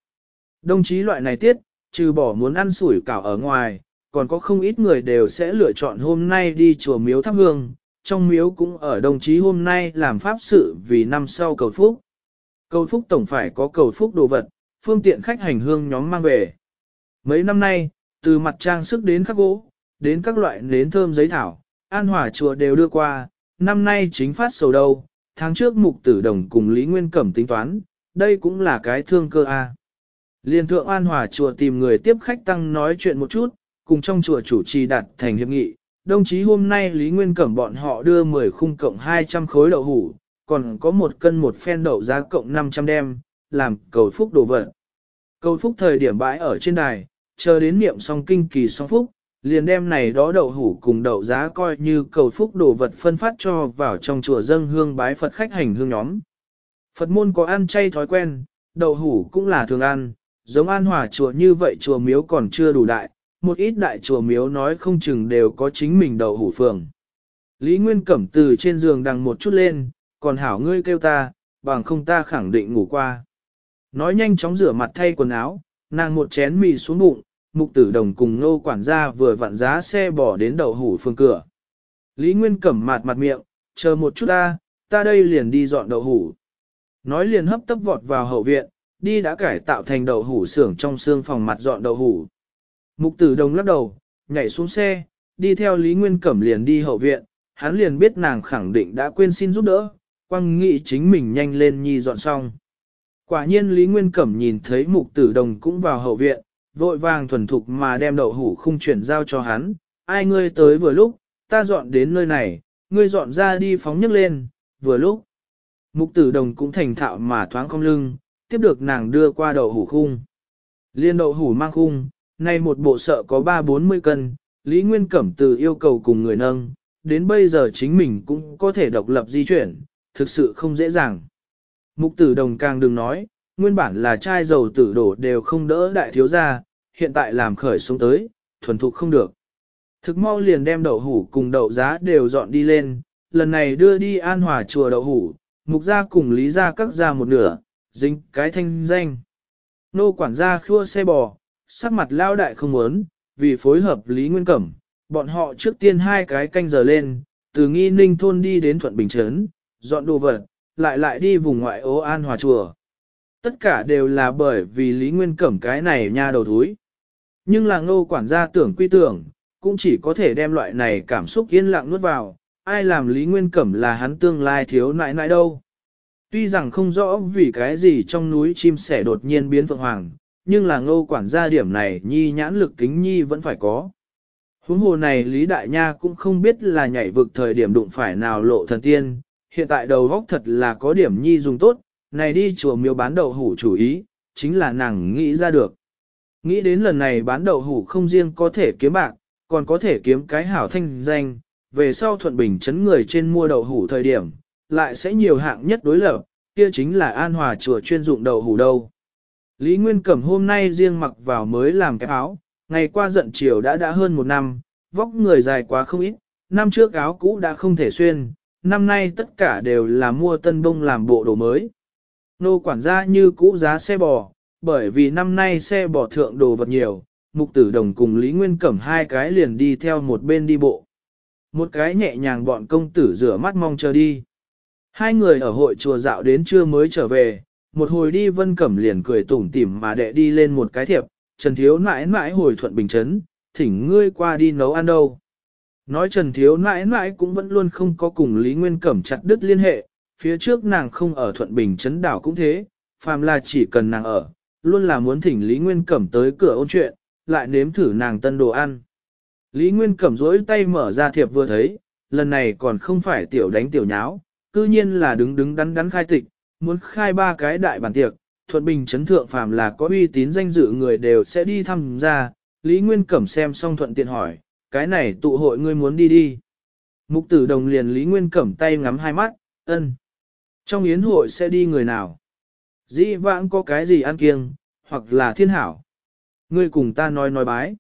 Đồng chí loại này tiết, trừ bỏ muốn ăn sủi cảo ở ngoài, còn có không ít người đều sẽ lựa chọn hôm nay đi chùa miếu thắp hương, trong miếu cũng ở đồng chí hôm nay làm pháp sự vì năm sau cầu phúc. Cầu phúc tổng phải có cầu phúc đồ vật, phương tiện khách hành hương nhóm mang về. Mấy năm nay, từ mặt trang sức đến khắc gỗ, đến các loại nến thơm giấy thảo, an hòa chùa đều đưa qua, năm nay chính phát sầu đâu, tháng trước mục tử đồng cùng Lý Nguyên Cẩm tính toán, đây cũng là cái thương cơ a. Liên thượng an hòa chùa tìm người tiếp khách tăng nói chuyện một chút, cùng trong chùa chủ trì đặt thành hiệp nghị, đồng chí hôm nay Lý Nguyên Cẩm bọn họ đưa 10 khung cộng 200 khối đậu hủ, còn có một cân một phen đậu giá cộng 500 đem, làm cầu phúc đồ vật. Cầu phúc thời điểm bãi ở trên đài, chờ đến niệm xong kinh kỳ xong phúc, liền đem này đó đậu hủ cùng đậu giá coi như cầu phúc đồ vật phân phát cho vào trong chùa dâng hương bái Phật khách hành hương nhóm. Phật môn có ăn chay thói quen, đậu hủ cũng là thường ăn, giống an hòa chùa như vậy chùa miếu còn chưa đủ đại, một ít đại chùa miếu nói không chừng đều có chính mình đậu hủ phường. Lý Nguyên Cẩm từ trên giường đằng một chút lên, còn hảo ngươi kêu ta, bằng không ta khẳng định ngủ qua. Nói nhanh chóng rửa mặt thay quần áo, nàng một chén mì xuống bụng, mục tử đồng cùng nô quản gia vừa vặn giá xe bỏ đến đậu hủ phương cửa. Lý Nguyên cẩm mặt mặt miệng, chờ một chút ta, ta đây liền đi dọn đậu hủ. Nói liền hấp tấp vọt vào hậu viện, đi đã cải tạo thành đậu hủ xưởng trong xương phòng mặt dọn đậu hủ. Mục tử đồng lắc đầu, nhảy xuống xe, đi theo Lý Nguyên cẩm liền đi hậu viện, hắn liền biết nàng khẳng định đã quên xin giúp đỡ, quăng nghĩ chính mình nhanh lên nhi dọn xong. Quả nhiên Lý Nguyên Cẩm nhìn thấy mục tử đồng cũng vào hậu viện, vội vàng thuần thục mà đem đậu hủ khung chuyển giao cho hắn, ai ngươi tới vừa lúc, ta dọn đến nơi này, ngươi dọn ra đi phóng nhấc lên, vừa lúc. Mục tử đồng cũng thành thạo mà thoáng không lưng, tiếp được nàng đưa qua đậu hủ khung. Liên đậu hủ mang khung, nay một bộ sợ có 3-40 cân, Lý Nguyên Cẩm từ yêu cầu cùng người nâng, đến bây giờ chính mình cũng có thể độc lập di chuyển, thực sự không dễ dàng. Mục tử đồng càng đừng nói, nguyên bản là chai dầu tử đổ đều không đỡ đại thiếu gia, hiện tại làm khởi xuống tới, thuần thục không được. Thực mau liền đem đậu hủ cùng đậu giá đều dọn đi lên, lần này đưa đi an hòa chùa đậu hủ, mục gia cùng lý gia cắt ra một nửa, dính cái thanh danh. Nô quản gia khua xe bò, sắc mặt lao đại không muốn, vì phối hợp Lý Nguyên Cẩm, bọn họ trước tiên hai cái canh giờ lên, từ nghi ninh thôn đi đến Thuận Bình Trấn, dọn đồ vật, lại lại đi vùng ngoại ô An Hòa Chùa. Tất cả đều là bởi vì Lý Nguyên Cẩm cái này nha đầu thúi. Nhưng là ngô quản gia tưởng quy tưởng, cũng chỉ có thể đem loại này cảm xúc yên lặng nuốt vào, ai làm Lý Nguyên Cẩm là hắn tương lai thiếu nãi nãi đâu. Tuy rằng không rõ vì cái gì trong núi chim sẻ đột nhiên biến phượng hoàng, nhưng là ngô quản gia điểm này nhi nhãn lực kính nhi vẫn phải có. Huống hồ này Lý Đại Nha cũng không biết là nhảy vực thời điểm đụng phải nào lộ thần tiên, hiện tại đầu góc thật là có điểm nhi dùng tốt, này đi chùa miêu bán đậu hủ chủ ý, chính là nàng nghĩ ra được. Nghĩ đến lần này bán đậu hủ không riêng có thể kiếm bạc, còn có thể kiếm cái hảo thanh danh, về sau thuận bình chấn người trên mua đậu hủ thời điểm, lại sẽ nhiều hạng nhất đối lập, kia chính là an hòa chùa chuyên dụng đậu hủ đâu. Lý Nguyên Cẩm hôm nay riêng mặc vào mới làm cái áo, ngày qua giận chiều đã đã hơn một năm, vóc người dài quá không ít, năm trước áo cũ đã không thể xuyên, năm nay tất cả đều là mua tân bông làm bộ đồ mới. Nô quản gia như cũ giá xe bò, bởi vì năm nay xe bỏ thượng đồ vật nhiều, mục tử đồng cùng Lý Nguyên Cẩm hai cái liền đi theo một bên đi bộ. Một cái nhẹ nhàng bọn công tử rửa mắt mong chờ đi. Hai người ở hội chùa dạo đến trưa mới trở về, một hồi đi Vân Cẩm liền cười tủm tỉm mà đệ đi lên một cái thiệp, Trần Thiếu nãi nãi hồi thuận bình chấn, thỉnh ngươi qua đi nấu ăn đâu. Nói Trần Thiếu nãi nãi cũng vẫn luôn không có cùng Lý Nguyên Cẩm chặt đứt liên hệ, phía trước nàng không ở thuận bình chấn đảo cũng thế, phàm là chỉ cần nàng ở, luôn là muốn thỉnh Lý Nguyên Cẩm tới cửa ôn chuyện, lại nếm thử nàng tân đồ ăn. Lý Nguyên Cẩm rỗi tay mở ra thiệp vừa thấy, lần này còn không phải tiểu đánh tiểu nháo, cư nhiên là đứng đứng đắn đắn khai tịch, muốn khai ba cái đại bàn tiệc, thuận bình chấn thượng phàm là có uy tín danh dự người đều sẽ đi thăm ra, Lý Nguyên Cẩm xem xong thuận tiện hỏi, cái này tụ hội ngươi muốn đi đi. Mục tử đồng liền Lý Nguyên Cẩm tay ngắm hai mắt, ân. Trong yến hội sẽ đi người nào? Dĩ vãng có cái gì ăn kiêng, hoặc là thiên hảo. Ngươi cùng ta nói nói bái.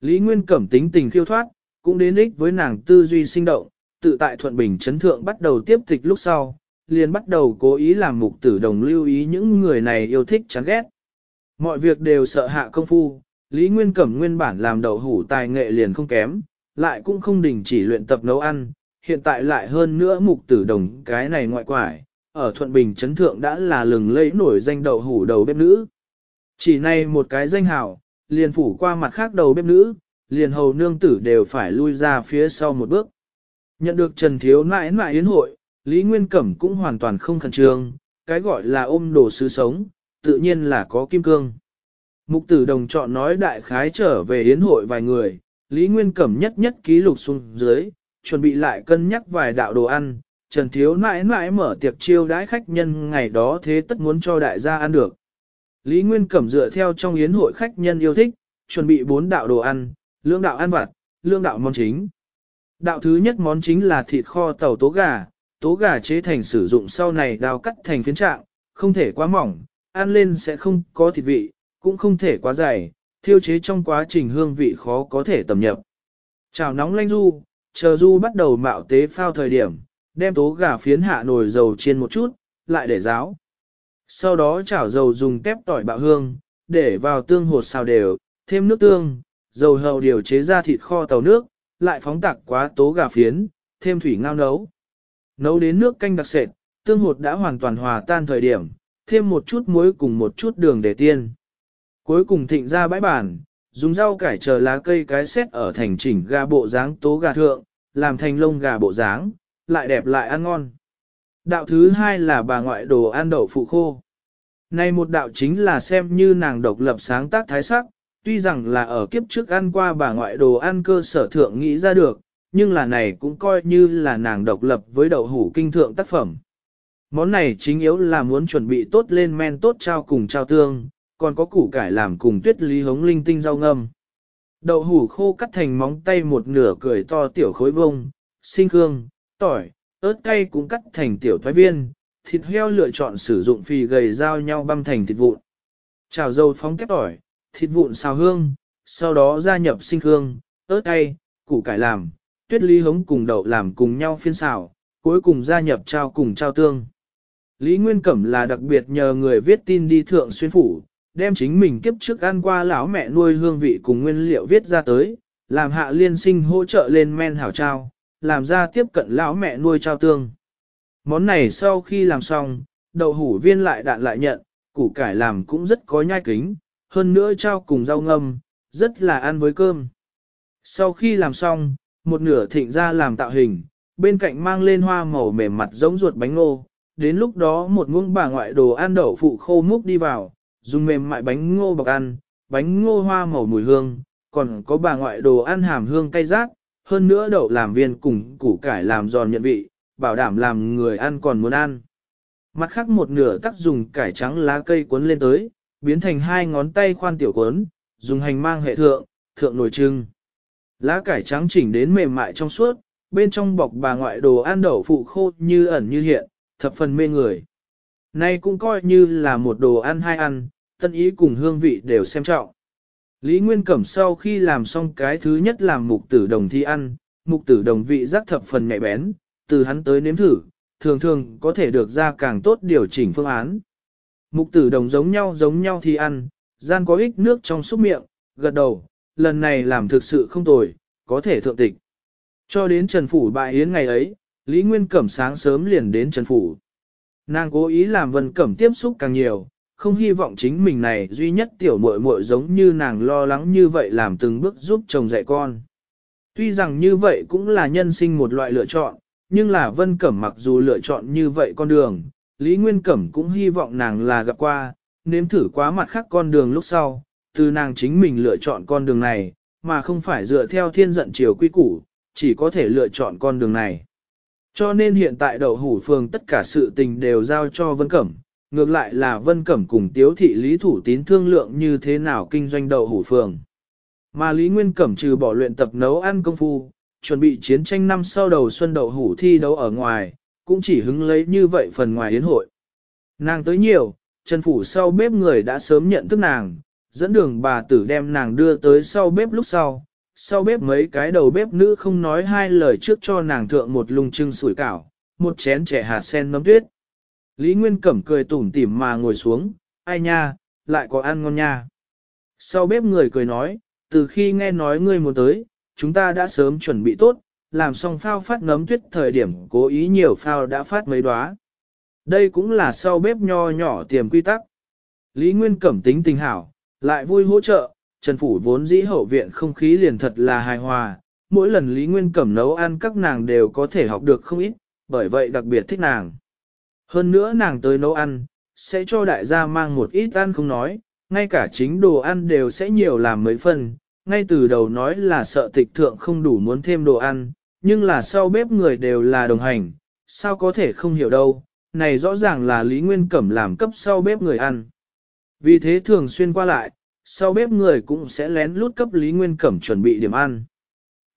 Lý Nguyên Cẩm tính tình khiêu thoát, cũng đến ích với nàng tư duy sinh động, tự tại Thuận Bình chấn thượng bắt đầu tiếp tịch lúc sau, liền bắt đầu cố ý làm mục tử đồng lưu ý những người này yêu thích chán ghét. Mọi việc đều sợ hạ công phu, Lý Nguyên Cẩm nguyên bản làm đầu hủ tài nghệ liền không kém, lại cũng không đình chỉ luyện tập nấu ăn, hiện tại lại hơn nữa mục tử đồng cái này ngoại quải, ở Thuận Bình Trấn Thượng đã là lừng lẫy nổi danh đậu hủ đầu bếp nữ. Chỉ nay một cái danh hào, liền phủ qua mặt khác đầu bếp nữ, liền hầu nương tử đều phải lui ra phía sau một bước. Nhận được Trần Thiếu nãi nãi yến hội, Lý Nguyên Cẩm cũng hoàn toàn không khẩn trương, cái gọi là ôm đồ sứ sống, tự nhiên là có kim cương. Mục tử đồng chọn nói đại khái trở về yến hội vài người, Lý Nguyên Cẩm nhất nhất ký lục xuống dưới, chuẩn bị lại cân nhắc vài đạo đồ ăn, Trần Thiếu mãi mãi mở tiệc chiêu đãi khách nhân ngày đó thế tất muốn cho đại gia ăn được. Lý Nguyên Cẩm dựa theo trong yến hội khách nhân yêu thích, chuẩn bị bốn đạo đồ ăn, lương đạo ăn vặt, lương đạo món chính. Đạo thứ nhất món chính là thịt kho tàu tố gà, tố gà chế thành sử dụng sau này đào cắt thành phiến trạng, không thể quá mỏng, ăn lên sẽ không có thịt vị, cũng không thể quá dày, thiêu chế trong quá trình hương vị khó có thể tầm nhập. Chào nóng lanh du, chờ du bắt đầu mạo tế phao thời điểm, đem tố gà phiến hạ nồi dầu chiên một chút, lại để ráo. Sau đó chảo dầu dùng tép tỏi bạo hương, để vào tương hột xào đều, thêm nước tương, dầu hầu điều chế ra thịt kho tàu nước, lại phóng tạc quá tố gà phiến, thêm thủy ngao nấu. Nấu đến nước canh đặc sệt, tương hột đã hoàn toàn hòa tan thời điểm, thêm một chút muối cùng một chút đường để tiên. Cuối cùng thịnh ra bãi bản, dùng rau cải chờ lá cây cái xét ở thành chỉnh gà bộ dáng tố gà thượng, làm thành lông gà bộ dáng, lại đẹp lại ăn ngon. Đạo thứ hai là bà ngoại đồ ăn đậu phụ khô. Này một đạo chính là xem như nàng độc lập sáng tác thái sắc, tuy rằng là ở kiếp trước ăn qua bà ngoại đồ ăn cơ sở thượng nghĩ ra được, nhưng là này cũng coi như là nàng độc lập với đậu hủ kinh thượng tác phẩm. Món này chính yếu là muốn chuẩn bị tốt lên men tốt trao cùng trao tương, còn có củ cải làm cùng tuyết lý hống linh tinh rau ngâm. Đậu hủ khô cắt thành móng tay một nửa cười to tiểu khối vông, sinh hương, tỏi, ớt cay cũng cắt thành tiểu thoái viên, thịt heo lựa chọn sử dụng phì gầy giao nhau băm thành thịt vụn. Chảo dầu phóng kép tỏi, thịt vụn xào hương, sau đó gia nhập sinh hương, ớt cay, củ cải làm, tuyết lý hống cùng đậu làm cùng nhau phiên xào, cuối cùng gia nhập trao cùng trao tương. Lý Nguyên Cẩm là đặc biệt nhờ người viết tin đi thượng xuyên phủ, đem chính mình kiếp trước ăn qua lão mẹ nuôi hương vị cùng nguyên liệu viết ra tới, làm hạ liên sinh hỗ trợ lên men hảo trao, làm ra tiếp cận lão mẹ nuôi trao tương. Món này sau khi làm xong, đậu hủ viên lại đạn lại nhận, củ cải làm cũng rất có nhai kính, hơn nữa trao cùng rau ngâm, rất là ăn với cơm. Sau khi làm xong, một nửa thịnh ra làm tạo hình, bên cạnh mang lên hoa màu mềm mặt giống ruột bánh ngô, đến lúc đó một muỗng bà ngoại đồ ăn đậu phụ khô múc đi vào, dùng mềm mại bánh ngô bọc ăn, bánh ngô hoa màu mùi hương, còn có bà ngoại đồ ăn hàm hương cay rát, hơn nữa đậu làm viên cùng củ cải làm giòn nhận vị, bảo đảm làm người ăn còn muốn ăn. Mặt khác một nửa tắc dùng cải trắng lá cây cuốn lên tới, biến thành hai ngón tay khoan tiểu cuốn, dùng hành mang hệ thượng, thượng nổi trưng. Lá cải trắng chỉnh đến mềm mại trong suốt, bên trong bọc bà ngoại đồ ăn đậu phụ khô như ẩn như hiện, thập phần mê người. Nay cũng coi như là một đồ ăn hai ăn, tân ý cùng hương vị đều xem trọng. Lý Nguyên Cẩm sau khi làm xong cái thứ nhất làm mục tử đồng thi ăn, mục tử đồng vị giác thập phần nhạy bén, từ hắn tới nếm thử, thường thường có thể được ra càng tốt điều chỉnh phương án. Mục tử đồng giống nhau giống nhau thi ăn, gian có ít nước trong súc miệng, gật đầu, lần này làm thực sự không tồi, có thể thượng tịch. Cho đến Trần Phủ bại hiến ngày ấy, Lý Nguyên Cẩm sáng sớm liền đến Trần Phủ. Nàng cố ý làm Vân Cẩm tiếp xúc càng nhiều, không hy vọng chính mình này duy nhất tiểu muội muội giống như nàng lo lắng như vậy làm từng bước giúp chồng dạy con. Tuy rằng như vậy cũng là nhân sinh một loại lựa chọn, nhưng là Vân Cẩm mặc dù lựa chọn như vậy con đường, Lý Nguyên Cẩm cũng hy vọng nàng là gặp qua, nếm thử quá mặt khác con đường lúc sau, từ nàng chính mình lựa chọn con đường này, mà không phải dựa theo thiên giận chiều quy củ, chỉ có thể lựa chọn con đường này. Cho nên hiện tại đậu hủ phường tất cả sự tình đều giao cho Vân Cẩm, ngược lại là Vân Cẩm cùng Tiếu Thị Lý Thủ Tín thương lượng như thế nào kinh doanh đậu hủ phường. Mà Lý Nguyên Cẩm trừ bỏ luyện tập nấu ăn công phu, chuẩn bị chiến tranh năm sau đầu xuân đậu hủ thi đấu ở ngoài, cũng chỉ hứng lấy như vậy phần ngoài yến hội. Nàng tới nhiều, Trần Phủ sau bếp người đã sớm nhận thức nàng, dẫn đường bà tử đem nàng đưa tới sau bếp lúc sau. Sau bếp mấy cái đầu bếp nữ không nói hai lời trước cho nàng thượng một lùng trưng sủi cảo, một chén trẻ hạt sen nấm tuyết. Lý Nguyên Cẩm cười tủm tỉm mà ngồi xuống, ai nha, lại có ăn ngon nha. Sau bếp người cười nói, từ khi nghe nói ngươi muốn tới, chúng ta đã sớm chuẩn bị tốt, làm xong phao phát ngấm tuyết thời điểm cố ý nhiều phao đã phát mấy đóa Đây cũng là sau bếp nho nhỏ tiềm quy tắc. Lý Nguyên Cẩm tính tình hảo, lại vui hỗ trợ, Trần Phủ vốn dĩ hậu viện không khí liền thật là hài hòa, mỗi lần Lý Nguyên Cẩm nấu ăn các nàng đều có thể học được không ít, bởi vậy đặc biệt thích nàng. Hơn nữa nàng tới nấu ăn, sẽ cho đại gia mang một ít ăn không nói, ngay cả chính đồ ăn đều sẽ nhiều làm mấy phần. Ngay từ đầu nói là sợ tịch thượng không đủ muốn thêm đồ ăn, nhưng là sau bếp người đều là đồng hành, sao có thể không hiểu đâu, này rõ ràng là Lý Nguyên Cẩm làm cấp sau bếp người ăn. Vì thế thường xuyên qua lại, sau bếp người cũng sẽ lén lút cấp Lý Nguyên Cẩm chuẩn bị điểm ăn.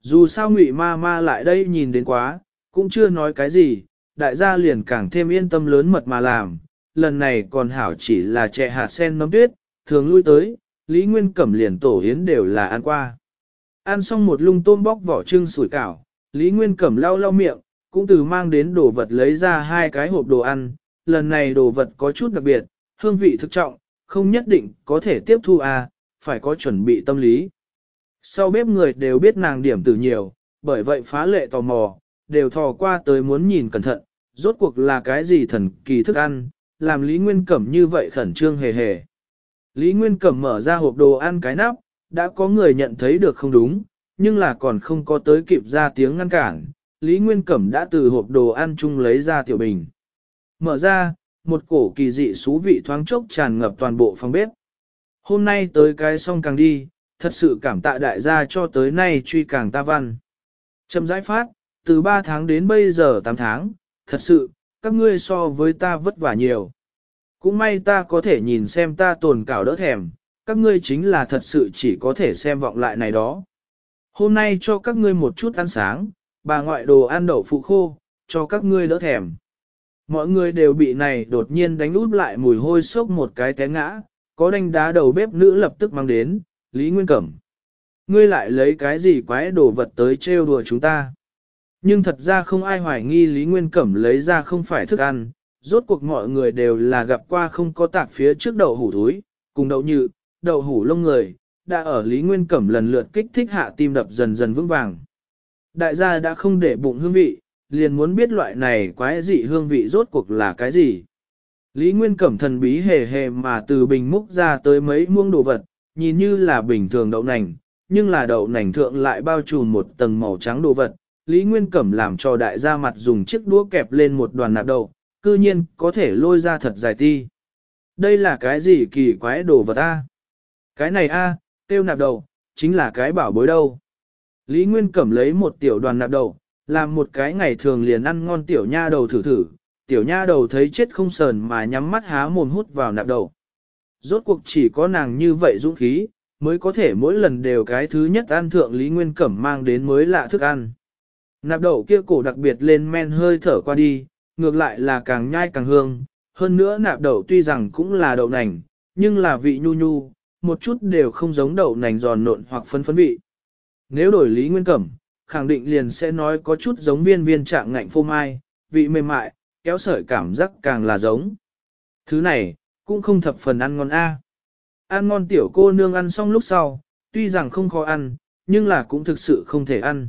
Dù sao Ngụy Ma Ma lại đây nhìn đến quá, cũng chưa nói cái gì, đại gia liền càng thêm yên tâm lớn mật mà làm, lần này còn hảo chỉ là chè hạt sen nấm tuyết, thường lui tới, Lý Nguyên Cẩm liền tổ hiến đều là ăn qua. Ăn xong một lung tôm bóc vỏ trưng sủi cảo, Lý Nguyên Cẩm lau lau miệng, cũng từ mang đến đồ vật lấy ra hai cái hộp đồ ăn, lần này đồ vật có chút đặc biệt, hương vị thực trọng, không nhất định có thể tiếp thu à, phải có chuẩn bị tâm lý. Sau bếp người đều biết nàng điểm từ nhiều, bởi vậy phá lệ tò mò, đều thò qua tới muốn nhìn cẩn thận, rốt cuộc là cái gì thần kỳ thức ăn, làm Lý Nguyên Cẩm như vậy khẩn trương hề hề. Lý Nguyên Cẩm mở ra hộp đồ ăn cái nắp, đã có người nhận thấy được không đúng, nhưng là còn không có tới kịp ra tiếng ngăn cản. Lý Nguyên Cẩm đã từ hộp đồ ăn chung lấy ra tiểu bình. Mở ra, một cổ kỳ dị xú vị thoáng chốc tràn ngập toàn bộ phòng bếp. Hôm nay tới cái xong càng đi, thật sự cảm tạ đại gia cho tới nay truy càng ta văn. Chậm giải phát, từ 3 tháng đến bây giờ 8 tháng, thật sự, các ngươi so với ta vất vả nhiều. Cũng may ta có thể nhìn xem ta tồn cảo đỡ thèm, các ngươi chính là thật sự chỉ có thể xem vọng lại này đó. Hôm nay cho các ngươi một chút ăn sáng, bà ngoại đồ ăn đậu phụ khô, cho các ngươi đỡ thèm. Mọi người đều bị này đột nhiên đánh út lại mùi hôi sốc một cái té ngã, có đánh đá đầu bếp nữ lập tức mang đến, Lý Nguyên Cẩm. Ngươi lại lấy cái gì quái đồ vật tới trêu đùa chúng ta. Nhưng thật ra không ai hoài nghi Lý Nguyên Cẩm lấy ra không phải thức ăn, rốt cuộc mọi người đều là gặp qua không có tạc phía trước đậu hủ túi, cùng đậu như đậu hủ lông người, đã ở Lý Nguyên Cẩm lần lượt kích thích hạ tim đập dần dần vững vàng. Đại gia đã không để bụng hương vị, liền muốn biết loại này quái dị hương vị rốt cuộc là cái gì. Lý Nguyên Cẩm thần bí hề hề mà từ bình múc ra tới mấy muông đồ vật, nhìn như là bình thường đậu nành, nhưng là đậu nành thượng lại bao trùm một tầng màu trắng đồ vật, Lý Nguyên Cẩm làm cho đại gia mặt dùng chiếc đũa kẹp lên một đoàn nạp đầu, cư nhiên có thể lôi ra thật dài ti. Đây là cái gì kỳ quái đồ vật ta? Cái này a tiêu nạp đầu, chính là cái bảo bối đâu. Lý Nguyên Cẩm lấy một tiểu đoàn nạp đầu, làm một cái ngày thường liền ăn ngon tiểu nha đầu thử thử. Tiểu nha đầu thấy chết không sờn mà nhắm mắt há mồm hút vào nạp đầu. Rốt cuộc chỉ có nàng như vậy dũng khí, mới có thể mỗi lần đều cái thứ nhất ăn thượng Lý Nguyên Cẩm mang đến mới lạ thức ăn. Nạp đậu kia cổ đặc biệt lên men hơi thở qua đi, ngược lại là càng nhai càng hương. Hơn nữa nạp đậu tuy rằng cũng là đậu nành, nhưng là vị nhu nhu, một chút đều không giống đậu nành giòn nộn hoặc phấn phấn vị. Nếu đổi Lý Nguyên Cẩm, khẳng định liền sẽ nói có chút giống viên viên trạng ngạnh phô mai, vị mềm mại, kéo sợi cảm giác càng là giống. Thứ này, cũng không thập phần ăn ngon A. Ăn ngon tiểu cô nương ăn xong lúc sau, tuy rằng không khó ăn, nhưng là cũng thực sự không thể ăn.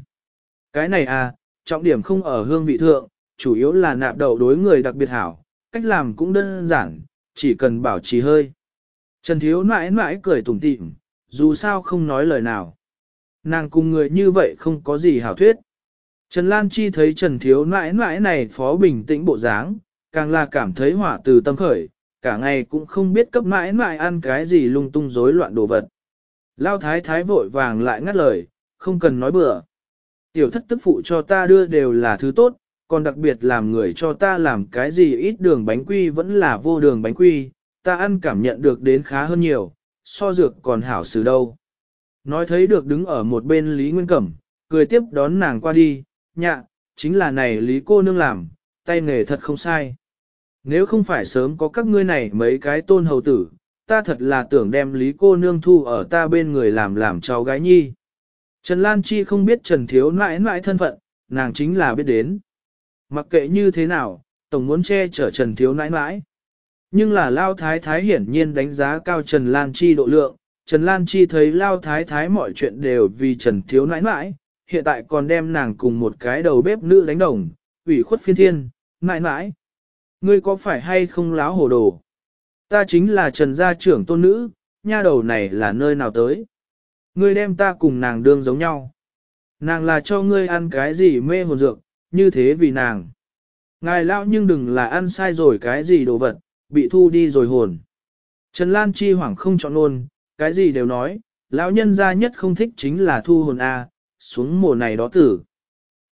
Cái này à, trọng điểm không ở hương vị thượng, chủ yếu là nạp đậu đối người đặc biệt hảo, cách làm cũng đơn giản, chỉ cần bảo trì hơi. Trần Thiếu mãi mãi cười tủm tỉm, dù sao không nói lời nào. Nàng cùng người như vậy không có gì hảo thuyết. Trần Lan Chi thấy Trần Thiếu mãi mãi này phó bình tĩnh bộ dáng, càng là cảm thấy hỏa từ tâm khởi, cả ngày cũng không biết cấp mãi mãi ăn cái gì lung tung rối loạn đồ vật. Lao thái thái vội vàng lại ngắt lời, không cần nói bừa. Tiểu thất tức phụ cho ta đưa đều là thứ tốt, còn đặc biệt làm người cho ta làm cái gì ít đường bánh quy vẫn là vô đường bánh quy, ta ăn cảm nhận được đến khá hơn nhiều, so dược còn hảo xử đâu. Nói thấy được đứng ở một bên Lý Nguyên Cẩm, cười tiếp đón nàng qua đi, nhạ, chính là này Lý cô nương làm, tay nghề thật không sai. Nếu không phải sớm có các ngươi này mấy cái tôn hầu tử, ta thật là tưởng đem Lý cô nương thu ở ta bên người làm làm cháu gái nhi. Trần Lan Chi không biết Trần Thiếu nãi nãi thân phận, nàng chính là biết đến. Mặc kệ như thế nào, Tổng muốn che chở Trần Thiếu nãi nãi. Nhưng là Lao Thái Thái hiển nhiên đánh giá cao Trần Lan Chi độ lượng, Trần Lan Chi thấy Lao Thái Thái mọi chuyện đều vì Trần Thiếu nãi nãi, hiện tại còn đem nàng cùng một cái đầu bếp nữ đánh đồng, ủy khuất phiên thiên, nãi nãi. Ngươi có phải hay không láo hồ đồ? Ta chính là Trần gia trưởng tôn nữ, nha đầu này là nơi nào tới? ngươi đem ta cùng nàng đương giống nhau. Nàng là cho ngươi ăn cái gì mê hồn dược, như thế vì nàng. Ngài lão nhưng đừng là ăn sai rồi cái gì đồ vật, bị thu đi rồi hồn. Trần Lan Chi hoảng không chọn luôn, cái gì đều nói, lão nhân gia nhất không thích chính là thu hồn A, xuống mùa này đó tử.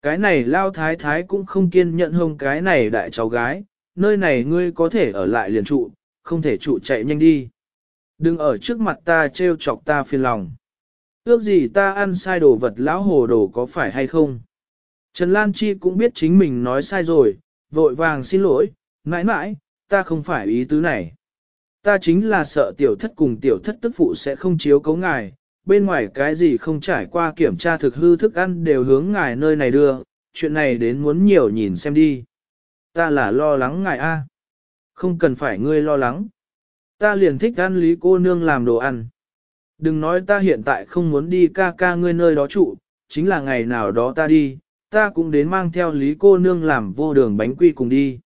Cái này lao thái thái cũng không kiên nhận hông cái này đại cháu gái, nơi này ngươi có thể ở lại liền trụ, không thể trụ chạy nhanh đi. Đừng ở trước mặt ta trêu chọc ta phiền lòng ước gì ta ăn sai đồ vật lão hồ đồ có phải hay không. Trần Lan Chi cũng biết chính mình nói sai rồi, vội vàng xin lỗi, mãi mãi, ta không phải ý tứ này. Ta chính là sợ tiểu thất cùng tiểu thất tức phụ sẽ không chiếu cấu ngài, bên ngoài cái gì không trải qua kiểm tra thực hư thức ăn đều hướng ngài nơi này đưa, chuyện này đến muốn nhiều nhìn xem đi. Ta là lo lắng ngài a. Không cần phải ngươi lo lắng. Ta liền thích ăn lý cô nương làm đồ ăn. Đừng nói ta hiện tại không muốn đi ca ca ngươi nơi đó trụ, chính là ngày nào đó ta đi, ta cũng đến mang theo lý cô nương làm vô đường bánh quy cùng đi.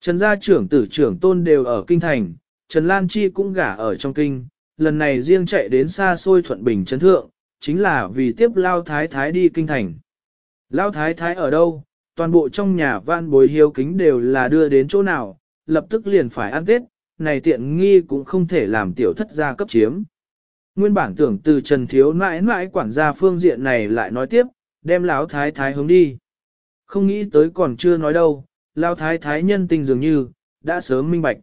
Trần gia trưởng tử trưởng tôn đều ở kinh thành, Trần Lan Chi cũng gả ở trong kinh, lần này riêng chạy đến xa xôi thuận bình trấn thượng, chính là vì tiếp Lao Thái Thái đi kinh thành. Lao Thái Thái ở đâu, toàn bộ trong nhà van bồi hiếu kính đều là đưa đến chỗ nào, lập tức liền phải ăn tết, này tiện nghi cũng không thể làm tiểu thất gia cấp chiếm. Nguyên bản tưởng từ Trần Thiếu mãi mãi quản gia phương diện này lại nói tiếp, đem lão thái thái hướng đi. Không nghĩ tới còn chưa nói đâu, lão thái thái nhân tình dường như, đã sớm minh bạch.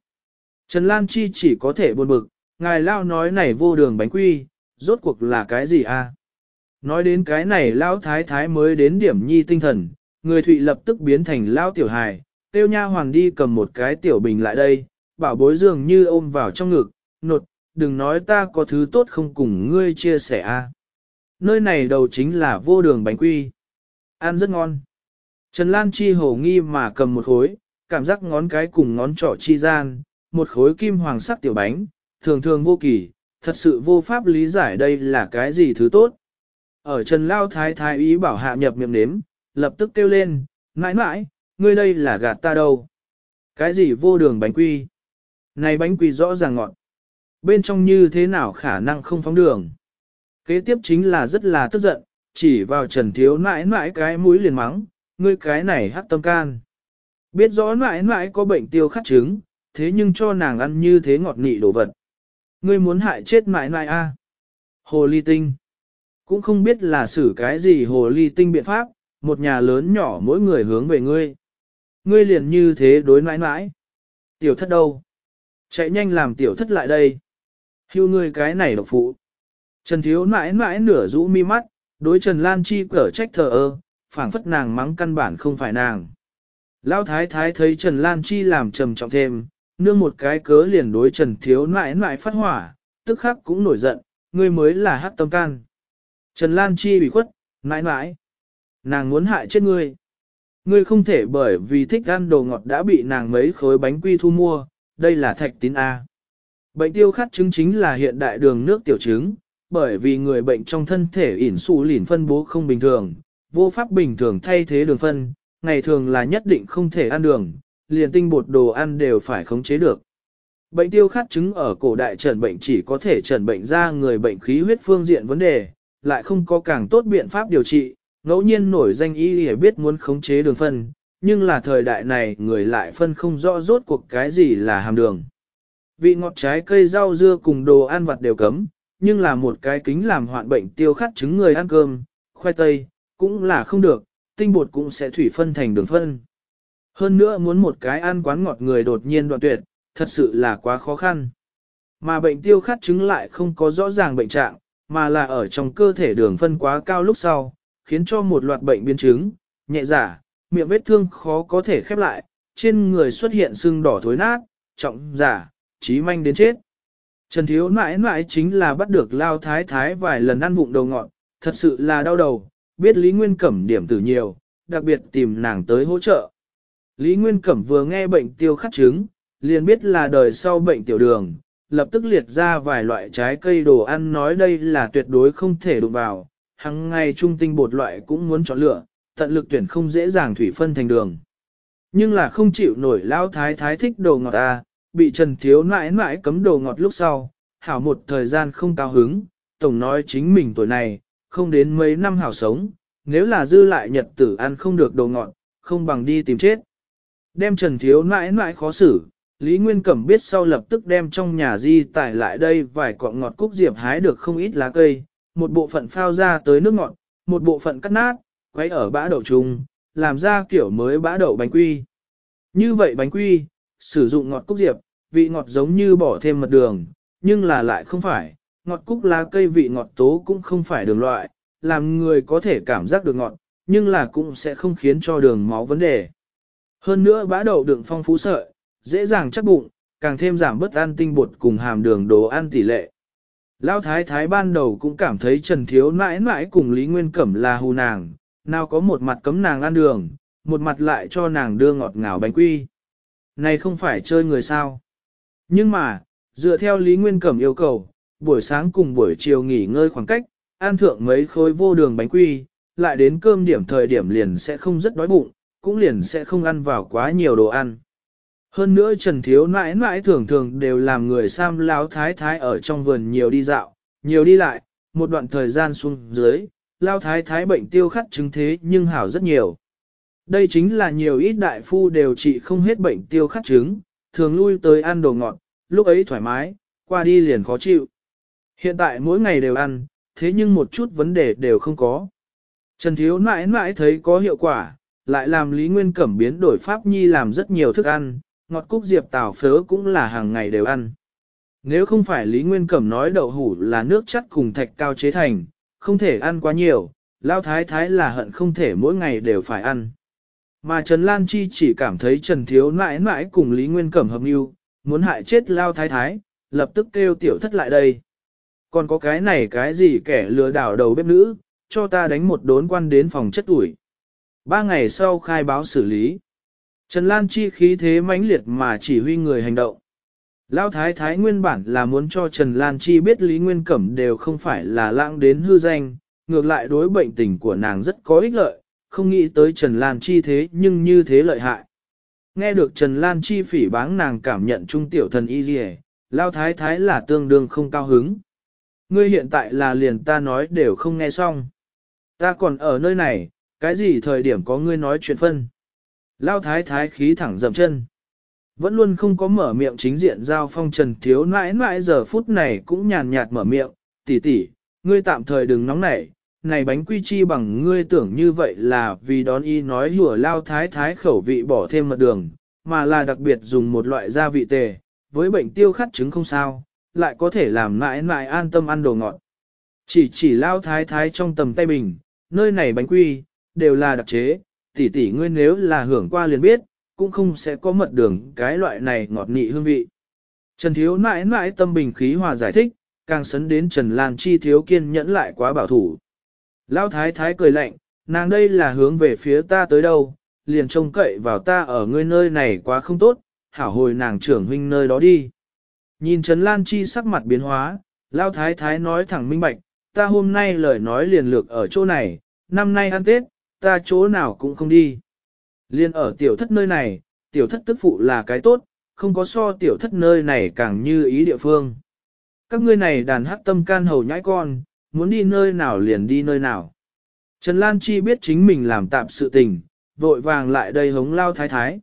Trần Lan Chi chỉ có thể buồn bực, ngài lao nói này vô đường bánh quy, rốt cuộc là cái gì a? À? Nói đến cái này lão thái thái mới đến điểm nhi tinh thần, người thụy lập tức biến thành lão tiểu hài, tiêu nha hoàng đi cầm một cái tiểu bình lại đây, bảo bối dường như ôm vào trong ngực, nột, đừng nói ta có thứ tốt không cùng ngươi chia sẻ a. À. Nơi này đầu chính là vô đường bánh quy. Ăn rất ngon. Trần Lan Chi hồ nghi mà cầm một khối, cảm giác ngón cái cùng ngón trỏ chi gian, một khối kim hoàng sắc tiểu bánh, thường thường vô kỳ, thật sự vô pháp lý giải đây là cái gì thứ tốt. Ở Trần Lao Thái Thái ý bảo hạ nhập miệng nếm, lập tức kêu lên, mãi mãi, ngươi đây là gạt ta đâu. Cái gì vô đường bánh quy? Này bánh quy rõ ràng ngọt bên trong như thế nào khả năng không phóng đường. Kế tiếp chính là rất là tức giận, chỉ vào Trần Thiếu nãi nãi cái mũi liền mắng, ngươi cái này hát tâm can. Biết rõ nãi nãi có bệnh tiêu khát trứng, thế nhưng cho nàng ăn như thế ngọt nị đồ vật. Ngươi muốn hại chết nãi nãi a? À? Hồ ly tinh. Cũng không biết là xử cái gì hồ ly tinh biện pháp, một nhà lớn nhỏ mỗi người hướng về ngươi. Ngươi liền như thế đối nãi nãi. Tiểu thất đâu? Chạy nhanh làm tiểu thất lại đây thiêu ngươi cái này độc phụ. Trần Thiếu mãi mãi nửa rũ mi mắt, đối Trần Lan Chi cở trách thờ ơ, phảng phất nàng mắng căn bản không phải nàng. Lão Thái Thái thấy Trần Lan Chi làm trầm trọng thêm, nương một cái cớ liền đối Trần Thiếu mãi mãi phát hỏa, tức khắc cũng nổi giận, ngươi mới là hát tâm can. Trần Lan Chi bị khuất, mãi mãi, nàng muốn hại chết ngươi. Ngươi không thể bởi vì thích ăn đồ ngọt đã bị nàng mấy khối bánh quy thu mua, đây là thạch tín A. Bệnh tiêu khát chứng chính là hiện đại đường nước tiểu chứng, bởi vì người bệnh trong thân thể ỉn xù lỉn phân bố không bình thường, vô pháp bình thường thay thế đường phân, ngày thường là nhất định không thể ăn đường, liền tinh bột đồ ăn đều phải khống chế được. Bệnh tiêu khát chứng ở cổ đại trần bệnh chỉ có thể trần bệnh ra người bệnh khí huyết phương diện vấn đề, lại không có càng tốt biện pháp điều trị, ngẫu nhiên nổi danh y để biết muốn khống chế đường phân, nhưng là thời đại này người lại phân không rõ rốt cuộc cái gì là hàm đường. Vị ngọt trái cây rau dưa cùng đồ ăn vặt đều cấm, nhưng là một cái kính làm hoạn bệnh tiêu khát chứng người ăn cơm, khoai tây, cũng là không được, tinh bột cũng sẽ thủy phân thành đường phân. Hơn nữa muốn một cái ăn quán ngọt người đột nhiên đoạn tuyệt, thật sự là quá khó khăn. Mà bệnh tiêu khát chứng lại không có rõ ràng bệnh trạng, mà là ở trong cơ thể đường phân quá cao lúc sau, khiến cho một loạt bệnh biến chứng, nhẹ giả, miệng vết thương khó có thể khép lại, trên người xuất hiện sưng đỏ thối nát, trọng giả, trí manh đến chết. Trần Thiếu mãi mãi chính là bắt được lao thái thái vài lần ăn vụng đầu ngọn, thật sự là đau đầu, biết Lý Nguyên Cẩm điểm tử nhiều, đặc biệt tìm nàng tới hỗ trợ. Lý Nguyên Cẩm vừa nghe bệnh tiêu khắc trứng, liền biết là đời sau bệnh tiểu đường, lập tức liệt ra vài loại trái cây đồ ăn nói đây là tuyệt đối không thể đụng vào, hằng ngày trung tinh bột loại cũng muốn chọn lựa, tận lực tuyển không dễ dàng thủy phân thành đường. Nhưng là không chịu nổi lao thái thái thích đồ ngọt à bị Trần Thiếu nãi nãi cấm đồ ngọt lúc sau, hảo một thời gian không cao hứng, tổng nói chính mình tuổi này, không đến mấy năm hảo sống, nếu là dư lại nhật tử ăn không được đồ ngọt, không bằng đi tìm chết. Đem Trần Thiếu nãi nãi khó xử, Lý Nguyên Cẩm biết sau lập tức đem trong nhà di tải lại đây vài cọng ngọt cúc diệp hái được không ít lá cây, một bộ phận phao ra tới nước ngọt, một bộ phận cắt nát, quấy ở bã đậu trùng, làm ra kiểu mới bã đậu bánh quy. Như vậy bánh quy, sử dụng ngọt cúc diệp, vị ngọt giống như bỏ thêm mật đường, nhưng là lại không phải, ngọt cúc lá cây vị ngọt tố cũng không phải đường loại, làm người có thể cảm giác được ngọt, nhưng là cũng sẽ không khiến cho đường máu vấn đề. Hơn nữa bã đậu đường phong phú sợi, dễ dàng chắc bụng, càng thêm giảm bất ăn tinh bột cùng hàm đường đồ ăn tỷ lệ. Lão thái thái ban đầu cũng cảm thấy Trần Thiếu mãi mãi cùng Lý Nguyên Cẩm là hù nàng, nào có một mặt cấm nàng ăn đường, một mặt lại cho nàng đưa ngọt ngào bánh quy này không phải chơi người sao. Nhưng mà, dựa theo Lý Nguyên Cẩm yêu cầu, buổi sáng cùng buổi chiều nghỉ ngơi khoảng cách, ăn thượng mấy khối vô đường bánh quy, lại đến cơm điểm thời điểm liền sẽ không rất đói bụng, cũng liền sẽ không ăn vào quá nhiều đồ ăn. Hơn nữa Trần Thiếu mãi mãi thường thường đều làm người Sam Lão Thái Thái ở trong vườn nhiều đi dạo, nhiều đi lại, một đoạn thời gian xuống dưới, Lão Thái Thái bệnh tiêu khát chứng thế nhưng hảo rất nhiều. Đây chính là nhiều ít đại phu đều trị không hết bệnh tiêu khát trứng, thường lui tới ăn đồ ngọt, lúc ấy thoải mái, qua đi liền khó chịu. Hiện tại mỗi ngày đều ăn, thế nhưng một chút vấn đề đều không có. Trần Thiếu mãi mãi thấy có hiệu quả, lại làm Lý Nguyên Cẩm biến đổi Pháp Nhi làm rất nhiều thức ăn, ngọt cúc diệp tảo phớ cũng là hàng ngày đều ăn. Nếu không phải Lý Nguyên Cẩm nói đậu hủ là nước chắt cùng thạch cao chế thành, không thể ăn quá nhiều, Lao Thái Thái là hận không thể mỗi ngày đều phải ăn. Mà Trần Lan Chi chỉ cảm thấy Trần Thiếu mãi mãi cùng Lý Nguyên Cẩm hợp mưu, muốn hại chết Lao Thái Thái, lập tức kêu tiểu thất lại đây. Còn có cái này cái gì kẻ lừa đảo đầu bếp nữ, cho ta đánh một đốn quan đến phòng chất ủi. Ba ngày sau khai báo xử lý. Trần Lan Chi khí thế mãnh liệt mà chỉ huy người hành động. Lao Thái Thái nguyên bản là muốn cho Trần Lan Chi biết Lý Nguyên Cẩm đều không phải là lãng đến hư danh, ngược lại đối bệnh tình của nàng rất có ích lợi, không nghĩ tới Trần Lan Chi thế nhưng như thế lợi hại. Nghe được Trần Lan Chi phỉ báng nàng cảm nhận trung tiểu thần y gì lao thái thái là tương đương không cao hứng. Ngươi hiện tại là liền ta nói đều không nghe xong. Ta còn ở nơi này, cái gì thời điểm có ngươi nói chuyện phân. Lao thái thái khí thẳng dậm chân. Vẫn luôn không có mở miệng chính diện giao phong trần thiếu nãi nãi giờ phút này cũng nhàn nhạt mở miệng, tỷ tỷ, ngươi tạm thời đừng nóng nảy, này bánh quy chi bằng ngươi tưởng như vậy là vì đón y nói hùa lao thái thái khẩu vị bỏ thêm mật đường, mà là đặc biệt dùng một loại gia vị tề, với bệnh tiêu khát trứng không sao, lại có thể làm mãi mãi an tâm ăn đồ ngọt. Chỉ chỉ lao thái thái trong tầm tay bình nơi này bánh quy, đều là đặc chế, tỷ tỷ ngươi nếu là hưởng qua liền biết, cũng không sẽ có mật đường cái loại này ngọt nị hương vị. Trần Thiếu mãi mãi tâm bình khí hòa giải thích, càng sấn đến Trần Lan Chi thiếu kiên nhẫn lại quá bảo thủ. Lão thái thái cười lạnh, nàng đây là hướng về phía ta tới đâu, liền trông cậy vào ta ở ngươi nơi này quá không tốt, hảo hồi nàng trưởng huynh nơi đó đi. Nhìn Trấn Lan Chi sắc mặt biến hóa, Lão thái thái nói thẳng minh bạch, ta hôm nay lời nói liền lược ở chỗ này, năm nay ăn Tết, ta chỗ nào cũng không đi. Liên ở tiểu thất nơi này, tiểu thất tức phụ là cái tốt, không có so tiểu thất nơi này càng như ý địa phương. Các ngươi này đàn hát tâm can hầu nhãi con, muốn đi nơi nào liền đi nơi nào. Trần Lan Chi biết chính mình làm tạm sự tình, vội vàng lại đây hống lao thái thái.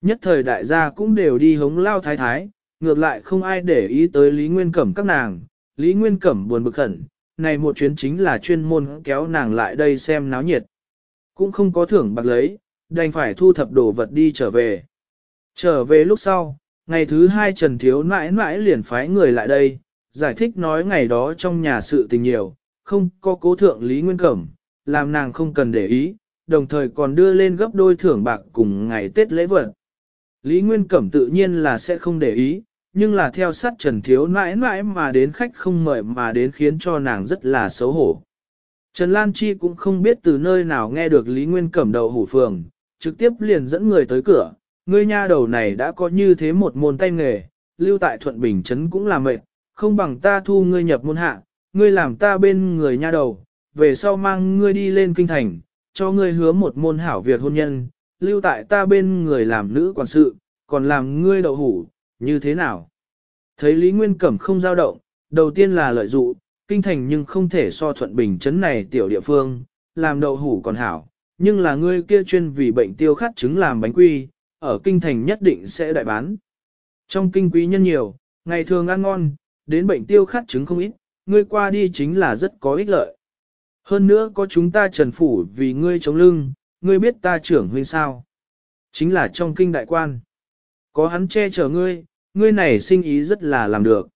Nhất thời đại gia cũng đều đi hống lao thái thái, ngược lại không ai để ý tới Lý Nguyên Cẩm các nàng. Lý Nguyên Cẩm buồn bực khẩn, này một chuyến chính là chuyên môn kéo nàng lại đây xem náo nhiệt. Cũng không có thưởng bạc lấy, đành phải thu thập đồ vật đi trở về. Trở về lúc sau, ngày thứ hai Trần Thiếu mãi mãi liền phái người lại đây, giải thích nói ngày đó trong nhà sự tình nhiều, không có cố thượng Lý Nguyên Cẩm, làm nàng không cần để ý, đồng thời còn đưa lên gấp đôi thưởng bạc cùng ngày Tết lễ vật. Lý Nguyên Cẩm tự nhiên là sẽ không để ý, nhưng là theo sát Trần Thiếu mãi mãi mà đến khách không mời mà đến khiến cho nàng rất là xấu hổ. Trần Lan Chi cũng không biết từ nơi nào nghe được Lý Nguyên Cẩm đầu hủ phường, trực tiếp liền dẫn người tới cửa, người nha đầu này đã có như thế một môn tay nghề, lưu tại Thuận Bình Trấn cũng là mệt, không bằng ta thu ngươi nhập môn hạ, ngươi làm ta bên người nha đầu, về sau mang ngươi đi lên kinh thành, cho ngươi hứa một môn hảo việc hôn nhân, lưu tại ta bên người làm nữ quản sự, còn làm ngươi đậu hủ, như thế nào? Thấy Lý Nguyên Cẩm không dao động, đầu tiên là lợi dụ, kinh thành nhưng không thể so thuận bình chấn này tiểu địa phương, làm đậu hủ còn hảo, nhưng là ngươi kia chuyên vì bệnh tiêu khát trứng làm bánh quy, ở kinh thành nhất định sẽ đại bán. Trong kinh quý nhân nhiều, ngày thường ăn ngon, đến bệnh tiêu khát chứng không ít, ngươi qua đi chính là rất có ích lợi. Hơn nữa có chúng ta trần phủ vì ngươi chống lưng, ngươi biết ta trưởng huynh sao. Chính là trong kinh đại quan. Có hắn che chở ngươi, ngươi này sinh ý rất là làm được.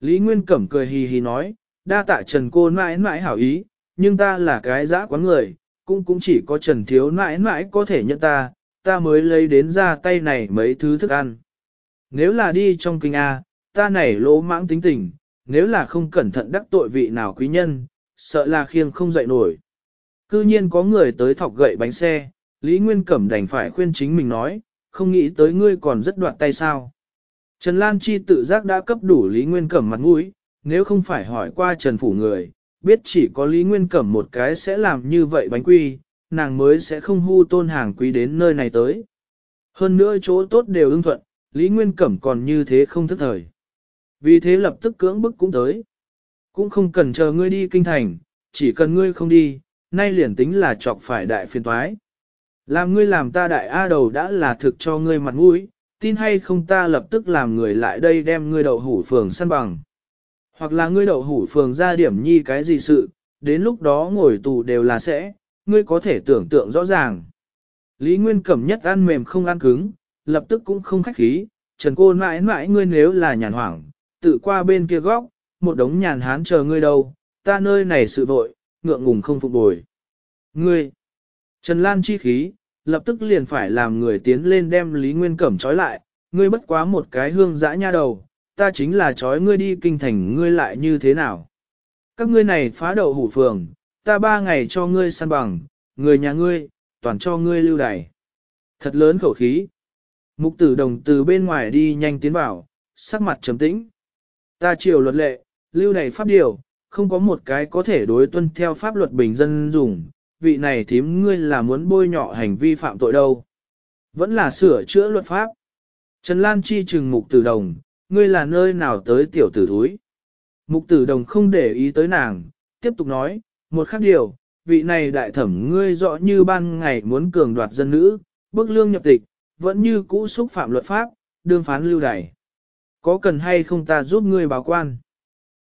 Lý Nguyên Cẩm cười hì hì nói, đa tạ trần cô mãi mãi hảo ý, nhưng ta là cái dã quán người, cũng cũng chỉ có trần thiếu mãi mãi có thể nhận ta, ta mới lấy đến ra tay này mấy thứ thức ăn. Nếu là đi trong kinh A, ta này lỗ mãng tính tình, nếu là không cẩn thận đắc tội vị nào quý nhân, sợ là khiêng không dậy nổi. Cư nhiên có người tới thọc gậy bánh xe, Lý Nguyên Cẩm đành phải khuyên chính mình nói, không nghĩ tới ngươi còn rất đoạn tay sao. Trần Lan Chi tự giác đã cấp đủ Lý Nguyên Cẩm mặt mũi, nếu không phải hỏi qua Trần Phủ người, biết chỉ có Lý Nguyên Cẩm một cái sẽ làm như vậy bánh quy, nàng mới sẽ không hưu tôn hàng quý đến nơi này tới. Hơn nữa chỗ tốt đều ưng thuận, Lý Nguyên Cẩm còn như thế không thức thời. Vì thế lập tức cưỡng bức cũng tới. Cũng không cần chờ ngươi đi kinh thành, chỉ cần ngươi không đi, nay liền tính là chọc phải đại phiền toái. Làm ngươi làm ta đại A đầu đã là thực cho ngươi mặt mũi, tin hay không ta lập tức làm người lại đây đem ngươi đậu hủ phường săn bằng. Hoặc là ngươi đậu hủ phường ra điểm nhi cái gì sự, đến lúc đó ngồi tù đều là sẽ, ngươi có thể tưởng tượng rõ ràng. Lý Nguyên Cẩm nhất ăn mềm không ăn cứng, lập tức cũng không khách khí, Trần cô mãi mãi ngươi nếu là nhàn hoảng, tự qua bên kia góc, một đống nhàn hán chờ ngươi đâu, ta nơi này sự vội, ngượng ngùng không phục bồi. Ngươi, Trần Lan chi khí, lập tức liền phải làm người tiến lên đem Lý Nguyên Cẩm trói lại, ngươi bất quá một cái hương dã nha đầu, ta chính là trói ngươi đi kinh thành ngươi lại như thế nào. Các ngươi này phá đậu hủ phường, ta ba ngày cho ngươi săn bằng, người nhà ngươi, toàn cho ngươi lưu đày. Thật lớn khẩu khí. Mục tử đồng từ bên ngoài đi nhanh tiến vào, sắc mặt trầm tĩnh. Ta chiều luật lệ, lưu này pháp điều, không có một cái có thể đối tuân theo pháp luật bình dân dùng, vị này thím ngươi là muốn bôi nhọ hành vi phạm tội đâu. Vẫn là sửa chữa luật pháp. Trần Lan Chi trừng mục tử đồng, ngươi là nơi nào tới tiểu tử thúi. Mục tử đồng không để ý tới nàng, tiếp tục nói, một khác điều, vị này đại thẩm ngươi rõ như ban ngày muốn cường đoạt dân nữ, bức lương nhập tịch, vẫn như cũ xúc phạm luật pháp, đương phán lưu đày có cần hay không ta giúp ngươi báo quan?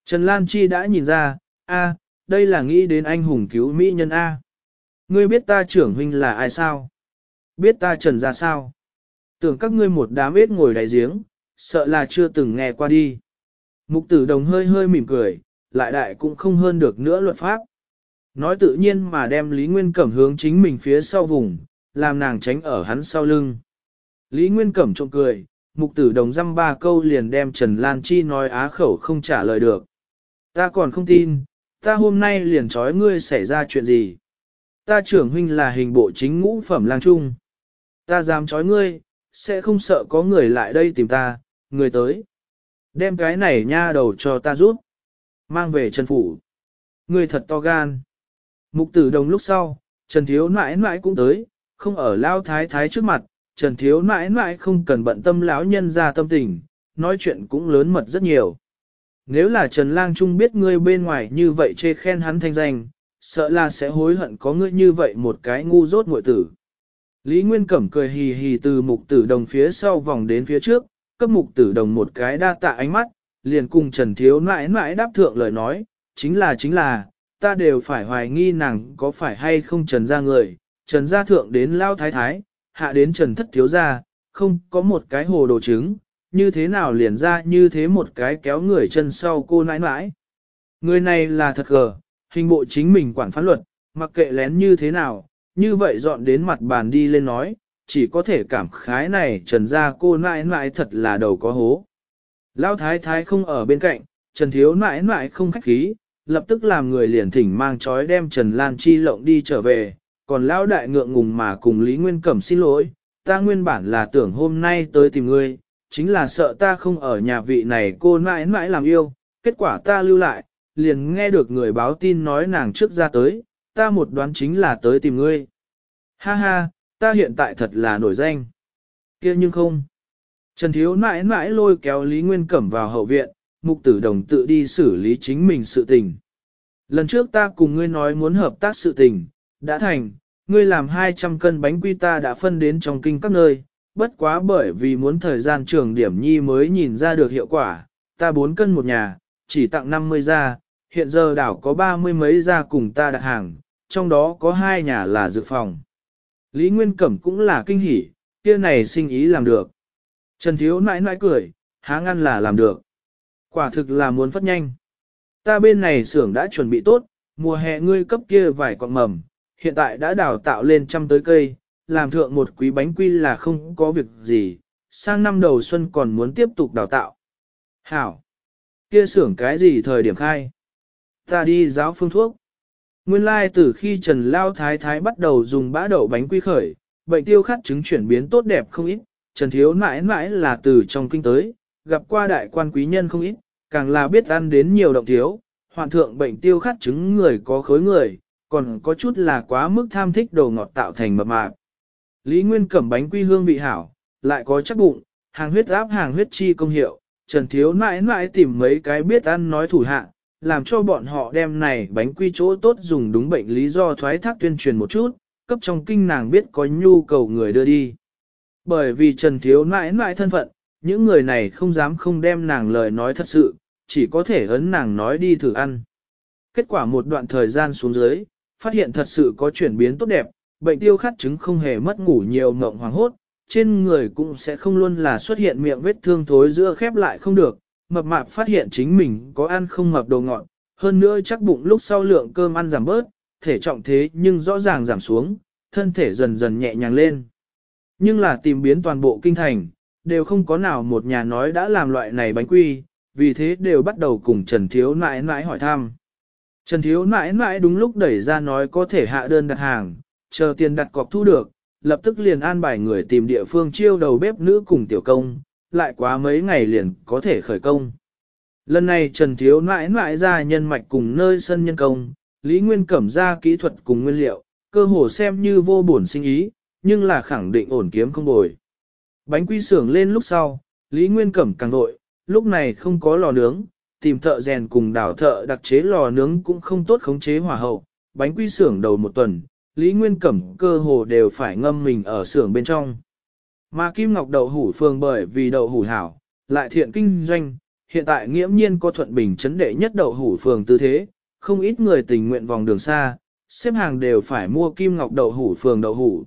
Trần Lan Chi đã nhìn ra, a, đây là nghĩ đến anh hùng cứu mỹ nhân A. Ngươi biết ta trưởng huynh là ai sao? Biết ta trần ra sao? Tưởng các ngươi một đám ếch ngồi đại giếng, sợ là chưa từng nghe qua đi. Mục tử đồng hơi hơi mỉm cười, lại đại cũng không hơn được nữa luật pháp. Nói tự nhiên mà đem Lý Nguyên Cẩm hướng chính mình phía sau vùng, làm nàng tránh ở hắn sau lưng. Lý Nguyên Cẩm trộm cười, mục tử đồng dăm ba câu liền đem Trần Lan Chi nói á khẩu không trả lời được. Ta còn không tin, ta hôm nay liền trói ngươi xảy ra chuyện gì. Ta trưởng huynh là hình bộ chính ngũ phẩm lang trung. Ta dám trói ngươi, sẽ không sợ có người lại đây tìm ta, người tới. Đem cái này nha đầu cho ta rút. Mang về Trần Phủ. Ngươi thật to gan. Mục tử đồng lúc sau, Trần Thiếu mãi mãi cũng tới, không ở lao thái thái trước mặt, Trần Thiếu mãi mãi không cần bận tâm lão nhân ra tâm tình, nói chuyện cũng lớn mật rất nhiều. Nếu là Trần Lang Trung biết ngươi bên ngoài như vậy chê khen hắn thanh danh, sợ là sẽ hối hận có ngươi như vậy một cái ngu dốt muội tử. Lý Nguyên Cẩm cười hì hì từ mục tử đồng phía sau vòng đến phía trước, cấp mục tử đồng một cái đa tạ ánh mắt, liền cùng Trần Thiếu mãi mãi đáp thượng lời nói, chính là chính là, ta đều phải hoài nghi nàng có phải hay không Trần ra người, Trần ra thượng đến lao thái thái, hạ đến trần thất thiếu ra, không có một cái hồ đồ trứng, như thế nào liền ra như thế một cái kéo người chân sau cô nãi nãi. Người này là thật gờ, hình bộ chính mình quản phán luật, mặc kệ lén như thế nào, như vậy dọn đến mặt bàn đi lên nói, chỉ có thể cảm khái này trần ra cô nãi nãi thật là đầu có hố. Lão thái thái không ở bên cạnh, trần thiếu nãi nãi không khách khí, lập tức làm người liền thỉnh mang chói đem trần lan chi lộng đi trở về, còn lão đại ngượng ngùng mà cùng Lý Nguyên Cẩm xin lỗi, ta nguyên bản là tưởng hôm nay tới tìm ngươi, chính là sợ ta không ở nhà vị này cô mãi mãi làm yêu, kết quả ta lưu lại, liền nghe được người báo tin nói nàng trước ra tới, ta một đoán chính là tới tìm ngươi. Ha ha, ta hiện tại thật là nổi danh. kia nhưng không. Trần Thiếu mãi mãi lôi kéo Lý Nguyên Cẩm vào hậu viện, mục tử đồng tự đi xử lý chính mình sự tình. Lần trước ta cùng ngươi nói muốn hợp tác sự tình, đã thành, ngươi làm 200 cân bánh quy ta đã phân đến trong kinh các nơi, bất quá bởi vì muốn thời gian trường điểm nhi mới nhìn ra được hiệu quả, ta 4 cân một nhà, chỉ tặng 50 gia, hiện giờ đảo có 30 mấy gia cùng ta đặt hàng, trong đó có hai nhà là dự phòng. Lý Nguyên Cẩm cũng là kinh hỉ, kia này sinh ý làm được. Trần Thiếu nãi nãi cười, há ngăn là làm được. Quả thực là muốn phát nhanh. Ta bên này xưởng đã chuẩn bị tốt, mùa hè ngươi cấp kia vài quặng mầm, hiện tại đã đào tạo lên trăm tới cây, làm thượng một quý bánh quy là không có việc gì, sang năm đầu xuân còn muốn tiếp tục đào tạo. Hảo! Kia xưởng cái gì thời điểm khai? Ta đi giáo phương thuốc. Nguyên lai từ khi Trần Lao Thái Thái bắt đầu dùng bã đậu bánh quy khởi, bệnh tiêu khát chứng chuyển biến tốt đẹp không ít, Trần Thiếu mãi mãi là từ trong kinh tới, gặp qua đại quan quý nhân không ít, càng là biết ăn đến nhiều động thiếu, Hoàn thượng bệnh tiêu khát chứng người có khối người, còn có chút là quá mức tham thích đồ ngọt tạo thành mập mạp. Lý Nguyên cẩm bánh quy hương vị hảo, lại có chắc bụng, hàng huyết áp hàng huyết chi công hiệu, Trần Thiếu mãi mãi tìm mấy cái biết ăn nói thủ hạ, làm cho bọn họ đem này bánh quy chỗ tốt dùng đúng bệnh lý do thoái thác tuyên truyền một chút, cấp trong kinh nàng biết có nhu cầu người đưa đi. Bởi vì Trần Thiếu mãi mãi thân phận, những người này không dám không đem nàng lời nói thật sự, chỉ có thể ấn nàng nói đi thử ăn. Kết quả một đoạn thời gian xuống dưới, phát hiện thật sự có chuyển biến tốt đẹp, bệnh tiêu khát chứng không hề mất ngủ nhiều mộng hoàng hốt, trên người cũng sẽ không luôn là xuất hiện miệng vết thương thối giữa khép lại không được, mập mạp phát hiện chính mình có ăn không mập đồ ngọt, hơn nữa chắc bụng lúc sau lượng cơm ăn giảm bớt, thể trọng thế nhưng rõ ràng giảm xuống, thân thể dần dần nhẹ nhàng lên. Nhưng là tìm biến toàn bộ kinh thành, đều không có nào một nhà nói đã làm loại này bánh quy, vì thế đều bắt đầu cùng Trần Thiếu nãi nãi hỏi thăm. Trần Thiếu mãi mãi đúng lúc đẩy ra nói có thể hạ đơn đặt hàng, chờ tiền đặt cọc thu được, lập tức liền an bài người tìm địa phương chiêu đầu bếp nữ cùng tiểu công, lại quá mấy ngày liền có thể khởi công. Lần này Trần Thiếu mãi mãi ra nhân mạch cùng nơi sân nhân công, Lý Nguyên cẩm ra kỹ thuật cùng nguyên liệu, cơ hồ xem như vô buồn sinh ý, nhưng là khẳng định ổn kiếm không bồi. Bánh quy xưởng lên lúc sau, Lý Nguyên cẩm càng nội, lúc này không có lò nướng, tìm thợ rèn cùng đảo thợ đặc chế lò nướng cũng không tốt khống chế hỏa hậu, bánh quy xưởng đầu một tuần, Lý Nguyên Cẩm cơ hồ đều phải ngâm mình ở xưởng bên trong. Mà Kim Ngọc đậu hủ phường bởi vì đậu hủ hảo, lại thiện kinh doanh, hiện tại nghiễm nhiên có thuận bình chấn đệ nhất đậu hủ phường tư thế, không ít người tình nguyện vòng đường xa, xếp hàng đều phải mua Kim Ngọc đậu hủ phường đậu hủ.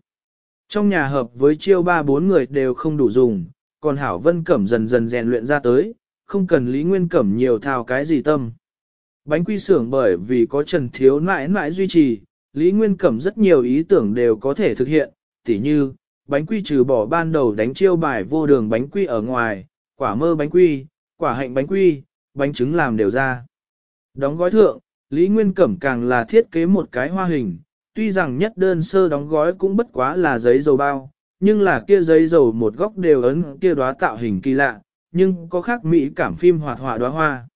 Trong nhà hợp với chiêu ba bốn người đều không đủ dùng, còn Hảo Vân Cẩm dần dần rèn luyện ra tới, không cần Lý Nguyên Cẩm nhiều thao cái gì tâm. Bánh quy xưởng bởi vì có Trần Thiếu mãi mãi duy trì, Lý Nguyên Cẩm rất nhiều ý tưởng đều có thể thực hiện, tỉ như, bánh quy trừ bỏ ban đầu đánh chiêu bài vô đường bánh quy ở ngoài, quả mơ bánh quy, quả hạnh bánh quy, bánh trứng làm đều ra. Đóng gói thượng, Lý Nguyên Cẩm càng là thiết kế một cái hoa hình, tuy rằng nhất đơn sơ đóng gói cũng bất quá là giấy dầu bao, nhưng là kia giấy dầu một góc đều ấn kia đóa tạo hình kỳ lạ, nhưng có khác mỹ cảm phim hoạt họa đóa hoa.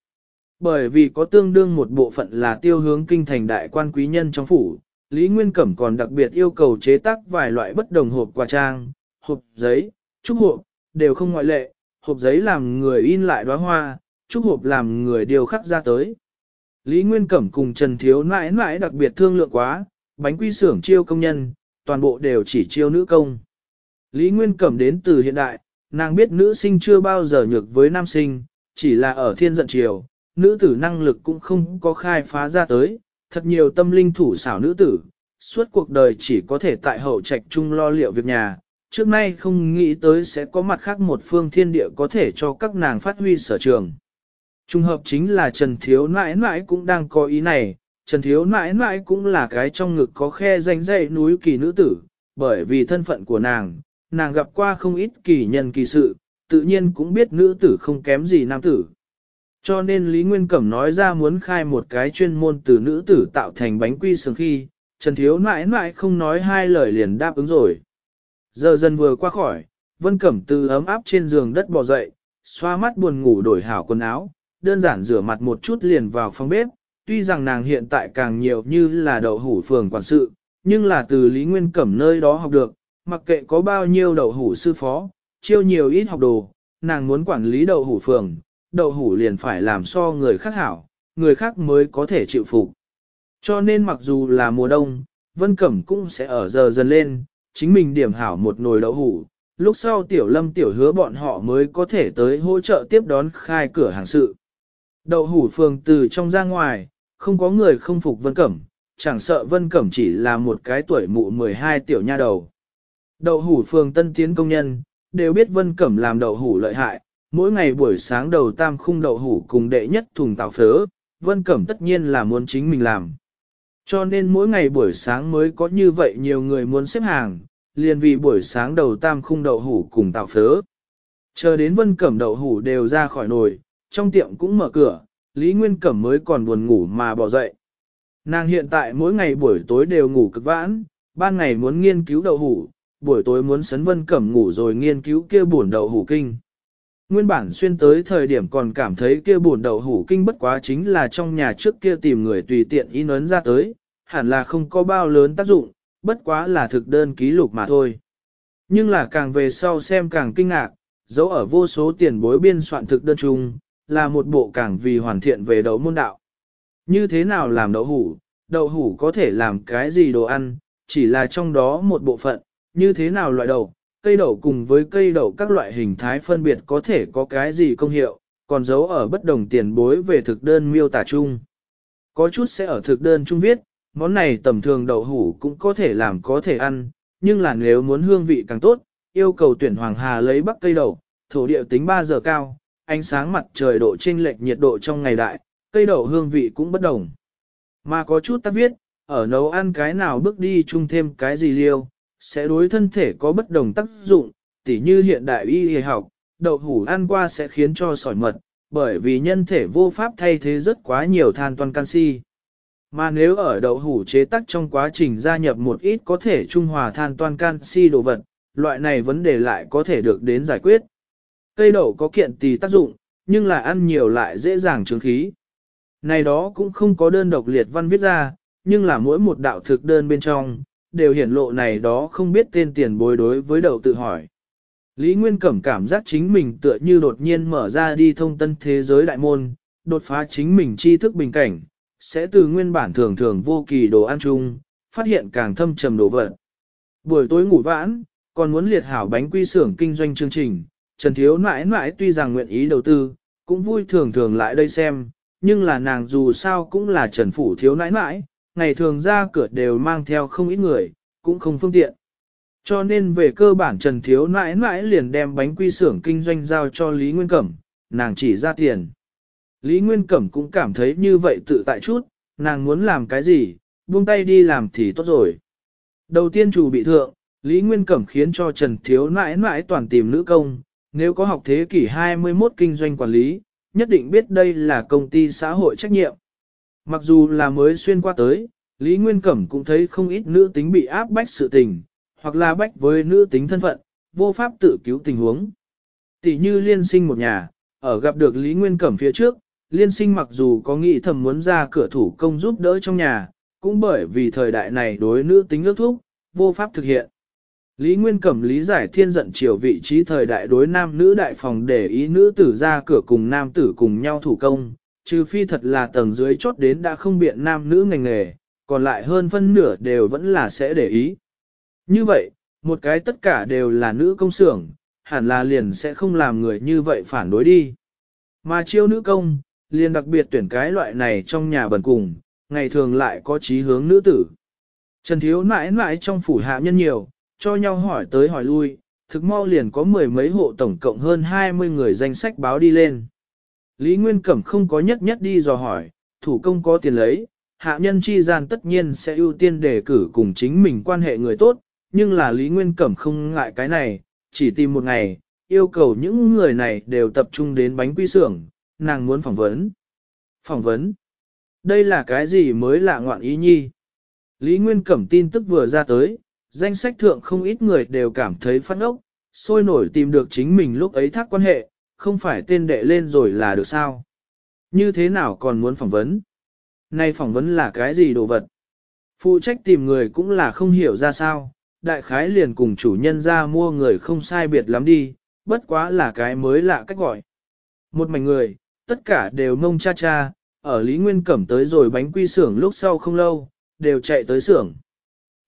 Bởi vì có tương đương một bộ phận là tiêu hướng kinh thành đại quan quý nhân trong phủ, Lý Nguyên Cẩm còn đặc biệt yêu cầu chế tác vài loại bất đồng hộp quà trang, hộp giấy, trúc hộp, đều không ngoại lệ, hộp giấy làm người in lại đóa hoa, trúc hộp làm người điều khắc ra tới. Lý Nguyên Cẩm cùng Trần Thiếu mãi mãi đặc biệt thương lượng quá, bánh quy xưởng chiêu công nhân, toàn bộ đều chỉ chiêu nữ công. Lý Nguyên Cẩm đến từ hiện đại, nàng biết nữ sinh chưa bao giờ nhược với nam sinh, chỉ là ở thiên giận triều, nữ tử năng lực cũng không có khai phá ra tới, thật nhiều tâm linh thủ xảo nữ tử, suốt cuộc đời chỉ có thể tại hậu trạch chung lo liệu việc nhà, trước nay không nghĩ tới sẽ có mặt khác một phương thiên địa có thể cho các nàng phát huy sở trường. Trung hợp chính là Trần Thiếu nãi nãi cũng đang có ý này, Trần Thiếu nãi nãi cũng là cái trong ngực có khe danh dây núi kỳ nữ tử, bởi vì thân phận của nàng, nàng gặp qua không ít kỳ nhân kỳ sự, tự nhiên cũng biết nữ tử không kém gì nam tử. Cho nên Lý Nguyên Cẩm nói ra muốn khai một cái chuyên môn từ nữ tử tạo thành bánh quy sừng khi, Trần Thiếu mãi mãi không nói hai lời liền đáp ứng rồi. Giờ dần vừa qua khỏi, Vân Cẩm từ ấm áp trên giường đất bò dậy, xoa mắt buồn ngủ đổi hảo quần áo, đơn giản rửa mặt một chút liền vào phòng bếp, tuy rằng nàng hiện tại càng nhiều như là đậu hủ phường quản sự, nhưng là từ Lý Nguyên Cẩm nơi đó học được, mặc kệ có bao nhiêu đậu hủ sư phó, chiêu nhiều ít học đồ, nàng muốn quản lý đậu hủ phường, đậu hủ liền phải làm so người khác hảo, người khác mới có thể chịu phục. Cho nên mặc dù là mùa đông, Vân Cẩm cũng sẽ ở giờ dần lên, chính mình điểm hảo một nồi đậu hủ, lúc sau tiểu lâm tiểu hứa bọn họ mới có thể tới hỗ trợ tiếp đón khai cửa hàng sự. Đậu hủ phường từ trong ra ngoài, không có người không phục Vân Cẩm, chẳng sợ Vân Cẩm chỉ là một cái tuổi mụ 12 tiểu nha đầu. Đậu hủ phường tân tiến công nhân, đều biết Vân Cẩm làm đậu hủ lợi hại, mỗi ngày buổi sáng đầu tam khung đậu hủ cùng đệ nhất thùng tạo phớ, Vân Cẩm tất nhiên là muốn chính mình làm. Cho nên mỗi ngày buổi sáng mới có như vậy nhiều người muốn xếp hàng, liền vì buổi sáng đầu tam khung đậu hủ cùng tạo phớ. Chờ đến Vân Cẩm đậu hủ đều ra khỏi nồi, trong tiệm cũng mở cửa, Lý Nguyên Cẩm mới còn buồn ngủ mà bỏ dậy. Nàng hiện tại mỗi ngày buổi tối đều ngủ cực vãn, ban ngày muốn nghiên cứu đậu hủ, buổi tối muốn sấn vân cẩm ngủ rồi nghiên cứu kia buồn đậu hủ kinh. Nguyên bản xuyên tới thời điểm còn cảm thấy kia buồn đậu hủ kinh bất quá chính là trong nhà trước kia tìm người tùy tiện in ấn ra tới, hẳn là không có bao lớn tác dụng, bất quá là thực đơn ký lục mà thôi. Nhưng là càng về sau xem càng kinh ngạc, dấu ở vô số tiền bối biên soạn thực đơn chung, là một bộ càng vì hoàn thiện về đấu môn đạo. Như thế nào làm đậu hủ, đậu hủ có thể làm cái gì đồ ăn, chỉ là trong đó một bộ phận, như thế nào loại đậu, cây đậu cùng với cây đậu các loại hình thái phân biệt có thể có cái gì công hiệu, còn giấu ở bất đồng tiền bối về thực đơn miêu tả chung. Có chút sẽ ở thực đơn chung viết, món này tầm thường đậu hủ cũng có thể làm có thể ăn, nhưng là nếu muốn hương vị càng tốt, yêu cầu tuyển hoàng hà lấy bắc cây đậu, thổ địa tính 3 giờ cao, ánh sáng mặt trời độ chênh lệch nhiệt độ trong ngày đại, cây đậu hương vị cũng bất đồng. Mà có chút ta viết, ở nấu ăn cái nào bước đi chung thêm cái gì liêu, sẽ đối thân thể có bất đồng tác dụng, tỉ như hiện đại y y học, đậu hủ ăn qua sẽ khiến cho sỏi mật, bởi vì nhân thể vô pháp thay thế rất quá nhiều than toàn canxi. Mà nếu ở đậu hủ chế tác trong quá trình gia nhập một ít có thể trung hòa than toàn canxi đồ vật, loại này vấn đề lại có thể được đến giải quyết. Cây đậu có kiện tì tác dụng, nhưng là ăn nhiều lại dễ dàng trướng khí. Này đó cũng không có đơn độc liệt văn viết ra, nhưng là mỗi một đạo thực đơn bên trong, đều hiển lộ này đó không biết tên tiền bối đối với đầu tự hỏi. Lý Nguyên Cẩm cảm giác chính mình tựa như đột nhiên mở ra đi thông tân thế giới đại môn, đột phá chính mình tri thức bình cảnh, sẽ từ nguyên bản thường thường vô kỳ đồ ăn chung, phát hiện càng thâm trầm đồ vật. Buổi tối ngủ vãn, còn muốn liệt hảo bánh quy xưởng kinh doanh chương trình, Trần Thiếu mãi mãi tuy rằng nguyện ý đầu tư, cũng vui thường thường lại đây xem, nhưng là nàng dù sao cũng là Trần Phủ Thiếu nãi nãi, ngày thường ra cửa đều mang theo không ít người, cũng không phương tiện. Cho nên về cơ bản Trần Thiếu mãi mãi liền đem bánh quy xưởng kinh doanh giao cho Lý Nguyên Cẩm, nàng chỉ ra tiền. Lý Nguyên Cẩm cũng cảm thấy như vậy tự tại chút, nàng muốn làm cái gì, buông tay đi làm thì tốt rồi. Đầu tiên chủ bị thượng, Lý Nguyên Cẩm khiến cho Trần Thiếu mãi mãi toàn tìm nữ công, nếu có học thế kỷ 21 kinh doanh quản lý, nhất định biết đây là công ty xã hội trách nhiệm. Mặc dù là mới xuyên qua tới, Lý Nguyên Cẩm cũng thấy không ít nữ tính bị áp bách sự tình, hoặc là bách với nữ tính thân phận, vô pháp tự cứu tình huống. Tỷ như liên sinh một nhà, ở gặp được Lý Nguyên Cẩm phía trước, liên sinh mặc dù có nghĩ thầm muốn ra cửa thủ công giúp đỡ trong nhà, cũng bởi vì thời đại này đối nữ tính ước thúc, vô pháp thực hiện. Lý Nguyên Cẩm lý giải thiên giận chiều vị trí thời đại đối nam nữ đại phòng để ý nữ tử ra cửa cùng nam tử cùng nhau thủ công, Trừ phi thật là tầng dưới chốt đến đã không biện nam nữ ngành nghề, còn lại hơn phân nửa đều vẫn là sẽ để ý. Như vậy, một cái tất cả đều là nữ công xưởng, hẳn là liền sẽ không làm người như vậy phản đối đi. Mà chiêu nữ công, liền đặc biệt tuyển cái loại này trong nhà bẩn cùng, ngày thường lại có chí hướng nữ tử. Trần Thiếu mãi mãi trong phủ hạ nhân nhiều, cho nhau hỏi tới hỏi lui, thực mau liền có mười mấy hộ tổng cộng hơn 20 người danh sách báo đi lên. Lý Nguyên Cẩm không có nhất nhất đi dò hỏi, thủ công có tiền lấy, hạ nhân chi gian tất nhiên sẽ ưu tiên đề cử cùng chính mình quan hệ người tốt, nhưng là Lý Nguyên Cẩm không ngại cái này, chỉ tìm một ngày, yêu cầu những người này đều tập trung đến bánh quy xưởng, nàng muốn phỏng vấn. Phỏng vấn? Đây là cái gì mới lạ ngoạn ý nhi? Lý Nguyên Cẩm tin tức vừa ra tới, danh sách thượng không ít người đều cảm thấy phát ốc, sôi nổi tìm được chính mình lúc ấy thác quan hệ, không phải tên đệ lên rồi là được sao? Như thế nào còn muốn phỏng vấn? Nay phỏng vấn là cái gì đồ vật? Phụ trách tìm người cũng là không hiểu ra sao, đại khái liền cùng chủ nhân ra mua người không sai biệt lắm đi, bất quá là cái mới lạ cách gọi. Một mảnh người, tất cả đều mông cha cha, ở Lý Nguyên Cẩm tới rồi bánh quy xưởng lúc sau không lâu, đều chạy tới xưởng.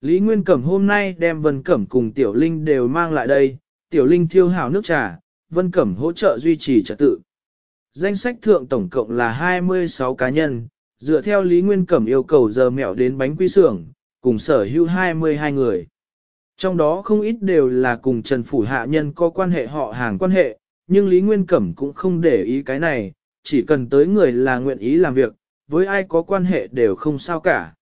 Lý Nguyên Cẩm hôm nay đem Vân Cẩm cùng Tiểu Linh đều mang lại đây, Tiểu Linh thiêu hào nước trà, Vân Cẩm hỗ trợ duy trì trật tự. Danh sách thượng tổng cộng là 26 cá nhân, dựa theo Lý Nguyên Cẩm yêu cầu giờ mẹo đến bánh quy xưởng cùng sở hữu 22 người. Trong đó không ít đều là cùng Trần Phủ Hạ Nhân có quan hệ họ hàng quan hệ, nhưng Lý Nguyên Cẩm cũng không để ý cái này, chỉ cần tới người là nguyện ý làm việc, với ai có quan hệ đều không sao cả.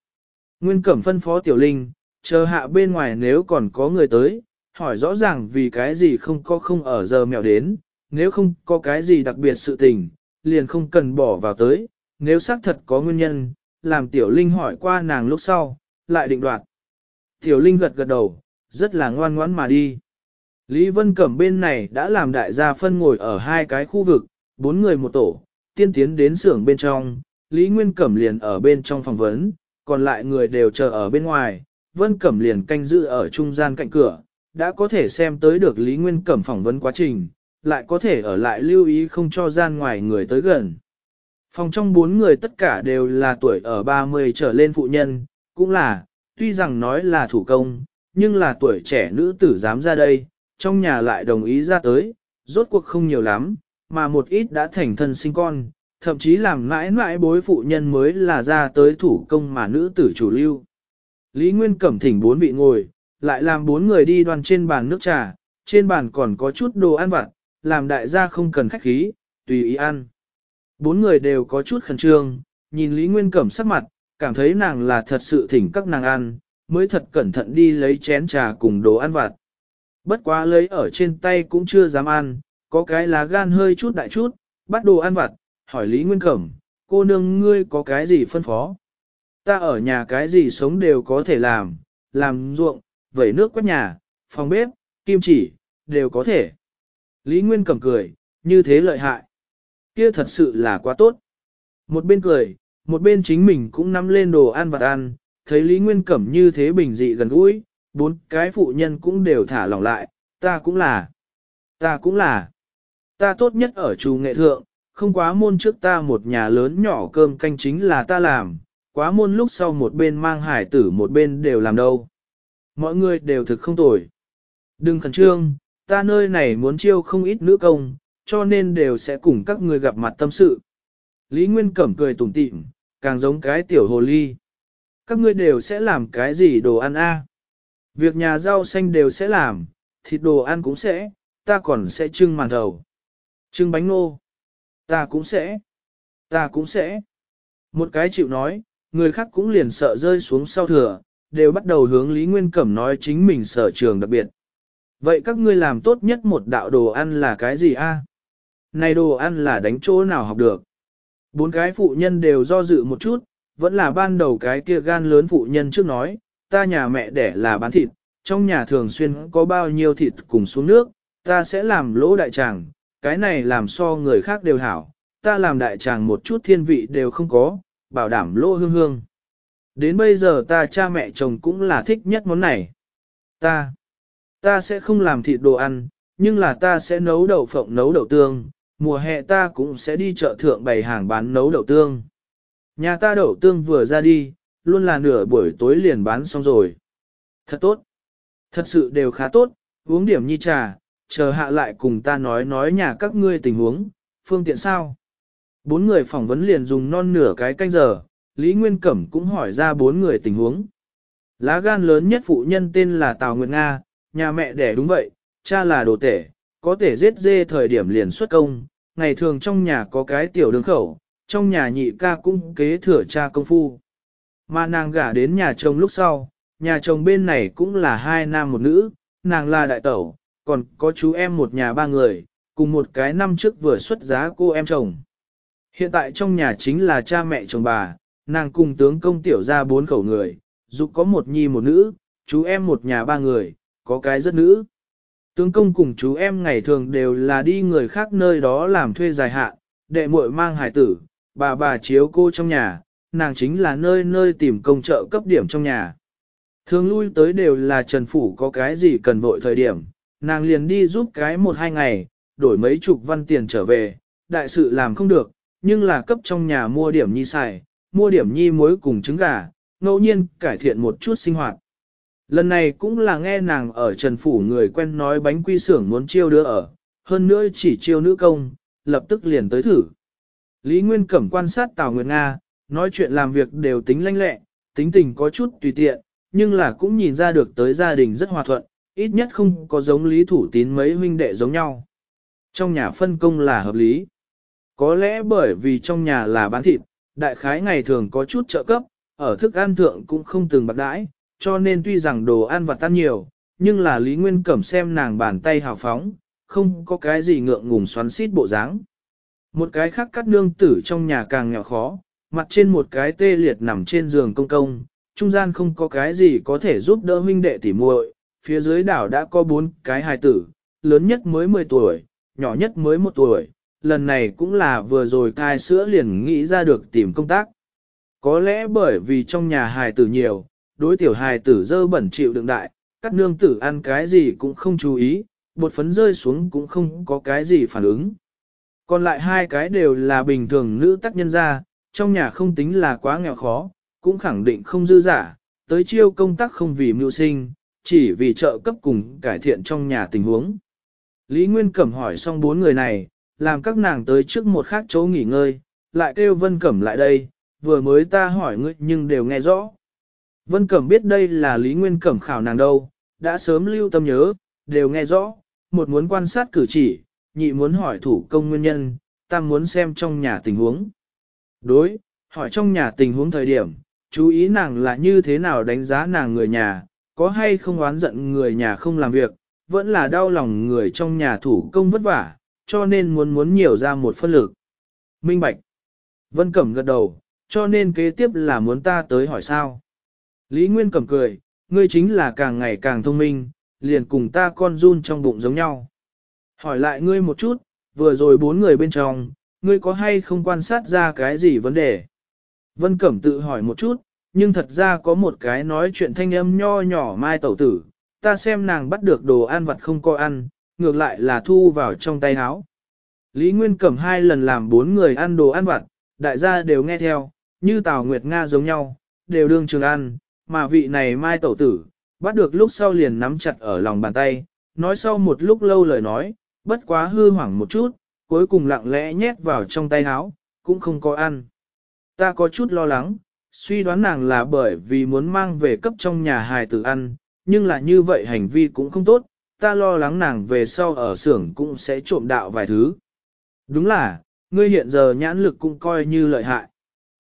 Nguyên Cẩm phân phó Tiểu Linh, chờ hạ bên ngoài nếu còn có người tới, hỏi rõ ràng vì cái gì không có không ở giờ mèo đến, nếu không có cái gì đặc biệt sự tình, liền không cần bỏ vào tới, nếu xác thật có nguyên nhân, làm tiểu linh hỏi qua nàng lúc sau, lại định đoạt. Tiểu linh gật gật đầu, rất là ngoan ngoãn mà đi. Lý Vân Cẩm bên này đã làm đại gia phân ngồi ở hai cái khu vực, bốn người một tổ, tiên tiến đến xưởng bên trong, Lý Nguyên Cẩm liền ở bên trong phòng vấn, còn lại người đều chờ ở bên ngoài, Vân Cẩm liền canh giữ ở trung gian cạnh cửa, đã có thể xem tới được Lý Nguyên Cẩm phỏng vấn quá trình, lại có thể ở lại lưu ý không cho gian ngoài người tới gần. Phòng trong bốn người tất cả đều là tuổi ở 30 trở lên phụ nhân, cũng là, tuy rằng nói là thủ công, nhưng là tuổi trẻ nữ tử dám ra đây, trong nhà lại đồng ý ra tới, rốt cuộc không nhiều lắm, mà một ít đã thành thân sinh con, thậm chí làm mãi mãi bối phụ nhân mới là ra tới thủ công mà nữ tử chủ lưu. Lý Nguyên Cẩm thỉnh bốn vị ngồi, lại làm bốn người đi đoàn trên bàn nước trà, trên bàn còn có chút đồ ăn vặt, làm đại gia không cần khách khí, tùy ý ăn. Bốn người đều có chút khẩn trương, nhìn Lý Nguyên Cẩm sắc mặt, cảm thấy nàng là thật sự thỉnh các nàng ăn, mới thật cẩn thận đi lấy chén trà cùng đồ ăn vặt. Bất quá lấy ở trên tay cũng chưa dám ăn, có cái lá gan hơi chút đại chút, bắt đồ ăn vặt, hỏi Lý Nguyên Cẩm, cô nương ngươi có cái gì phân phó? Ta ở nhà cái gì sống đều có thể làm, làm ruộng, vẩy nước quét nhà, phòng bếp, kim chỉ, đều có thể. Lý Nguyên cầm cười, như thế lợi hại. Kia thật sự là quá tốt. Một bên cười, một bên chính mình cũng nắm lên đồ ăn vặt ăn, thấy Lý Nguyên Cẩm như thế bình dị gần gũi, bốn cái phụ nhân cũng đều thả lỏng lại, ta cũng là, ta cũng là, ta tốt nhất ở trù nghệ thượng, không quá môn trước ta một nhà lớn nhỏ cơm canh chính là ta làm, quá môn lúc sau một bên mang hải tử một bên đều làm đâu mọi người đều thực không tồi. Đừng khẩn trương, ta nơi này muốn chiêu không ít nữ công, cho nên đều sẽ cùng các người gặp mặt tâm sự. Lý Nguyên Cẩm cười tủm tịm, càng giống cái tiểu hồ ly. Các ngươi đều sẽ làm cái gì đồ ăn a? Việc nhà rau xanh đều sẽ làm, thịt đồ ăn cũng sẽ, ta còn sẽ trưng màn thầu. Trưng bánh nô. Ta cũng sẽ. Ta cũng sẽ. Một cái chịu nói, người khác cũng liền sợ rơi xuống sau thừa, đều bắt đầu hướng Lý Nguyên Cẩm nói chính mình sở trường đặc biệt. Vậy các ngươi làm tốt nhất một đạo đồ ăn là cái gì a? Này đồ ăn là đánh chỗ nào học được? Bốn cái phụ nhân đều do dự một chút, vẫn là ban đầu cái kia gan lớn phụ nhân trước nói, ta nhà mẹ đẻ là bán thịt, trong nhà thường xuyên có bao nhiêu thịt cùng xuống nước, ta sẽ làm lỗ đại tràng, cái này làm so người khác đều hảo, ta làm đại tràng một chút thiên vị đều không có, bảo đảm lỗ hương hương. Đến bây giờ ta cha mẹ chồng cũng là thích nhất món này. Ta, ta sẽ không làm thịt đồ ăn, nhưng là ta sẽ nấu đậu phộng nấu đậu tương, mùa hè ta cũng sẽ đi chợ thượng bày hàng bán nấu đậu tương. Nhà ta đậu tương vừa ra đi, luôn là nửa buổi tối liền bán xong rồi. Thật tốt. Thật sự đều khá tốt, uống điểm nhi trà, chờ hạ lại cùng ta nói nói nhà các ngươi tình huống, phương tiện sao. Bốn người phỏng vấn liền dùng non nửa cái canh giờ, Lý Nguyên Cẩm cũng hỏi ra bốn người tình huống. Lá gan lớn nhất phụ nhân tên là Tào Nguyệt Nga, nhà mẹ đẻ đúng vậy, cha là đồ tể, có thể giết dê thời điểm liền xuất công, ngày thường trong nhà có cái tiểu đường khẩu, trong nhà nhị ca cũng kế thừa cha công phu. Mà nàng gả đến nhà chồng lúc sau, nhà chồng bên này cũng là hai nam một nữ, nàng là đại tẩu, còn có chú em một nhà ba người, cùng một cái năm trước vừa xuất giá cô em chồng. Hiện tại trong nhà chính là cha mẹ chồng bà, nàng cùng tướng công tiểu ra bốn khẩu người, dục có một nhi một nữ, chú em một nhà ba người, có cái rất nữ. Tướng công cùng chú em ngày thường đều là đi người khác nơi đó làm thuê dài hạn, đệ muội mang hải tử, bà bà chiếu cô trong nhà, nàng chính là nơi nơi tìm công trợ cấp điểm trong nhà. Thường lui tới đều là Trần Phủ có cái gì cần vội thời điểm, nàng liền đi giúp cái một hai ngày, đổi mấy chục văn tiền trở về, đại sự làm không được, nhưng là cấp trong nhà mua điểm nhi xài, mua điểm nhi muối cùng trứng gà, ngẫu nhiên cải thiện một chút sinh hoạt. Lần này cũng là nghe nàng ở Trần Phủ người quen nói bánh quy xưởng muốn chiêu đưa ở, hơn nữa chỉ chiêu nữ công, lập tức liền tới thử. Lý Nguyên Cẩm quan sát Tào Nguyệt Nga, nói chuyện làm việc đều tính lanh lẹ, tính tình có chút tùy tiện, nhưng là cũng nhìn ra được tới gia đình rất hòa thuận, ít nhất không có giống lý thủ tín mấy huynh đệ giống nhau. Trong nhà phân công là hợp lý. Có lẽ bởi vì trong nhà là bán thịt, đại khái ngày thường có chút trợ cấp, ở thức ăn thượng cũng không từng bạc đãi, cho nên tuy rằng đồ ăn và tan nhiều, nhưng là Lý Nguyên Cẩm xem nàng bàn tay hào phóng, không có cái gì ngượng ngùng xoắn xít bộ dáng. Một cái khác cắt nương tử trong nhà càng nghèo khó, mặt trên một cái tê liệt nằm trên giường công công, trung gian không có cái gì có thể giúp đỡ huynh đệ tỉ muội phía dưới đảo đã có bốn cái hài tử, lớn nhất mới 10 tuổi, nhỏ nhất mới 1 tuổi, lần này cũng là vừa rồi thai sữa liền nghĩ ra được tìm công tác. Có lẽ bởi vì trong nhà hài tử nhiều, đối tiểu hài tử dơ bẩn chịu đựng đại, các nương tử ăn cái gì cũng không chú ý, bột phấn rơi xuống cũng không có cái gì phản ứng. Còn lại hai cái đều là bình thường nữ tác nhân ra, trong nhà không tính là quá nghèo khó, cũng khẳng định không dư giả, tới chiêu công tác không vì mưu sinh, chỉ vì trợ cấp cùng cải thiện trong nhà tình huống. Lý Nguyên Cẩm hỏi xong bốn người này, làm các nàng tới trước một khác chỗ nghỉ ngơi, lại kêu Vân Cẩm lại đây, vừa mới ta hỏi ngươi nhưng đều nghe rõ. Vân Cẩm biết đây là Lý Nguyên Cẩm khảo nàng đâu, đã sớm lưu tâm nhớ, đều nghe rõ, một muốn quan sát cử chỉ, nhị muốn hỏi thủ công nguyên nhân, tam muốn xem trong nhà tình huống. Đối, hỏi trong nhà tình huống thời điểm, chú ý nàng là như thế nào đánh giá nàng người nhà, có hay không oán giận người nhà không làm việc, vẫn là đau lòng người trong nhà thủ công vất vả, cho nên muốn muốn nhiều ra một phân lực. Minh Bạch. Vân Cẩm gật đầu, cho nên kế tiếp là muốn ta tới hỏi sao. Lý Nguyên Cẩm cười, ngươi chính là càng ngày càng thông minh, liền cùng ta con run trong bụng giống nhau. Hỏi lại ngươi một chút, vừa rồi bốn người bên trong, ngươi có hay không quan sát ra cái gì vấn đề? Vân Cẩm tự hỏi một chút, nhưng thật ra có một cái nói chuyện thanh âm nho nhỏ mai tẩu tử, ta xem nàng bắt được đồ ăn vặt không coi ăn, ngược lại là thu vào trong tay áo. Lý Nguyên cầm hai lần làm bốn người ăn đồ ăn vặt, đại gia đều nghe theo, như Tào Nguyệt Nga giống nhau, đều đương trường ăn, mà vị này mai tổ tử, bắt được lúc sau liền nắm chặt ở lòng bàn tay, nói sau một lúc lâu lời nói, bất quá hư hoảng một chút, cuối cùng lặng lẽ nhét vào trong tay áo, cũng không có ăn. Ta có chút lo lắng, suy đoán nàng là bởi vì muốn mang về cấp trong nhà hài tử ăn, nhưng là như vậy hành vi cũng không tốt, ta lo lắng nàng về sau ở xưởng cũng sẽ trộm đạo vài thứ. Đúng là, ngươi hiện giờ nhãn lực cũng coi như lợi hại.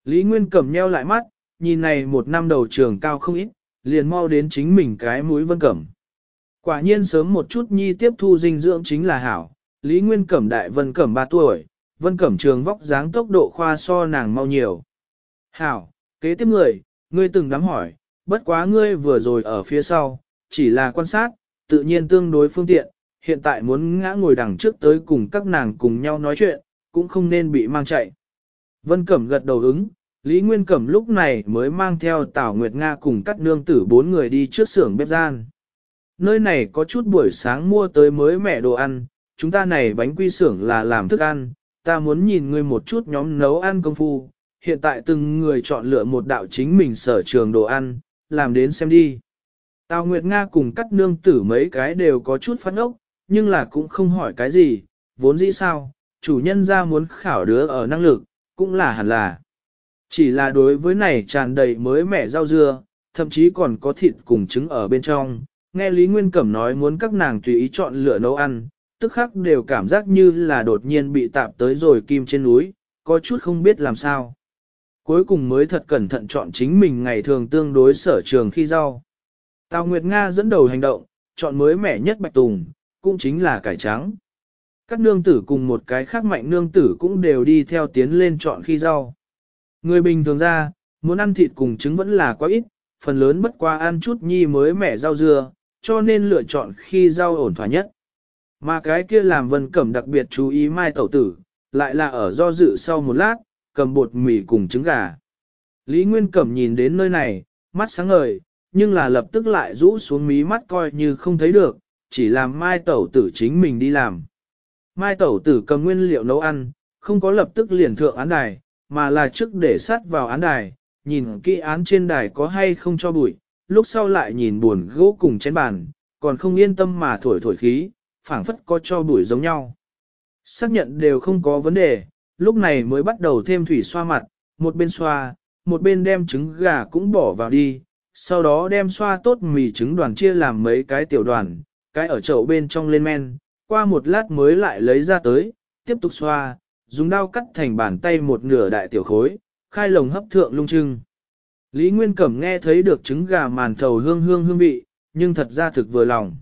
Lý Nguyên cầm nheo lại mắt, nhìn này một năm đầu trường cao không ít, liền mau đến chính mình cái mũi vân cẩm. Quả nhiên sớm một chút nhi tiếp thu dinh dưỡng chính là hảo, Lý Nguyên cẩm đại vân cẩm 3 tuổi, vân cẩm trường vóc dáng tốc độ khoa so nàng mau nhiều. Hảo, kế tiếp người, ngươi từng đám hỏi, bất quá ngươi vừa rồi ở phía sau, chỉ là quan sát, tự nhiên tương đối phương tiện, hiện tại muốn ngã ngồi đằng trước tới cùng các nàng cùng nhau nói chuyện, cũng không nên bị mang chạy. Vân Cẩm gật đầu ứng, Lý Nguyên Cẩm lúc này mới mang theo Tảo Nguyệt Nga cùng các nương tử bốn người đi trước xưởng bếp gian. Nơi này có chút buổi sáng mua tới mới mẹ đồ ăn, chúng ta này bánh quy xưởng là làm thức ăn, ta muốn nhìn người một chút nhóm nấu ăn công phu, hiện tại từng người chọn lựa một đạo chính mình sở trường đồ ăn, làm đến xem đi. Tào Nguyệt Nga cùng các nương tử mấy cái đều có chút phát ốc, nhưng là cũng không hỏi cái gì, vốn dĩ sao, chủ nhân ra muốn khảo đứa ở năng lực, cũng là hẳn là. Chỉ là đối với này tràn đầy mới mẻ rau dưa, thậm chí còn có thịt cùng trứng ở bên trong, nghe Lý Nguyên Cẩm nói muốn các nàng tùy ý chọn lựa nấu ăn, tức khắc đều cảm giác như là đột nhiên bị tạp tới rồi kim trên núi, có chút không biết làm sao. Cuối cùng mới thật cẩn thận chọn chính mình ngày thường tương đối sở trường khi rau. Tào Nguyệt Nga dẫn đầu hành động, chọn mới mẻ nhất bạch tùng, cũng chính là cải trắng. Các nương tử cùng một cái khác mạnh nương tử cũng đều đi theo tiến lên chọn khi rau. Người bình thường ra, muốn ăn thịt cùng trứng vẫn là quá ít, phần lớn bất qua ăn chút nhi mới mẻ rau dưa, cho nên lựa chọn khi rau ổn thỏa nhất. Mà cái kia làm vân cẩm đặc biệt chú ý mai tẩu tử, lại là ở do dự sau một lát, cầm bột mì cùng trứng gà. Lý Nguyên Cẩm nhìn đến nơi này, mắt sáng ngời, nhưng là lập tức lại rũ xuống mí mắt coi như không thấy được, chỉ làm mai tẩu tử chính mình đi làm. Mai tẩu tử cầm nguyên liệu nấu ăn, không có lập tức liền thượng án đài, mà là trước để sát vào án đài, nhìn kỹ án trên đài có hay không cho bụi, lúc sau lại nhìn buồn gỗ cùng chén bàn, còn không yên tâm mà thổi thổi khí, phảng phất có cho bụi giống nhau. Xác nhận đều không có vấn đề, lúc này mới bắt đầu thêm thủy xoa mặt, một bên xoa, một bên đem trứng gà cũng bỏ vào đi, sau đó đem xoa tốt mì trứng đoàn chia làm mấy cái tiểu đoàn, cái ở chậu bên trong lên men, qua một lát mới lại lấy ra tới, tiếp tục xoa, dùng dao cắt thành bàn tay một nửa đại tiểu khối, khai lồng hấp thượng lung trưng. Lý Nguyên Cẩm nghe thấy được trứng gà màn thầu hương hương hương vị, nhưng thật ra thực vừa lòng.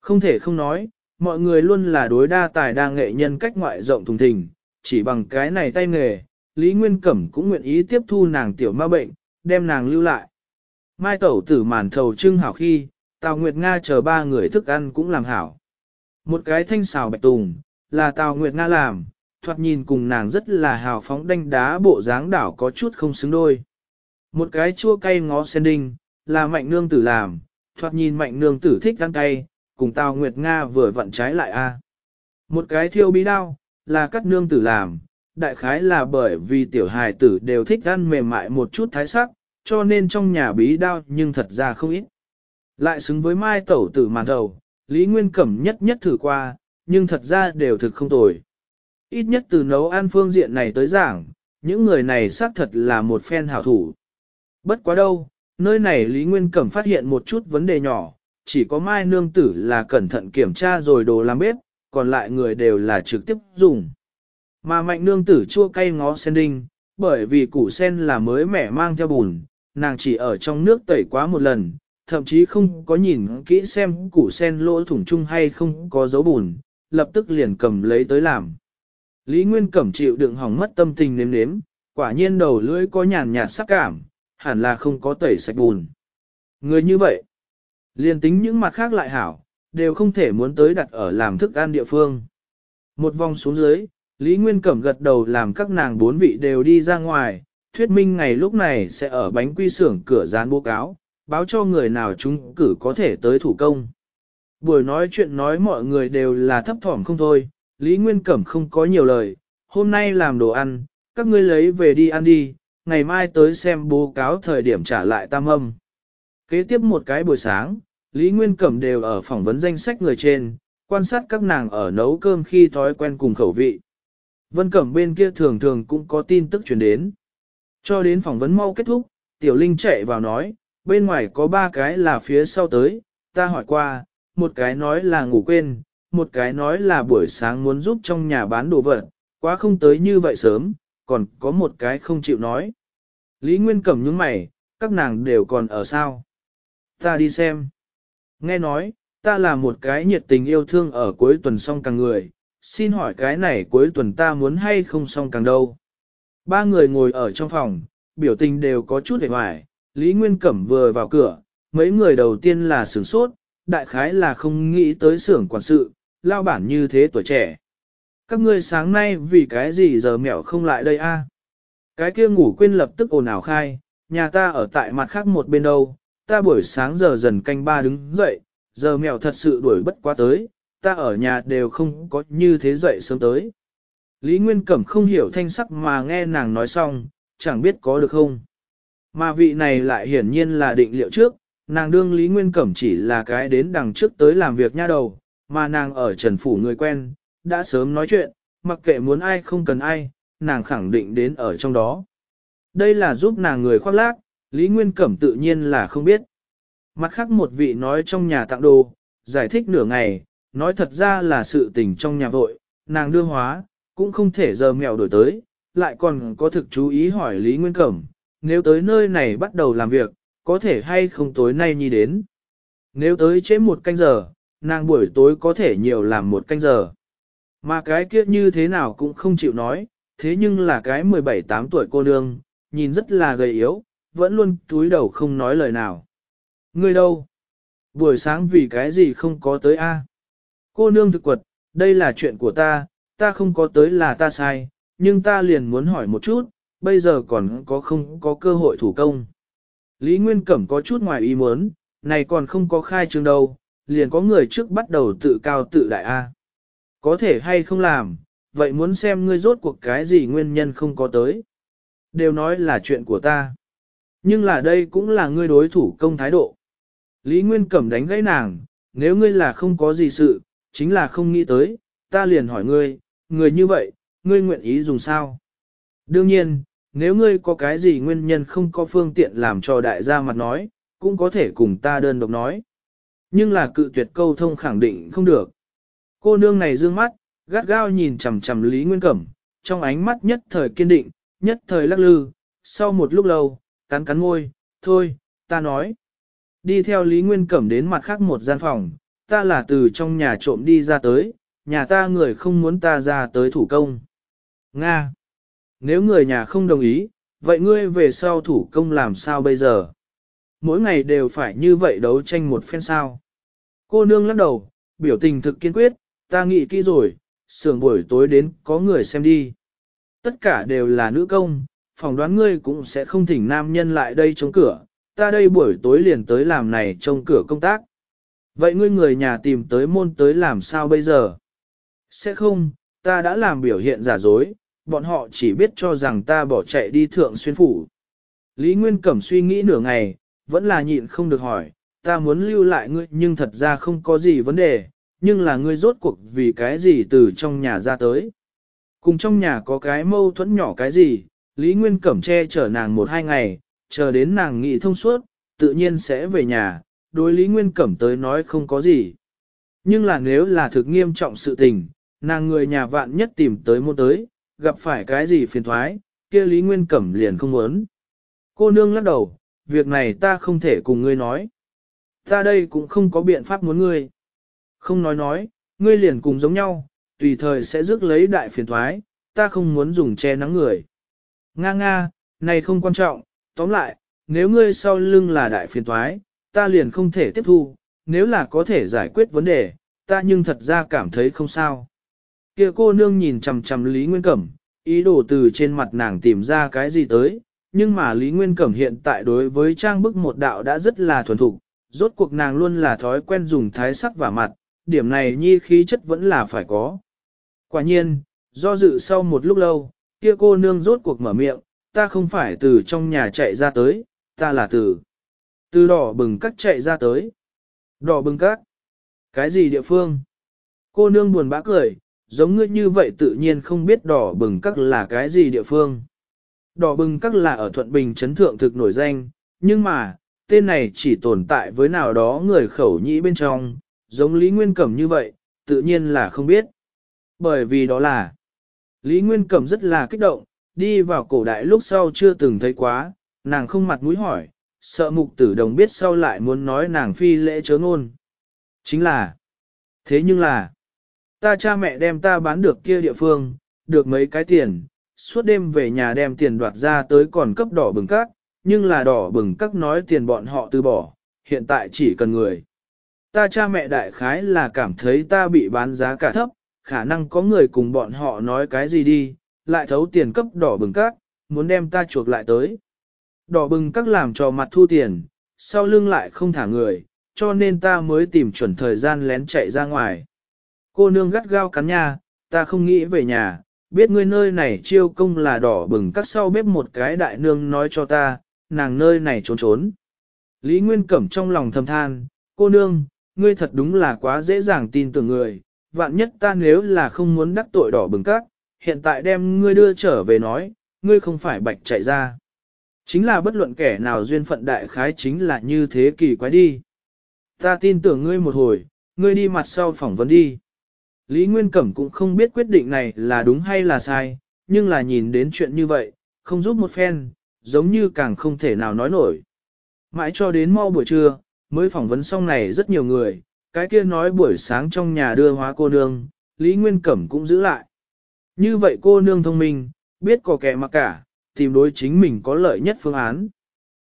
Không thể không nói, mọi người luôn là đối đa tài đa nghệ nhân cách ngoại rộng thùng thình, chỉ bằng cái này tay nghề, Lý Nguyên Cẩm cũng nguyện ý tiếp thu nàng tiểu ma bệnh, đem nàng lưu lại. Mai tẩu tử màn thầu trưng hảo khi, Tào Nguyệt Nga chờ ba người thức ăn cũng làm hảo. Một cái thanh xào bạch tùng, là Tào Nguyệt Nga làm, thoạt nhìn cùng nàng rất là hào phóng đanh đá bộ dáng đảo có chút không xứng đôi. Một cái chua cay ngó sen đinh, là mạnh nương tử làm, thoạt nhìn mạnh nương tử thích ăn cay, cùng Tào Nguyệt Nga vừa vặn trái lại a. Một cái thiêu bí đao, là cắt nương tử làm, đại khái là bởi vì tiểu hài tử đều thích ăn mềm mại một chút thái sắc, cho nên trong nhà bí đao nhưng thật ra không ít. Lại xứng với mai tẩu tử màn đầu, Lý Nguyên Cẩm nhất nhất thử qua, nhưng thật ra đều thực không tồi. Ít nhất từ nấu ăn phương diện này tới giảng, những người này xác thật là một phen hảo thủ. Bất quá đâu, nơi này Lý Nguyên Cẩm phát hiện một chút vấn đề nhỏ, chỉ có Mai Nương Tử là cẩn thận kiểm tra rồi đồ làm bếp, còn lại người đều là trực tiếp dùng. Mà Mạnh Nương Tử chua cay ngó sen đinh, bởi vì củ sen là mới mẻ mang theo bùn, nàng chỉ ở trong nước tẩy quá một lần, thậm chí không có nhìn kỹ xem củ sen lỗ thủng chung hay không có dấu bùn, lập tức liền cầm lấy tới làm. Lý Nguyên Cẩm chịu đựng hỏng mất tâm tình nếm nếm, quả nhiên đầu lưỡi có nhàn nhạt sắc cảm, hẳn là không có tẩy sạch bùn. Người như vậy, liền tính những mặt khác lại hảo, đều không thể muốn tới đặt ở làm thức ăn địa phương. Một vòng xuống dưới, Lý Nguyên Cẩm gật đầu làm các nàng bốn vị đều đi ra ngoài, thuyết minh ngày lúc này sẽ ở bánh quy xưởng cửa dán bố cáo, báo cho người nào chúng cử có thể tới thủ công. Buổi nói chuyện nói mọi người đều là thấp thỏm không thôi, Lý Nguyên Cẩm không có nhiều lời, hôm nay làm đồ ăn, các ngươi lấy về đi ăn đi, ngày mai tới xem bố cáo thời điểm trả lại tam âm. Kế tiếp một cái buổi sáng, Lý Nguyên Cẩm đều ở phỏng vấn danh sách người trên, quan sát các nàng ở nấu cơm khi thói quen cùng khẩu vị. Vân Cẩm bên kia thường thường cũng có tin tức chuyển đến. Cho đến phỏng vấn mau kết thúc, Tiểu Linh chạy vào nói, bên ngoài có ba cái là phía sau tới, ta hỏi qua, một cái nói là ngủ quên, một cái nói là buổi sáng muốn giúp trong nhà bán đồ vật, quá không tới như vậy sớm, còn có một cái không chịu nói. Lý Nguyên cầm những mày, các nàng đều còn ở sao. Ta đi xem. Nghe nói, ta là một cái nhiệt tình yêu thương ở cuối tuần xong càng người, xin hỏi cái này cuối tuần ta muốn hay không xong càng đâu. Ba người ngồi ở trong phòng, biểu tình đều có chút hề hoài, Lý Nguyên Cẩm vừa vào cửa, mấy người đầu tiên là sửng sốt, đại khái là không nghĩ tới xưởng quản sự, lao bản như thế tuổi trẻ. Các ngươi sáng nay vì cái gì giờ mẹo không lại đây a? Cái kia ngủ quên lập tức ồn ào khai, nhà ta ở tại mặt khác một bên đâu, ta buổi sáng giờ dần canh ba đứng dậy, giờ mèo thật sự đuổi bất quá tới, ta ở nhà đều không có như thế dậy sớm tới. Lý Nguyên Cẩm không hiểu thanh sắc mà nghe nàng nói xong, chẳng biết có được không. Mà vị này lại hiển nhiên là định liệu trước, nàng đương Lý Nguyên Cẩm chỉ là cái đến đằng trước tới làm việc nha đầu, mà nàng ở trần phủ người quen, đã sớm nói chuyện, mặc kệ muốn ai không cần ai, nàng khẳng định đến ở trong đó. Đây là giúp nàng người khoác lác, Lý Nguyên Cẩm tự nhiên là không biết. Mặt khác một vị nói trong nhà tặng đồ, giải thích nửa ngày, nói thật ra là sự tình trong nhà vội, nàng đưa hóa, cũng không thể giờ mèo đổi tới, lại còn có thực chú ý hỏi Lý Nguyên Cẩm, nếu tới nơi này bắt đầu làm việc, có thể hay không tối nay nhi đến. Nếu tới chế một canh giờ, nàng buổi tối có thể nhiều làm một canh giờ. Mà cái kia như thế nào cũng không chịu nói, thế nhưng là cái 17-8 tuổi cô nương, nhìn rất là gầy yếu, vẫn luôn túi đầu không nói lời nào. Người đâu? Buổi sáng vì cái gì không có tới a? Cô nương thực quật, đây là chuyện của ta, ta không có tới là ta sai, nhưng ta liền muốn hỏi một chút, bây giờ còn có không có cơ hội thủ công. Lý Nguyên Cẩm có chút ngoài ý muốn, này còn không có khai trương đâu, liền có người trước bắt đầu tự cao tự đại A. Có thể hay không làm, vậy muốn xem ngươi rốt cuộc cái gì nguyên nhân không có tới. Đều nói là chuyện của ta. Nhưng là đây cũng là ngươi đối thủ công thái độ. Lý Nguyên Cẩm đánh gãy nàng, nếu ngươi là không có gì sự, chính là không nghĩ tới, ta liền hỏi ngươi, người như vậy, ngươi nguyện ý dùng sao? Đương nhiên, nếu ngươi có cái gì nguyên nhân không có phương tiện làm cho đại gia mặt nói, cũng có thể cùng ta đơn độc nói. Nhưng là cự tuyệt câu thông khẳng định không được. Cô nương này dương mắt, gắt gao nhìn chằm chằm Lý Nguyên Cẩm, trong ánh mắt nhất thời kiên định, nhất thời lắc lư, sau một lúc lâu, cắn cắn môi, thôi, ta nói. Đi theo Lý Nguyên Cẩm đến mặt khác một gian phòng, ta là từ trong nhà trộm đi ra tới, nhà ta người không muốn ta ra tới thủ công. Nga! Nếu người nhà không đồng ý, vậy ngươi về sau thủ công làm sao bây giờ? Mỗi ngày đều phải như vậy đấu tranh một phen sao. Cô nương lắc đầu, biểu tình thực kiên quyết, ta nghĩ kỹ rồi, sưởng buổi tối đến có người xem đi. Tất cả đều là nữ công, phỏng đoán ngươi cũng sẽ không thỉnh nam nhân lại đây chống cửa, ta đây buổi tối liền tới làm này trông cửa công tác. Vậy ngươi người nhà tìm tới môn tới làm sao bây giờ? Sẽ không, ta đã làm biểu hiện giả dối, bọn họ chỉ biết cho rằng ta bỏ chạy đi thượng xuyên phủ. Lý Nguyên Cẩm suy nghĩ nửa ngày, vẫn là nhịn không được hỏi, ta muốn lưu lại ngươi nhưng thật ra không có gì vấn đề, nhưng là ngươi rốt cuộc vì cái gì từ trong nhà ra tới. Cùng trong nhà có cái mâu thuẫn nhỏ cái gì, Lý Nguyên Cẩm che chở nàng một hai ngày, chờ đến nàng nghị thông suốt, tự nhiên sẽ về nhà, đối Lý Nguyên Cẩm tới nói không có gì. Nhưng là nếu là thực nghiêm trọng sự tình, nàng người nhà vạn nhất tìm tới mua tới, gặp phải cái gì phiền thoái, kia Lý Nguyên Cẩm liền không muốn. Cô nương lắc đầu, việc này ta không thể cùng ngươi nói. Ta đây cũng không có biện pháp muốn ngươi. Không nói nói, ngươi liền cùng giống nhau, tùy thời sẽ rước lấy đại phiền thoái, ta không muốn dùng che nắng người. Nga nga, này không quan trọng, tóm lại, nếu ngươi sau lưng là đại phiền thoái, ta liền không thể tiếp thu, nếu là có thể giải quyết vấn đề, ta nhưng thật ra cảm thấy không sao kia cô nương nhìn chằm chằm Lý Nguyên Cẩm, ý đồ từ trên mặt nàng tìm ra cái gì tới, nhưng mà Lý Nguyên Cẩm hiện tại đối với trang bức một đạo đã rất là thuần thục, rốt cuộc nàng luôn là thói quen dùng thái sắc và mặt, điểm này nhi khí chất vẫn là phải có. Quả nhiên, do dự sau một lúc lâu, kia cô nương rốt cuộc mở miệng, ta không phải từ trong nhà chạy ra tới, ta là từ. Từ đỏ bừng cắt chạy ra tới. Đỏ bừng cắt. Cái gì địa phương? Cô nương buồn bã cười, giống ngươi như vậy tự nhiên không biết đỏ bừng các là cái gì địa phương. Đỏ bừng các là ở Thuận Bình chấn thượng thực nổi danh, nhưng mà, tên này chỉ tồn tại với nào đó người khẩu nhĩ bên trong, giống Lý Nguyên Cẩm như vậy, tự nhiên là không biết. Bởi vì đó là, Lý Nguyên Cẩm rất là kích động, đi vào cổ đại lúc sau chưa từng thấy quá, nàng không mặt mũi hỏi, sợ mục tử đồng biết sau lại muốn nói nàng phi lễ chớ ngôn. Chính là, thế nhưng là, Ta cha mẹ đem ta bán được kia địa phương, được mấy cái tiền, suốt đêm về nhà đem tiền đoạt ra tới còn cấp đỏ bừng các, nhưng là đỏ bừng các nói tiền bọn họ từ bỏ, hiện tại chỉ cần người. Ta cha mẹ đại khái là cảm thấy ta bị bán giá cả thấp, khả năng có người cùng bọn họ nói cái gì đi, lại thấu tiền cấp đỏ bừng các, muốn đem ta chuộc lại tới. Đỏ bừng các làm cho mặt thu tiền, sau lưng lại không thả người, cho nên ta mới tìm chuẩn thời gian lén chạy ra ngoài cô nương gắt gao cắn nha, ta không nghĩ về nhà, biết ngươi nơi này chiêu công là đỏ bừng các sau bếp một cái đại nương nói cho ta, nàng nơi này trốn trốn. Lý Nguyên Cẩm trong lòng thầm than, cô nương, ngươi thật đúng là quá dễ dàng tin tưởng người, vạn nhất ta nếu là không muốn đắc tội đỏ bừng các, hiện tại đem ngươi đưa trở về nói, ngươi không phải bạch chạy ra. Chính là bất luận kẻ nào duyên phận đại khái chính là như thế kỳ quái đi. Ta tin tưởng ngươi một hồi, ngươi đi mặt sau phỏng vấn đi. Lý Nguyên Cẩm cũng không biết quyết định này là đúng hay là sai, nhưng là nhìn đến chuyện như vậy, không giúp một phen, giống như càng không thể nào nói nổi. Mãi cho đến mau buổi trưa, mới phỏng vấn xong này rất nhiều người, cái kia nói buổi sáng trong nhà đưa hóa cô nương, Lý Nguyên Cẩm cũng giữ lại. Như vậy cô nương thông minh, biết có kẻ mà cả, tìm đối chính mình có lợi nhất phương án.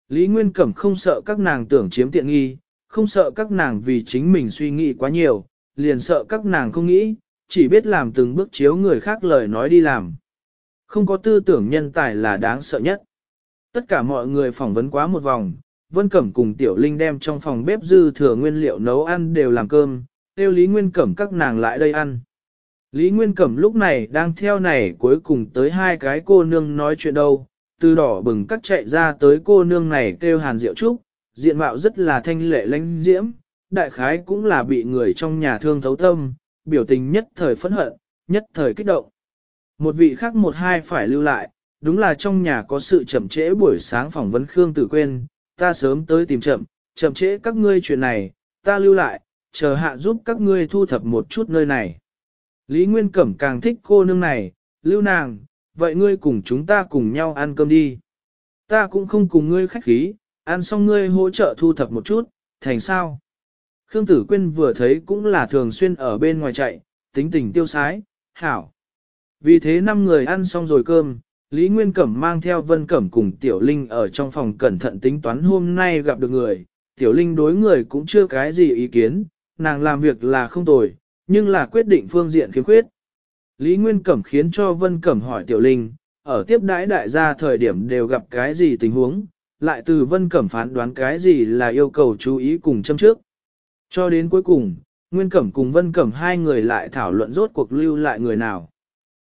Lý Nguyên Cẩm không sợ các nàng tưởng chiếm tiện nghi, không sợ các nàng vì chính mình suy nghĩ quá nhiều, liền sợ các nàng không nghĩ, chỉ biết làm từng bước chiếu người khác lời nói đi làm. Không có tư tưởng nhân tài là đáng sợ nhất. Tất cả mọi người phỏng vấn quá một vòng, Vân Cẩm cùng Tiểu Linh đem trong phòng bếp dư thừa nguyên liệu nấu ăn đều làm cơm, tiêu Lý Nguyên Cẩm các nàng lại đây ăn. Lý Nguyên Cẩm lúc này đang theo này cuối cùng tới hai cái cô nương nói chuyện đâu, từ đỏ bừng cắt chạy ra tới cô nương này kêu Hàn Diệu Trúc, diện mạo rất là thanh lệ lánh diễm, đại khái cũng là bị người trong nhà thương thấu tâm, biểu tình nhất thời phẫn hận, nhất thời kích động. Một vị khác một hai phải lưu lại, đúng là trong nhà có sự chậm trễ buổi sáng phỏng vấn Khương Tử Quyên, ta sớm tới tìm chậm, chậm trễ các ngươi chuyện này, ta lưu lại, chờ hạ giúp các ngươi thu thập một chút nơi này. Lý Nguyên Cẩm càng thích cô nương này, lưu nàng, vậy ngươi cùng chúng ta cùng nhau ăn cơm đi. Ta cũng không cùng ngươi khách khí, ăn xong ngươi hỗ trợ thu thập một chút, thành sao? Khương Tử Quyên vừa thấy cũng là thường xuyên ở bên ngoài chạy, tính tình tiêu sái, hảo. Vì thế năm người ăn xong rồi cơm, Lý Nguyên Cẩm mang theo Vân Cẩm cùng Tiểu Linh ở trong phòng cẩn thận tính toán hôm nay gặp được người. Tiểu Linh đối người cũng chưa cái gì ý kiến, nàng làm việc là không tồi, nhưng là quyết định phương diện khiếm khuyết. Lý Nguyên Cẩm khiến cho Vân Cẩm hỏi Tiểu Linh, ở tiếp đãi đại gia thời điểm đều gặp cái gì tình huống, lại từ Vân Cẩm phán đoán cái gì là yêu cầu chú ý cùng châm trước. Cho đến cuối cùng, Nguyên Cẩm cùng Vân Cẩm hai người lại thảo luận rốt cuộc lưu lại người nào.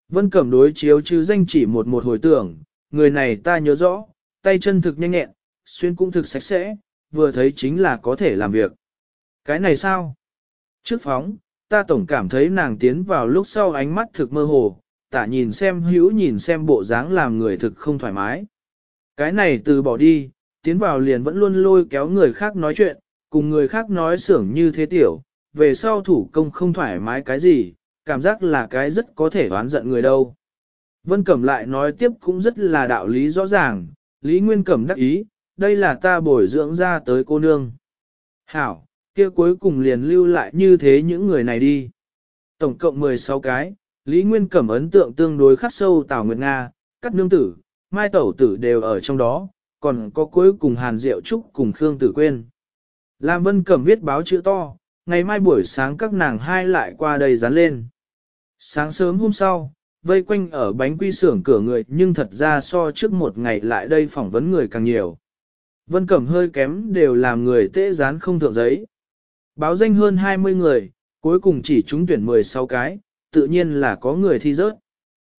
Vân Cẩm đối chiếu chứ danh chỉ một một hồi tưởng, người này ta nhớ rõ, tay chân thực nhanh nhẹn, xuyên cũng thực sạch sẽ, vừa thấy chính là có thể làm việc. Cái này sao? Trước phóng, ta tổng cảm thấy nàng tiến vào lúc sau ánh mắt thực mơ hồ, tả nhìn xem hữu nhìn xem bộ dáng làm người thực không thoải mái. Cái này từ bỏ đi, tiến vào liền vẫn luôn lôi kéo người khác nói chuyện, cùng người khác nói xưởng như thế tiểu, về sau thủ công không thoải mái cái gì, cảm giác là cái rất có thể đoán giận người đâu. Vân Cẩm lại nói tiếp cũng rất là đạo lý rõ ràng, Lý Nguyên Cẩm đắc ý, đây là ta bồi dưỡng ra tới cô nương. Hảo, kia cuối cùng liền lưu lại như thế những người này đi. Tổng cộng 16 cái, Lý Nguyên Cẩm ấn tượng tương đối khắc sâu Tào Nguyệt Nga, Cắt Nương Tử, Mai Tẩu Tử đều ở trong đó, còn có cuối cùng Hàn Diệu Trúc cùng Khương Tử Quyên. Lam Vân Cẩm viết báo chữ to, ngày mai buổi sáng các nàng hai lại qua đây dán lên. Sáng sớm hôm sau, vây quanh ở bánh quy xưởng cửa người nhưng thật ra so trước một ngày lại đây phỏng vấn người càng nhiều. Vân Cẩm hơi kém đều làm người tễ dán không thượng giấy. Báo danh hơn 20 người, cuối cùng chỉ trúng tuyển 16 cái, tự nhiên là có người thi rớt.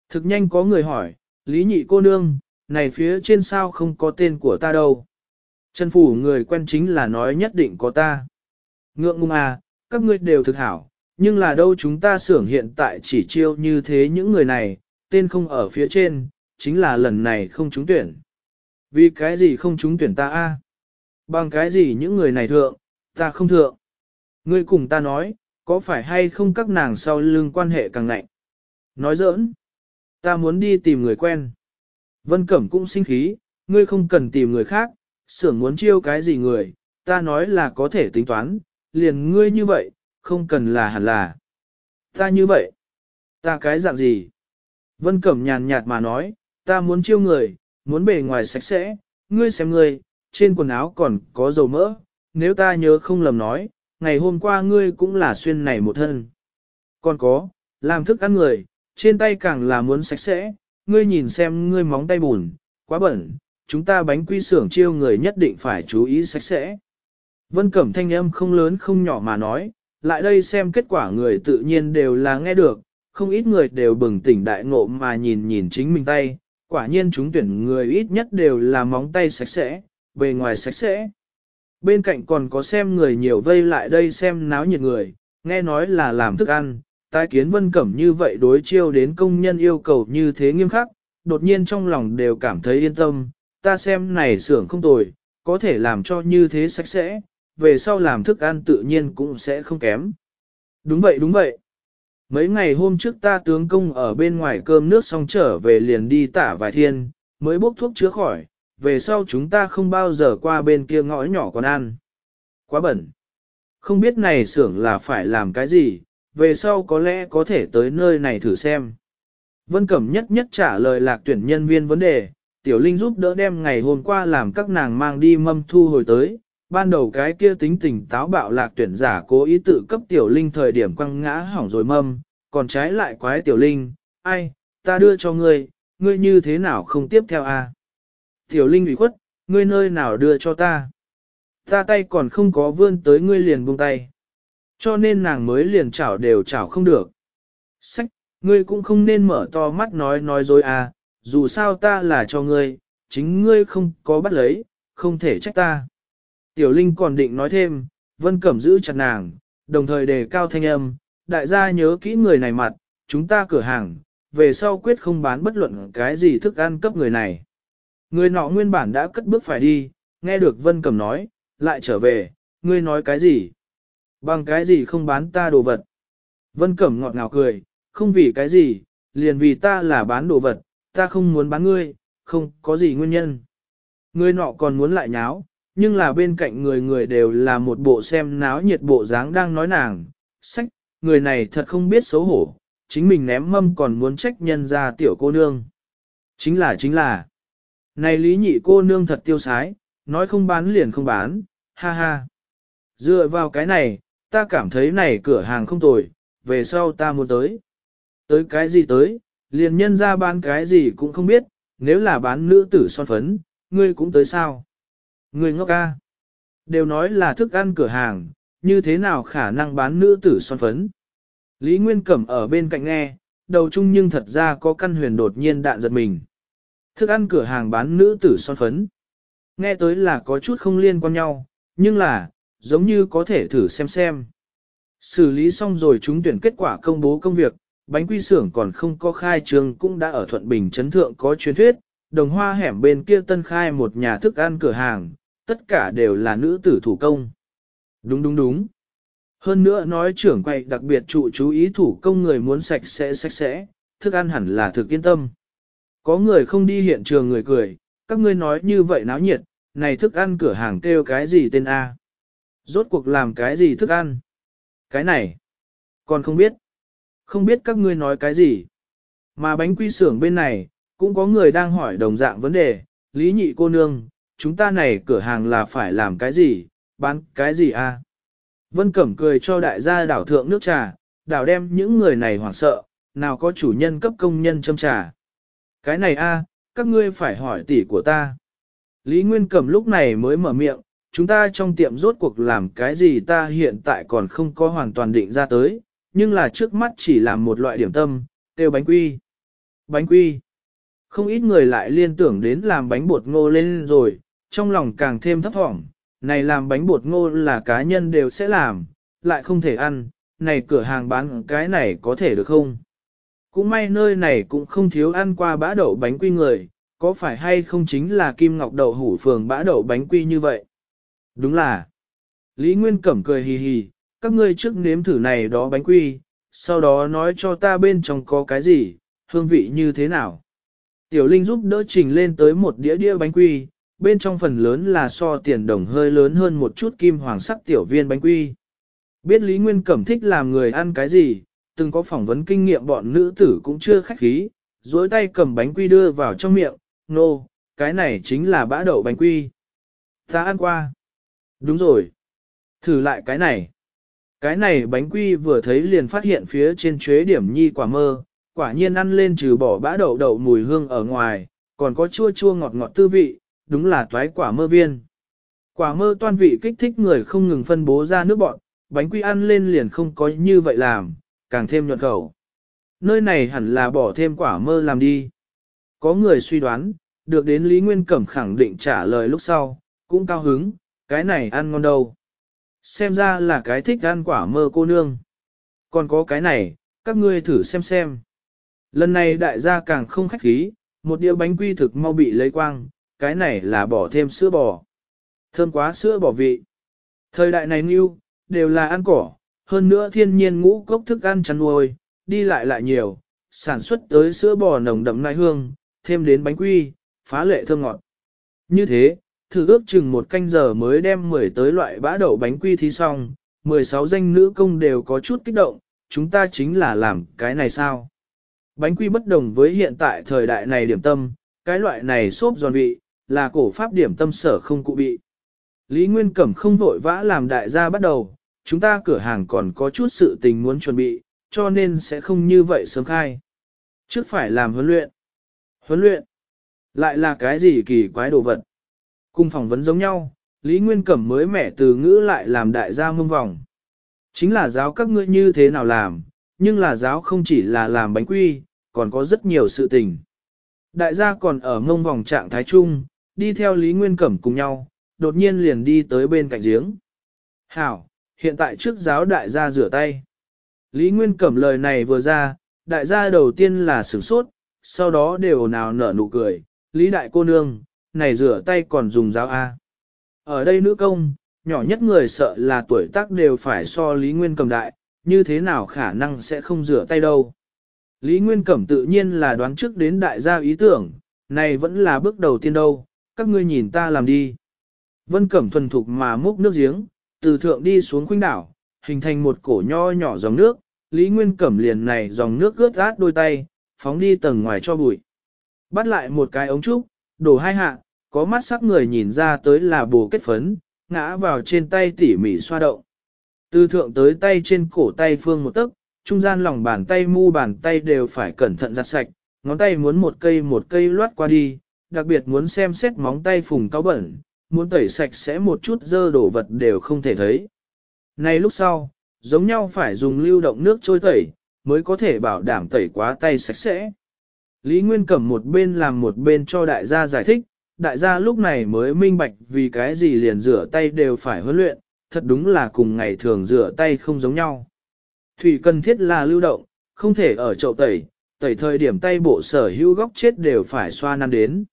Thực nhanh có người hỏi, Lý Nhị cô nương, này phía trên sao không có tên của ta đâu. Trần phủ người quen chính là nói nhất định có ta. Ngượng ngùng à, các ngươi đều thực hảo, nhưng là đâu chúng ta xưởng hiện tại chỉ chiêu như thế những người này, tên không ở phía trên, chính là lần này không trúng tuyển. Vì cái gì không trúng tuyển ta a? Bằng cái gì những người này thượng, ta không thượng. Ngươi cùng ta nói, có phải hay không các nàng sau lưng quan hệ càng nạnh Nói giỡn, ta muốn đi tìm người quen. Vân Cẩm cũng sinh khí, ngươi không cần tìm người khác, xưởng muốn chiêu cái gì người, ta nói là có thể tính toán, liền ngươi như vậy, không cần là hẳn là. Ta như vậy, ta cái dạng gì? Vân Cẩm nhàn nhạt mà nói, ta muốn chiêu người, muốn bề ngoài sạch sẽ, ngươi xem ngươi, trên quần áo còn có dầu mỡ, nếu ta nhớ không lầm nói, ngày hôm qua ngươi cũng là xuyên này một thân. Còn có, làm thức ăn người, trên tay càng là muốn sạch sẽ, ngươi nhìn xem ngươi móng tay bùn, quá bẩn, chúng ta bánh quy xưởng chiêu người nhất định phải chú ý sạch sẽ. Vân Cẩm thanh âm không lớn không nhỏ mà nói, lại đây xem kết quả người tự nhiên đều là nghe được, không ít người đều bừng tỉnh đại ngộ mà nhìn nhìn chính mình tay, quả nhiên chúng tuyển người ít nhất đều là móng tay sạch sẽ, bề ngoài sạch sẽ. Bên cạnh còn có xem người nhiều vây lại đây xem náo nhiệt người, nghe nói là làm thức ăn, tái kiến vân cẩm như vậy đối chiêu đến công nhân yêu cầu như thế nghiêm khắc, đột nhiên trong lòng đều cảm thấy yên tâm, ta xem này xưởng không tồi, có thể làm cho như thế sạch sẽ, về sau làm thức ăn tự nhiên cũng sẽ không kém. Đúng vậy đúng vậy. Mấy ngày hôm trước ta tướng công ở bên ngoài cơm nước xong trở về liền đi tả vài thiên, mới bốc thuốc chữa khỏi, về sau chúng ta không bao giờ qua bên kia ngõ nhỏ còn ăn. Quá bẩn. Không biết này xưởng là phải làm cái gì, về sau có lẽ có thể tới nơi này thử xem. Vân Cẩm nhất nhất trả lời lạc tuyển nhân viên vấn đề, Tiểu Linh giúp đỡ đem ngày hôm qua làm các nàng mang đi mâm thu hồi tới, ban đầu cái kia tính tình táo bạo lạc tuyển giả cố ý tự cấp Tiểu Linh thời điểm quăng ngã hỏng rồi mâm, còn trái lại quái Tiểu Linh, ai, ta đưa cho ngươi, ngươi như thế nào không tiếp theo? À? Tiểu Linh ủy khuất, ngươi nơi nào đưa cho ta? Ta tay còn không có vươn tới ngươi liền buông tay. Cho nên nàng mới liền chảo đều chảo không được. Sách, ngươi cũng không nên mở to mắt nói nói dối à, dù sao ta là cho ngươi, chính ngươi không có bắt lấy, không thể trách ta. Tiểu Linh còn định nói thêm, Vân Cẩm giữ chặt nàng, đồng thời đề cao thanh âm, đại gia nhớ kỹ người này mặt, chúng ta cửa hàng, về sau quyết không bán bất luận cái gì thức ăn cấp người này. Người nọ nguyên bản đã cất bước phải đi, nghe được Vân Cẩm nói, lại trở về, ngươi nói cái gì? Bằng cái gì không bán ta đồ vật? Vân Cẩm ngọt ngào cười, không vì cái gì, liền vì ta là bán đồ vật, ta không muốn bán ngươi, không có gì nguyên nhân. Ngươi nọ còn muốn lại nháo, nhưng là bên cạnh người người đều là một bộ xem náo nhiệt bộ dáng đang nói nàng, sách, người này thật không biết xấu hổ, chính mình ném mâm còn muốn trách nhân ra tiểu cô nương. Chính là chính là, này lý nhị cô nương thật tiêu sái, nói không bán liền không bán, ha ha. Dựa vào cái này, ta cảm thấy này cửa hàng không tồi, về sau ta muốn tới. Tới cái gì tới, Liền nhân ra bán cái gì cũng không biết, nếu là bán nữ tử son phấn, ngươi cũng tới sao? Ngươi ngốc ca. Đều nói là thức ăn cửa hàng, như thế nào khả năng bán nữ tử son phấn? Lý Nguyên Cẩm ở bên cạnh nghe, đầu chung nhưng thật ra có căn huyền đột nhiên đạn giật mình. Thức ăn cửa hàng bán nữ tử son phấn. Nghe tới là có chút không liên quan nhau, nhưng là, giống như có thể thử xem xem. Xử lý xong rồi chúng tuyển kết quả công bố công việc, bánh quy xưởng còn không có khai trương cũng đã ở Thuận Bình Trấn Thượng có truyền thuyết, đồng hoa hẻm bên kia tân khai một nhà thức ăn cửa hàng, tất cả đều là nữ tử thủ công. Đúng đúng đúng. Hơn nữa nói trưởng quay đặc biệt trụ chú ý thủ công người muốn sạch sẽ sạch sẽ, thức ăn hẳn là thực yên tâm. Có người không đi hiện trường người cười, các ngươi nói như vậy náo nhiệt, này thức ăn cửa hàng kêu cái gì tên A. Rốt cuộc làm cái gì thức ăn? Cái này, còn không biết. Không biết các ngươi nói cái gì. Mà bánh quy xưởng bên này, cũng có người đang hỏi đồng dạng vấn đề, lý nhị cô nương, chúng ta này cửa hàng là phải làm cái gì, bán cái gì a? À? Vân Cẩm cười cho đại gia đảo thượng nước trà, đảo đem những người này hoảng sợ, nào có chủ nhân cấp công nhân châm trà. Cái này a, à, các ngươi phải hỏi tỷ của ta. Lý Nguyên Cẩm lúc này mới mở miệng, chúng ta trong tiệm rốt cuộc làm cái gì ta hiện tại còn không có hoàn toàn định ra tới, nhưng là trước mắt chỉ làm một loại điểm tâm, tiêu bánh quy. Bánh quy. Không ít người lại liên tưởng đến làm bánh bột ngô lên rồi, trong lòng càng thêm thấp thỏm. Này làm bánh bột ngô là cá nhân đều sẽ làm, lại không thể ăn, này cửa hàng bán cái này có thể được không? Cũng may nơi này cũng không thiếu ăn qua bã đậu bánh quy người, có phải hay không chính là Kim Ngọc Đậu Hủ Phường bã đậu bánh quy như vậy? Đúng là. Lý Nguyên Cẩm cười hì hì, các ngươi trước nếm thử này đó bánh quy, sau đó nói cho ta bên trong có cái gì, hương vị như thế nào. Tiểu Linh giúp đỡ trình lên tới một đĩa đĩa bánh quy, bên trong phần lớn là so tiền đồng hơi lớn hơn một chút kim hoàng sắc tiểu viên bánh quy. Biết Lý Nguyên Cẩm thích làm người ăn cái gì, từng có phỏng vấn kinh nghiệm bọn nữ tử cũng chưa khách khí, dối tay cầm bánh quy đưa vào trong miệng, nô, no, cái này chính là bã đậu bánh quy. Ta ăn qua. Đúng rồi. Thử lại cái này. Cái này bánh quy vừa thấy liền phát hiện phía trên chế điểm nhi quả mơ, quả nhiên ăn lên trừ bỏ bã đậu đậu mùi hương ở ngoài, còn có chua chua ngọt ngọt tư vị, đúng là toái quả mơ viên. Quả mơ toan vị kích thích người không ngừng phân bố ra nước bọn, bánh quy ăn lên liền không có như vậy làm, càng thêm nhuận khẩu. Nơi này hẳn là bỏ thêm quả mơ làm đi. Có người suy đoán, được đến Lý Nguyên Cẩm khẳng định trả lời lúc sau, cũng cao hứng, cái này ăn ngon đâu xem ra là cái thích ăn quả mơ cô nương. Còn có cái này, các ngươi thử xem xem. Lần này đại gia càng không khách khí, một đĩa bánh quy thực mau bị lấy quang, cái này là bỏ thêm sữa bò. Thơm quá sữa bò vị. Thời đại này nghiêu, đều là ăn cỏ, hơn nữa thiên nhiên ngũ cốc thức ăn chăn nuôi, đi lại lại nhiều, sản xuất tới sữa bò nồng đậm nai hương, thêm đến bánh quy, phá lệ thơm ngọt. Như thế, thử ước chừng một canh giờ mới đem 10 tới loại bã đậu bánh quy thí xong, 16 danh nữ công đều có chút kích động, chúng ta chính là làm cái này sao? Bánh quy bất đồng với hiện tại thời đại này điểm tâm, cái loại này xốp giòn vị, là cổ pháp điểm tâm sở không cụ bị. Lý Nguyên Cẩm không vội vã làm đại gia bắt đầu, chúng ta cửa hàng còn có chút sự tình muốn chuẩn bị, cho nên sẽ không như vậy sớm khai. Trước phải làm huấn luyện. Huấn luyện? Lại là cái gì kỳ quái đồ vật? Cùng phỏng vấn giống nhau, Lý Nguyên Cẩm mới mẻ từ ngữ lại làm đại gia mông vòng. Chính là giáo các ngươi như thế nào làm, nhưng là giáo không chỉ là làm bánh quy, còn có rất nhiều sự tình. Đại gia còn ở mông vòng trạng thái chung, đi theo Lý Nguyên Cẩm cùng nhau, đột nhiên liền đi tới bên cạnh giếng. Hảo, hiện tại trước giáo đại gia rửa tay. Lý Nguyên Cẩm lời này vừa ra, đại gia đầu tiên là sửng sốt, sau đó đều nào nở nụ cười, Lý Đại cô nương, này rửa tay còn dùng giáo A. Ở đây nữ công, nhỏ nhất người sợ là tuổi tác đều phải so Lý Nguyên Cẩm đại, như thế nào khả năng sẽ không rửa tay đâu. Lý Nguyên Cẩm tự nhiên là đoán trước đến đại gia ý tưởng, này vẫn là bước đầu tiên đâu, các ngươi nhìn ta làm đi. Vân Cẩm thuần thục mà múc nước giếng, từ thượng đi xuống khuynh đảo, hình thành một cổ nho nhỏ dòng nước, Lý Nguyên Cẩm liền này dòng nước ướt gát đôi tay, phóng đi tầng ngoài cho bụi. Bắt lại một cái ống trúc, đổ hai hạ, có mắt sắc người nhìn ra tới là bồ kết phấn, ngã vào trên tay tỉ mỉ xoa động. Từ thượng tới tay trên cổ tay phương một tấc, trung gian lòng bàn tay mu bàn tay đều phải cẩn thận giặt sạch, ngón tay muốn một cây một cây loát qua đi, đặc biệt muốn xem xét móng tay phùng cáo bẩn, muốn tẩy sạch sẽ một chút dơ đổ vật đều không thể thấy. Này lúc sau, giống nhau phải dùng lưu động nước trôi tẩy, mới có thể bảo đảm tẩy quá tay sạch sẽ. Lý Nguyên cầm một bên làm một bên cho đại gia giải thích, đại gia lúc này mới minh bạch vì cái gì liền rửa tay đều phải huấn luyện, thật đúng là cùng ngày thường rửa tay không giống nhau. Thủy cần thiết là lưu động, không thể ở chậu tẩy, tẩy thời điểm tay bộ sở hữu góc chết đều phải xoa năm đến.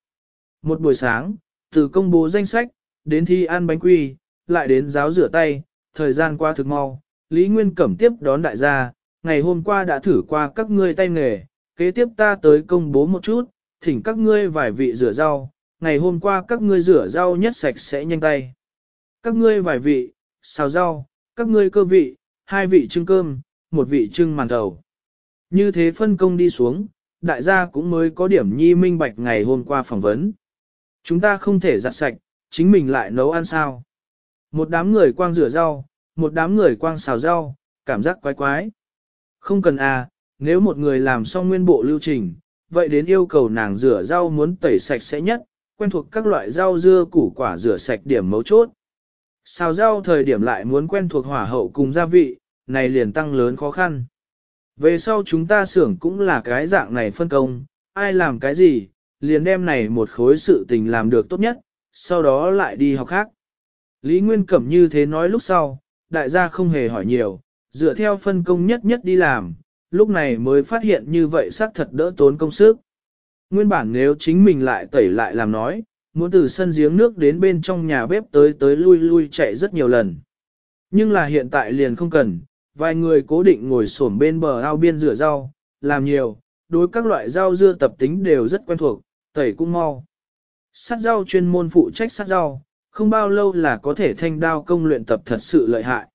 Một buổi sáng, từ công bố danh sách, đến thi ăn bánh quy, lại đến giáo rửa tay, thời gian qua thực mau, Lý Nguyên Cẩm tiếp đón đại gia, ngày hôm qua đã thử qua các ngươi tay nghề, kế tiếp ta tới công bố một chút, thỉnh các ngươi vài vị rửa rau, ngày hôm qua các ngươi rửa rau nhất sạch sẽ nhanh tay. Các ngươi vài vị, xào rau, các ngươi cơ vị, hai vị trưng cơm, một vị trưng màn thầu. Như thế phân công đi xuống, đại gia cũng mới có điểm nhi minh bạch ngày hôm qua phỏng vấn. Chúng ta không thể giặt sạch, chính mình lại nấu ăn sao. Một đám người quang rửa rau, một đám người quang xào rau, cảm giác quái quái. Không cần à, nếu một người làm xong nguyên bộ lưu trình, vậy đến yêu cầu nàng rửa rau muốn tẩy sạch sẽ nhất, quen thuộc các loại rau dưa củ quả rửa sạch điểm mấu chốt. Xào rau thời điểm lại muốn quen thuộc hỏa hậu cùng gia vị, này liền tăng lớn khó khăn. Về sau chúng ta xưởng cũng là cái dạng này phân công, ai làm cái gì, liền đem này một khối sự tình làm được tốt nhất, sau đó lại đi học khác. Lý Nguyên Cẩm như thế nói lúc sau, đại gia không hề hỏi nhiều, dựa theo phân công nhất nhất đi làm, lúc này mới phát hiện như vậy xác thật đỡ tốn công sức. Nguyên bản nếu chính mình lại tẩy lại làm nói, muốn từ sân giếng nước đến bên trong nhà bếp tới tới lui lui chạy rất nhiều lần. Nhưng là hiện tại liền không cần, vài người cố định ngồi xổm bên bờ ao biên rửa rau, làm nhiều, đối các loại rau dưa tập tính đều rất quen thuộc, tẩy cũng mau. Sát rau chuyên môn phụ trách sát rau, không bao lâu là có thể thanh đao công luyện tập thật sự lợi hại.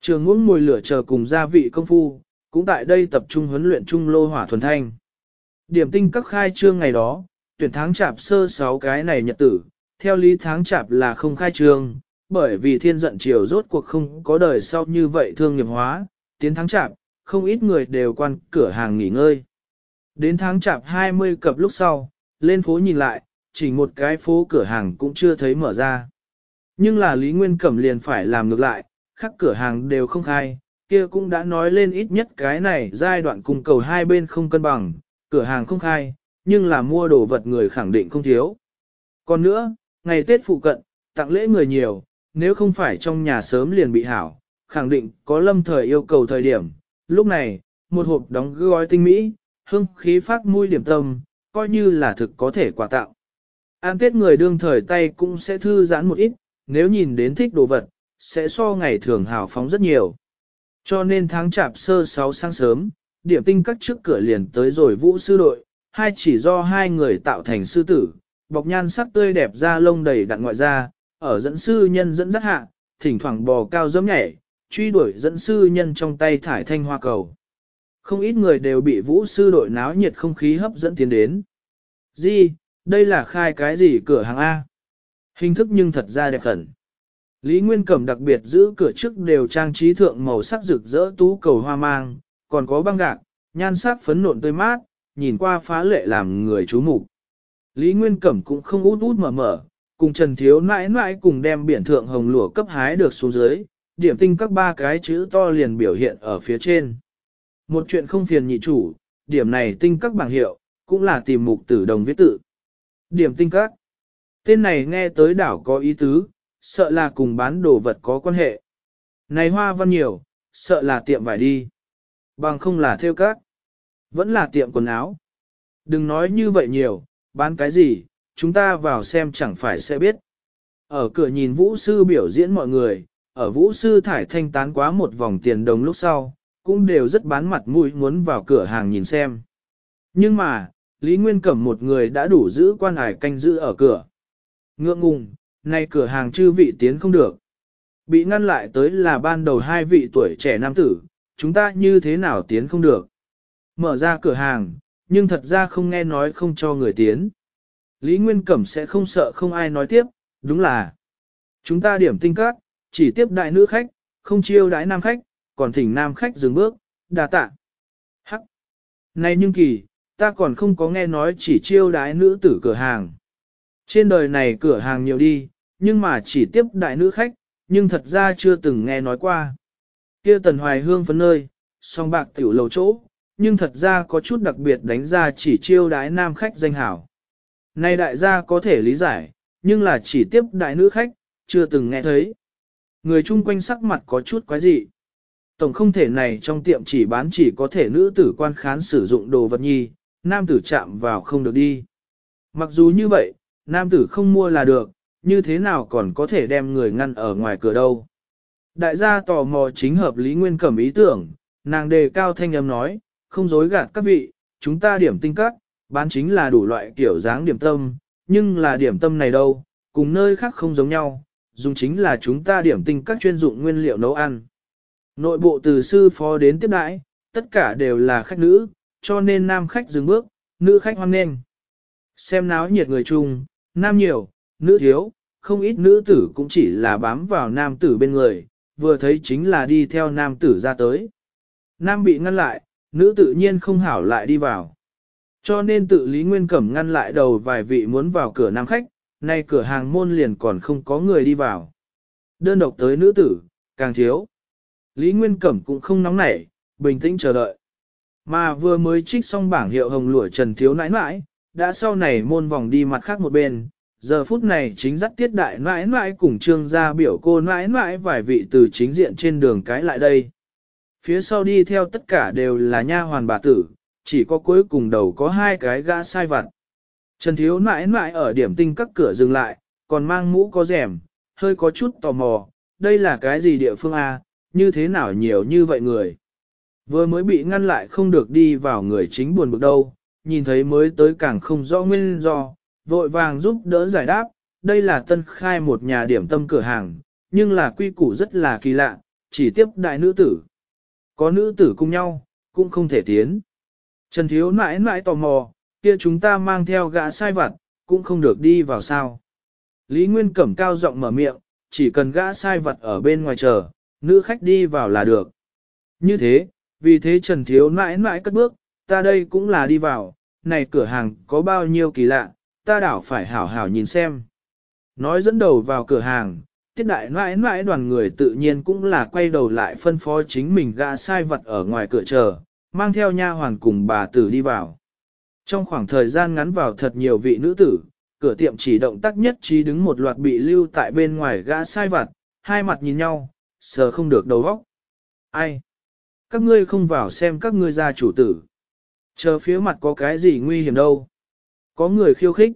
Trường ngưỡng ngồi lửa chờ cùng gia vị công phu, cũng tại đây tập trung huấn luyện trung lô hỏa thuần thanh. Điểm tinh các khai trương ngày đó, tuyển tháng chạp sơ sáu cái này nhật tử, theo lý tháng chạp là không khai trương, bởi vì thiên giận chiều rốt cuộc không có đời sau như vậy thương nghiệp hóa, tiến tháng chạp, không ít người đều quan cửa hàng nghỉ ngơi. Đến tháng chạp 20 cập lúc sau, lên phố nhìn lại, chỉ một cái phố cửa hàng cũng chưa thấy mở ra. Nhưng là Lý Nguyên Cẩm liền phải làm ngược lại, khắc cửa hàng đều không khai, kia cũng đã nói lên ít nhất cái này giai đoạn cung cầu hai bên không cân bằng, cửa hàng không khai, nhưng là mua đồ vật người khẳng định không thiếu. Còn nữa, ngày Tết phụ cận, tặng lễ người nhiều, nếu không phải trong nhà sớm liền bị hảo, khẳng định có lâm thời yêu cầu thời điểm. Lúc này, một hộp đóng gói tinh mỹ, hương khí phát mùi điểm tâm, coi như là thực có thể quà tặng. An Tết người đương thời tay cũng sẽ thư giãn một ít, nếu nhìn đến thích đồ vật, sẽ so ngày thường hào phóng rất nhiều. Cho nên tháng chạp sơ 6 sáng sớm, điểm tinh các trước cửa liền tới rồi vũ sư đội, hai chỉ do hai người tạo thành sư tử, bọc nhan sắc tươi đẹp da lông đầy đặn ngoại da, ở dẫn sư nhân dẫn dắt hạ, thỉnh thoảng bò cao dẫm nhảy, truy đuổi dẫn sư nhân trong tay thải thanh hoa cầu. Không ít người đều bị vũ sư đội náo nhiệt không khí hấp dẫn tiến đến. Di, đây là khai cái gì cửa hàng A? Hình thức nhưng thật ra đẹp khẩn. Lý Nguyên Cẩm đặc biệt giữ cửa trước đều trang trí thượng màu sắc rực rỡ tú cầu hoa mang, còn có băng gạc, nhan sắc phấn nộn tươi mát, nhìn qua phá lệ làm người chú mục. Lý Nguyên Cẩm cũng không út út mở mở, cùng Trần Thiếu mãi mãi cùng đem biển thượng hồng lụa cấp hái được xuống dưới, điểm tinh các ba cái chữ to liền biểu hiện ở phía trên. Một chuyện không phiền nhị chủ, điểm này tinh các bảng hiệu, cũng là tìm mục tử đồng viết tự. Điểm tinh các. Tên này nghe tới đảo có ý tứ, sợ là cùng bán đồ vật có quan hệ. Này hoa văn nhiều, sợ là tiệm vải đi bằng không là theo các. Vẫn là tiệm quần áo. Đừng nói như vậy nhiều, bán cái gì, chúng ta vào xem chẳng phải sẽ biết. Ở cửa nhìn vũ sư biểu diễn mọi người, ở vũ sư thải thanh tán quá một vòng tiền đồng lúc sau, cũng đều rất bán mặt mũi muốn vào cửa hàng nhìn xem. Nhưng mà, Lý Nguyên Cẩm một người đã đủ giữ quan hải canh giữ ở cửa. Ngượng ngùng, nay cửa hàng chư vị tiến không được. Bị ngăn lại tới là ban đầu hai vị tuổi trẻ nam tử, chúng ta như thế nào tiến không được. Mở ra cửa hàng, nhưng thật ra không nghe nói không cho người tiến. Lý Nguyên Cẩm sẽ không sợ không ai nói tiếp, đúng là. Chúng ta điểm tinh cát, chỉ tiếp đại nữ khách, không chiêu đãi nam khách, còn thỉnh nam khách dừng bước, đà tạ. Hắc. Này nhưng kỳ, ta còn không có nghe nói chỉ chiêu đái nữ tử cửa hàng. Trên đời này cửa hàng nhiều đi, nhưng mà chỉ tiếp đại nữ khách, nhưng thật ra chưa từng nghe nói qua kia tần hoài hương phấn nơi, song bạc tiểu lầu chỗ, nhưng thật ra có chút đặc biệt đánh ra chỉ chiêu đái nam khách danh hảo. Nay đại gia có thể lý giải, nhưng là chỉ tiếp đại nữ khách, chưa từng nghe thấy. Người chung quanh sắc mặt có chút quái dị. Tổng không thể này trong tiệm chỉ bán chỉ có thể nữ tử quan khán sử dụng đồ vật nhi, nam tử chạm vào không được đi. Mặc dù như vậy, nam tử không mua là được, như thế nào còn có thể đem người ngăn ở ngoài cửa đâu. Đại gia tò mò chính hợp Lý Nguyên Cẩm ý tưởng, nàng đề cao thanh âm nói, không dối gạt các vị, chúng ta điểm tinh các, bán chính là đủ loại kiểu dáng điểm tâm, nhưng là điểm tâm này đâu, cùng nơi khác không giống nhau, dùng chính là chúng ta điểm tinh các chuyên dụng nguyên liệu nấu ăn. Nội bộ từ sư phó đến tiếp đãi, tất cả đều là khách nữ, cho nên nam khách dừng bước, nữ khách hoan nghênh. Xem náo nhiệt người chung, nam nhiều, nữ thiếu, không ít nữ tử cũng chỉ là bám vào nam tử bên người, vừa thấy chính là đi theo nam tử ra tới. Nam bị ngăn lại, nữ tự nhiên không hảo lại đi vào. Cho nên tự Lý Nguyên Cẩm ngăn lại đầu vài vị muốn vào cửa nam khách, nay cửa hàng môn liền còn không có người đi vào. Đơn độc tới nữ tử, càng thiếu. Lý Nguyên Cẩm cũng không nóng nảy, bình tĩnh chờ đợi. Mà vừa mới trích xong bảng hiệu hồng lũa Trần Thiếu nãi nãi, đã sau này môn vòng đi mặt khác một bên, Giờ phút này chính dắt tiết đại nãi nãi cùng trương gia biểu cô nãi nãi vài vị từ chính diện trên đường cái lại đây. Phía sau đi theo tất cả đều là nha hoàn bà tử, chỉ có cuối cùng đầu có hai cái gã sai vặt. Trần Thiếu nãi nãi ở điểm tinh các cửa dừng lại, còn mang mũ có rèm, hơi có chút tò mò, đây là cái gì địa phương A, như thế nào nhiều như vậy người. Vừa mới bị ngăn lại không được đi vào người chính buồn bực đâu, nhìn thấy mới tới càng không rõ nguyên do, vội vàng giúp đỡ giải đáp, đây là tân khai một nhà điểm tâm cửa hàng, nhưng là quy củ rất là kỳ lạ, chỉ tiếp đại nữ tử. Có nữ tử cùng nhau, cũng không thể tiến. Trần Thiếu mãi mãi tò mò, kia chúng ta mang theo gã sai vặt, cũng không được đi vào sao. Lý Nguyên Cẩm cao giọng mở miệng, chỉ cần gã sai vặt ở bên ngoài chờ, nữ khách đi vào là được. Như thế, vì thế Trần Thiếu mãi mãi cất bước, ta đây cũng là đi vào, này cửa hàng có bao nhiêu kỳ lạ, ta đảo phải hảo hảo nhìn xem. Nói dẫn đầu vào cửa hàng, tiết đại mãi mãi đoàn người tự nhiên cũng là quay đầu lại phân phó chính mình gã sai vật ở ngoài cửa chờ, mang theo nha hoàn cùng bà tử đi vào. Trong khoảng thời gian ngắn vào thật nhiều vị nữ tử, cửa tiệm chỉ động tác nhất trí đứng một loạt bị lưu tại bên ngoài gã sai vật, hai mặt nhìn nhau, sờ không được đầu óc. Ai? Các ngươi không vào xem các ngươi gia chủ tử. Chờ phía mặt có cái gì nguy hiểm đâu. Có người khiêu khích.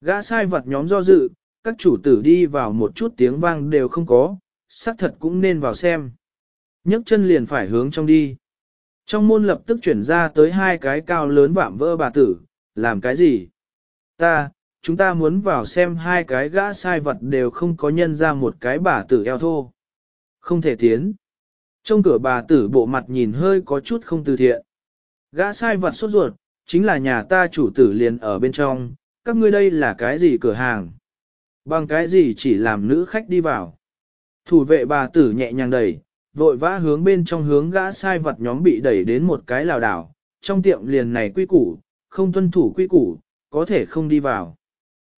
Gã sai vật nhóm do dự, các chủ tử đi vào một chút tiếng vang đều không có, xác thật cũng nên vào xem. nhấc chân liền phải hướng trong đi. Trong môn lập tức chuyển ra tới hai cái cao lớn vạm vỡ bà tử, làm cái gì? Ta, chúng ta muốn vào xem hai cái gã sai vật đều không có nhân ra một cái bà tử eo thô. Không thể tiến. Trong cửa bà tử bộ mặt nhìn hơi có chút không từ thiện. Gã sai vật sốt ruột, chính là nhà ta chủ tử liền ở bên trong, các ngươi đây là cái gì cửa hàng? Bằng cái gì chỉ làm nữ khách đi vào? Thủ vệ bà tử nhẹ nhàng đẩy, vội vã hướng bên trong hướng gã sai vật nhóm bị đẩy đến một cái lào đảo, trong tiệm liền này quy củ, không tuân thủ quy củ, có thể không đi vào.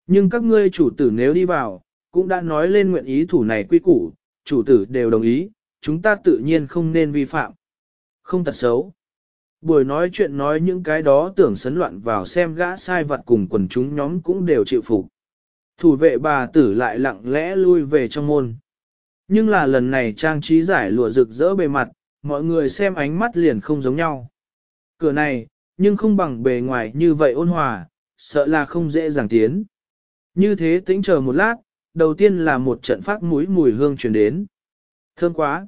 Nhưng các ngươi chủ tử nếu đi vào, cũng đã nói lên nguyện ý thủ này quy củ, chủ tử đều đồng ý, chúng ta tự nhiên không nên vi phạm. Không thật xấu. Buổi nói chuyện nói những cái đó tưởng sấn loạn vào xem gã sai vật cùng quần chúng nhóm cũng đều chịu phục. Thủ vệ bà tử lại lặng lẽ lui về trong môn. Nhưng là lần này trang trí giải lụa rực rỡ bề mặt, mọi người xem ánh mắt liền không giống nhau. Cửa này, nhưng không bằng bề ngoài như vậy ôn hòa, sợ là không dễ dàng tiến. Như thế tĩnh chờ một lát, đầu tiên là một trận phát mũi mùi hương truyền đến. Thơm quá!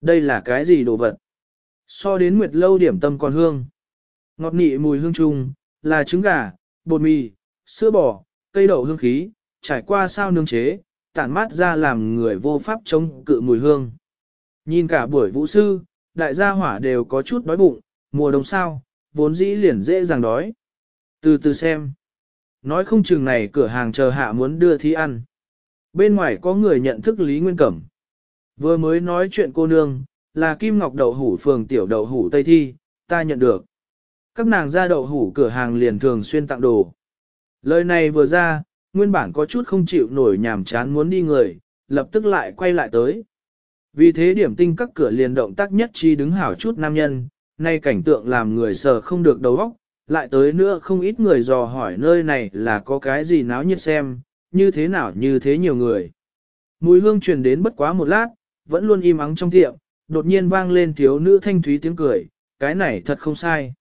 Đây là cái gì đồ vật? So đến nguyệt lâu điểm tâm còn hương. Ngọt nị mùi hương trùng, là trứng gà, bột mì, sữa bò, cây đậu hương khí, trải qua sao nương chế, tản mát ra làm người vô pháp chống cự mùi hương. Nhìn cả buổi vũ sư, đại gia hỏa đều có chút đói bụng, mùa đông sao, vốn dĩ liền dễ dàng đói. Từ từ xem. Nói không chừng này cửa hàng chờ hạ muốn đưa thi ăn. Bên ngoài có người nhận thức Lý Nguyên Cẩm. Vừa mới nói chuyện cô nương, là Kim Ngọc Đậu Hủ phường tiểu đậu hủ Tây Thi, ta nhận được. Các nàng ra đậu hủ cửa hàng liền thường xuyên tặng đồ. Lời này vừa ra, nguyên bản có chút không chịu nổi nhàm chán muốn đi người, lập tức lại quay lại tới. Vì thế điểm tinh các cửa liền động tác nhất chi đứng hảo chút nam nhân, nay cảnh tượng làm người sợ không được đầu óc, lại tới nữa không ít người dò hỏi nơi này là có cái gì náo nhiệt xem, như thế nào như thế nhiều người. Mùi hương truyền đến bất quá một lát, vẫn luôn im ắng trong tiệm, đột nhiên vang lên thiếu nữ thanh thúy tiếng cười, cái này thật không sai.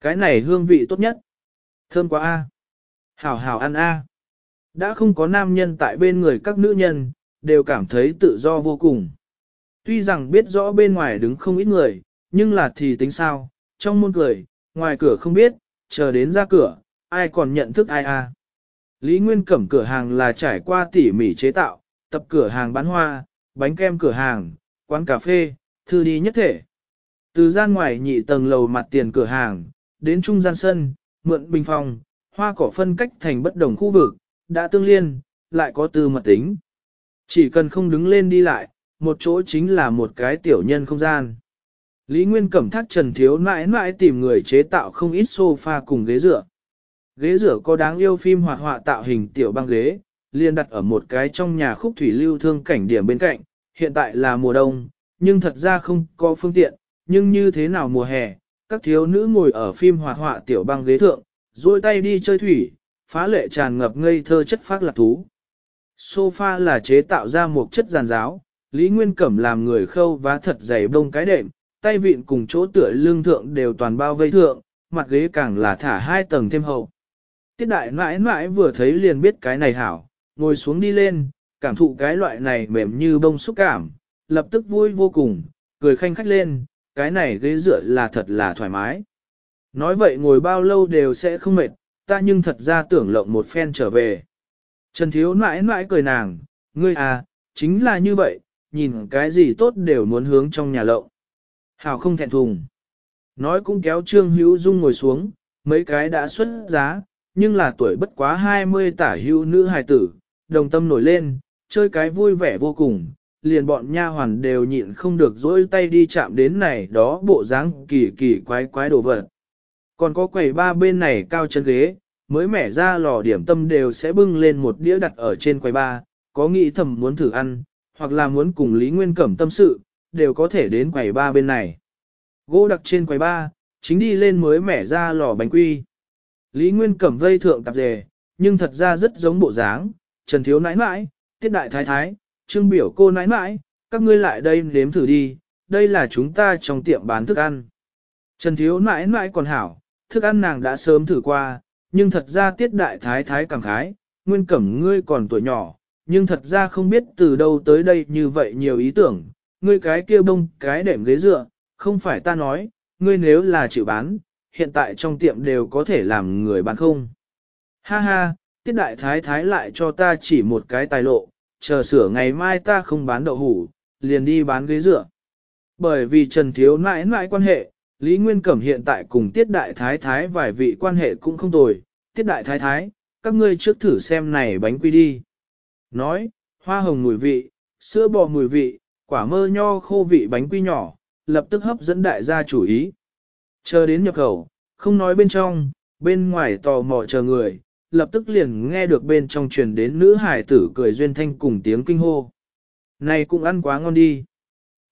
Cái này hương vị tốt nhất. Thơm quá a. Hảo hảo ăn a. Đã không có nam nhân tại bên người các nữ nhân, đều cảm thấy tự do vô cùng. Tuy rằng biết rõ bên ngoài đứng không ít người, nhưng là thì tính sao, trong môn cười, ngoài cửa không biết, chờ đến ra cửa, ai còn nhận thức ai a? Lý Nguyên Cẩm cửa hàng là trải qua tỉ mỉ chế tạo, tập cửa hàng bán hoa, bánh kem cửa hàng, quán cà phê, thư đi nhất thể. Từ gian ngoài nhị tầng lầu mặt tiền cửa hàng, đến trung gian sân, mượn bình phòng, hoa cỏ phân cách thành bất đồng khu vực, đã tương liên, lại có tư mật tính. Chỉ cần không đứng lên đi lại, một chỗ chính là một cái tiểu nhân không gian. Lý Nguyên Cẩm thác Trần Thiếu mãi mãi tìm người chế tạo không ít sofa cùng ghế rửa. Ghế rửa có đáng yêu phim hoạt họa tạo hình tiểu băng ghế, liền đặt ở một cái trong nhà khúc thủy lưu thương cảnh điểm bên cạnh, hiện tại là mùa đông, nhưng thật ra không có phương tiện, nhưng như thế nào mùa hè, các thiếu nữ ngồi ở phim hoạt họa tiểu băng ghế thượng, duỗi tay đi chơi thủy, phá lệ tràn ngập ngây thơ chất phác lạc thú. Sofa là chế tạo ra một chất giàn giáo, Lý Nguyên Cẩm làm người khâu vá thật dày bông cái đệm, tay vịn cùng chỗ tựa lương thượng đều toàn bao vây thượng, mặt ghế càng là thả hai tầng thêm hậu. Tiết đại mãi mãi vừa thấy liền biết cái này hảo, ngồi xuống đi lên, cảm thụ cái loại này mềm như bông xúc cảm, lập tức vui vô cùng, cười khanh khách lên, cái này ghế dựa là thật là thoải mái. Nói vậy ngồi bao lâu đều sẽ không mệt, ta nhưng thật ra tưởng lộng một phen trở về. Trần Thiếu mãi mãi cười nàng, ngươi à, chính là như vậy, nhìn cái gì tốt đều muốn hướng trong nhà lộng. hào không thẹn thùng. Nói cũng kéo Trương Hữu Dung ngồi xuống, mấy cái đã xuất giá, nhưng là tuổi bất quá 20 tả hữu nữ hài tử, đồng tâm nổi lên, chơi cái vui vẻ vô cùng, liền bọn nha hoàn đều nhịn không được dỗi tay đi chạm đến này đó bộ dáng kỳ kỳ quái quái đồ vật. Còn có quầy ba bên này cao chân ghế, mới mẻ ra lò điểm tâm đều sẽ bưng lên một đĩa đặt ở trên quầy ba, có nghĩ thầm muốn thử ăn, hoặc là muốn cùng Lý Nguyên Cẩm tâm sự, đều có thể đến quầy ba bên này. Gỗ đặt trên quầy ba, chính đi lên mới mẻ ra lò bánh quy. Lý Nguyên Cẩm vây thượng tạp dề, nhưng thật ra rất giống bộ dáng, Trần Thiếu nãi nãi, Tiết đại thái thái, trương biểu cô nãi mãi, các ngươi lại đây nếm thử đi, đây là chúng ta trong tiệm bán thức ăn. Trần thiếu nãi mãi còn hảo, thức ăn nàng đã sớm thử qua, nhưng thật ra tiết đại thái thái cảm khái, nguyên cẩm ngươi còn tuổi nhỏ, nhưng thật ra không biết từ đâu tới đây như vậy nhiều ý tưởng, ngươi cái kia bông cái đệm ghế dựa, không phải ta nói, ngươi nếu là chịu bán, hiện tại trong tiệm đều có thể làm người bán không. Ha ha, tiết đại thái thái lại cho ta chỉ một cái tài lộ, chờ sửa ngày mai ta không bán đậu hủ, liền đi bán ghế dựa. Bởi vì Trần Thiếu mãi mãi quan hệ, Lý Nguyên Cẩm hiện tại cùng Tiết Đại Thái Thái vài vị quan hệ cũng không tồi, Tiết Đại Thái Thái, các ngươi trước thử xem này bánh quy đi. Nói, hoa hồng mùi vị, sữa bò mùi vị, quả mơ nho khô vị bánh quy nhỏ, lập tức hấp dẫn đại gia chủ ý. Chờ đến nhập khẩu, không nói bên trong, bên ngoài tò mò chờ người, lập tức liền nghe được bên trong truyền đến nữ hải tử cười duyên thanh cùng tiếng kinh hô. Này cũng ăn quá ngon đi.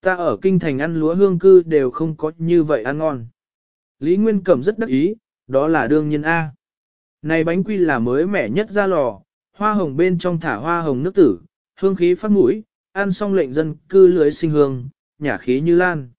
Ta ở kinh thành ăn lúa hương cư đều không có như vậy ăn ngon. Lý Nguyên Cẩm rất đắc ý, đó là đương nhiên A. Này bánh quy là mới mẻ nhất ra lò, hoa hồng bên trong thả hoa hồng nước tử, hương khí phát mũi, ăn xong lệnh dân cư lưới sinh hương, nhà khí như lan.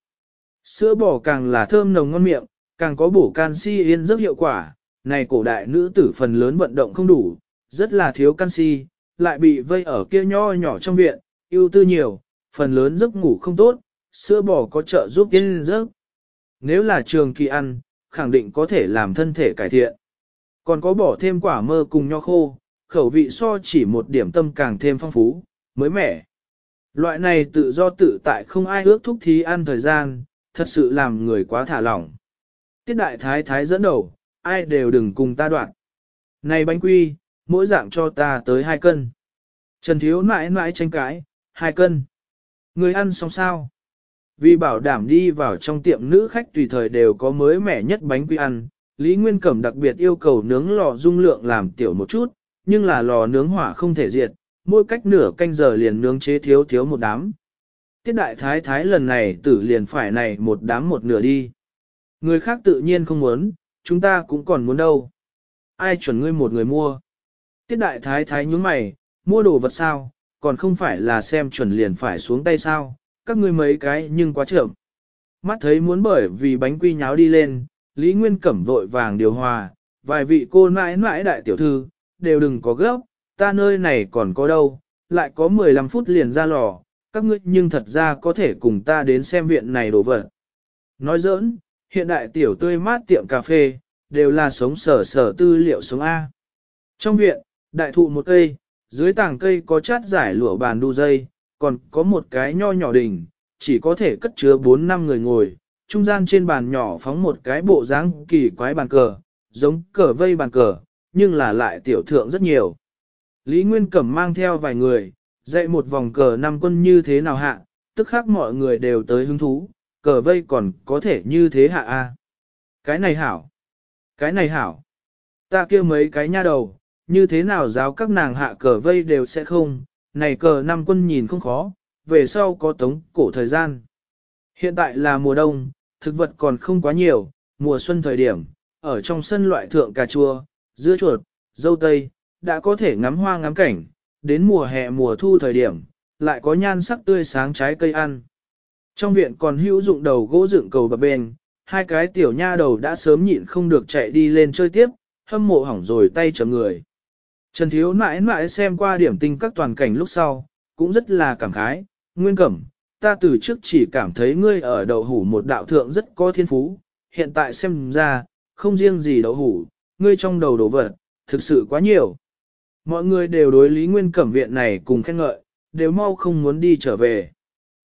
Sữa bò càng là thơm nồng ngon miệng, càng có bổ canxi yên rất hiệu quả, này cổ đại nữ tử phần lớn vận động không đủ, rất là thiếu canxi, lại bị vây ở kia nho nhỏ trong viện, ưu tư nhiều, phần lớn giấc ngủ không tốt, sữa bò có trợ giúp yên giấc. Nếu là trường kỳ ăn, khẳng định có thể làm thân thể cải thiện. Còn có bỏ thêm quả mơ cùng nho khô, khẩu vị so chỉ một điểm tâm càng thêm phong phú, mới mẻ. Loại này tự do tự tại không ai ước thúc thí ăn thời gian, thật sự làm người quá thả lỏng. Tiết đại thái thái dẫn đầu, ai đều đừng cùng ta đoạn. Này bánh quy, mỗi dạng cho ta tới hai cân. Trần Thiếu mãi mãi tranh cãi, hai cân. Người ăn xong sao? Vì bảo đảm đi vào trong tiệm nữ khách tùy thời đều có mới mẻ nhất bánh quy ăn, Lý Nguyên Cẩm đặc biệt yêu cầu nướng lò dung lượng làm tiểu một chút, nhưng là lò nướng hỏa không thể diệt, mỗi cách nửa canh giờ liền nướng chế thiếu thiếu một đám. Tiết đại thái thái lần này tử liền phải này một đám một nửa đi. Người khác tự nhiên không muốn, chúng ta cũng còn muốn đâu. Ai chuẩn ngươi một người mua? Tiết đại thái thái nhúng mày, mua đồ vật sao, còn không phải là xem chuẩn liền phải xuống tay sao, các ngươi mấy cái nhưng quá chậm. Mắt thấy muốn bởi vì bánh quy nháo đi lên, Lý Nguyên Cẩm vội vàng điều hòa, vài vị cô mãi mãi đại tiểu thư, đều đừng có gấp, ta nơi này còn có đâu, lại có 15 phút liền ra lò, các ngươi nhưng thật ra có thể cùng ta đến xem viện này đồ vật. Nói giỡn, hiện đại tiểu tươi mát tiệm cà phê, đều là sống sở sở tư liệu sống A. Trong viện, đại thụ một cây, dưới tảng cây có chát giải lụa bàn đu dây, còn có một cái nho nhỏ đỉnh, chỉ có thể cất chứa 4-5 người ngồi, trung gian trên bàn nhỏ phóng một cái bộ dáng kỳ quái bàn cờ, giống cờ vây bàn cờ, nhưng là lại tiểu thượng rất nhiều. Lý Nguyên Cẩm mang theo vài người, dạy một vòng cờ năm quân như thế nào hạ, tức khác mọi người đều tới hứng thú, cờ vây còn có thể như thế hạ a. Cái này hảo, cái này hảo, ta kia mấy cái nha đầu, như thế nào giáo các nàng hạ cờ vây đều sẽ không, này cờ năm quân nhìn không khó, về sau có tống cổ thời gian. Hiện tại là mùa đông, thực vật còn không quá nhiều, mùa xuân thời điểm, ở trong sân loại thượng cà chua, dưa chuột, dâu tây, đã có thể ngắm hoa ngắm cảnh, đến mùa hè mùa thu thời điểm, lại có nhan sắc tươi sáng trái cây ăn. Trong viện còn hữu dụng đầu gỗ dựng cầu bập bên, hai cái tiểu nha đầu đã sớm nhịn không được chạy đi lên chơi tiếp, hâm mộ hỏng rồi tay chấm người. Trần Thiếu mãi mãi xem qua điểm tinh các toàn cảnh lúc sau, cũng rất là cảm khái, nguyên cẩm, ta từ trước chỉ cảm thấy ngươi ở đầu hủ một đạo thượng rất có thiên phú, hiện tại xem ra, không riêng gì đầu hủ, ngươi trong đầu đồ vật, thực sự quá nhiều. Mọi người đều đối lý nguyên cẩm viện này cùng khen ngợi, đều mau không muốn đi trở về.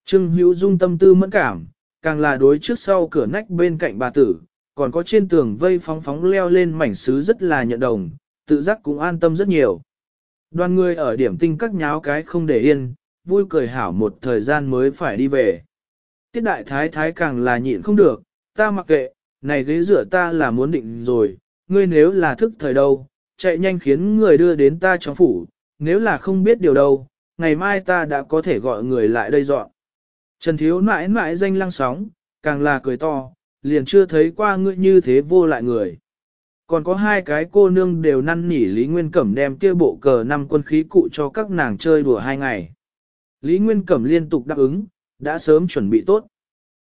Trương Hữu Dung tâm tư mẫn cảm, càng là đối trước sau cửa nách bên cạnh bà tử, còn có trên tường vây phóng phóng leo lên mảnh sứ rất là nhận đồng, tự giác cũng an tâm rất nhiều. Đoàn người ở điểm tinh các nháo cái không để yên, vui cười hảo một thời gian mới phải đi về. Tiết đại thái thái càng là nhịn không được, ta mặc kệ, này ghế rửa ta là muốn định rồi, ngươi nếu là thức thời đâu, chạy nhanh khiến người đưa đến ta trong phủ, nếu là không biết điều đâu, ngày mai ta đã có thể gọi người lại đây dọn. Trần Thiếu mãi mãi danh lăng sóng, càng là cười to, liền chưa thấy qua ngươi như thế vô lại người. Còn có hai cái cô nương đều năn nỉ Lý Nguyên Cẩm đem kia bộ cờ năm quân khí cụ cho các nàng chơi đùa hai ngày. Lý Nguyên Cẩm liên tục đáp ứng, đã sớm chuẩn bị tốt.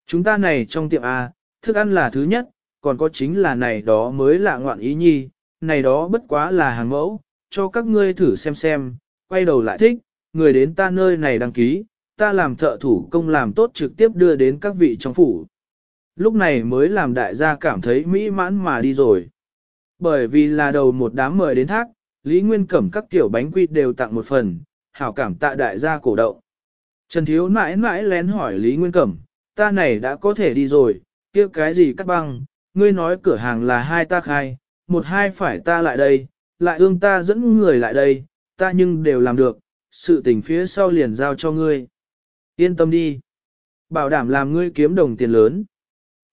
Chúng ta này trong tiệm A, thức ăn là thứ nhất, còn có chính là này đó mới là ngoạn ý nhi, này đó bất quá là hàng mẫu, cho các ngươi thử xem xem, quay đầu lại thích, người đến ta nơi này đăng ký, ta làm thợ thủ công làm tốt trực tiếp đưa đến các vị trong phủ. Lúc này mới làm đại gia cảm thấy mỹ mãn mà đi rồi. Bởi vì là đầu một đám mời đến thác, Lý Nguyên Cẩm các kiểu bánh quy đều tặng một phần, hảo cảm tạ đại gia cổ động. Trần Thiếu mãi mãi lén hỏi Lý Nguyên Cẩm, ta này đã có thể đi rồi, kia cái gì cắt băng, ngươi nói cửa hàng là hai ta khai, một hai phải ta lại đây, lại ương ta dẫn người lại đây, ta nhưng đều làm được, sự tình phía sau liền giao cho ngươi. Yên tâm đi. Bảo đảm làm ngươi kiếm đồng tiền lớn.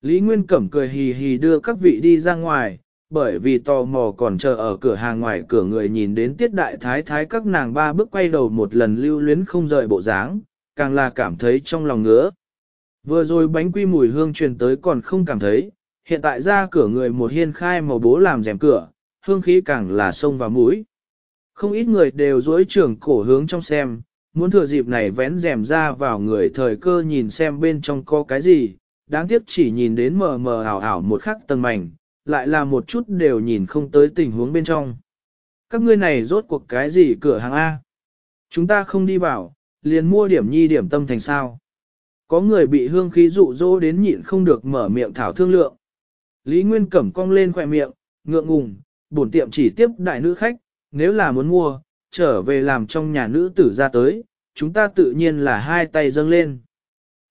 Lý Nguyên Cẩm cười hì hì đưa các vị đi ra ngoài, bởi vì tò mò còn chờ ở cửa hàng ngoài cửa người nhìn đến tiết đại thái thái các nàng ba bước quay đầu một lần lưu luyến không rời bộ dáng, càng là cảm thấy trong lòng ngứa. Vừa rồi bánh quy mùi hương truyền tới còn không cảm thấy, hiện tại ra cửa người một hiên khai màu bố làm rèm cửa, hương khí càng là sông vào mũi. Không ít người đều dối trưởng cổ hướng trong xem, muốn thừa dịp này vén rèm ra vào người thời cơ nhìn xem bên trong có cái gì, đáng tiếc chỉ nhìn đến mờ mờ ảo ảo một khắc tầng mảnh, lại là một chút đều nhìn không tới tình huống bên trong. Các ngươi này rốt cuộc cái gì cửa hàng A? Chúng ta không đi vào, liền mua điểm nhi điểm tâm thành sao? Có người bị hương khí dụ dỗ đến nhịn không được mở miệng thảo thương lượng. Lý Nguyên cẩm cong lên khỏe miệng, ngượng ngùng, bổn tiệm chỉ tiếp đại nữ khách, nếu là muốn mua, trở về làm trong nhà nữ tử ra tới, chúng ta tự nhiên là hai tay dâng lên.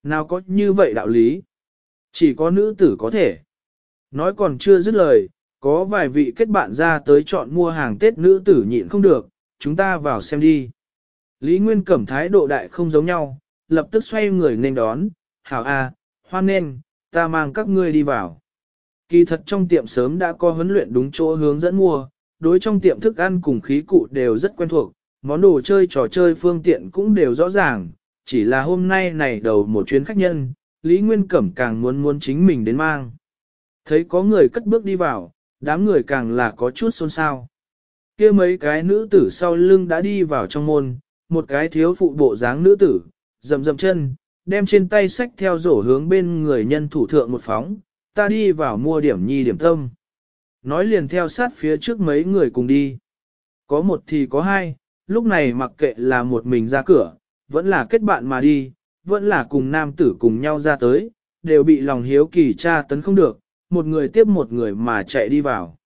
Nào có như vậy đạo lý? Chỉ có nữ tử có thể. Nói còn chưa dứt lời, có vài vị kết bạn ra tới chọn mua hàng Tết nữ tử nhịn không được, chúng ta vào xem đi. Lý Nguyên Cẩm thái độ đại không giống nhau, lập tức xoay người nên đón, hảo a à, hoan nên, ta mang các ngươi đi vào. Kỳ thật trong tiệm sớm đã có huấn luyện đúng chỗ hướng dẫn mua, đối trong tiệm thức ăn cùng khí cụ đều rất quen thuộc, món đồ chơi trò chơi phương tiện cũng đều rõ ràng, chỉ là hôm nay này đầu một chuyến khách nhân, Lý Nguyên Cẩm càng muốn muốn chính mình đến mang. Thấy có người cất bước đi vào, đám người càng là có chút xôn xao. kia mấy cái nữ tử sau lưng đã đi vào trong môn, một cái thiếu phụ bộ dáng nữ tử, dầm dầm chân, đem trên tay sách theo rổ hướng bên người nhân thủ thượng một phóng, ta đi vào mua điểm nhi điểm tâm nói liền theo sát phía trước mấy người cùng đi. Có một thì có hai, lúc này mặc kệ là một mình ra cửa, vẫn là kết bạn mà đi, vẫn là cùng nam tử cùng nhau ra tới, đều bị lòng hiếu kỳ tra tấn không được, một người tiếp một người mà chạy đi vào.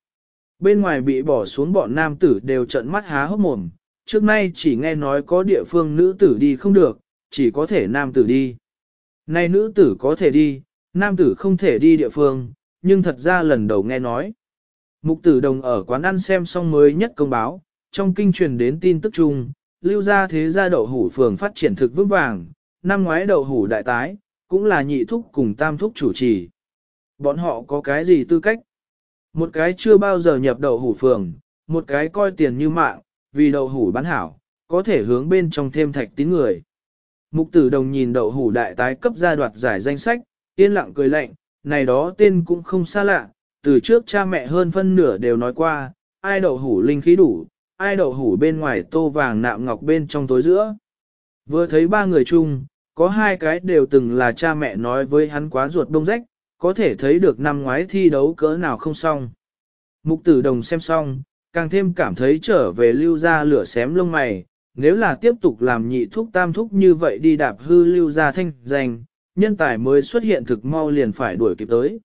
Bên ngoài bị bỏ xuống bọn nam tử đều trận mắt há hốc mồm, trước nay chỉ nghe nói có địa phương nữ tử đi không được, chỉ có thể nam tử đi. Nay nữ tử có thể đi, nam tử không thể đi địa phương, nhưng thật ra lần đầu nghe nói. Mục tử đồng ở quán ăn xem xong mới nhất công báo, trong kinh truyền đến tin tức chung, lưu ra thế gia đậu hủ phường phát triển thực vững vàng, năm ngoái đậu hủ đại tái, cũng là nhị thúc cùng tam thúc chủ trì. Bọn họ có cái gì tư cách? Một cái chưa bao giờ nhập đậu hủ phường, một cái coi tiền như mạng, vì đậu hủ bán hảo, có thể hướng bên trong thêm thạch tín người. Mục tử đồng nhìn đậu hủ đại tái cấp gia đoạt giải danh sách, yên lặng cười lạnh, này đó tên cũng không xa lạ, từ trước cha mẹ hơn phân nửa đều nói qua, ai đậu hủ linh khí đủ, ai đậu hủ bên ngoài tô vàng nạm ngọc bên trong tối giữa. Vừa thấy ba người chung, có hai cái đều từng là cha mẹ nói với hắn quá ruột đông rách, có thể thấy được năm ngoái thi đấu cỡ nào không xong. Mục tử đồng xem xong, càng thêm cảm thấy trở về lưu ra lửa xém lông mày, nếu là tiếp tục làm nhị thúc tam thúc như vậy đi đạp hư lưu ra thanh danh, nhân tài mới xuất hiện thực mau liền phải đuổi kịp tới.